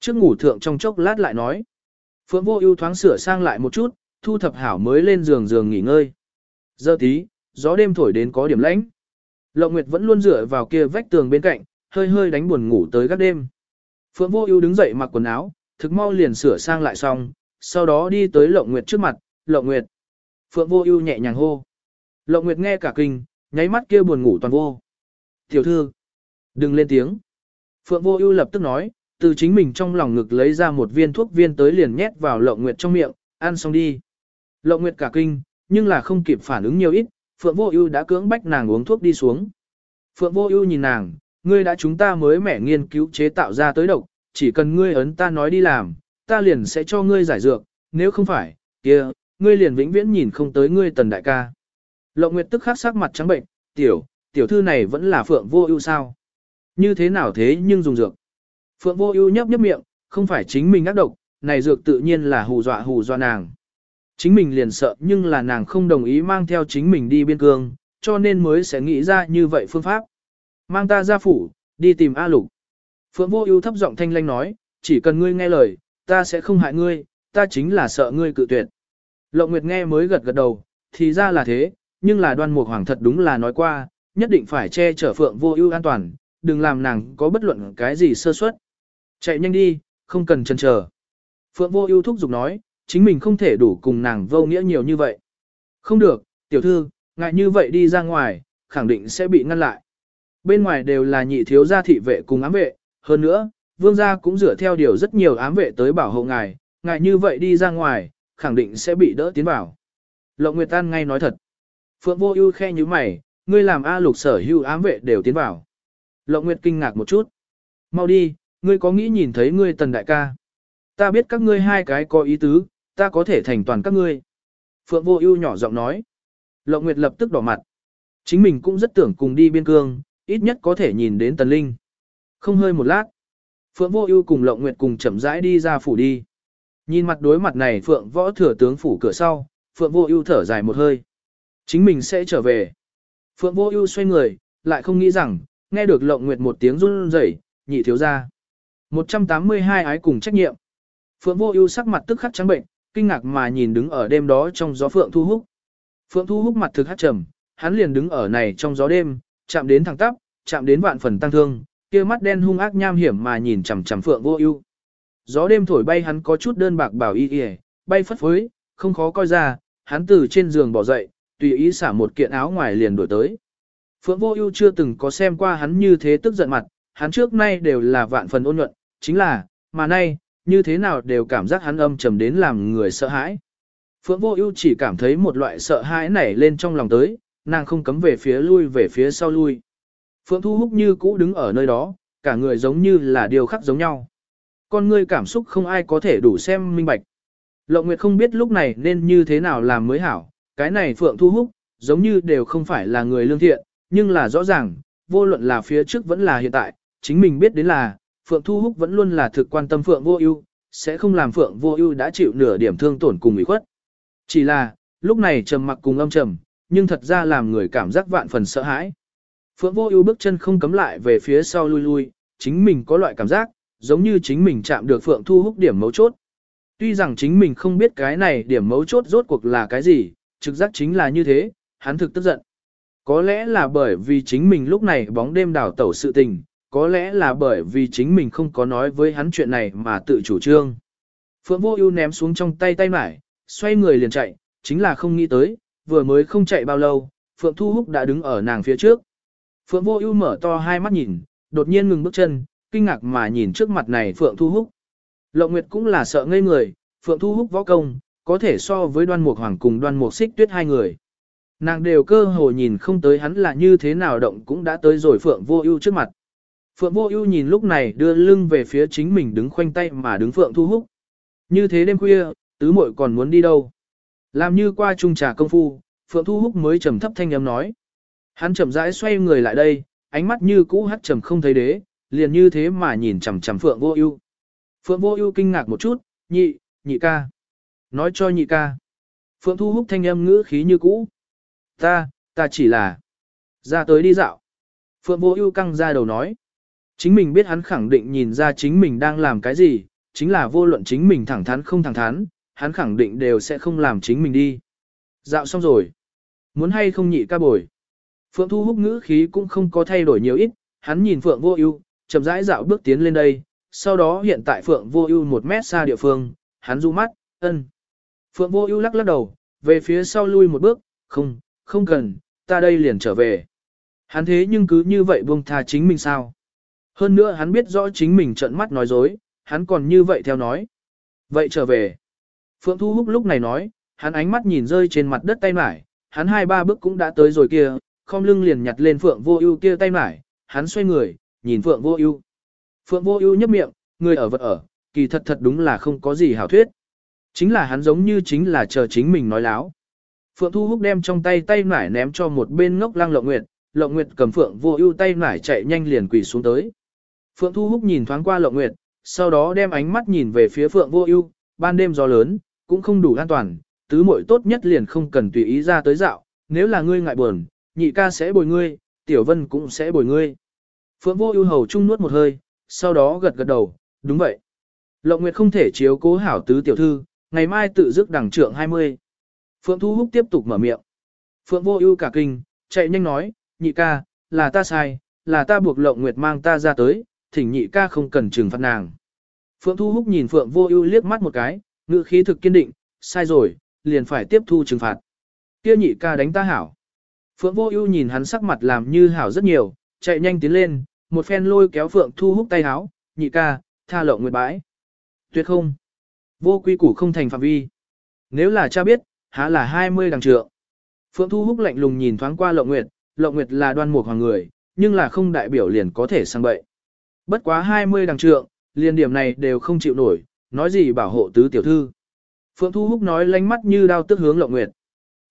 Trước ngủ thượng trong chốc lát lại nói. Phượng Vô Ưu thoáng sửa sang lại một chút, thu thập hảo mới lên giường giường nghỉ ngơi. Giờ tí, gió đêm thổi đến có điểm lãnh. Lộng Nguyệt vẫn luôn dựa vào kia vách tường bên cạnh, hơi hơi đánh buồn ngủ tới các đêm. Phượng Vô Ưu đứng dậy mặc quần áo, thực mau liền sửa sang lại xong, sau đó đi tới Lộng Nguyệt trước mặt, "Lộng Nguyệt." Phượng Vô Ưu nhẹ nhàng hô. Lộng Nguyệt nghe cả kinh, nháy mắt kia buồn ngủ toàn vô. "Tiểu thư, đừng lên tiếng." Phượng Vô Ưu lập tức nói, từ chính mình trong lòng ngực lấy ra một viên thuốc viên tới liền nhét vào Lộng Nguyệt trong miệng, "Ăn xong đi." Lộng Nguyệt cả kinh, nhưng là không kịp phản ứng nhiều ít, Phượng Vô Ưu đã cưỡng bách nàng uống thuốc đi xuống. Phượng Vô Ưu nhìn nàng, ngươi đã chúng ta mới mẻ nghiên cứu chế tạo ra tới độc, chỉ cần ngươi ấn ta nói đi làm, ta liền sẽ cho ngươi giải dược, nếu không phải, kia, ngươi liền vĩnh viễn nhìn không tới ngươi tần đại ca. Lộng Nguyệt tức khắc sắc mặt trắng bệnh, tiểu, tiểu thư này vẫn là Phượng Vô Ưu sao? Như thế nào thế nhưng dùng dược? Phượng Vô Ưu nhấp nhấp miệng, không phải chính mình ác độc, này dược tự nhiên là hù dọa hù dọa nàng. Chính mình liền sợ nhưng là nàng không đồng ý mang theo chính mình đi biên cương, cho nên mới sẽ nghĩ ra như vậy phương pháp. Mang ta ra phủ, đi tìm A Lục. Phượng Vô Ưu thấp giọng thanh lanh nói, chỉ cần ngươi nghe lời, ta sẽ không hại ngươi, ta chính là sợ ngươi cự tuyệt. Lộng Nguyệt nghe mới gật gật đầu, thì ra là thế, nhưng là Đoan Mục Hoàng thật đúng là nói qua, nhất định phải che chở Phượng Vô Ưu an toàn, đừng làm nàng có bất luận cái gì sơ suất. Chạy nhanh đi, không cần chần chờ. Phượng Vô Ưu thúc giục nói, chính mình không thể đủ cùng nàng vô nghĩa nhiều như vậy. Không được, tiểu thư, ngại như vậy đi ra ngoài, khẳng định sẽ bị ngăn lại. Bên ngoài đều là nhị thiếu gia thị vệ cùng ám vệ, hơn nữa, vương gia cũng dựa theo điều rất nhiều ám vệ tới bảo hộ ngài, ngài như vậy đi ra ngoài, khẳng định sẽ bị đỡ tiến vào. Lộng Nguyệt Tan ngay nói thật. Phượng Vô Ưu khe như mày, ngươi làm A Lục sở hưu ám vệ đều tiến vào. Lộng Nguyệt kinh ngạc một chút. Mau đi, ngươi có nghĩ nhìn thấy ngươi tần đại ca? Ta biết các ngươi hai cái có ý tứ, ta có thể thành toàn các ngươi. Phượng Vô Ưu nhỏ giọng nói. Lộng Nguyệt lập tức đỏ mặt. Chính mình cũng rất tưởng cùng đi biên cương, ít nhất có thể nhìn đến Tần Linh. Không hơi một lát, Phượng Vô Ưu cùng Lộng Nguyệt cùng chậm rãi đi ra phủ đi. Nhìn mặt đối mặt này Phượng Võ thừa tướng phủ cửa sau, Phượng Vô Ưu thở dài một hơi. Chính mình sẽ trở về. Phượng Vô Ưu xoay người, lại không nghĩ rằng, nghe được Lộng Nguyệt một tiếng run rẩy, nhị thiếu gia. 182 ái cùng trách nhiệm. Phượng Vô Ưu sắc mặt tức khắc trắng bệnh, kinh ngạc mà nhìn đứng ở đêm đó trong gió Phượng Thu Húc. Phượng Thu Húc mặt thực hắc trầm, hắn liền đứng ở này trong gió đêm, chạm đến thẳng tắp, chạm đến vạn phần tăng thương, kia mắt đen hung ác nham hiểm mà nhìn chằm chằm Phượng Vô Ưu. Gió đêm thổi bay hắn có chút đơn bạc bảo y y, bay phất phới, không khó coi ra, hắn từ trên giường bỏ dậy, tùy ý xả một kiện áo ngoài liền đuổi tới. Phượng Vô Ưu chưa từng có xem qua hắn như thế tức giận mặt, hắn trước nay đều là vạn phần ôn nhuận, chính là, mà nay, như thế nào đều cảm giác hắn âm trầm đến làm người sợ hãi. Phượng Vô Ưu chỉ cảm thấy một loại sợ hãi nảy lên trong lòng tới, nàng không cấm về phía lui về phía sau lui. Phượng Thu Húc như cũ đứng ở nơi đó, cả người giống như là điều khắc giống nhau. Con người cảm xúc không ai có thể đủ xem minh bạch. Lộng Nguyệt không biết lúc này nên như thế nào làm mới hảo, cái này Phượng Thu Húc, giống như đều không phải là người lương thiện, nhưng là rõ ràng, vô luận là phía trước vẫn là hiện tại, chính mình biết đến là, Phượng Thu Húc vẫn luôn là thực quan tâm Phượng Vô Ưu, sẽ không làm Phượng Vô Ưu đã chịu nửa điểm thương tổn cùng ủy khuất. Chỉ là, lúc này trầm mặc cùng âm trầm, nhưng thật ra làm người cảm giác vạn phần sợ hãi. Phượng Vô Ưu bước chân không cấm lại về phía sau lui lui, chính mình có loại cảm giác, giống như chính mình chạm được Phượng Thu Húc điểm mấu chốt. Tuy rằng chính mình không biết cái này điểm mấu chốt rốt cuộc là cái gì, trực giác chính là như thế, hắn thực tức giận. Có lẽ là bởi vì chính mình lúc này bóng đêm đảo tẩu sự tình, có lẽ là bởi vì chính mình không có nói với hắn chuyện này mà tự chủ trương. Phượng Vô Ưu ném xuống trong tay tay mải, xoay người liền chạy, chính là không nghĩ tới, vừa mới không chạy bao lâu, Phượng Thu Húc đã đứng ở nàng phía trước. Phượng Vô Ưu mở to hai mắt nhìn, đột nhiên ngừng bước chân, kinh ngạc mà nhìn trước mặt này Phượng Thu Húc. Lộng Nguyệt cũng là sợ ngây người, Phượng Thu Húc võ công, có thể so với Đoan Mục Hoàng cùng Đoan Mục Xích Tuyết hai người. Nàng đều cơ hồ nhìn không tới hắn là như thế nào động cũng đã tới rồi Phượng Vô Ưu trước mặt. Phượng Vô Ưu nhìn lúc này đưa lưng về phía chính mình đứng khoanh tay mà đứng Phượng Thu Húc. Như thế đêm khuya, tứ muội còn muốn đi đâu? Làm như qua chung trà công phu, Phượng Thu Húc mới trầm thấp thanh âm nói. Hắn chậm rãi xoay người lại đây, ánh mắt như cũ hắt trầm không thấy đế, liền như thế mà nhìn chằm chằm Phượng Vô Ưu. Phượng Vô Ưu kinh ngạc một chút, "Nhị, nhị ca." Nói cho nhị ca. Phượng Thu Húc thanh âm ngữ khí như cũ. "Ta, ta chỉ là ra tới đi dạo." Phượng Vô Ưu căng ra đầu nói. Chính mình biết hắn khẳng định nhìn ra chính mình đang làm cái gì, chính là vô luận chính mình thẳng thắn không thẳng thắn, hắn khẳng định đều sẽ không làm chính mình đi. Dạo xong rồi. Muốn hay không nhị ca bồi. Phượng Thu Húc ngữ khí cũng không có thay đổi nhiều ít, hắn nhìn Phượng Vô Ưu, chậm rãi dạo bước tiến lên đây, sau đó hiện tại Phượng Vô Ưu một mét xa địa phương, hắn du mắt, ân. Phượng Vô Ưu lắc lắc đầu, về phía sau lui một bước, "Không, không cần, ta đây liền trở về." Hắn thế nhưng cứ như vậy buông tha chính mình sao? Hơn nữa hắn biết rõ chính mình trợn mắt nói dối, hắn còn như vậy theo nói. Vậy trở về. Phượng Thu Húc lúc này nói, hắn ánh mắt nhìn rơi trên mặt đất tay mải, hắn hai ba bước cũng đã tới rồi kia, không lưng liền nhặt lên Phượng Vô Ưu kia tay mải, hắn xoay người, nhìn Phượng Vô Ưu. Phượng Vô Ưu nhếch miệng, người ở vật ở, kỳ thật thật đúng là không có gì hảo thuyết. Chính là hắn giống như chính là chờ chính mình nói láo. Phượng Thu Húc đem trong tay tay mải ném cho một bên ngốc lang Lộng Nguyệt, Lộng Nguyệt cầm Phượng Vô Ưu tay mải chạy nhanh liền quỳ xuống tới. Phượng Thu Húc nhìn thoáng qua Lộng Nguyệt, sau đó đem ánh mắt nhìn về phía Phượng Vô Ưu, ban đêm gió lớn, cũng không đủ an toàn, tứ muội tốt nhất liền không cần tùy ý ra tới dạo, nếu là ngươi ngại buồn, nhị ca sẽ bồi ngươi, Tiểu Vân cũng sẽ bồi ngươi. Phượng Vô Ưu hầu trung nuốt một hơi, sau đó gật gật đầu, đúng vậy. Lộng Nguyệt không thể chiếu cố hảo tứ tiểu thư, ngày mai tự dứt đẳng trưởng 20. Phượng Thu Húc tiếp tục mở miệng. Phượng Vô Ưu cả kinh, chạy nhanh nói, nhị ca, là ta sai, là ta buộc Lộng Nguyệt mang ta ra tới, thỉnh nhị ca không cần trừng phạt nàng. Phượng Thu Húc nhìn Phượng Vô Ưu liếc mắt một cái, ngữ khí thực kiên định, sai rồi, liền phải tiếp thu trừng phạt. Kia nhị ca đánh ta hảo. Phượng Vô Ưu nhìn hắn sắc mặt làm như hảo rất nhiều, chạy nhanh tiến lên, một phen lôi kéo Phượng Thu Húc tay áo, "Nhị ca, tha lộng nguyệt bãi." "Tuyệt không. Vô quy củ không thành phạm vi. Nếu là cha biết, há là 20 đằng trượng." Phượng Thu Húc lạnh lùng nhìn thoáng qua Lộng Nguyệt, Lộng Nguyệt là đoan mục hoàng người, nhưng là không đại biểu liền có thể sang bậy. Bất quá 20 đằng trượng, liền điểm này đều không chịu nổi, nói gì bảo hộ tứ tiểu thư. Phượng Thu Húc nói lánh mắt như đao tức hướng Lộng Nguyệt.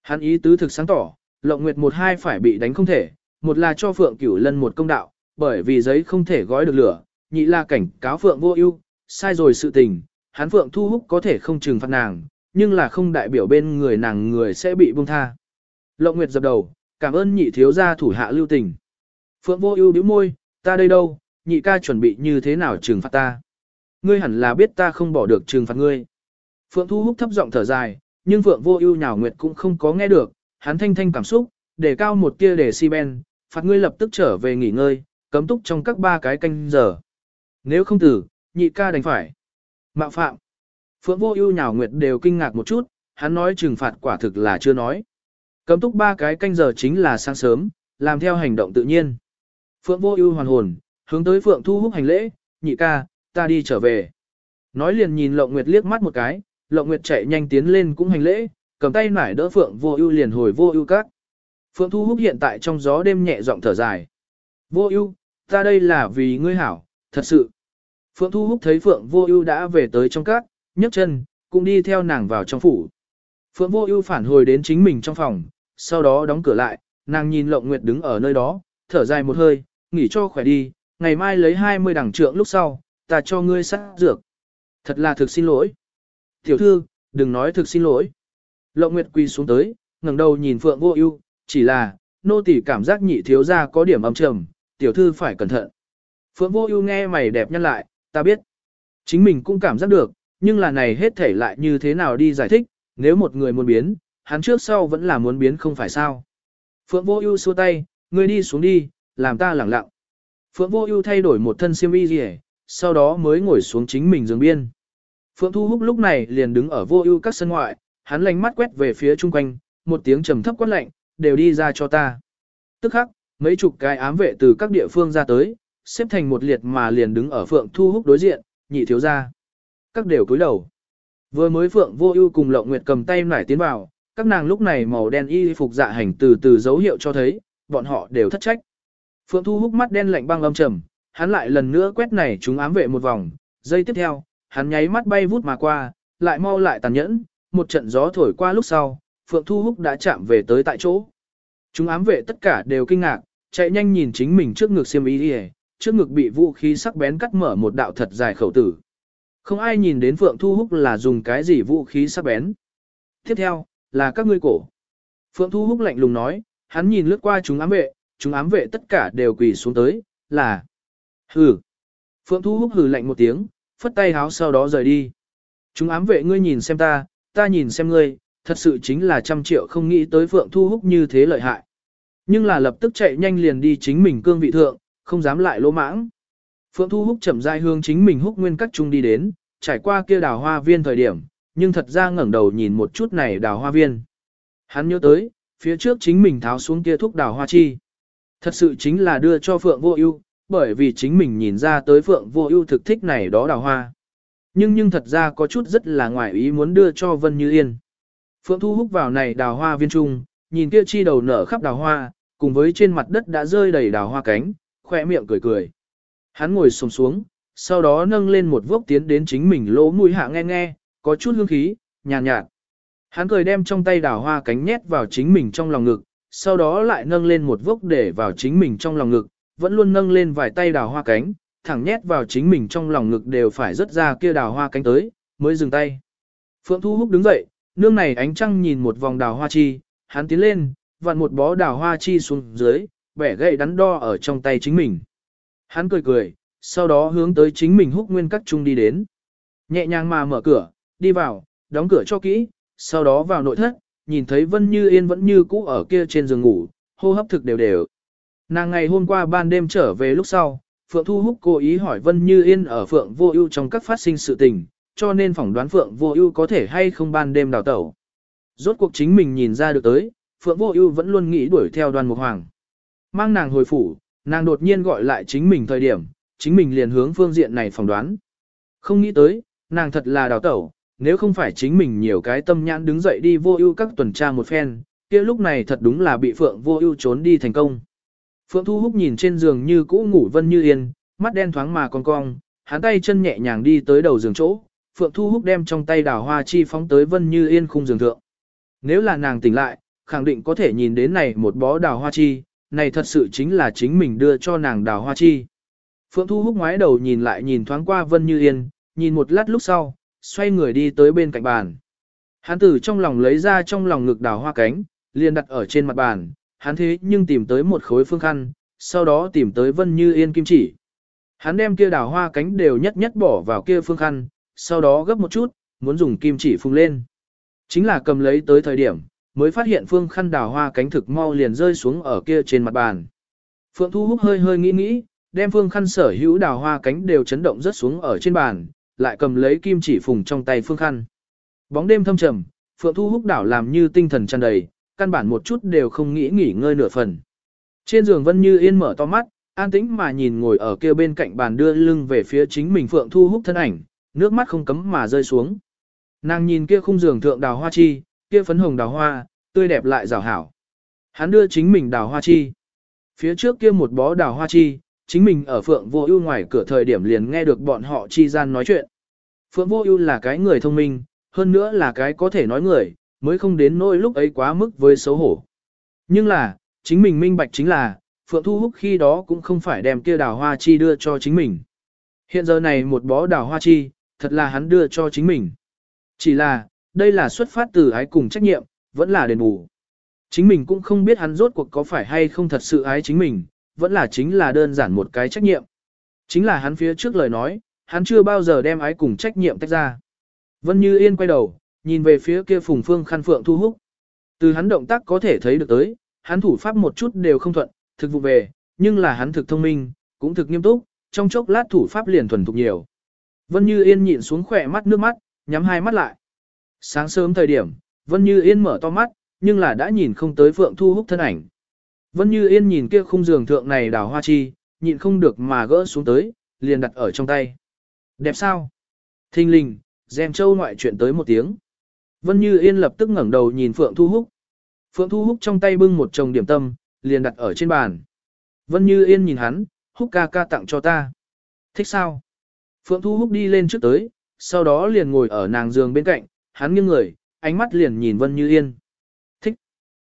Hắn ý tứ thực sáng tỏ, Lộng Nguyệt một hai phải bị đánh không thể, một là cho Phượng Cửu Lân một công đạo, bởi vì giấy không thể gói được lửa, nhị là cảnh cáo Phượng vô ưu, sai rồi sự tình, hắn Phượng Thu Húc có thể không trừng phạt nàng, nhưng là không đại biểu bên người nàng người sẽ bị buông tha. Lộng Nguyệt dập đầu, cảm ơn nhị thiếu gia thủ hạ lưu tình. Phượng vô ưu bĩu môi, ta đây đâu, nhị ca chuẩn bị như thế nào trừng phạt ta. Ngươi hẳn là biết ta không bỏ được trừng phạt ngươi. Phượng Thu Húc thấp giọng thở dài, nhưng Phượng Vô Ưu nhào nguyệt cũng không có nghe được, hắn thanh thanh cảm xúc, để cao một tia để si ben, phạt ngươi lập tức trở về nghỉ ngơi, cấm túc trong các ba cái canh giờ. Nếu không tử, nhị ca đành phải. Mạo phạm. Phượng Vô Ưu nhào nguyệt đều kinh ngạc một chút, hắn nói trừng phạt quả thực là chưa nói. Cấm túc ba cái canh giờ chính là sáng sớm, làm theo hành động tự nhiên. Phượng Vô Ưu hoàn hồn, hướng tới Phượng Thu Húc hành lễ, nhị ca, ta đi trở về. Nói liền nhìn Lộng Nguyệt liếc mắt một cái, Lộng Nguyệt chạy nhanh tiến lên cũng hành lễ, cầm tay nải đỡ Phượng Vô Ưu liền hồi Vô Ưu các. Phượng Thu Húc hiện tại trong gió đêm nhẹ giọng thở dài. Vô Ưu, ta đây là vì ngươi hảo, thật sự. Phượng Thu Húc thấy Phượng Vô Ưu đã về tới trong các, nhấc chân, cũng đi theo nàng vào trong phủ. Phượng Vô Ưu phản hồi đến chính mình trong phòng, sau đó đóng cửa lại, nàng nhìn Lộng Nguyệt đứng ở nơi đó, thở dài một hơi, nghỉ cho khỏe đi, ngày mai lấy 20 đẳng trượng lúc sau, ta cho ngươi sát dược. Thật là thực xin lỗi. Tiểu thư, đừng nói thực xin lỗi. Lộng Nguyệt quỳ xuống tới, ngẩng đầu nhìn Phượng Vô Ưu, chỉ là, nô tỳ cảm giác nhị thiếu gia có điểm âm trầm, tiểu thư phải cẩn thận. Phượng Vô Ưu nghe mày đẹp nhăn lại, ta biết. Chính mình cũng cảm giác được, nhưng là này hết thể lại như thế nào đi giải thích, nếu một người muốn biến, hắn trước sau vẫn là muốn biến không phải sao. Phượng Vô Ưu xua tay, ngươi đi xuống đi, làm ta lẳng lặng. Phượng Vô Ưu thay đổi một thân xiêm y liễu, sau đó mới ngồi xuống chính mình giường biên. Phượng Thu Húc lúc này liền đứng ở Vô Ưu các sân ngoại, hắn lánh mắt quét về phía chung quanh, một tiếng trầm thấp quát lạnh, đều đi ra cho ta. Tức khắc, mấy chục cái ám vệ từ các địa phương ra tới, xếp thành một liệt mà liền đứng ở Phượng Thu Húc đối diện, nhị thiếu gia. Các đều cúi đầu. Vừa mới Phượng Vô Ưu cùng Lộng Nguyệt cầm tay nải tiến vào, các nàng lúc này màu đen y phục dạ hành từ từ dấu hiệu cho thấy, bọn họ đều thất trách. Phượng Thu húc mắt đen lạnh băng âm trầm, hắn lại lần nữa quét này chúng ám vệ một vòng, giây tiếp theo, hắn nháy mắt bay vút mà qua, lại mau lại tàn nhẫn, một trận gió thổi qua lúc sau, Phượng Thu húc đã chạm về tới tại chỗ. Chúng ám vệ tất cả đều kinh ngạc, chạy nhanh nhìn chính mình trước ngực xiêm y đi trước ngực bị vũ khí sắc bén cắt mở một đạo thật dài khẩu tử. Không ai nhìn đến Phượng Thu Húc là dùng cái gì vũ khí sắc bén. Tiếp theo, là các ngươi cổ. Phượng Thu Húc lạnh lùng nói, hắn nhìn lướt qua chúng ám vệ, chúng ám vệ tất cả đều quỳ xuống tới, là hừ. Phượng Thu Húc hừ lạnh một tiếng, phất tay háo sau đó rời đi. Chúng ám vệ ngươi nhìn xem ta, ta nhìn xem ngươi, thật sự chính là trăm triệu không nghĩ tới Phượng Thu Húc như thế lợi hại. Nhưng là lập tức chạy nhanh liền đi chính mình cương vị thượng, không dám lại lỗ mãng. Phượng Thu Húc chậm rãi hướng chính mình húc nguyên các trung đi đến, trải qua kia đào hoa viên thời điểm, nhưng thật ra ngẩng đầu nhìn một chút này đào hoa viên. Hắn nhớ tới, phía trước chính mình tháo xuống kia thuốc đào hoa chi. Thật sự chính là đưa cho Phượng Vô Ưu, bởi vì chính mình nhìn ra tới Phượng Vô Ưu thực thích này đó đào hoa. Nhưng nhưng thật ra có chút rất là ngoài ý muốn đưa cho Vân Như Yên. Phượng Thu hút vào này đào hoa viên trung, nhìn kia chi đầu nở khắp đào hoa, cùng với trên mặt đất đã rơi đầy đào hoa cánh, khóe miệng cười cười. Hắn ngồi xổm xuống, sau đó nâng lên một vốc tiến đến chính mình lỗ mũi hạ nghe nghe, có chút hương khí, nhàn nhạt, nhạt. Hắn cười đem trong tay đào hoa cánh nhét vào chính mình trong lòng ngực, sau đó lại nâng lên một vốc để vào chính mình trong lòng ngực, vẫn luôn nâng lên vài tay đào hoa cánh, thẳng nhét vào chính mình trong lòng ngực đều phải rất ra kia đào hoa cánh tới, mới dừng tay. Phượng Thu Húc đứng dậy, nương này ánh trăng nhìn một vòng đào hoa chi, hắn tiến lên, vặn một bó đào hoa chi xuống dưới, bẻ gậy đắn đo ở trong tay chính mình. Hắn cười cười, sau đó hướng tới chính mình húc nguyên các trung đi đến. Nhẹ nhàng mà mở cửa, đi vào, đóng cửa cho kỹ, sau đó vào nội thất, nhìn thấy Vân Như Yên vẫn như cũ ở kia trên giường ngủ, hô hấp thực đều đều. Nàng ngày hôm qua ban đêm trở về lúc sau, Phượng Thu Húc cố ý hỏi Vân Như Yên ở Phượng Vô Ưu trong các phát sinh sự tình, cho nên phỏng đoán Phượng Vô Ưu có thể hay không ban đêm đào tẩu. Rốt cuộc chính mình nhìn ra được tới, Phượng Vô Ưu vẫn luôn nghĩ đuổi theo Đoan Mục Hoàng. Mang nàng hồi phủ, nàng đột nhiên gọi lại chính mình thời điểm, chính mình liền hướng phương diện này phỏng đoán. Không nghĩ tới, nàng thật là đào tẩu, nếu không phải chính mình nhiều cái tâm nhãn đứng dậy đi vô ưu các tuần tra một phen, kia lúc này thật đúng là bị Phượng vô ưu trốn đi thành công. Phượng Thu Húc nhìn trên giường như cũ ngủ Vân Như Yên, mắt đen thoáng mà con cong, hắn tay chân nhẹ nhàng đi tới đầu giường chỗ, Phượng Thu Húc đem trong tay đào hoa chi phóng tới Vân Như Yên khung giường thượng. Nếu là nàng tỉnh lại, khẳng định có thể nhìn đến này một bó đào hoa chi, này thật sự chính là chính mình đưa cho nàng đào hoa chi. Phượng Thu Húc ngoái đầu nhìn lại nhìn thoáng qua Vân Như Yên, nhìn một lát lúc sau, xoay người đi tới bên cạnh bàn. Hắn từ trong lòng lấy ra trong lòng ngực đào hoa cánh, liền đặt ở trên mặt bàn, hắn thế nhưng tìm tới một khối phương khăn, sau đó tìm tới Vân Như Yên kim chỉ. Hắn đem kia đào hoa cánh đều nhất nhất bỏ vào kia phương khăn, sau đó gấp một chút, muốn dùng kim chỉ phung lên. Chính là cầm lấy tới thời điểm, mới phát hiện phương khăn đào hoa cánh thực mau liền rơi xuống ở kia trên mặt bàn. Phượng Thu Húc hơi hơi nghĩ nghĩ, đem phương khăn sở hữu đào hoa cánh đều chấn động rất xuống ở trên bàn, lại cầm lấy kim chỉ phùng trong tay phương khăn. Bóng đêm thâm trầm, Phượng Thu Húc đảo làm như tinh thần tràn đầy, căn bản một chút đều không nghĩ nghỉ ngơi nửa phần. Trên giường Vân Như Yên mở to mắt, an tĩnh mà nhìn ngồi ở kia bên cạnh bàn đưa lưng về phía chính mình Phượng Thu Húc thân ảnh, nước mắt không cấm mà rơi xuống. Nàng nhìn kia khung giường thượng đào hoa chi, kia phấn hồng đào hoa, tươi đẹp lại rào hảo. Hắn đưa chính mình đào hoa chi. Phía trước kia một bó đào hoa chi, chính mình ở Phượng Vô Ưu ngoài cửa thời điểm liền nghe được bọn họ chi gian nói chuyện. Phượng Vô Ưu là cái người thông minh, hơn nữa là cái có thể nói người, mới không đến nỗi lúc ấy quá mức với xấu hổ. Nhưng là, chính mình minh bạch chính là, Phượng Thu Húc khi đó cũng không phải đem kia đào hoa chi đưa cho chính mình. Hiện giờ này một bó đào hoa chi, thật là hắn đưa cho chính mình. Chỉ là, đây là xuất phát từ ái cùng trách nhiệm, vẫn là đền bù. Chính mình cũng không biết hắn rốt cuộc có phải hay không thật sự ái chính mình, vẫn là chính là đơn giản một cái trách nhiệm. Chính là hắn phía trước lời nói, hắn chưa bao giờ đem ái cùng trách nhiệm tách ra. Vân Như Yên quay đầu, nhìn về phía kia phùng phương khăn phượng thu húc. Từ hắn động tác có thể thấy được tới, hắn thủ pháp một chút đều không thuận, thực vụ về, nhưng là hắn thực thông minh, cũng thực nghiêm túc, trong chốc lát thủ pháp liền thuần thục nhiều. Vân Như Yên nhịn xuống khỏe mắt nước mắt, nhắm hai mắt lại. Sáng sớm thời điểm, Vân Như Yên mở to mắt, nhưng là đã nhìn không tới Phượng Thu Húc thân ảnh. Vân Như Yên nhìn kia khung giường thượng này đào hoa chi, nhịn không được mà gỡ xuống tới, liền đặt ở trong tay. Đẹp sao? Thinh linh, dèm châu ngoại chuyện tới một tiếng. Vân Như Yên lập tức ngẩng đầu nhìn Phượng Thu Húc. Phượng Thu Húc trong tay bưng một chồng điểm tâm, liền đặt ở trên bàn. Vân Như Yên nhìn hắn, Húc ca ca tặng cho ta. Thích sao? Phượng Thu Húc đi lên trước tới, sau đó liền ngồi ở nàng giường bên cạnh, hắn nghiêng người, ánh mắt liền nhìn Vân Như Yên. Thích.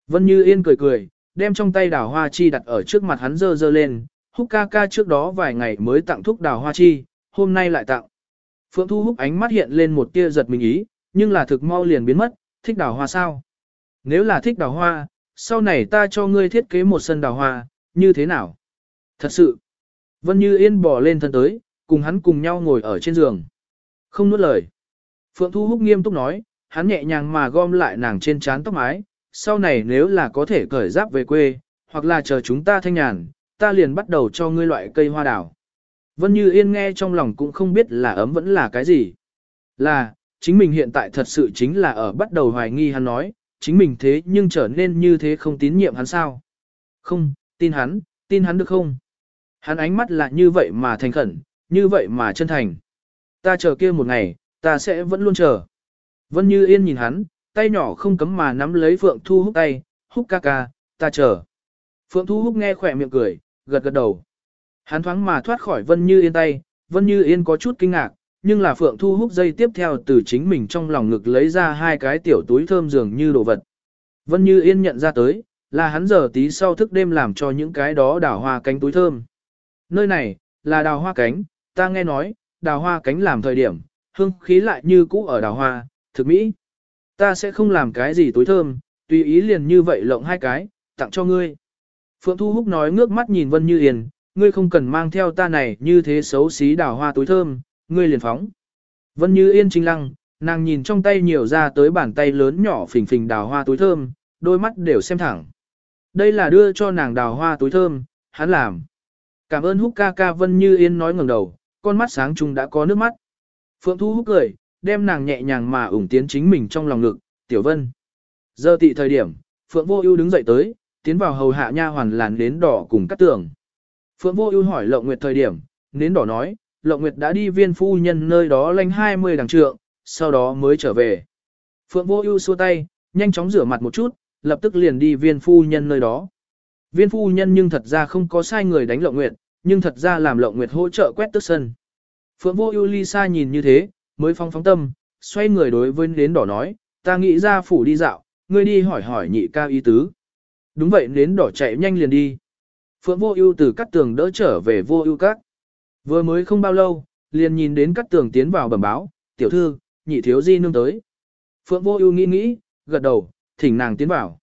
Vân Như Yên cười cười, đem trong tay đào hoa chi đặt ở trước mặt hắn dơ dơ lên, húc ca ca trước đó vài ngày mới tặng thuốc đào hoa chi, hôm nay lại tặng. Phượng Thu húc ánh mắt hiện lên một tia giật mình ý, nhưng là thực mau liền biến mất, thích đào hoa sao? Nếu là thích đào hoa, sau này ta cho ngươi thiết kế một sân đào hoa, như thế nào? Thật sự, Vân Như Yên bỏ lên thân tới, cùng hắn cùng nhau ngồi ở trên giường. Không nuốt lời. Phượng Thu Húc nghiêm túc nói, hắn nhẹ nhàng mà gom lại nàng trên trán tóc mái, sau này nếu là có thể cởi giáp về quê, hoặc là chờ chúng ta thanh nhàn, ta liền bắt đầu cho ngươi loại cây hoa đào. Vân Như Yên nghe trong lòng cũng không biết là ấm vẫn là cái gì. Là, chính mình hiện tại thật sự chính là ở bắt đầu hoài nghi hắn nói, chính mình thế nhưng trở nên như thế không tín nhiệm hắn sao. Không, tin hắn, tin hắn được không? Hắn ánh mắt là như vậy mà thành khẩn, như vậy mà chân thành. Ta chờ kia một ngày, ta sẽ vẫn luôn chờ. Vân Như Yên nhìn hắn, tay nhỏ không cấm mà nắm lấy Phượng Thu Húc tay, Húc ca ca, ta chờ. Phượng Thu Húc nghe khỏe miệng cười, gật gật đầu. Hắn thoáng mà thoát khỏi Vân Như Yên tay, Vân Như Yên có chút kinh ngạc, nhưng là Phượng Thu Húc dây tiếp theo từ chính mình trong lòng ngực lấy ra hai cái tiểu túi thơm dường như đồ vật. Vân Như Yên nhận ra tới, là hắn giờ tí sau thức đêm làm cho những cái đó đào hoa cánh túi thơm. Nơi này, là đào hoa cánh, ta nghe nói, đào hoa cánh làm thời điểm, hương khí lại như cũ ở đào hoa, thực mỹ. Ta sẽ không làm cái gì túi thơm, tùy ý liền như vậy lộng hai cái, tặng cho ngươi. Phượng Thu Húc nói ngước mắt nhìn Vân Như Yên, ngươi không cần mang theo ta này như thế xấu xí đào hoa túi thơm, ngươi liền phóng. Vân Như Yên trinh lăng, nàng nhìn trong tay nhiều ra tới bàn tay lớn nhỏ phình phình đào hoa túi thơm, đôi mắt đều xem thẳng. Đây là đưa cho nàng đào hoa túi thơm, hắn làm. Cảm ơn Húc ca ca Vân Như Yên nói ngẩng đầu, con mắt sáng chung đã có nước mắt. Phượng Thu Húc cười, đem nàng nhẹ nhàng mà ủng tiến chính mình trong lòng ngực, Tiểu Vân. Giờ tị thời điểm, Phượng Vô Ưu đứng dậy tới, tiến vào hầu hạ nha hoàn làn đến đỏ cùng cắt tường. Phượng Vô Ưu hỏi Lộng Nguyệt thời điểm, nến đỏ nói, Lộng Nguyệt đã đi viên phu nhân nơi đó lanh 20 đằng trượng, sau đó mới trở về. Phượng Vô Ưu xua tay, nhanh chóng rửa mặt một chút, lập tức liền đi viên phu nhân nơi đó. Viên phu nhân nhưng thật ra không có sai người đánh Lộng Nguyệt, nhưng thật ra làm Lộng Nguyệt hỗ trợ quét tước sân. Phượng Vô Ưu ly xa nhìn như thế, mới phong phóng tâm, xoay người đối với nến đỏ nói, ta nghĩ ra phủ đi dạo, ngươi đi hỏi hỏi nhị ca ý tứ. Đúng vậy nến đỏ chạy nhanh liền đi. Phượng Vô Ưu từ cắt tường đỡ trở về Vô Ưu các. Vừa mới không bao lâu, liền nhìn đến cắt tường tiến vào bẩm báo, tiểu thư, nhị thiếu di nương tới. Phượng Vô Ưu nghĩ nghĩ, gật đầu, thỉnh nàng tiến vào.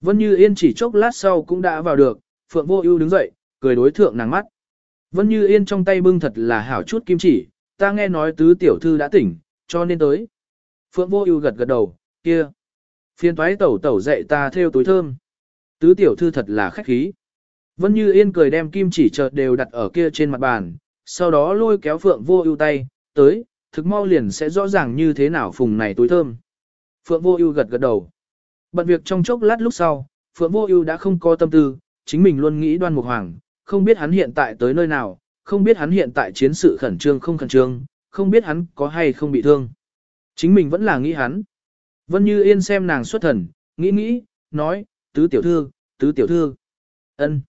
Vân Như Yên chỉ chốc lát sau cũng đã vào được, Phượng Vô Ưu đứng dậy, cười đối thượng nàng mắt. Vân Như Yên trong tay bưng thật là hảo chút kim chỉ, ta nghe nói tứ tiểu thư đã tỉnh, cho nên tới. Phượng Vô Ưu gật gật đầu, kia. Phiên toái tẩu tẩu dạy ta theo túi thơm. Tứ tiểu thư thật là khách khí. Vân Như Yên cười đem kim chỉ chợt đều đặt ở kia trên mặt bàn, sau đó lôi kéo Phượng Vô Ưu tay, tới, thực mau liền sẽ rõ ràng như thế nào phùng này túi thơm. Phượng Vô Ưu gật gật đầu. Bận việc trong chốc lát lúc sau, Phượng Vô Ưu đã không có tâm tư, chính mình luôn nghĩ Đoan Mục Hoàng, không biết hắn hiện tại tới nơi nào, không biết hắn hiện tại chiến sự khẩn trương không khẩn trương, không biết hắn có hay không bị thương. Chính mình vẫn là nghĩ hắn. Vân Như Yên xem nàng xuất thần, nghĩ nghĩ, nói, tứ tiểu thư, tứ tiểu thư. ân.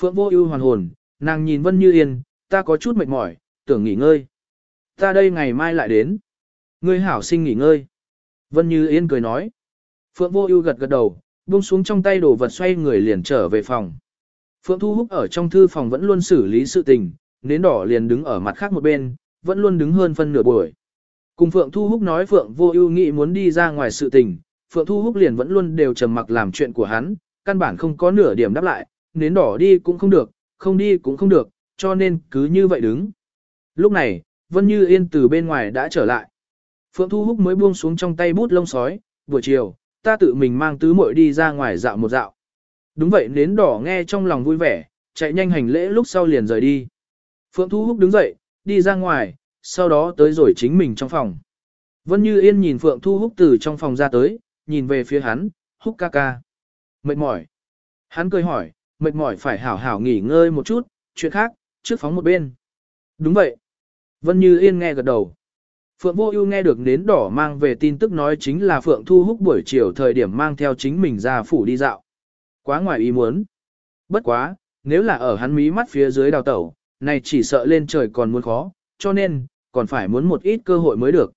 Phượng Vô Ưu hoàn hồn, nàng nhìn Vân Như Yên, ta có chút mệt mỏi, tưởng nghỉ ngơi. Ta đây ngày mai lại đến. Ngươi hảo sinh nghỉ ngơi. Vân Như Yên cười nói. Phượng Vô Ưu gật gật đầu, buông xuống trong tay đồ vật xoay người liền trở về phòng. Phượng Thu Húc ở trong thư phòng vẫn luôn xử lý sự tình, nến đỏ liền đứng ở mặt khác một bên, vẫn luôn đứng hơn phân nửa buổi. Cùng Phượng Thu Húc nói Phượng Vô Ưu nghĩ muốn đi ra ngoài sự tình, Phượng Thu Húc liền vẫn luôn đều trầm mặc làm chuyện của hắn, căn bản không có nửa điểm đáp lại, nến đỏ đi cũng không được, không đi cũng không được, cho nên cứ như vậy đứng. Lúc này, Vân Như Yên từ bên ngoài đã trở lại. Phượng Thu Húc mới buông xuống trong tay bút lông sói, buổi chiều, ta tự mình mang tứ muội đi ra ngoài dạo một dạo. Đúng vậy nến đỏ nghe trong lòng vui vẻ, chạy nhanh hành lễ lúc sau liền rời đi. Phượng Thu Húc đứng dậy, đi ra ngoài, sau đó tới rồi chính mình trong phòng. Vân Như Yên nhìn Phượng Thu Húc từ trong phòng ra tới, nhìn về phía hắn, Húc ca ca. Mệt mỏi. Hắn cười hỏi, mệt mỏi phải hảo hảo nghỉ ngơi một chút, chuyện khác, trước phóng một bên. Đúng vậy. Vân Như Yên nghe gật đầu. Phượng Vô Ưu nghe được nến đỏ mang về tin tức nói chính là Phượng Thu Húc buổi chiều thời điểm mang theo chính mình ra phủ đi dạo. Quá ngoài ý muốn. Bất quá, nếu là ở hắn mí mắt phía dưới đào tẩu, này chỉ sợ lên trời còn muốn khó, cho nên, còn phải muốn một ít cơ hội mới được.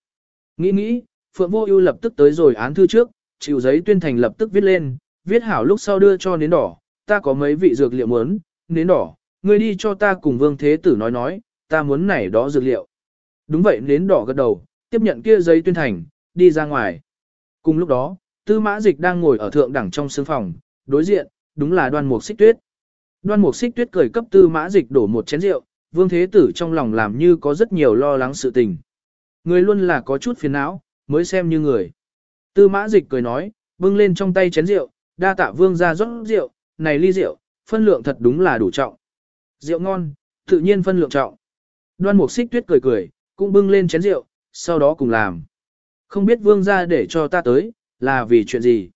Nghĩ nghĩ, Phượng Vô Ưu lập tức tới rồi án thư trước, chịu giấy tuyên thành lập tức viết lên, viết hảo lúc sau đưa cho nến đỏ, ta có mấy vị dược liệu muốn, nến đỏ, ngươi đi cho ta cùng Vương Thế Tử nói nói, ta muốn này đó dược liệu. Đúng vậy nến đỏ gật đầu, tiếp nhận kia giấy tuyên thành, đi ra ngoài. Cùng lúc đó, Tư Mã Dịch đang ngồi ở thượng đẳng trong sương phòng, đối diện, đúng là Đoan Mục Xích Tuyết. Đoan Mục Xích Tuyết cười cấp Tư Mã Dịch đổ một chén rượu, Vương Thế Tử trong lòng làm như có rất nhiều lo lắng sự tình. Người luôn là có chút phiền não, mới xem như người. Tư mã dịch cười nói, bưng lên trong tay chén rượu, đa tạ vương ra rót rượu, này ly rượu, phân lượng thật đúng là đủ trọng. Rượu ngon, tự nhiên phân lượng trọng. Đoan mục xích tuyết cười cười, cũng bưng lên chén rượu, sau đó cùng làm. Không biết vương ra để cho ta tới, là vì chuyện gì?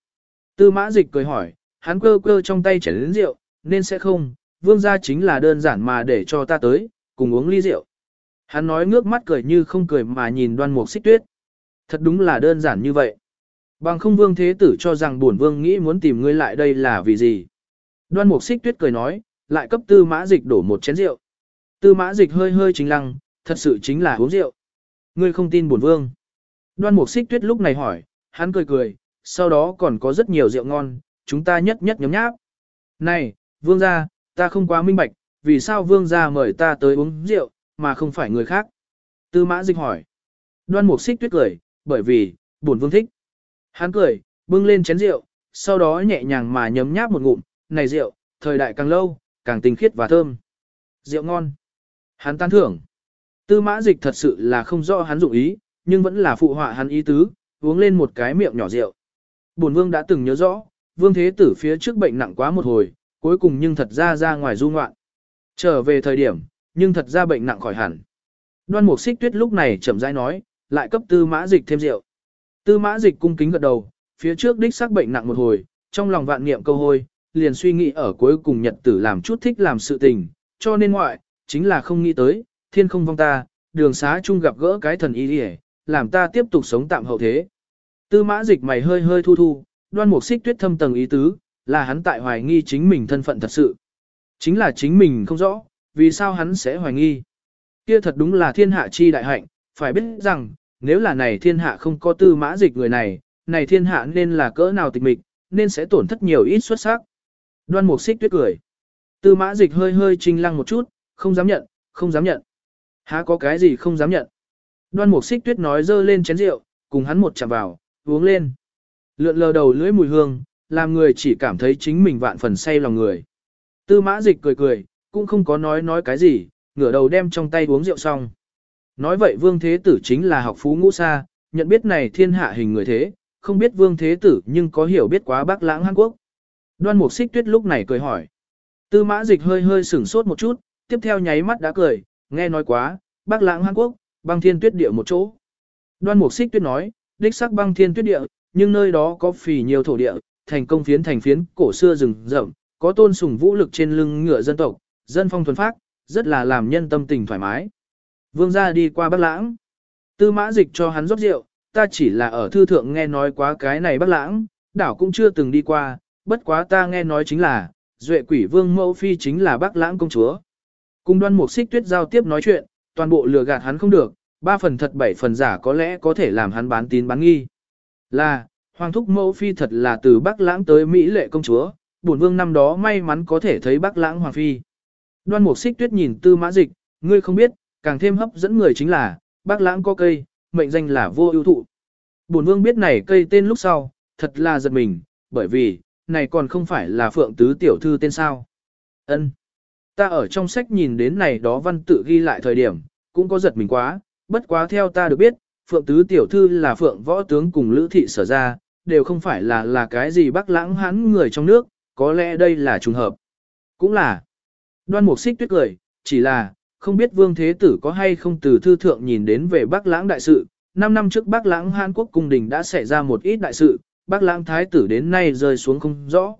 Tư mã dịch cười hỏi, hắn cơ cơ trong tay chén rượu, nên sẽ không, vương gia chính là đơn giản mà để cho ta tới, cùng uống ly rượu. Hắn nói ngước mắt cười như không cười mà nhìn đoan mục xích tuyết. Thật đúng là đơn giản như vậy. Bằng không vương thế tử cho rằng bổn vương nghĩ muốn tìm ngươi lại đây là vì gì. Đoan mục xích tuyết cười nói, lại cấp tư mã dịch đổ một chén rượu. Tư mã dịch hơi hơi chính lăng, thật sự chính là uống rượu. Ngươi không tin bổn vương. Đoan mục xích tuyết lúc này hỏi, hắn cười cười, sau đó còn có rất nhiều rượu ngon, chúng ta nhất nhất nhóm nháp. Này, vương gia, ta không quá minh bạch, vì sao vương gia mời ta tới uống rượu, mà không phải người khác? Tư mã dịch hỏi. Đoan mục xích tuyết cười, bởi vì, bổn vương thích. Hắn cười, bưng lên chén rượu, sau đó nhẹ nhàng mà nhấm nháp một ngụm, này rượu, thời đại càng lâu, càng tinh khiết và thơm. Rượu ngon. Hắn tan thưởng. Tư mã dịch thật sự là không rõ hắn dụng ý, nhưng vẫn là phụ họa hắn ý tứ, uống lên một cái miệng nhỏ rượu. Bổn vương đã từng nhớ rõ, vương thế tử phía trước bệnh nặng quá một hồi, cuối cùng nhưng thật ra ra ngoài du ngoạn. Trở về thời điểm, nhưng thật ra bệnh nặng khỏi hẳn. Đoan mục xích tuyết lúc này chậm rãi nói, lại cấp tư mã dịch thêm rượu. Tư mã dịch cung kính gật đầu, phía trước đích xác bệnh nặng một hồi, trong lòng vạn niệm câu hôi, liền suy nghĩ ở cuối cùng nhật tử làm chút thích làm sự tình, cho nên ngoại, chính là không nghĩ tới, thiên không vong ta, đường xá chung gặp gỡ cái thần y đi làm ta tiếp tục sống tạm hậu thế. Tư mã dịch mày hơi hơi thu thu, đoan mục xích tuyết thâm tầng ý tứ, là hắn tại hoài nghi chính mình thân phận thật sự. Chính là chính mình không rõ, vì sao hắn sẽ hoài nghi. Kia thật đúng là thiên hạ chi đại hạnh, phải biết rằng, nếu là này thiên hạ không có tư mã dịch người này, này thiên hạ nên là cỡ nào tịch mịch, nên sẽ tổn thất nhiều ít xuất sắc. Đoan mục xích tuyết cười. Tư mã dịch hơi hơi trinh lăng một chút, không dám nhận, không dám nhận. Há có cái gì không dám nhận. Đoan mục xích tuyết nói dơ lên chén rượu, cùng hắn một chạm vào, uống lên. Lượn lờ đầu lưỡi mùi hương, làm người chỉ cảm thấy chính mình vạn phần say lòng người. Tư mã dịch cười cười, cũng không có nói nói cái gì, ngửa đầu đem trong tay uống rượu xong. Nói vậy vương thế tử chính là học phú ngũ sa, nhận biết này thiên hạ hình người thế, không biết vương thế tử nhưng có hiểu biết quá bác lãng Hàn Quốc. Đoan mục xích tuyết lúc này cười hỏi. Tư mã dịch hơi hơi sửng sốt một chút, tiếp theo nháy mắt đã cười, nghe nói quá, bác lãng Hàn Quốc, băng thiên tuyết địa một chỗ. Đoan mục xích tuyết nói, đích sắc băng thiên tuyết địa, nhưng nơi đó có phì nhiều thổ địa, thành công phiến thành phiến cổ xưa rừng rậm, có tôn sùng vũ lực trên lưng ngựa dân tộc, dân phong thuần phác, rất là làm nhân tâm tình thoải mái. Vương gia đi qua Bắc Lãng. Tư mã dịch cho hắn rót rượu, ta chỉ là ở thư thượng nghe nói quá cái này Bắc Lãng, đảo cũng chưa từng đi qua, bất quá ta nghe nói chính là, duệ quỷ vương mẫu phi chính là Bắc Lãng công chúa. Cùng đoan mục xích tuyết giao tiếp nói chuyện, toàn bộ lừa gạt hắn không được, ba phần thật bảy phần giả có lẽ có thể làm hắn bán tín bán nghi. Là, Hoàng thúc mẫu phi thật là từ Bắc Lãng tới Mỹ lệ công chúa, bổn vương năm đó may mắn có thể thấy Bắc Lãng Hoàng phi. Đoan Mục Xích Tuyết nhìn Tư Mã Dịch, ngươi không biết, càng thêm hấp dẫn người chính là, Bắc Lãng có cây, mệnh danh là vô ưu thụ. Bổn vương biết này cây tên lúc sau, thật là giật mình, bởi vì, này còn không phải là Phượng Tứ tiểu thư tên sao. Ân, Ta ở trong sách nhìn đến này đó văn tự ghi lại thời điểm, cũng có giật mình quá, bất quá theo ta được biết, Phượng Tứ tiểu thư là Phượng võ tướng cùng Lữ thị sở ra, đều không phải là là cái gì Bắc Lãng hãn người trong nước, có lẽ đây là trùng hợp. Cũng là. Đoan Mục Xích tuyết cười, chỉ là, không biết Vương Thế Tử có hay không từ thư thượng nhìn đến về Bắc Lãng đại sự. Năm năm trước Bắc Lãng Hàn Quốc cung đình đã xảy ra một ít đại sự, Bắc Lãng Thái tử đến nay rơi xuống không rõ.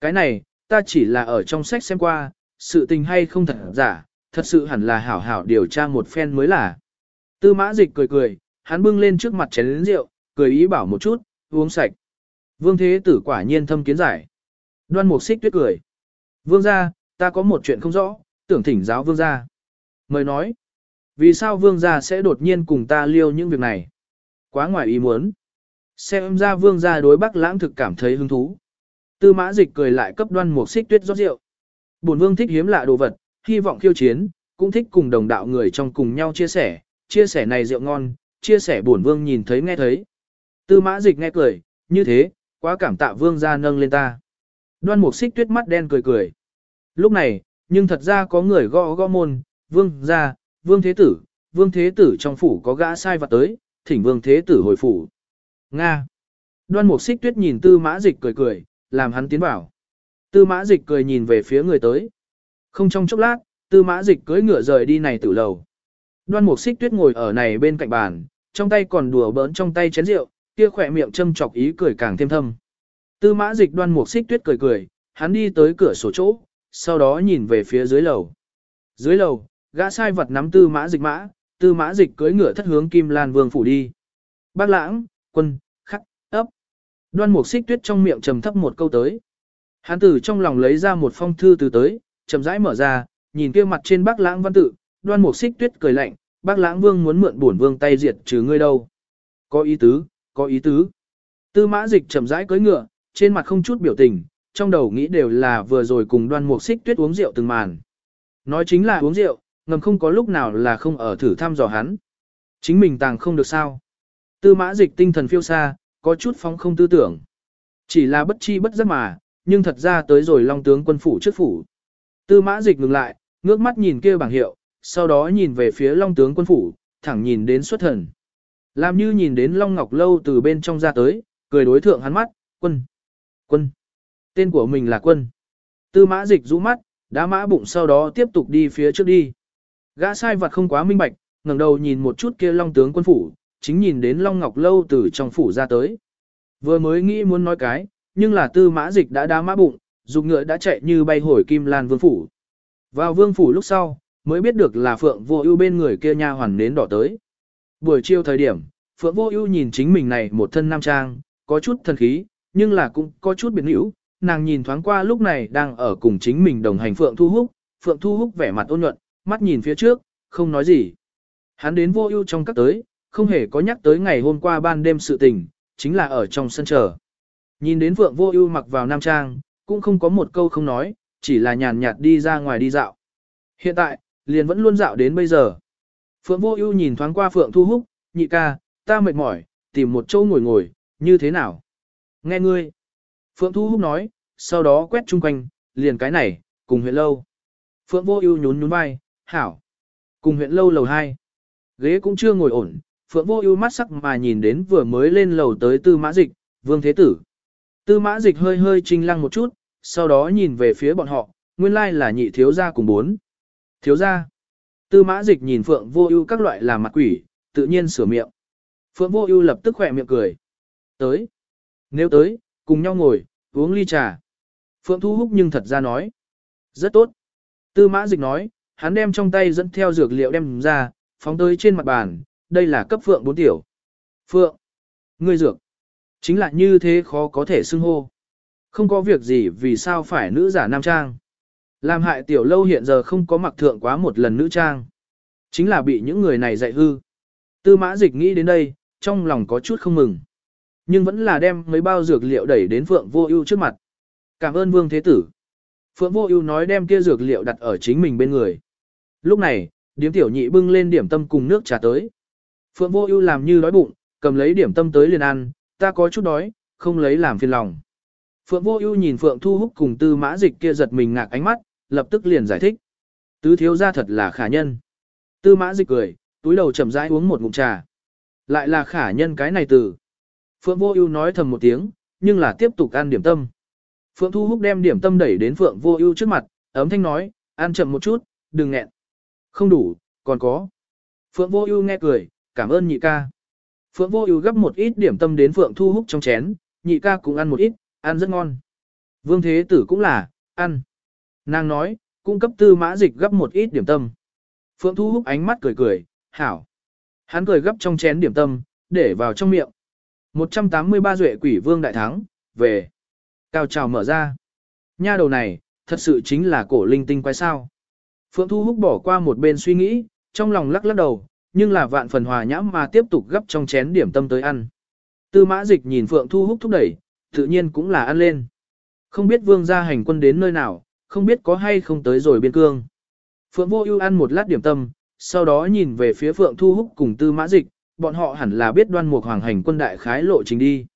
Cái này, ta chỉ là ở trong sách xem qua, sự tình hay không thật giả, thật sự hẳn là hảo hảo điều tra một phen mới là. Tư mã dịch cười cười, hắn bưng lên trước mặt chén rượu, cười ý bảo một chút, uống sạch. Vương Thế Tử quả nhiên thâm kiến giải. Đoan Mục Xích tuyết cười. Vương gia, ta có một chuyện không rõ, tưởng thỉnh giáo vương gia. Mời nói, vì sao vương gia sẽ đột nhiên cùng ta liêu những việc này? Quá ngoài ý muốn. Xem ra vương gia đối bắc lãng thực cảm thấy hứng thú. Tư mã dịch cười lại cấp đoan Mục xích tuyết rót rượu. Bổn vương thích hiếm lạ đồ vật, hy vọng khiêu chiến, cũng thích cùng đồng đạo người trong cùng nhau chia sẻ, chia sẻ này rượu ngon, chia sẻ buồn vương nhìn thấy nghe thấy. Tư mã dịch nghe cười, như thế, quá cảm tạ vương gia nâng lên ta. Đoan mục xích tuyết mắt đen cười cười. Lúc này, nhưng thật ra có người gõ gõ môn, vương gia, vương thế tử, vương thế tử trong phủ có gã sai vặt tới, thỉnh vương thế tử hồi phủ. Nga. Đoan mục xích tuyết nhìn tư mã dịch cười cười, làm hắn tiến vào. Tư mã dịch cười nhìn về phía người tới. Không trong chốc lát, tư mã dịch cưỡi ngựa rời đi này tử lầu. Đoan mục xích tuyết ngồi ở này bên cạnh bàn, trong tay còn đùa bỡn trong tay chén rượu, kia khỏe miệng châm chọc ý cười càng thêm thâm. Tư mã dịch đoan mục xích tuyết cười cười, hắn đi tới cửa sổ chỗ, sau đó nhìn về phía dưới lầu. Dưới lầu, gã sai vật nắm tư mã dịch mã, tư mã dịch cưỡi ngựa thất hướng Kim Lan Vương phủ đi. Bác lãng, quân, khắc, ấp. Đoan mục xích tuyết trong miệng trầm thấp một câu tới. Hắn từ trong lòng lấy ra một phong thư từ tới, chậm rãi mở ra, nhìn kia mặt trên bác lãng văn tự, đoan mục xích tuyết cười lạnh, bác lãng vương muốn mượn bổn vương tay diệt trừ ngươi đâu. Có ý tứ, có ý tứ. Tư mã dịch chậm rãi cưỡi ngựa, trên mặt không chút biểu tình, trong đầu nghĩ đều là vừa rồi cùng đoan mục xích tuyết uống rượu từng màn. Nói chính là uống rượu, ngầm không có lúc nào là không ở thử thăm dò hắn. Chính mình tàng không được sao. Tư mã dịch tinh thần phiêu xa, có chút phóng không tư tưởng. Chỉ là bất chi bất giấc mà, nhưng thật ra tới rồi long tướng quân phủ trước phủ. Tư mã dịch ngừng lại, ngước mắt nhìn kia bảng hiệu, sau đó nhìn về phía long tướng quân phủ, thẳng nhìn đến xuất thần. Làm như nhìn đến long ngọc lâu từ bên trong ra tới, cười đối thượng hắn mắt, quân, quân. Tên của mình là quân. Tư mã dịch rũ mắt, đá mã bụng sau đó tiếp tục đi phía trước đi. Gã sai vật không quá minh bạch, ngẩng đầu nhìn một chút kia long tướng quân phủ, chính nhìn đến long ngọc lâu từ trong phủ ra tới. Vừa mới nghĩ muốn nói cái, nhưng là tư mã dịch đã đá mã bụng, dục ngựa đã chạy như bay hồi kim lan vương phủ. Vào vương phủ lúc sau, mới biết được là phượng vô ưu bên người kia nha hoàn nến đỏ tới. Buổi chiều thời điểm, phượng vô ưu nhìn chính mình này một thân nam trang, có chút thần khí, nhưng là cũng có chút biến hữu, nàng nhìn thoáng qua lúc này đang ở cùng chính mình đồng hành Phượng Thu Húc, Phượng Thu Húc vẻ mặt ôn nhuận, mắt nhìn phía trước, không nói gì. Hắn đến vô ưu trong các tới, không hề có nhắc tới ngày hôm qua ban đêm sự tình, chính là ở trong sân chờ. Nhìn đến Phượng vô ưu mặc vào nam trang, cũng không có một câu không nói, chỉ là nhàn nhạt đi ra ngoài đi dạo. Hiện tại, liền vẫn luôn dạo đến bây giờ. Phượng vô ưu nhìn thoáng qua Phượng Thu Húc, nhị ca, ta mệt mỏi, tìm một chỗ ngồi ngồi, như thế nào? Nghe ngươi. Phượng Thu Húc nói, sau đó quét chung quanh, liền cái này, cùng huyện lâu. Phượng Vô Ưu nhún nhún vai, hảo. Cùng huyện lâu lầu 2. Ghế cũng chưa ngồi ổn, Phượng Vô Ưu mắt sắc mà nhìn đến vừa mới lên lầu tới Tư Mã Dịch, Vương Thế Tử. Tư Mã Dịch hơi hơi chinh lăng một chút, sau đó nhìn về phía bọn họ, nguyên lai là nhị thiếu gia cùng bốn. Thiếu gia. Tư Mã Dịch nhìn Phượng Vô Ưu các loại làm mặt quỷ, tự nhiên sửa miệng. Phượng Vô Ưu lập tức khẽ miệng cười. Tới. Nếu tới, cùng nhau ngồi, uống ly trà. Phượng Thu Húc nhưng thật ra nói. Rất tốt. Tư mã dịch nói, hắn đem trong tay dẫn theo dược liệu đem ra, phóng tới trên mặt bàn, đây là cấp Phượng bốn tiểu. Phượng, ngươi dược, chính là như thế khó có thể xưng hô. Không có việc gì vì sao phải nữ giả nam trang. Làm hại tiểu lâu hiện giờ không có mặc thượng quá một lần nữ trang. Chính là bị những người này dạy hư. Tư mã dịch nghĩ đến đây, trong lòng có chút không mừng. Nhưng vẫn là đem mấy bao dược liệu đẩy đến Phượng Vô Ưu trước mặt. Cảm ơn Vương Thế Tử. Phượng Vô Ưu nói đem kia dược liệu đặt ở chính mình bên người. Lúc này, Điếm Tiểu Nhị bưng lên điểm tâm cùng nước trà tới. Phượng Vô Ưu làm như đói bụng, cầm lấy điểm tâm tới liền ăn, ta có chút đói, không lấy làm phiền lòng. Phượng Vô Ưu nhìn Phượng Thu Húc cùng Tư Mã Dịch kia giật mình ngạc ánh mắt, lập tức liền giải thích. Tứ thiếu gia thật là khả nhân. Tư Mã Dịch cười, túi đầu chậm rãi uống một ngụm trà. Lại là khả nhân cái này từ. Phượng Vô Ưu nói thầm một tiếng, nhưng là tiếp tục ăn điểm tâm. Phượng Thu Húc đem điểm tâm đẩy đến Phượng Vô Ưu trước mặt, ấm thanh nói, ăn chậm một chút, đừng nghẹn. Không đủ, còn có. Phượng Vô Ưu nghe cười, cảm ơn nhị ca. Phượng Vô Ưu gấp một ít điểm tâm đến Phượng Thu Húc trong chén, nhị ca cũng ăn một ít, ăn rất ngon. Vương Thế Tử cũng là, ăn. Nàng nói, cung cấp Tư Mã Dịch gấp một ít điểm tâm. Phượng Thu Húc ánh mắt cười cười, hảo. Hắn cười gấp trong chén điểm tâm, để vào trong miệng. 183 duệ quỷ vương đại thắng, về. Cao trào mở ra. Nha đầu này, thật sự chính là cổ linh tinh quái sao. Phượng Thu Húc bỏ qua một bên suy nghĩ, trong lòng lắc lắc đầu, nhưng là vạn phần hòa nhãm mà tiếp tục gấp trong chén điểm tâm tới ăn. Tư mã dịch nhìn Phượng Thu Húc thúc đẩy, tự nhiên cũng là ăn lên. Không biết vương gia hành quân đến nơi nào, không biết có hay không tới rồi biên cương. Phượng Vô Ưu ăn một lát điểm tâm, sau đó nhìn về phía Phượng Thu Húc cùng Tư Mã Dịch, bọn họ hẳn là biết đoan mục hoàng hành quân đại khái lộ trình đi.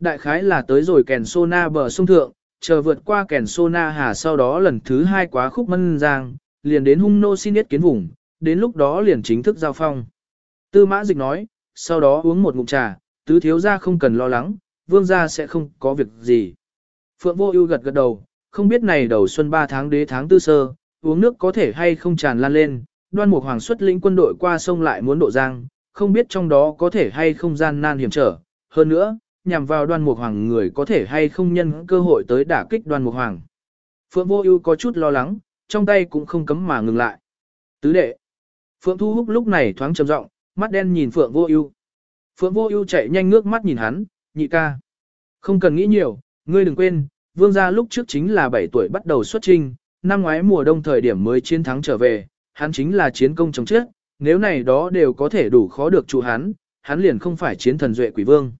Đại khái là tới rồi kèn Sona bờ sông thượng, chờ vượt qua kèn Sona hà sau đó lần thứ hai quá khúc mân giang, liền đến hung nô xin yết kiến vùng, đến lúc đó liền chính thức giao phong. Tư mã dịch nói, sau đó uống một ngụm trà, tứ thiếu gia không cần lo lắng, vương gia sẽ không có việc gì. Phượng Vô Ưu gật gật đầu, không biết này đầu xuân 3 tháng đế tháng tư sơ, uống nước có thể hay không tràn lan lên, Đoan Mục Hoàng xuất lĩnh quân đội qua sông lại muốn độ giang, không biết trong đó có thể hay không gian nan hiểm trở, hơn nữa, nhằm vào Đoan Mục Hoàng người có thể hay không nhân cơ hội tới đả kích Đoan Mục Hoàng. Phượng Vô Ưu có chút lo lắng, trong tay cũng không cấm mà ngừng lại. Tứ đệ. Phượng Thu Húc lúc này thoáng trầm giọng, mắt đen nhìn Phượng Vô Ưu. Phượng Vô Ưu chạy nhanh ngước mắt nhìn hắn, "Nhị ca, không cần nghĩ nhiều, ngươi đừng quên, vương gia lúc trước chính là 7 tuổi bắt đầu xuất trinh, năm ngoái mùa đông thời điểm mới chiến thắng trở về, hắn chính là chiến công chống chết, nếu này đó đều có thể đủ khó được trụ hắn, hắn liền không phải chiến thần duệ quỷ vương."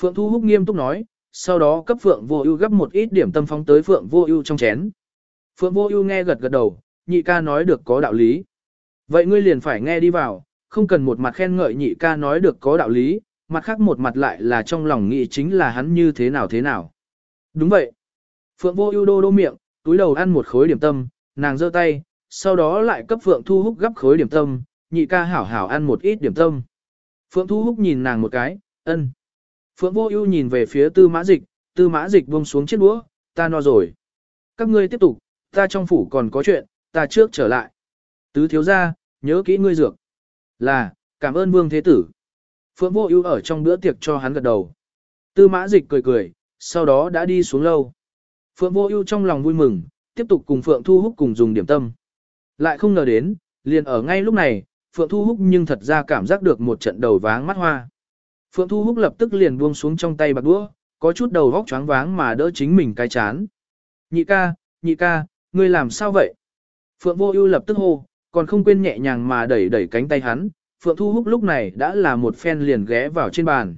Phượng Thu Húc nghiêm túc nói, sau đó cấp Phượng Vô Ưu gấp một ít điểm tâm phóng tới Phượng Vô Ưu trong chén. Phượng Vô Ưu nghe gật gật đầu, nhị ca nói được có đạo lý. Vậy ngươi liền phải nghe đi vào, không cần một mặt khen ngợi nhị ca nói được có đạo lý, mặt khác một mặt lại là trong lòng nghĩ chính là hắn như thế nào thế nào. Đúng vậy. Phượng Vô Ưu đô đô miệng, túi đầu ăn một khối điểm tâm, nàng giơ tay, sau đó lại cấp Phượng Thu Húc gấp khối điểm tâm, nhị ca hảo hảo ăn một ít điểm tâm. Phượng Thu Húc nhìn nàng một cái, ân. Phượng Vô Ưu nhìn về phía Tư Mã Dịch, Tư Mã Dịch buông xuống chiếc đũa, ta no rồi. Các ngươi tiếp tục, ta trong phủ còn có chuyện, ta trước trở lại. Tứ thiếu gia, nhớ kỹ ngươi dược. Là, cảm ơn Vương Thế Tử. Phượng Vô Ưu ở trong bữa tiệc cho hắn gật đầu. Tư Mã Dịch cười cười, sau đó đã đi xuống lâu. Phượng Vô Ưu trong lòng vui mừng, tiếp tục cùng Phượng Thu Húc cùng dùng điểm tâm. Lại không ngờ đến, liền ở ngay lúc này, Phượng Thu Húc nhưng thật ra cảm giác được một trận đầu váng mắt hoa. Phượng Thu Húc lập tức liền buông xuống trong tay bạc đũa, có chút đầu vóc choáng váng mà đỡ chính mình cái chán. Nhị ca, nhị ca, ngươi làm sao vậy? Phượng Vô Ưu lập tức hô, còn không quên nhẹ nhàng mà đẩy đẩy cánh tay hắn. Phượng Thu Húc lúc này đã là một phen liền ghé vào trên bàn.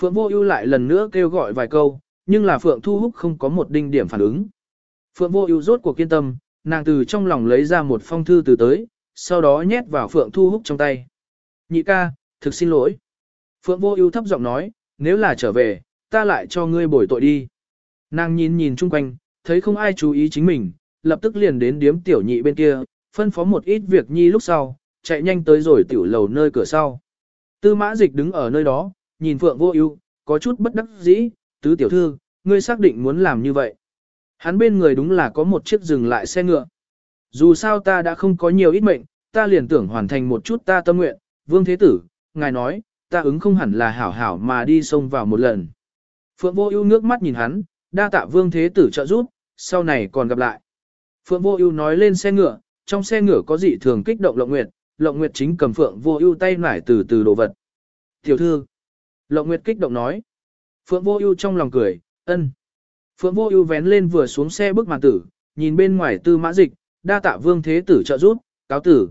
Phượng Vô Ưu lại lần nữa kêu gọi vài câu, nhưng là Phượng Thu Húc không có một đinh điểm phản ứng. Phượng Vô Ưu rốt cuộc kiên tâm, nàng từ trong lòng lấy ra một phong thư từ tới, sau đó nhét vào Phượng Thu Húc trong tay. "Nhị ca, thực xin lỗi." Phượng Vô Ưu thấp giọng nói, "Nếu là trở về, ta lại cho ngươi bồi tội đi." Nàng nhìn nhìn xung quanh, thấy không ai chú ý chính mình, lập tức liền đến điếm tiểu nhị bên kia, phân phó một ít việc nhi lúc sau, chạy nhanh tới rồi tiểu lầu nơi cửa sau. Tư mã dịch đứng ở nơi đó, nhìn Phượng Vô Ưu, có chút bất đắc dĩ, "Tứ tiểu thư, ngươi xác định muốn làm như vậy?" Hắn bên người đúng là có một chiếc dừng lại xe ngựa. Dù sao ta đã không có nhiều ít mệnh, ta liền tưởng hoàn thành một chút ta tâm nguyện, Vương Thế Tử, ngài nói, ta ứng không hẳn là hảo hảo mà đi xông vào một lần. Phượng Vô Ưu nước mắt nhìn hắn, đa tạ Vương Thế Tử trợ giúp, sau này còn gặp lại. Phượng Vô Ưu nói lên xe ngựa, trong xe ngựa có dị thường kích động Lộng Nguyệt, Lộng Nguyệt chính cầm Phượng Vô Ưu tay nải từ từ đồ vật. "Tiểu thư." Lộng Nguyệt kích động nói. Phượng Vô Ưu trong lòng cười, "Ân." Phượng Vô Ưu vén lên vừa xuống xe bước màn tử, nhìn bên ngoài Tư Mã Dịch, đa tạ Vương Thế Tử trợ giúp, cáo tử.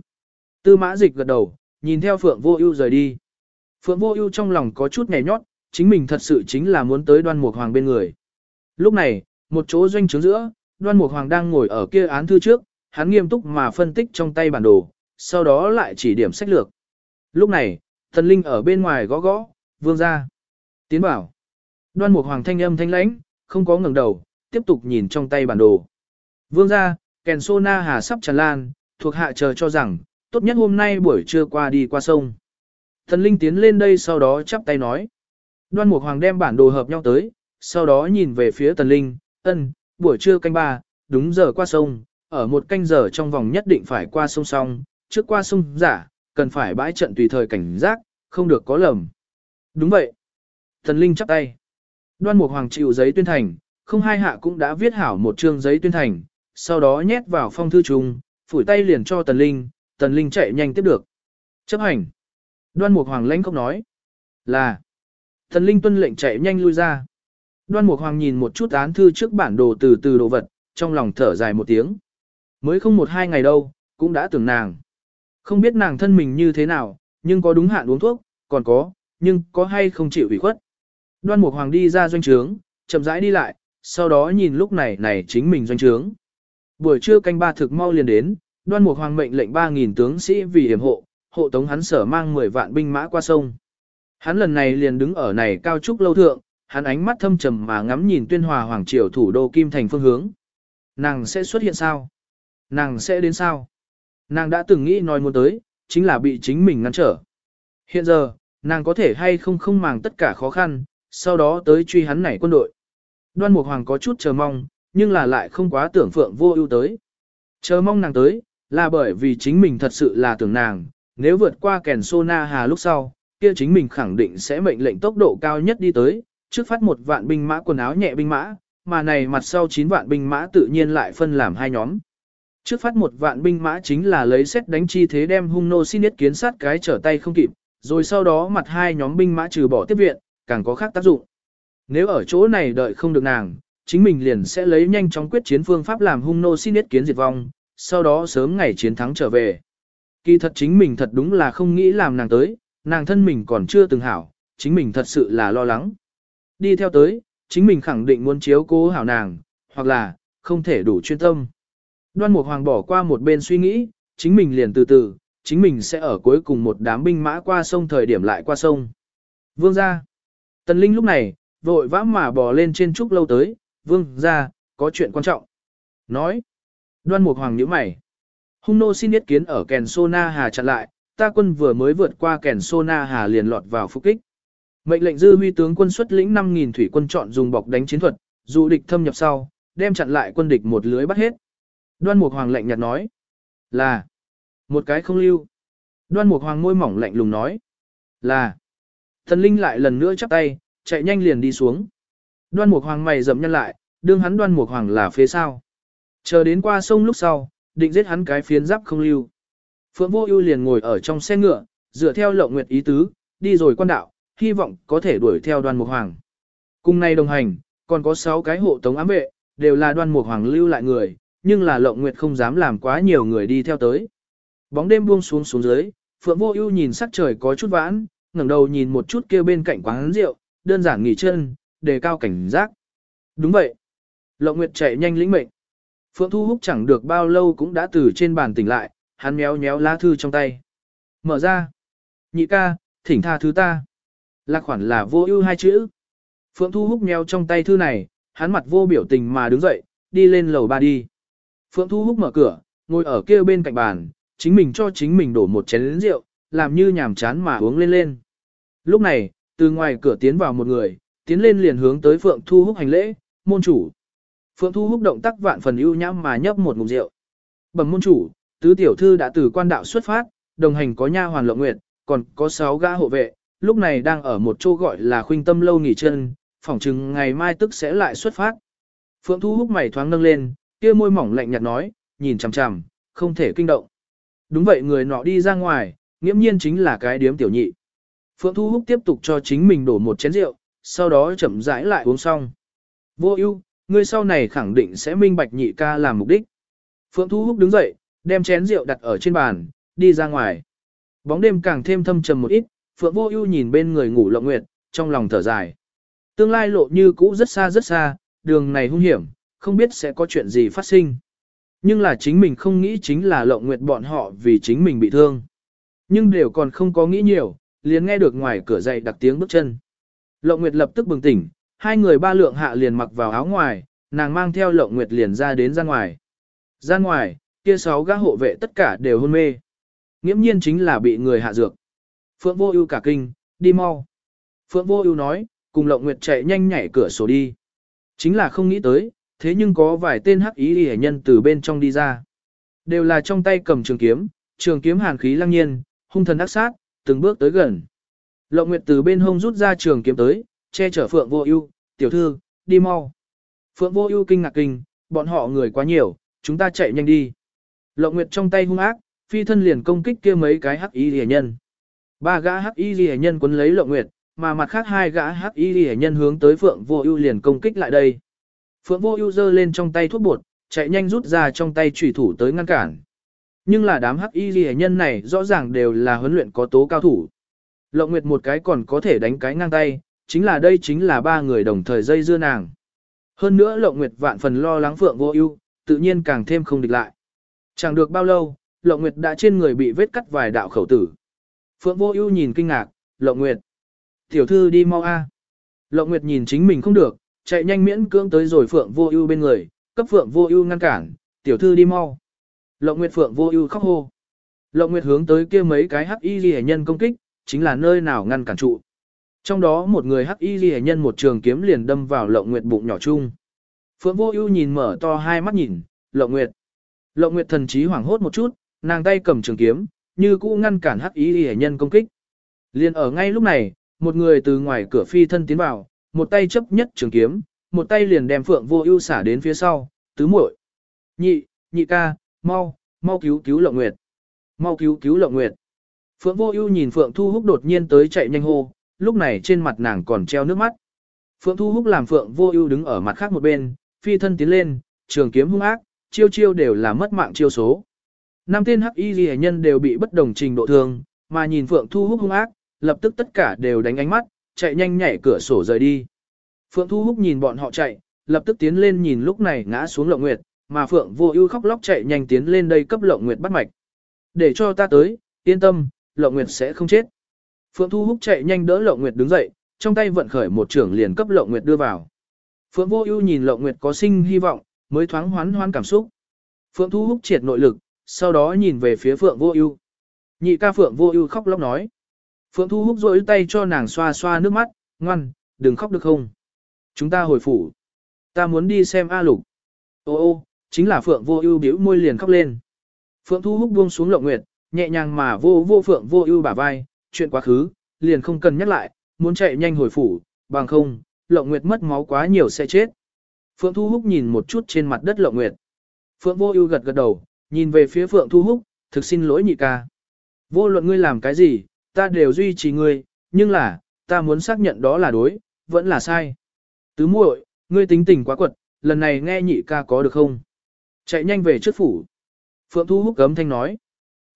Tư Mã Dịch gật đầu, nhìn theo Phượng Vô Ưu rời đi. Phượng Vô Ưu trong lòng có chút nhẹ nhót, chính mình thật sự chính là muốn tới Đoan Mục Hoàng bên người. Lúc này, một chỗ doanh trướng giữa, Đoan Mục Hoàng đang ngồi ở kia án thư trước, hắn nghiêm túc mà phân tích trong tay bản đồ, sau đó lại chỉ điểm sách lược. Lúc này, Thần Linh ở bên ngoài gõ gõ, vương gia, Tiến bảo. Đoan Mục Hoàng thanh âm thanh lãnh, không có ngẩng đầu, tiếp tục nhìn trong tay bản đồ. Vương gia, kèn sô na hà sắp tràn lan, thuộc hạ chờ cho rằng, tốt nhất hôm nay buổi trưa qua đi qua sông. Thần Linh tiến lên đây sau đó chắp tay nói. Đoan Mục Hoàng đem bản đồ hợp nhau tới, sau đó nhìn về phía Tần Linh, ân, buổi trưa canh ba, đúng giờ qua sông, ở một canh giờ trong vòng nhất định phải qua sông song, trước qua sông giả, cần phải bãi trận tùy thời cảnh giác, không được có lầm. Đúng vậy. Thần Linh chắp tay. Đoan Mục Hoàng chịu giấy tuyên thành, không hai hạ cũng đã viết hảo một chương giấy tuyên thành, sau đó nhét vào phong thư trùng, phủi tay liền cho Tần Linh, Tần Linh chạy nhanh tiếp được. Chấp hành. Đoan Mục Hoàng lãnh không nói. Là. Tần Linh tuân lệnh chạy nhanh lui ra. Đoan Mục Hoàng nhìn một chút án thư trước bản đồ từ từ đồ vật, trong lòng thở dài một tiếng. Mới không một hai ngày đâu, cũng đã tưởng nàng. Không biết nàng thân mình như thế nào, nhưng có đúng hạn uống thuốc, còn có, nhưng có hay không chịu ủy khuất. Đoan Mục Hoàng đi ra doanh trướng, chậm rãi đi lại, sau đó nhìn lúc này này chính mình doanh trướng. Buổi trưa canh ba thực mau liền đến, Đoan Mục Hoàng mệnh lệnh 3000 tướng sĩ vì hiểm hộ, hộ tống hắn sở mang 10 vạn binh mã qua sông. Hắn lần này liền đứng ở này cao trúc lâu thượng, hắn ánh mắt thâm trầm mà ngắm nhìn tuyên hòa hoàng triều thủ đô Kim Thành phương hướng. Nàng sẽ xuất hiện sao? Nàng sẽ đến sao? Nàng đã từng nghĩ nói muốn tới, chính là bị chính mình ngăn trở. Hiện giờ, nàng có thể hay không không màng tất cả khó khăn, sau đó tới truy hắn này quân đội. Đoan Mục Hoàng có chút chờ mong, nhưng là lại không quá tưởng Phượng Vô Ưu tới. Chờ mong nàng tới, là bởi vì chính mình thật sự là tưởng nàng, nếu vượt qua kèn Sona Hà lúc sau, kia chính mình khẳng định sẽ mệnh lệnh tốc độ cao nhất đi tới, trước phát một vạn binh mã quần áo nhẹ binh mã, mà này mặt sau 9 vạn binh mã tự nhiên lại phân làm hai nhóm. Trước phát một vạn binh mã chính là lấy xét đánh chi thế đem hung nô xin nhất kiến sát cái trở tay không kịp, rồi sau đó mặt hai nhóm binh mã trừ bỏ tiếp viện, càng có khác tác dụng. Nếu ở chỗ này đợi không được nàng, chính mình liền sẽ lấy nhanh chóng quyết chiến phương pháp làm hung nô xin nhất kiến diệt vong, sau đó sớm ngày chiến thắng trở về. Kỳ thật chính mình thật đúng là không nghĩ làm nàng tới, nàng thân mình còn chưa từng hảo, chính mình thật sự là lo lắng. Đi theo tới, chính mình khẳng định muốn chiếu cố hảo nàng, hoặc là, không thể đủ chuyên tâm. Đoan Mục Hoàng bỏ qua một bên suy nghĩ, chính mình liền từ từ, chính mình sẽ ở cuối cùng một đám binh mã qua sông thời điểm lại qua sông. Vương gia. Tần Linh lúc này, vội vã mà bò lên trên trúc lâu tới, vương ra, có chuyện quan trọng. Nói. Đoan Mục Hoàng nhíu mày. Hung nô xin yết kiến ở Kèn Sona Hà chặn lại, ta quân vừa mới vượt qua Kèn Sona Hà liền lọt vào phục kích. Mệnh lệnh dư huy tướng quân xuất lĩnh 5.000 thủy quân chọn dùng bọc đánh chiến thuật, dụ địch thâm nhập sau, đem chặn lại quân địch một lưới bắt hết. Đoan Mục Hoàng lệnh nhạt nói, là một cái không lưu. Đoan Mục Hoàng môi mỏng lạnh lùng nói, là Thần Linh lại lần nữa chắp tay, chạy nhanh liền đi xuống. Đoan Mục Hoàng mày rậm nhân lại, đương hắn Đoan Mục Hoàng là phía sau. Chờ đến qua sông lúc sau, định giết hắn cái phiến giáp không lưu. Phượng Vô Ưu liền ngồi ở trong xe ngựa, dựa theo Lộng Nguyệt ý tứ, đi rồi quan đạo, hy vọng có thể đuổi theo Đoan Mục Hoàng. Cùng nay đồng hành, còn có 6 cái hộ tống ám vệ, đều là Đoan Mục Hoàng lưu lại người, nhưng là Lộng Nguyệt không dám làm quá nhiều người đi theo tới. Bóng đêm buông xuống xuống dưới, Phượng Vô Ưu nhìn sắc trời có chút vãn, ngẩng đầu nhìn một chút kia bên cạnh quán rượu, đơn giản nghỉ chân, đề cao cảnh giác. Đúng vậy. Lộng Nguyệt chạy nhanh lĩnh mệnh. Phượng Thu Húc chẳng được bao lâu cũng đã từ trên bàn tỉnh lại, hắn méo méo lá thư trong tay. Mở ra. Nhị ca, thỉnh tha thứ ta. Lạc khoản là vô ưu hai chữ. Phượng Thu Húc méo trong tay thư này, hắn mặt vô biểu tình mà đứng dậy, đi lên lầu ba đi. Phượng Thu Húc mở cửa, ngồi ở kia bên cạnh bàn, chính mình cho chính mình đổ một chén rượu, làm như nhàm chán mà uống lên lên. Lúc này, từ ngoài cửa tiến vào một người, tiến lên liền hướng tới Phượng Thu Húc hành lễ, môn chủ. Phượng Thu Húc động tác vạn phần ưu nhãm mà nhấp một ngụm rượu. Bẩm môn chủ, tứ tiểu thư đã từ quan đạo xuất phát, đồng hành có nha hoàn Lộng Nguyệt, còn có sáu gã hộ vệ, lúc này đang ở một chỗ gọi là Khuynh Tâm lâu nghỉ chân, phỏng chừng ngày mai tức sẽ lại xuất phát. Phượng Thu Húc mày thoáng nâng lên, kia môi mỏng lạnh nhạt nói, nhìn chằm chằm, không thể kinh động. Đúng vậy người nọ đi ra ngoài, nghiễm nhiên chính là cái điếm tiểu nhị. Phượng Thu Húc tiếp tục cho chính mình đổ một chén rượu, sau đó chậm rãi lại uống xong. Vô ưu, ngươi sau này khẳng định sẽ minh bạch nhị ca làm mục đích. Phượng Thu Húc đứng dậy, đem chén rượu đặt ở trên bàn, đi ra ngoài. Bóng đêm càng thêm thâm trầm một ít, Phượng Vô Ưu nhìn bên người ngủ Lộng Nguyệt, trong lòng thở dài. Tương lai lộ như cũ rất xa rất xa, đường này hung hiểm, không biết sẽ có chuyện gì phát sinh. Nhưng là chính mình không nghĩ chính là Lộng Nguyệt bọn họ vì chính mình bị thương. Nhưng đều còn không có nghĩ nhiều, liền nghe được ngoài cửa dậy đặc tiếng bước chân. Lộng Nguyệt lập tức bừng tỉnh, hai người ba lượng hạ liền mặc vào áo ngoài, nàng mang theo Lộng Nguyệt liền ra đến ra ngoài. Ra ngoài, kia sáu gã hộ vệ tất cả đều hôn mê. Nghiễm nhiên chính là bị người hạ dược. Phượng Vô Ưu cả kinh, đi mau. Phượng Vô Ưu nói, cùng Lộng Nguyệt chạy nhanh nhảy cửa sổ đi. Chính là không nghĩ tới, thế nhưng có vài tên hắc ý y nhân từ bên trong đi ra. Đều là trong tay cầm trường kiếm, trường kiếm hàn khí lăng nhiên, hung thần ác sát, từng bước tới gần. Lộng Nguyệt từ bên hông rút ra trường kiếm tới, che chở Phượng Vô Ưu, "Tiểu thư, đi mau." Phượng Vô Ưu kinh ngạc kinh, bọn họ người quá nhiều, chúng ta chạy nhanh đi. Lộng Nguyệt trong tay hung ác, phi thân liền công kích kia mấy cái hắc y liễu nhân. Ba gã hắc y liễu nhân quấn lấy Lộng Nguyệt, mà mặt khác hai gã hắc y liễu nhân hướng tới Phượng Vô Ưu liền công kích lại đây. Phượng Vô Ưu giơ lên trong tay thuốc bột, chạy nhanh rút ra trong tay chủy thủ tới ngăn cản. Nhưng là đám hắc y liễu nhân này rõ ràng đều là huấn luyện có tố cao thủ. Lộng Nguyệt một cái còn có thể đánh cái ngang tay, chính là đây chính là ba người đồng thời dây dưa nàng. Hơn nữa Lộng Nguyệt vạn phần lo lắng Phượng Vô Ưu, tự nhiên càng thêm không địch lại. Chẳng được bao lâu, Lộng Nguyệt đã trên người bị vết cắt vài đạo khẩu tử. Phượng Vô Ưu nhìn kinh ngạc, "Lộng Nguyệt, tiểu thư đi mau a." Lộng Nguyệt nhìn chính mình không được, chạy nhanh miễn cưỡng tới rồi Phượng Vô Ưu bên người, cấp Phượng Vô Ưu ngăn cản, "Tiểu thư đi mau." Lộng Nguyệt Phượng Vô Ưu khóc hô. Lộng Nguyệt hướng tới kia mấy cái hắc y liễu nhân công kích, chính là nơi nào ngăn cản trụ. Trong đó một người hắc y ghi nhân một trường kiếm liền đâm vào lộng nguyệt bụng nhỏ chung. Phượng vô ưu nhìn mở to hai mắt nhìn, lộng nguyệt. Lộng nguyệt thần trí hoảng hốt một chút, nàng tay cầm trường kiếm, như cũ ngăn cản hắc y ghi nhân công kích. Liền ở ngay lúc này, một người từ ngoài cửa phi thân tiến vào, một tay chấp nhất trường kiếm, một tay liền đem Phượng Vô Ưu xả đến phía sau, tứ muội. Nhị, nhị ca, mau, mau cứu cứu Lộng Nguyệt. Mau cứu cứu Lộng Nguyệt. Phượng Vô Ưu nhìn Phượng Thu Húc đột nhiên tới chạy nhanh hô, lúc này trên mặt nàng còn treo nước mắt. Phượng Thu Húc làm Phượng Vô Ưu đứng ở mặt khác một bên, phi thân tiến lên, trường kiếm hung ác, chiêu chiêu đều là mất mạng chiêu số. Năm tên hắc y liễu nhân đều bị bất đồng trình độ thương, mà nhìn Phượng Thu Húc hung ác, lập tức tất cả đều đánh ánh mắt, chạy nhanh nhảy cửa sổ rời đi. Phượng Thu Húc nhìn bọn họ chạy, lập tức tiến lên nhìn lúc này ngã xuống Lộng Nguyệt, mà Phượng Vô Ưu khóc lóc chạy nhanh tiến lên đây cấp Lộng Nguyệt bắt mạch. "Để cho ta tới, yên tâm, Lộng Nguyệt sẽ không chết." Phượng Thu Húc chạy nhanh đỡ Lộng Nguyệt đứng dậy, trong tay vận khởi một trưởng liền cấp Lộng Nguyệt đưa vào. Phượng Vô Ưu nhìn Lộng Nguyệt có sinh hy vọng, mới thoáng hoán hoán cảm xúc. Phượng Thu Húc triệt nội lực, sau đó nhìn về phía Phượng Vô Ưu. Nhị ca Phượng Vô Ưu khóc lóc nói: Phượng Thu Húc rũi tay cho nàng xoa xoa nước mắt, ngoan, đừng khóc được không? Chúng ta hồi phủ. Ta muốn đi xem A Lục. Ô ô, chính là Phượng Vô Ưu bĩu môi liền khóc lên. Phượng Thu Húc buông xuống Lộng Nguyệt, nhẹ nhàng mà vô vô Phượng Vô Ưu bả vai, chuyện quá khứ, liền không cần nhắc lại, muốn chạy nhanh hồi phủ, bằng không, Lộng Nguyệt mất máu quá nhiều sẽ chết. Phượng Thu Húc nhìn một chút trên mặt đất Lộng Nguyệt. Phượng Vô Ưu gật gật đầu, nhìn về phía Phượng Thu Húc, thực xin lỗi nhị ca. Vô luận ngươi làm cái gì, ta đều duy trì ngươi, nhưng là, ta muốn xác nhận đó là đối, vẫn là sai. Tứ muội, ngươi tính tình quá quật, lần này nghe nhị ca có được không? Chạy nhanh về trước phủ. Phượng Thu Húc cấm thanh nói.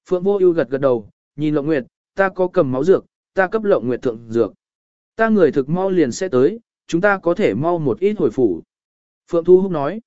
Phượng Vô Ưu gật gật đầu, nhìn Lộng Nguyệt, ta có cầm máu dược, ta cấp Lộng Nguyệt thượng dược. Ta người thực mau liền sẽ tới, chúng ta có thể mau một ít hồi phủ. Phượng Thu Húc nói.